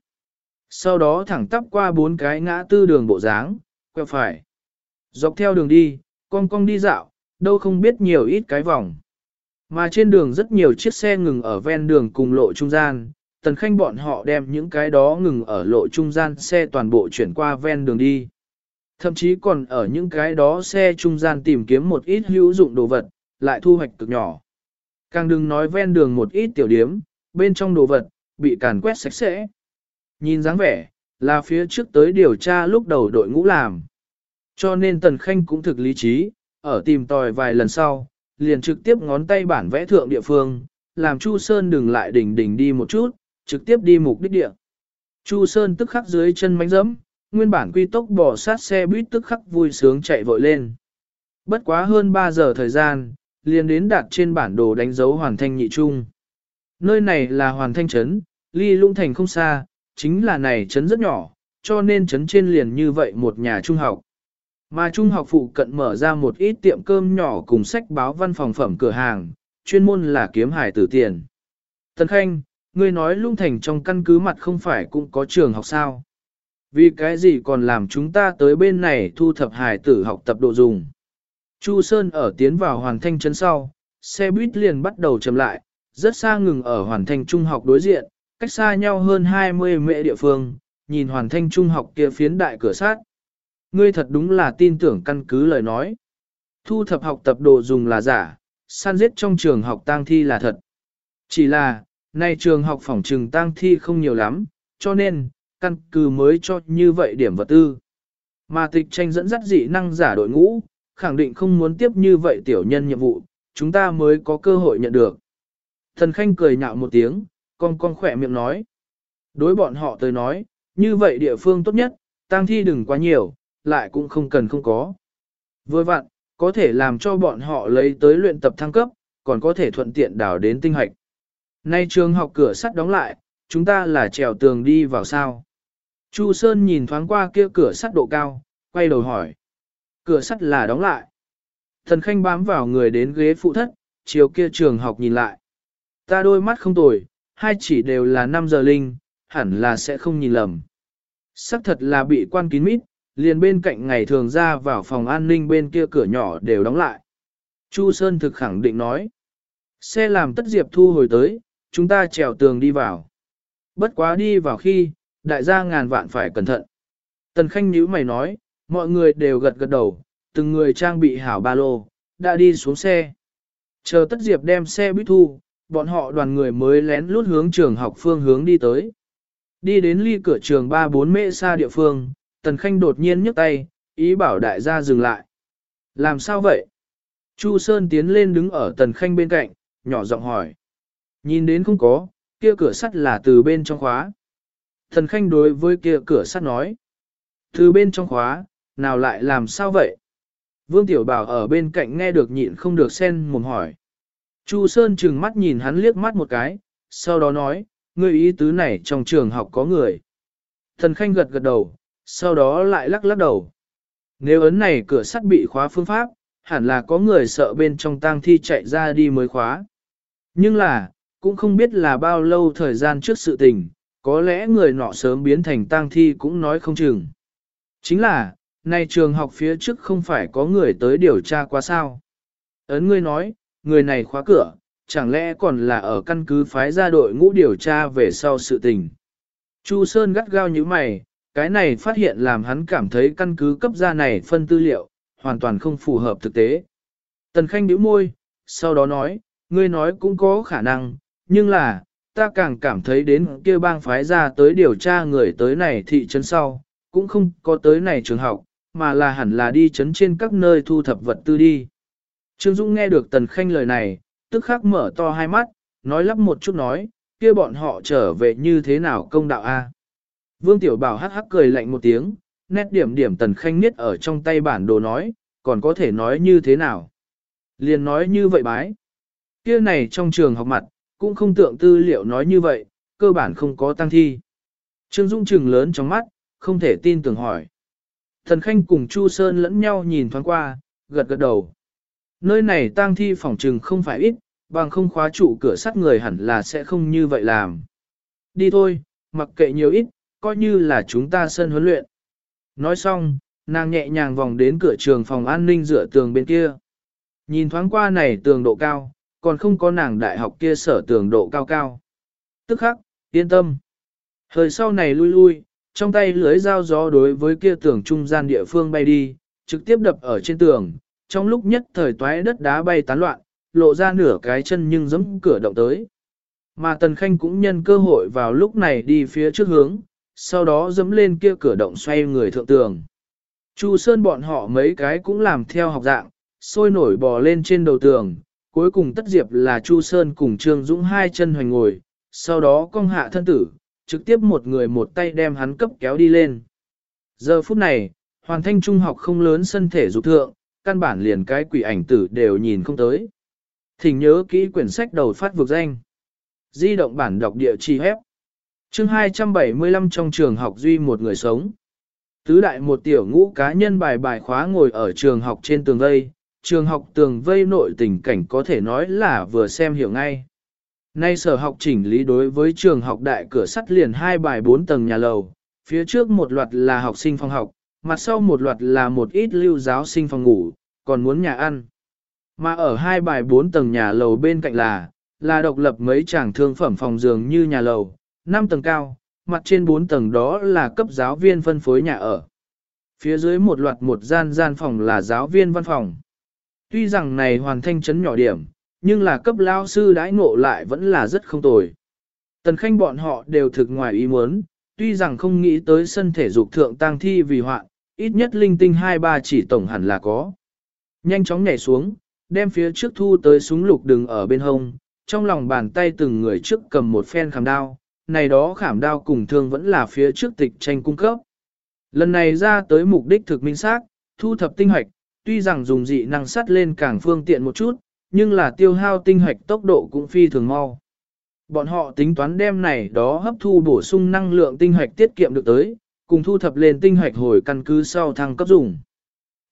Sau đó thẳng tắp qua bốn cái ngã tư đường bộ dáng, quẹo phải. Dọc theo đường đi, con cong đi dạo, đâu không biết nhiều ít cái vòng. Mà trên đường rất nhiều chiếc xe ngừng ở ven đường cùng lộ trung gian, tần khanh bọn họ đem những cái đó ngừng ở lộ trung gian xe toàn bộ chuyển qua ven đường đi. Thậm chí còn ở những cái đó xe trung gian tìm kiếm một ít hữu dụng đồ vật, lại thu hoạch cực nhỏ. Càng đừng nói ven đường một ít tiểu điếm, bên trong đồ vật, bị càn quét sạch sẽ. Nhìn dáng vẻ, là phía trước tới điều tra lúc đầu đội ngũ làm. Cho nên Tần Khanh cũng thực lý trí, ở tìm tòi vài lần sau, liền trực tiếp ngón tay bản vẽ thượng địa phương, làm Chu Sơn đừng lại đỉnh đỉnh đi một chút, trực tiếp đi mục đích địa. Chu Sơn tức khắc dưới chân mánh dẫm, nguyên bản quy tốc bỏ sát xe buýt tức khắc vui sướng chạy vội lên. Bất quá hơn 3 giờ thời gian, liền đến đặt trên bản đồ đánh dấu hoàn thanh nhị trung. Nơi này là hoàn thanh trấn, ly lũng thành không xa, chính là này trấn rất nhỏ, cho nên trấn trên liền như vậy một nhà trung học. Mà trung học phụ cận mở ra một ít tiệm cơm nhỏ cùng sách báo văn phòng phẩm cửa hàng, chuyên môn là kiếm hải tử tiền. Tần Khanh, ngươi nói lung thành trong căn cứ mặt không phải cũng có trường học sao? Vì cái gì còn làm chúng ta tới bên này thu thập hải tử học tập độ dùng? Chu Sơn ở tiến vào hoàn thanh trấn sau, xe buýt liền bắt đầu chậm lại, rất xa ngừng ở hoàn thanh trung học đối diện, cách xa nhau hơn 20 mệ địa phương, nhìn hoàn thanh trung học kia phiến đại cửa sát. Ngươi thật đúng là tin tưởng căn cứ lời nói. Thu thập học tập đồ dùng là giả, san giết trong trường học tang thi là thật. Chỉ là, nay trường học phòng trừng tang thi không nhiều lắm, cho nên, căn cứ mới cho như vậy điểm vật tư. Mà tịch tranh dẫn dắt dị năng giả đội ngũ, khẳng định không muốn tiếp như vậy tiểu nhân nhiệm vụ, chúng ta mới có cơ hội nhận được. Thần Khanh cười nhạo một tiếng, con con khỏe miệng nói. Đối bọn họ tới nói, như vậy địa phương tốt nhất, tang thi đừng quá nhiều, lại cũng không cần không có. Vừa vặn, có thể làm cho bọn họ lấy tới luyện tập thăng cấp, còn có thể thuận tiện đào đến tinh hạch. Nay trường học cửa sắt đóng lại, chúng ta là trèo tường đi vào sao. Chu Sơn nhìn thoáng qua kia cửa sắt độ cao, quay đầu hỏi. Cửa sắt là đóng lại. Thần Khanh bám vào người đến ghế phụ thất, chiều kia trường học nhìn lại. Ta đôi mắt không tồi, hai chỉ đều là 5 giờ linh, hẳn là sẽ không nhìn lầm. Sắc thật là bị quan kín mít, liền bên cạnh ngày thường ra vào phòng an ninh bên kia cửa nhỏ đều đóng lại. Chu Sơn thực khẳng định nói. Xe làm tất diệp thu hồi tới, chúng ta trèo tường đi vào. Bất quá đi vào khi, đại gia ngàn vạn phải cẩn thận. Tần Khanh nhíu mày nói, mọi người đều gật gật đầu, từng người trang bị hảo ba lô, đã đi xuống xe. Chờ tất diệp đem xe bít thu, bọn họ đoàn người mới lén lút hướng trường học phương hướng đi tới. Đi đến ly cửa trường 3-4 mễ xa địa phương, Tần Khanh đột nhiên nhấc tay, ý bảo đại gia dừng lại. Làm sao vậy? Chu Sơn tiến lên đứng ở Tần Khanh bên cạnh, nhỏ giọng hỏi. Nhìn đến không có, kia cửa sắt là từ bên trong khóa. Tần Khanh đối với kia cửa sắt nói. Từ bên trong khóa, nào lại làm sao vậy? Vương Tiểu Bảo ở bên cạnh nghe được nhịn không được xen mồm hỏi. Chu Sơn trừng mắt nhìn hắn liếc mắt một cái, sau đó nói, ngươi ý tứ này trong trường học có người. Thần Khanh gật gật đầu, sau đó lại lắc lắc đầu. Nếu ấn này cửa sắt bị khóa phương pháp, hẳn là có người sợ bên trong tang thi chạy ra đi mới khóa. Nhưng là, cũng không biết là bao lâu thời gian trước sự tình, có lẽ người nọ sớm biến thành tang thi cũng nói không chừng. Chính là, nay trường học phía trước không phải có người tới điều tra qua sao. Ấn ngươi nói, người này khóa cửa, chẳng lẽ còn là ở căn cứ phái ra đội ngũ điều tra về sau sự tình. Chu Sơn gắt gao như mày, cái này phát hiện làm hắn cảm thấy căn cứ cấp ra này phân tư liệu, hoàn toàn không phù hợp thực tế. Tần Khanh nhíu môi, sau đó nói, ngươi nói cũng có khả năng, nhưng là, ta càng cảm thấy đến kia bang phái ra tới điều tra người tới này thị trấn sau, cũng không có tới này trường học, mà là hẳn là đi trấn trên các nơi thu thập vật tư đi. Trương Dung nghe được Tần Khanh lời này, tức khắc mở to hai mắt, nói lắp một chút nói, kia bọn họ trở về như thế nào công đạo a? Vương Tiểu Bảo hắc hắc cười lạnh một tiếng, nét điểm điểm Tần Khanh niết ở trong tay bản đồ nói, còn có thể nói như thế nào? Liền nói như vậy bái. Kia này trong trường học mặt, cũng không tượng tư liệu nói như vậy, cơ bản không có tăng thi. Trương Dung trừng lớn trong mắt, không thể tin tưởng hỏi. Thần Khanh cùng Chu Sơn lẫn nhau nhìn thoáng qua, gật gật đầu. Nơi này tang thi phòng trừng không phải ít, bằng không khóa trụ cửa sắt người hẳn là sẽ không như vậy làm. Đi thôi, mặc kệ nhiều ít, coi như là chúng ta sân huấn luyện. Nói xong, nàng nhẹ nhàng vòng đến cửa trường phòng an ninh dựa tường bên kia. Nhìn thoáng qua này tường độ cao, còn không có nàng đại học kia sở tường độ cao cao. Tức khắc, yên tâm. Thời sau này lui lui, trong tay lưới dao gió đối với kia tường trung gian địa phương bay đi, trực tiếp đập ở trên tường, trong lúc nhất thời toái đất đá bay tán loạn, lộ ra nửa cái chân nhưng giẫm cửa động tới. Mà Tần Khanh cũng nhân cơ hội vào lúc này đi phía trước hướng, sau đó dẫm lên kia cửa động xoay người thượng tường. Chu Sơn bọn họ mấy cái cũng làm theo học dạng, sôi nổi bò lên trên đầu tường, cuối cùng tất diệp là Chu Sơn cùng Trương Dũng hai chân hoành ngồi, sau đó cong hạ thân tử, trực tiếp một người một tay đem hắn cấp kéo đi lên. Giờ phút này, hoàn thanh trung học không lớn sân thể dục thượng, căn bản liền cái quỷ ảnh tử đều nhìn không tới. Thỉnh nhớ kỹ quyển sách đầu phát vực danh. Di động bản đọc địa chỉ hép. Chương 275 trong trường học duy một người sống. Tứ đại một tiểu ngũ cá nhân bài bài khóa ngồi ở trường học trên tường vây, trường học tường vây nội tình cảnh có thể nói là vừa xem hiểu ngay. Nay sở học chỉnh lý đối với trường học đại cửa sắt liền hai bài bốn tầng nhà lầu, phía trước một loạt là học sinh phòng học, mặt sau một loạt là một ít lưu giáo sinh phòng ngủ, còn muốn nhà ăn. Mà ở hai bài bốn tầng nhà lầu bên cạnh là, là độc lập mấy tràng thương phẩm phòng giường như nhà lầu, 5 tầng cao, mặt trên 4 tầng đó là cấp giáo viên phân phối nhà ở. Phía dưới một loạt một gian gian phòng là giáo viên văn phòng. Tuy rằng này hoàn thanh chấn nhỏ điểm, nhưng là cấp lao sư đãi ngộ lại vẫn là rất không tồi. Tần khanh bọn họ đều thực ngoài ý muốn, tuy rằng không nghĩ tới sân thể dục thượng tang thi vì hoạn, ít nhất linh tinh hai ba chỉ tổng hẳn là có. Nhanh chóng nhảy xuống, đem phía trước thu tới súng lục đừng ở bên hông, trong lòng bàn tay từng người trước cầm một phen khảm đao, này đó khảm đao cùng thương vẫn là phía trước tịch tranh cung cấp. Lần này ra tới mục đích thực minh xác, thu thập tinh hoạch, tuy rằng dùng dị năng sắt lên càng phương tiện một chút, nhưng là tiêu hao tinh hoạch tốc độ cũng phi thường mau. Bọn họ tính toán đem này đó hấp thu bổ sung năng lượng tinh hoạch tiết kiệm được tới, cùng thu thập lên tinh hoạch hồi căn cứ sau thăng cấp dùng.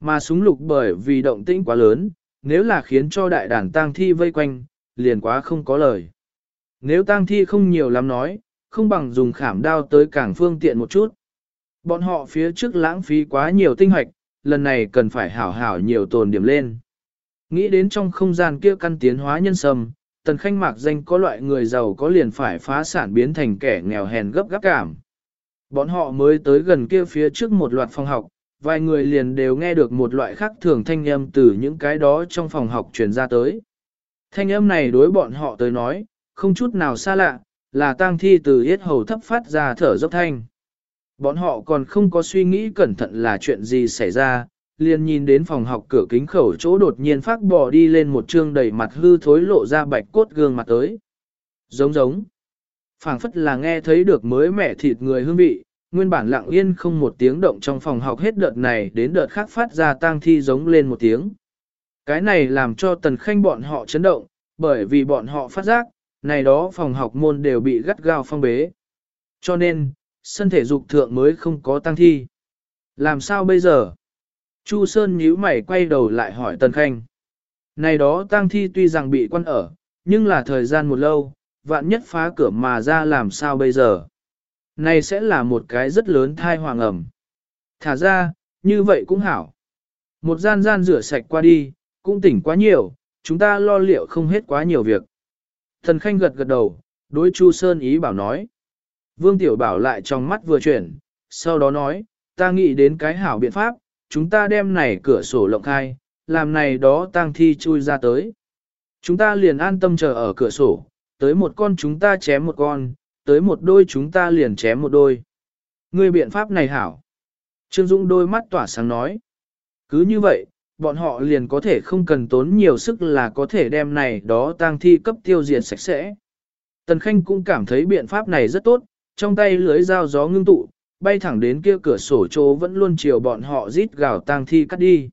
Mà súng lục bởi vì động tĩnh quá lớn, nếu là khiến cho đại đàn tang thi vây quanh, liền quá không có lời. Nếu tang thi không nhiều lắm nói, không bằng dùng khảm đao tới càng phương tiện một chút. Bọn họ phía trước lãng phí quá nhiều tinh hoạch, lần này cần phải hảo hảo nhiều tồn điểm lên. Nghĩ đến trong không gian kia căn tiến hóa nhân sâm, tần khanh mạc danh có loại người giàu có liền phải phá sản biến thành kẻ nghèo hèn gấp gáp cảm. Bọn họ mới tới gần kia phía trước một loạt phòng học, vài người liền đều nghe được một loại khác thường thanh âm từ những cái đó trong phòng học truyền ra tới. Thanh âm này đối bọn họ tới nói, không chút nào xa lạ, là tang thi từ yết hầu thấp phát ra thở dốc thanh. Bọn họ còn không có suy nghĩ cẩn thận là chuyện gì xảy ra, liền nhìn đến phòng học cửa kính khẩu chỗ đột nhiên phát bò đi lên một trương đầy mặt hư thối lộ ra bạch cốt gương mặt tới. Giống giống. phảng phất là nghe thấy được mới mẻ thịt người hương vị, nguyên bản lặng yên không một tiếng động trong phòng học hết đợt này đến đợt khác phát ra tang thi giống lên một tiếng. Cái này làm cho tần khanh bọn họ chấn động, bởi vì bọn họ phát giác, này đó phòng học môn đều bị gắt gao phong bế. Cho nên, sân thể dục thượng mới không có tăng thi. Làm sao bây giờ? Chu Sơn nhíu mày quay đầu lại hỏi Tần Khanh. Này đó tăng thi tuy rằng bị quan ở, nhưng là thời gian một lâu, vạn nhất phá cửa mà ra làm sao bây giờ? Này sẽ là một cái rất lớn thai hoàng ẩm. Thả ra, như vậy cũng hảo. Một gian gian rửa sạch qua đi, cũng tỉnh quá nhiều, chúng ta lo liệu không hết quá nhiều việc. Thần Khanh gật gật đầu, đối Chu Sơn ý bảo nói. Vương Tiểu Bảo lại trong mắt vừa chuyển, sau đó nói, ta nghĩ đến cái hảo biện pháp, chúng ta đem này cửa sổ lộng khai, làm này đó tang thi chui ra tới. Chúng ta liền an tâm chờ ở cửa sổ, tới một con chúng ta chém một con, tới một đôi chúng ta liền chém một đôi. Người biện pháp này hảo. Trương Dũng đôi mắt tỏa sáng nói. Cứ như vậy, bọn họ liền có thể không cần tốn nhiều sức là có thể đem này đó tang thi cấp tiêu diệt sạch sẽ. Tần Khanh cũng cảm thấy biện pháp này rất tốt, trong tay lưới dao gió ngưng tụ, bay thẳng đến kia cửa sổ chỗ vẫn luôn chiều bọn họ rít gào tang thi cắt đi.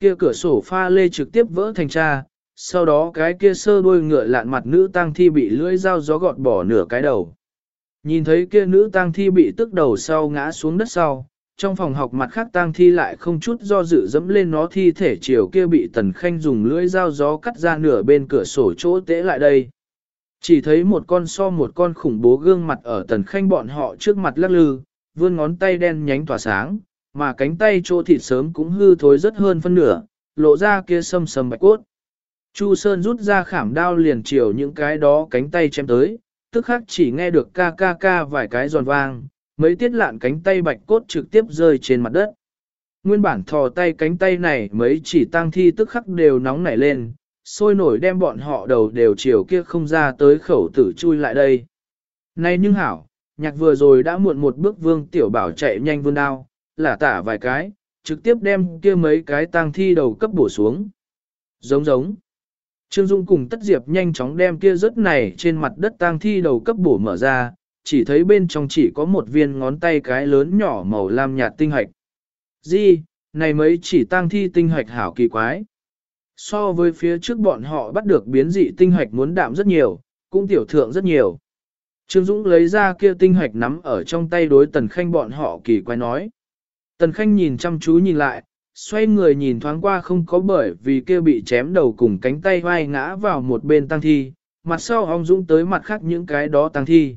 Kia cửa sổ pha lê trực tiếp vỡ thành cha, sau đó cái kia sơ đuôi ngựa lạn mặt nữ tang thi bị lưỡi dao gió gọt bỏ nửa cái đầu. Nhìn thấy kia nữ tang thi bị tức đầu sau ngã xuống đất sau, trong phòng học mặt khác tang thi lại không chút do dự dẫm lên nó thi thể chiều kia bị tần khanh dùng lưỡi dao gió cắt ra nửa bên cửa sổ chỗ tễ lại đây. Chỉ thấy một con so một con khủng bố gương mặt ở tần khanh bọn họ trước mặt lắc lư, vươn ngón tay đen nhánh tỏa sáng, mà cánh tay chỗ thịt sớm cũng hư thối rất hơn phân nửa, lộ ra kia sâm sầm bạch cốt. Chu Sơn rút ra khảm đao liền chiều những cái đó cánh tay chém tới, tức khắc chỉ nghe được ca ca ca vài cái giòn vang, mấy tiết lạn cánh tay bạch cốt trực tiếp rơi trên mặt đất. Nguyên bản thò tay cánh tay này mấy chỉ tang thi tức khắc đều nóng nảy lên, sôi nổi đem bọn họ đầu đều chiều kia không ra tới khẩu tử chui lại đây. Này nhưng hảo, nhạc vừa rồi đã muộn một bước vương tiểu bảo chạy nhanh vươn đao, lả tả vài cái, trực tiếp đem kia mấy cái tang thi đầu cấp bổ xuống. Giống giống. Trương Dung cùng Tất Diệp nhanh chóng đem kia rớt này trên mặt đất tang thi đầu cấp bổ mở ra, chỉ thấy bên trong chỉ có một viên ngón tay cái lớn nhỏ màu lam nhạt tinh hạch. Di, này mấy chỉ tang thi tinh hạch hảo kỳ quái. So với phía trước bọn họ bắt được biến dị tinh hạch muốn đạm rất nhiều, cũng tiểu thượng rất nhiều. Trương Dũng lấy ra kia tinh hạch nắm ở trong tay đối tần khanh bọn họ kỳ quái nói. Tần khanh nhìn chăm chú nhìn lại, xoay người nhìn thoáng qua không có bởi vì kia bị chém đầu cùng cánh tay vai ngã vào một bên tăng thi, mặt sau ông Dũng tới mặt khác những cái đó tăng thi.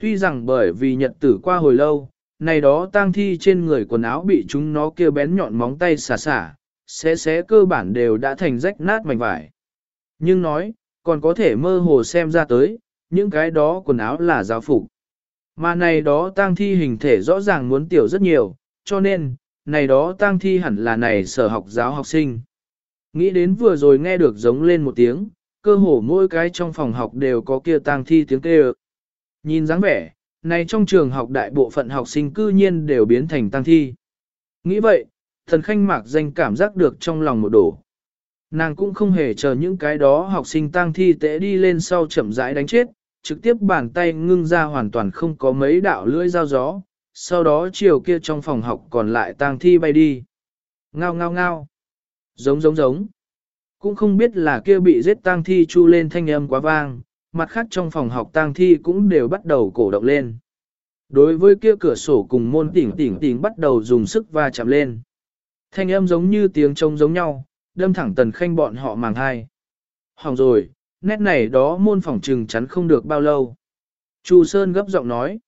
Tuy rằng bởi vì nhật tử qua hồi lâu, này đó tang thi trên người quần áo bị chúng nó kia bén nhọn móng tay xả xả, xé xé cơ bản đều đã thành rách nát mảnh vải. Nhưng nói, còn có thể mơ hồ xem ra tới, những cái đó quần áo là giáo phục. Mà này đó tang thi hình thể rõ ràng muốn tiểu rất nhiều, cho nên, này đó tang thi hẳn là này sở học giáo học sinh. Nghĩ đến vừa rồi nghe được giống lên một tiếng, cơ hồ mỗi cái trong phòng học đều có kia tang thi tiếng kêu. Nhìn dáng vẻ, này trong trường học đại bộ phận học sinh cư nhiên đều biến thành tăng thi. Nghĩ vậy, thần khanh mạc danh cảm giác được trong lòng một đổ. Nàng cũng không hề chờ những cái đó học sinh tăng thi tễ đi lên sau chậm rãi đánh chết, trực tiếp bàn tay ngưng ra hoàn toàn không có mấy đạo lưỡi dao gió, sau đó chiều kia trong phòng học còn lại tang thi bay đi. Ngao ngao ngao. Giống giống giống. Cũng không biết là kia bị giết tang thi chu lên thanh âm quá vang, mặt khác trong phòng học tang thi cũng đều bắt đầu cổ động lên. Đối với kia cửa sổ cùng môn tỉnh tỉnh tỉnh bắt đầu dùng sức va chạm lên. Thanh âm giống như tiếng trông giống nhau, đâm thẳng tần khanh bọn họ màng hai. Hỏng rồi, nét này đó môn phòng trừng chắn không được bao lâu. Chu Sơn gấp giọng nói.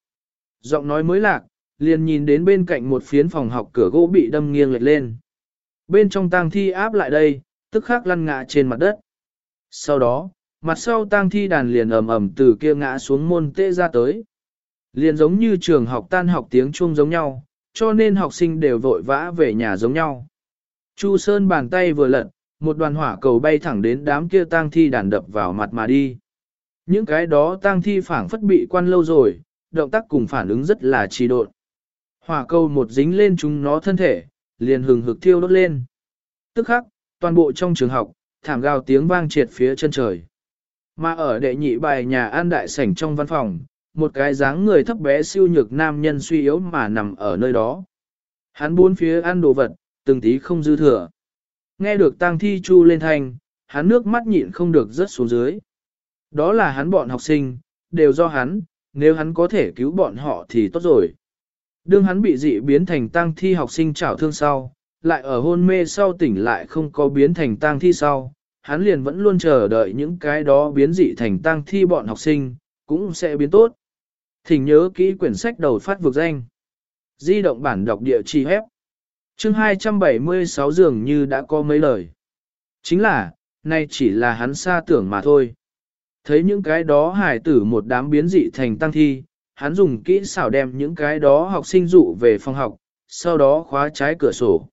Giọng nói mới lạc, liền nhìn đến bên cạnh một phiến phòng học cửa gỗ bị đâm nghiêng lệch lên. Bên trong tang thi áp lại đây, tức khắc lăn ngã trên mặt đất. Sau đó, mặt sau tang thi đàn liền ầm ầm từ kia ngã xuống môn tê ra tới. Liền giống như trường học tan học tiếng chuông giống nhau, cho nên học sinh đều vội vã về nhà giống nhau. Chu Sơn bàn tay vừa lật, một đoàn hỏa cầu bay thẳng đến đám kia tang thi đàn đập vào mặt mà đi. Những cái đó tang thi phản phất bị quan lâu rồi, động tác cùng phản ứng rất là trì độn. Hỏa cầu một dính lên chúng nó thân thể, liền hừng hực thiêu đốt lên. Tức khắc, toàn bộ trong trường học, thảm gào tiếng vang triệt phía chân trời. Mà ở đệ nhị bài nhà an đại sảnh trong văn phòng, một cái dáng người thấp bé siêu nhược nam nhân suy yếu mà nằm ở nơi đó. Hắn bốn phía ăn đồ vật, từng tí không dư thừa. Nghe được tang thi chu lên thanh, hắn nước mắt nhịn không được rớt xuống dưới. Đó là hắn bọn học sinh, đều do hắn, nếu hắn có thể cứu bọn họ thì tốt rồi. Đương hắn bị dị biến thành tang thi học sinh trảo thương sau, lại ở hôn mê sau tỉnh lại không có biến thành tang thi sau, hắn liền vẫn luôn chờ đợi những cái đó biến dị thành tang thi bọn học sinh, cũng sẽ biến tốt. Thỉnh nhớ kỹ quyển sách đầu phát vực danh. Di động bản đọc địa chỉ hép. Chương 276 dường như đã có mấy lời. Chính là, nay chỉ là hắn xa tưởng mà thôi. Thấy những cái đó hải tử một đám biến dị thành tăng thi, hắn dùng kỹ xảo đem những cái đó học sinh dụ về phòng học, sau đó khóa trái cửa sổ.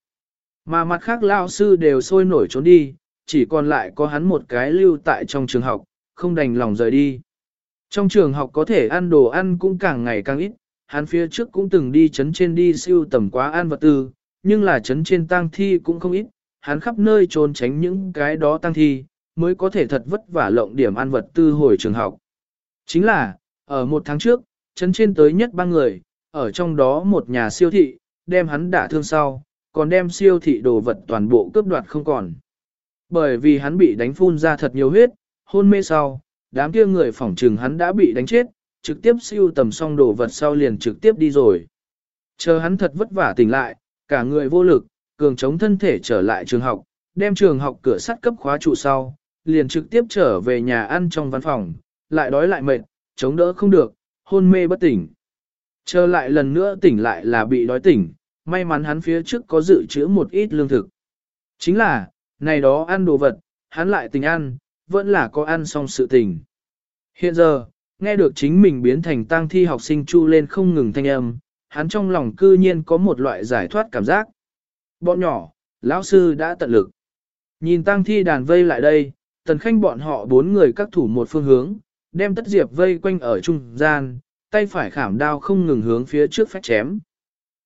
Mà mặt khác lao sư đều sôi nổi trốn đi, chỉ còn lại có hắn một cái lưu tại trong trường học, không đành lòng rời đi. Trong trường học có thể ăn đồ ăn cũng càng ngày càng ít, hắn phía trước cũng từng đi chấn trên đi siêu tầm quá ăn vật tư, nhưng là chấn trên tang thi cũng không ít, hắn khắp nơi trốn tránh những cái đó tang thi, mới có thể thật vất vả lộng điểm ăn vật tư hồi trường học. Chính là, ở một tháng trước, chấn trên tới nhất ba người, ở trong đó một nhà siêu thị, đem hắn đả thương sau, còn đem siêu thị đồ vật toàn bộ cướp đoạt không còn. Bởi vì hắn bị đánh phun ra thật nhiều huyết, hôn mê sau, đám kia người phỏng trừng hắn đã bị đánh chết, trực tiếp siêu tầm xong đồ vật sau liền trực tiếp đi rồi. Chờ hắn thật vất vả tỉnh lại, cả người vô lực, cường chống thân thể trở lại trường học, đem trường học cửa sắt cấp khóa trụ sau, liền trực tiếp trở về nhà ăn trong văn phòng, lại đói lại mệt, chống đỡ không được, hôn mê bất tỉnh. Chờ lại lần nữa tỉnh lại là bị đói tỉnh, may mắn hắn phía trước có dự trữ một ít lương thực. Chính là, này đó ăn đồ vật, hắn lại tình ăn, vẫn là có ăn xong sự tình. Hiện giờ, nghe được chính mình biến thành tang thi học sinh chu lên không ngừng thanh âm, hắn trong lòng cư nhiên có một loại giải thoát cảm giác. Bọn nhỏ, lão sư đã tận lực. Nhìn tang thi đàn vây lại đây, tần khanh bọn họ bốn người các thủ một phương hướng, đem tất diệp vây quanh ở trung gian, tay phải khảm đao không ngừng hướng phía trước phách chém.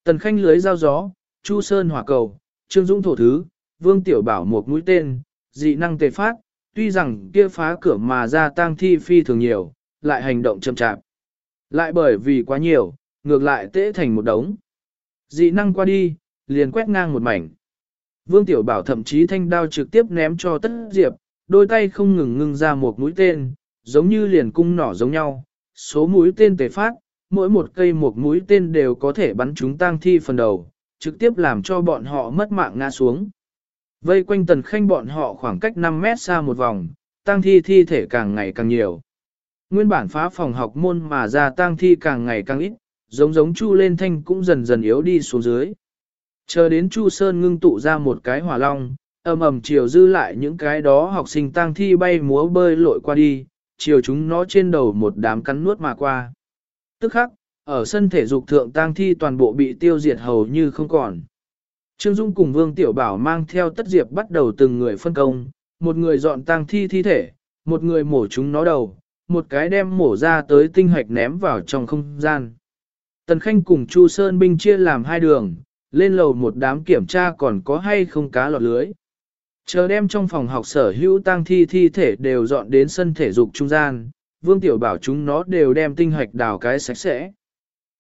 Tần khanh lưới dao gió, chu sơn hỏa cầu, trương dũng thổ thứ, vương tiểu bảo một mũi tên, dị năng tề phát, tuy rằng kia phá cửa mà ra tang thi phi thường nhiều, lại hành động chậm chạp. Lại bởi vì quá nhiều, ngược lại tễ thành một đống. Dị năng qua đi, liền quét ngang một mảnh. Vương Tiểu Bảo thậm chí thanh đao trực tiếp ném cho Tất Diệp, đôi tay không ngừng ngưng ra một mũi tên, giống như liền cung nỏ giống nhau. Số mũi tên tề phát, mỗi một cây một mũi tên đều có thể bắn chúng tang thi phần đầu, trực tiếp làm cho bọn họ mất mạng ngã xuống. Vây quanh tần khanh bọn họ khoảng cách 5 mét xa một vòng, tang thi thi thể càng ngày càng nhiều. Nguyên bản phá phòng học môn mà ra tang thi càng ngày càng ít, giống giống chu lên thanh cũng dần dần yếu đi xuống dưới. Chờ đến chu sơn ngưng tụ ra một cái hỏa long, ầm ầm chiều dư lại những cái đó học sinh tang thi bay múa bơi lội qua đi, chiều chúng nó trên đầu một đám cắn nuốt mà qua. Tức khắc, ở sân thể dục thượng tang thi toàn bộ bị tiêu diệt hầu như không còn. Trương Dung cùng Vương Tiểu Bảo mang theo tất diệp bắt đầu từng người phân công, một người dọn tang thi thi thể, một người mổ chúng nó đầu, một cái đem mổ ra tới tinh hạch ném vào trong không gian. Tần Khanh cùng Chu Sơn binh chia làm hai đường, lên lầu một đám kiểm tra còn có hay không cá lọt lưới. Chờ đem trong phòng học sở hữu tang thi thi thể đều dọn đến sân thể dục trung gian, Vương Tiểu bảo chúng nó đều đem tinh hạch đào cái sạch sẽ.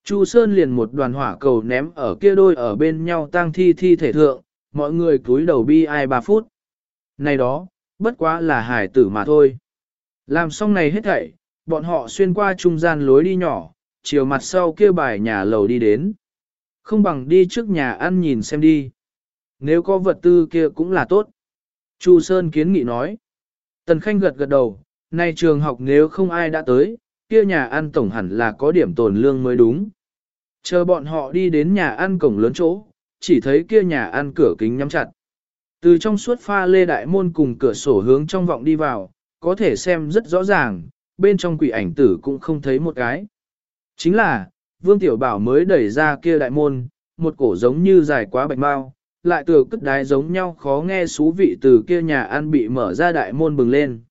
Chu Sơn liền một đoàn hỏa cầu ném ở kia đôi ở bên nhau tang thi thi thể thượng, mọi người cúi đầu bi ai 3 phút. Này đó, bất quá là hải tử mà thôi. Làm xong này hết thảy, bọn họ xuyên qua trung gian lối đi nhỏ, chiều mặt sau kia bài nhà lầu đi đến. Không bằng đi trước nhà ăn nhìn xem đi. Nếu có vật tư kia cũng là tốt. Chu Sơn kiến nghị nói. Tần Khanh gật gật đầu, nay trường học nếu không ai đã tới, kia nhà ăn tổng hẳn là có điểm tồn lương mới đúng. Chờ bọn họ đi đến nhà ăn cổng lớn chỗ, chỉ thấy kia nhà ăn cửa kính nhắm chặt. Từ trong suốt pha lê đại môn cùng cửa sổ hướng trong vọng đi vào, có thể xem rất rõ ràng, bên trong quỷ ảnh tử cũng không thấy một cái. Chính là, Vương Tiểu Bảo mới đẩy ra kia đại môn, một cổ giống như dài quá bạch mau, lại từ cất đái giống nhau khó nghe xú vị từ kia nhà ăn bị mở ra đại môn bừng lên.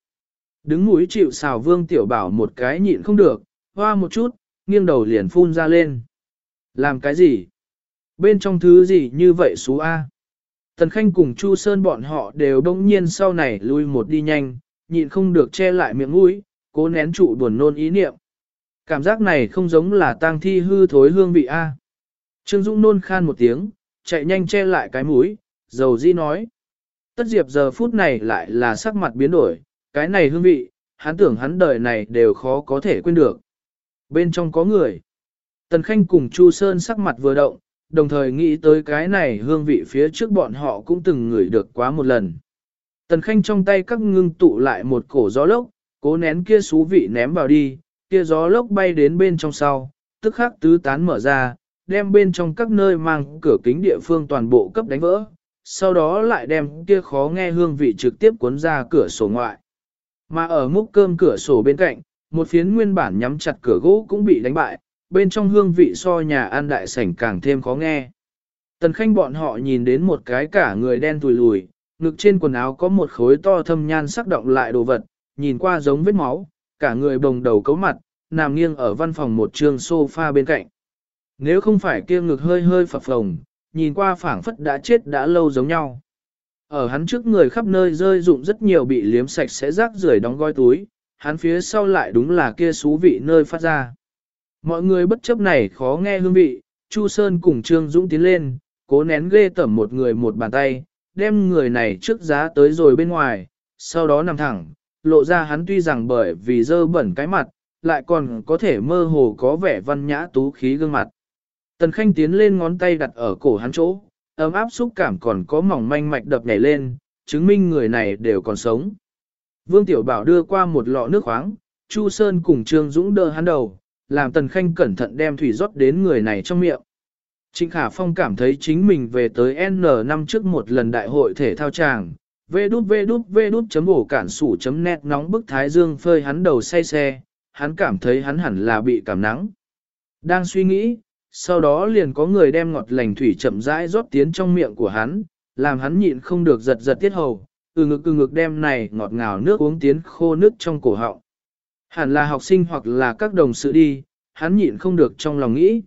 Đứng mũi chịu xào Vương Tiểu Bảo một cái nhịn không được, hoa một chút, nghiêng đầu liền phun ra lên. Làm cái gì? Bên trong thứ gì như vậy xú A? Tần Khanh cùng Chu Sơn bọn họ đều đông nhiên sau này lui một đi nhanh, nhịn không được che lại miệng mũi, cố nén trụ buồn nôn ý niệm. Cảm giác này không giống là tang thi hư thối hương vị A. Trương Dũng nôn khan một tiếng, chạy nhanh che lại cái mũi, dầu di nói. Tất diệp giờ phút này lại là sắc mặt biến đổi, cái này hương vị, hắn tưởng hắn đời này đều khó có thể quên được. Bên trong có người. Tần Khanh cùng Chu Sơn sắc mặt vừa động, đồng thời nghĩ tới cái này hương vị phía trước bọn họ cũng từng ngửi được quá một lần. Tần Khanh trong tay các ngưng tụ lại một cổ gió lốc, cố nén kia xú vị ném vào đi, kia gió lốc bay đến bên trong sau, tức khắc tứ tán mở ra, đem bên trong các nơi mang cửa kính địa phương toàn bộ cấp đánh vỡ, sau đó lại đem kia khó nghe hương vị trực tiếp cuốn ra cửa sổ ngoại. Mà ở múc cơm cửa sổ bên cạnh, một phiến nguyên bản nhắm chặt cửa gỗ cũng bị đánh bại, bên trong hương vị so nhà ăn đại sảnh càng thêm khó nghe. Tần khanh bọn họ nhìn đến một cái cả người đen tùi lùi, ngực trên quần áo có một khối to thâm nhan sắc động lại đồ vật, nhìn qua giống vết máu, cả người bồng đầu cấu mặt, nằm nghiêng ở văn phòng một trường sofa bên cạnh. Nếu không phải kia ngực hơi hơi phập phồng, nhìn qua phảng phất đã chết đã lâu giống nhau. Ở hắn trước người khắp nơi rơi dụng rất nhiều bị liếm sạch sẽ rác rưởi đóng gói túi, hắn phía sau lại đúng là kia xú vị nơi phát ra. Mọi người bất chấp này khó nghe hương vị, Chu Sơn cùng Trương Dũng tiến lên, cố nén ghê tẩm một người một bàn tay, đem người này trước giá tới rồi bên ngoài, sau đó nằm thẳng, lộ ra hắn tuy rằng bởi vì dơ bẩn cái mặt, lại còn có thể mơ hồ có vẻ văn nhã tú khí gương mặt. Tần Khanh tiến lên ngón tay đặt ở cổ hắn chỗ, ấm áp xúc cảm còn có mỏng manh mạch đập nhảy lên, chứng minh người này đều còn sống. Vương Tiểu Bảo đưa qua một lọ nước khoáng, Chu Sơn cùng Trương Dũng đỡ hắn đầu, làm Tần Khanh cẩn thận đem thủy rót đến người này trong miệng. Trịnh Khả Phong cảm thấy chính mình về tới N năm trước một lần đại hội thể thao tràng, vê đút vê đút vê đút chấm ổ cản sủ chấm nét nóng bức thái dương phơi hắn đầu say xe, hắn cảm thấy hắn hẳn là bị cảm nắng. Đang suy nghĩ, sau đó liền có người đem ngọt lành thủy chậm rãi rót tiến trong miệng của hắn, làm hắn nhịn không được giật giật tiết hầu, từ ngực từ ngực đem này ngọt ngào nước uống tiến khô nước trong cổ họng. Hẳn là học sinh hoặc là các đồng sự đi, hắn nhịn không được trong lòng nghĩ.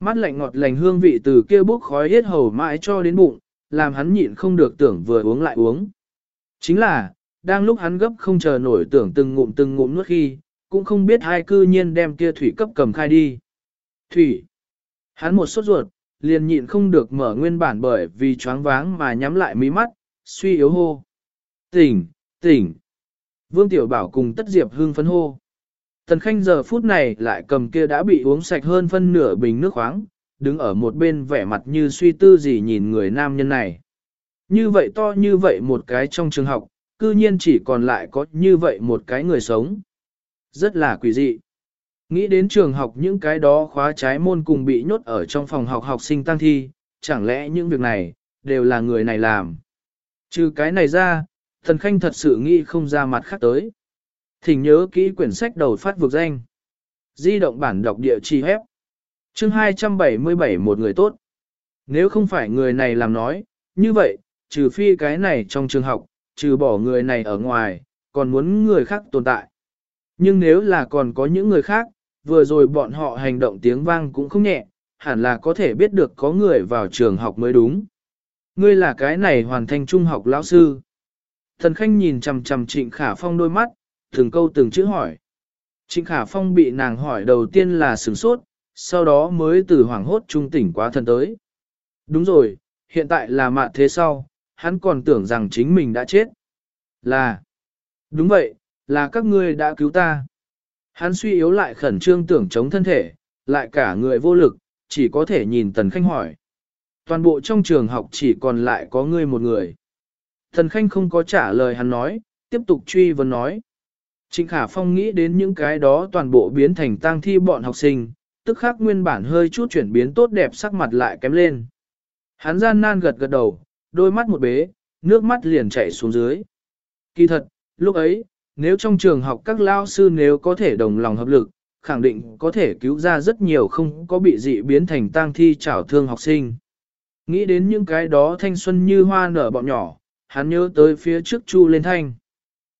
Mắt lạnh ngọt lành hương vị từ kia bốc khói hết hầu mãi cho đến bụng, làm hắn nhịn không được tưởng vừa uống lại uống. Chính là, đang lúc hắn gấp không chờ nổi tưởng từng ngụm từng ngụm nuốt khi, cũng không biết hai cư nhiên đem kia thủy cấp cầm khai đi. Thủy. Hắn một sốt ruột, liền nhịn không được mở nguyên bản bởi vì choáng váng mà nhắm lại mí mắt, suy yếu hô. Tỉnh, tỉnh. Vương Tiểu Bảo cùng Tất Diệp hưng phấn hô. Tần Khanh giờ phút này lại cầm kia đã bị uống sạch hơn phân nửa bình nước khoáng, đứng ở một bên vẻ mặt như suy tư gì nhìn người nam nhân này. Như vậy to như vậy một cái trong trường học, cư nhiên chỉ còn lại có như vậy một cái người sống. Rất là quỷ dị. Nghĩ đến trường học những cái đó khóa trái môn cùng bị nhốt ở trong phòng học học sinh tăng thi, chẳng lẽ những việc này, đều là người này làm. Trừ cái này ra, thần khanh thật sự nghĩ không ra mặt khác tới. Thỉnh nhớ kỹ quyển sách đầu phát vực danh. Di động bản đọc địa chỉ hép. Chương 277 một người tốt. Nếu không phải người này làm nói, như vậy, trừ phi cái này trong trường học, trừ bỏ người này ở ngoài, còn muốn người khác tồn tại. Nhưng nếu là còn có những người khác, vừa rồi bọn họ hành động tiếng vang cũng không nhẹ, hẳn là có thể biết được có người vào trường học mới đúng. Ngươi là cái này hoàn thành trung học lão sư. Thần Khanh nhìn chằm chằm Trịnh Khả Phong đôi mắt, từng câu từng chữ hỏi. Trịnh Khả Phong bị nàng hỏi đầu tiên là sửng sốt, sau đó mới từ hoảng hốt trung tỉnh quá thân tới. Đúng rồi, hiện tại là mạng thế sau, hắn còn tưởng rằng chính mình đã chết. Là, đúng vậy, là các ngươi đã cứu ta. Hắn suy yếu lại khẩn trương tưởng chống thân thể, lại cả người vô lực, chỉ có thể nhìn Tần Khanh hỏi. Toàn bộ trong trường học chỉ còn lại có ngươi một người. Tần Khanh không có trả lời hắn nói, tiếp tục truy vấn nói. Trịnh Khả Phong nghĩ đến những cái đó toàn bộ biến thành tang thi bọn học sinh, tức khắc nguyên bản hơi chút chuyển biến tốt đẹp sắc mặt lại kém lên. Hắn gian nan gật gật đầu, đôi mắt một bế, nước mắt liền chảy xuống dưới. Kỳ thật, lúc ấy, nếu trong trường học các lao sư nếu có thể đồng lòng hợp lực, khẳng định có thể cứu ra rất nhiều không có bị dị biến thành tang thi trảo thương học sinh. Nghĩ đến những cái đó thanh xuân như hoa nở bọn nhỏ, hắn nhớ tới phía trước chu lên thanh.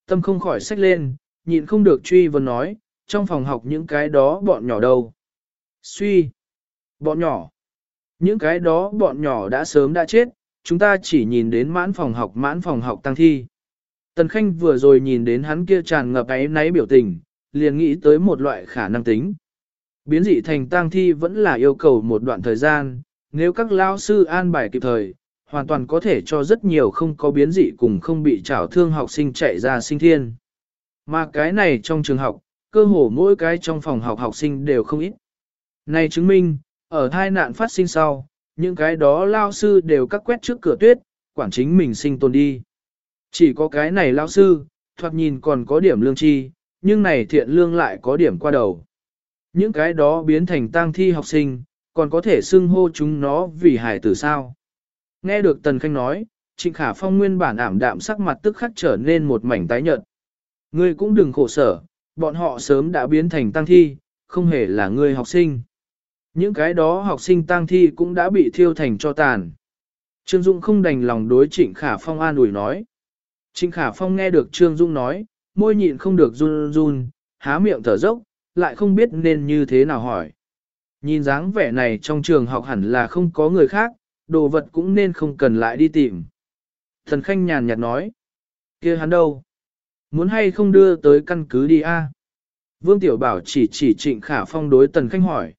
Tâm không khỏi sách lên, nhịn không được truy vấn nói, trong phòng học những cái đó bọn nhỏ đâu. Suy, bọn nhỏ, những cái đó bọn nhỏ đã sớm đã chết, chúng ta chỉ nhìn đến mãn phòng học mãn phòng học tăng thi. Tần Khanh vừa rồi nhìn đến hắn kia tràn ngập ấy náy biểu tình, liền nghĩ tới một loại khả năng tính. Biến dị thành tang thi vẫn là yêu cầu một đoạn thời gian, nếu các lao sư an bài kịp thời, hoàn toàn có thể cho rất nhiều không có biến dị cùng không bị trảo thương học sinh chạy ra sinh thiên. Mà cái này trong trường học, cơ hồ mỗi cái trong phòng học học sinh đều không ít. Này chứng minh, ở thai nạn phát sinh sau, những cái đó lao sư đều cắt quét trước cửa tuyết, quản chính mình sinh tồn đi. Chỉ có cái này lão sư, thoạt nhìn còn có điểm lương chi, nhưng này thiện lương lại có điểm qua đầu. Những cái đó biến thành tang thi học sinh, còn có thể xưng hô chúng nó vì hải tử sao. Nghe được Tần Khanh nói, Trịnh Khả Phong nguyên bản ảm đạm sắc mặt tức khắc trở nên một mảnh tái nhợt. Ngươi cũng đừng khổ sở, bọn họ sớm đã biến thành tang thi, không hề là ngươi học sinh. Những cái đó học sinh tang thi cũng đã bị thiêu thành cho tàn. Trương Dung không đành lòng đối Trịnh Khả Phong an ủi nói. Trịnh Khả Phong nghe được Trương Dung nói, môi nhịn không được run run, há miệng thở dốc, lại không biết nên như thế nào hỏi. Nhìn dáng vẻ này trong trường học hẳn là không có người khác, đồ vật cũng nên không cần lại đi tìm. Thần Khanh nhàn nhạt nói, kia hắn đâu? Muốn hay không đưa tới căn cứ đi a? Vương Tiểu Bảo chỉ chỉ Trịnh Khả Phong đối Tần Khanh hỏi.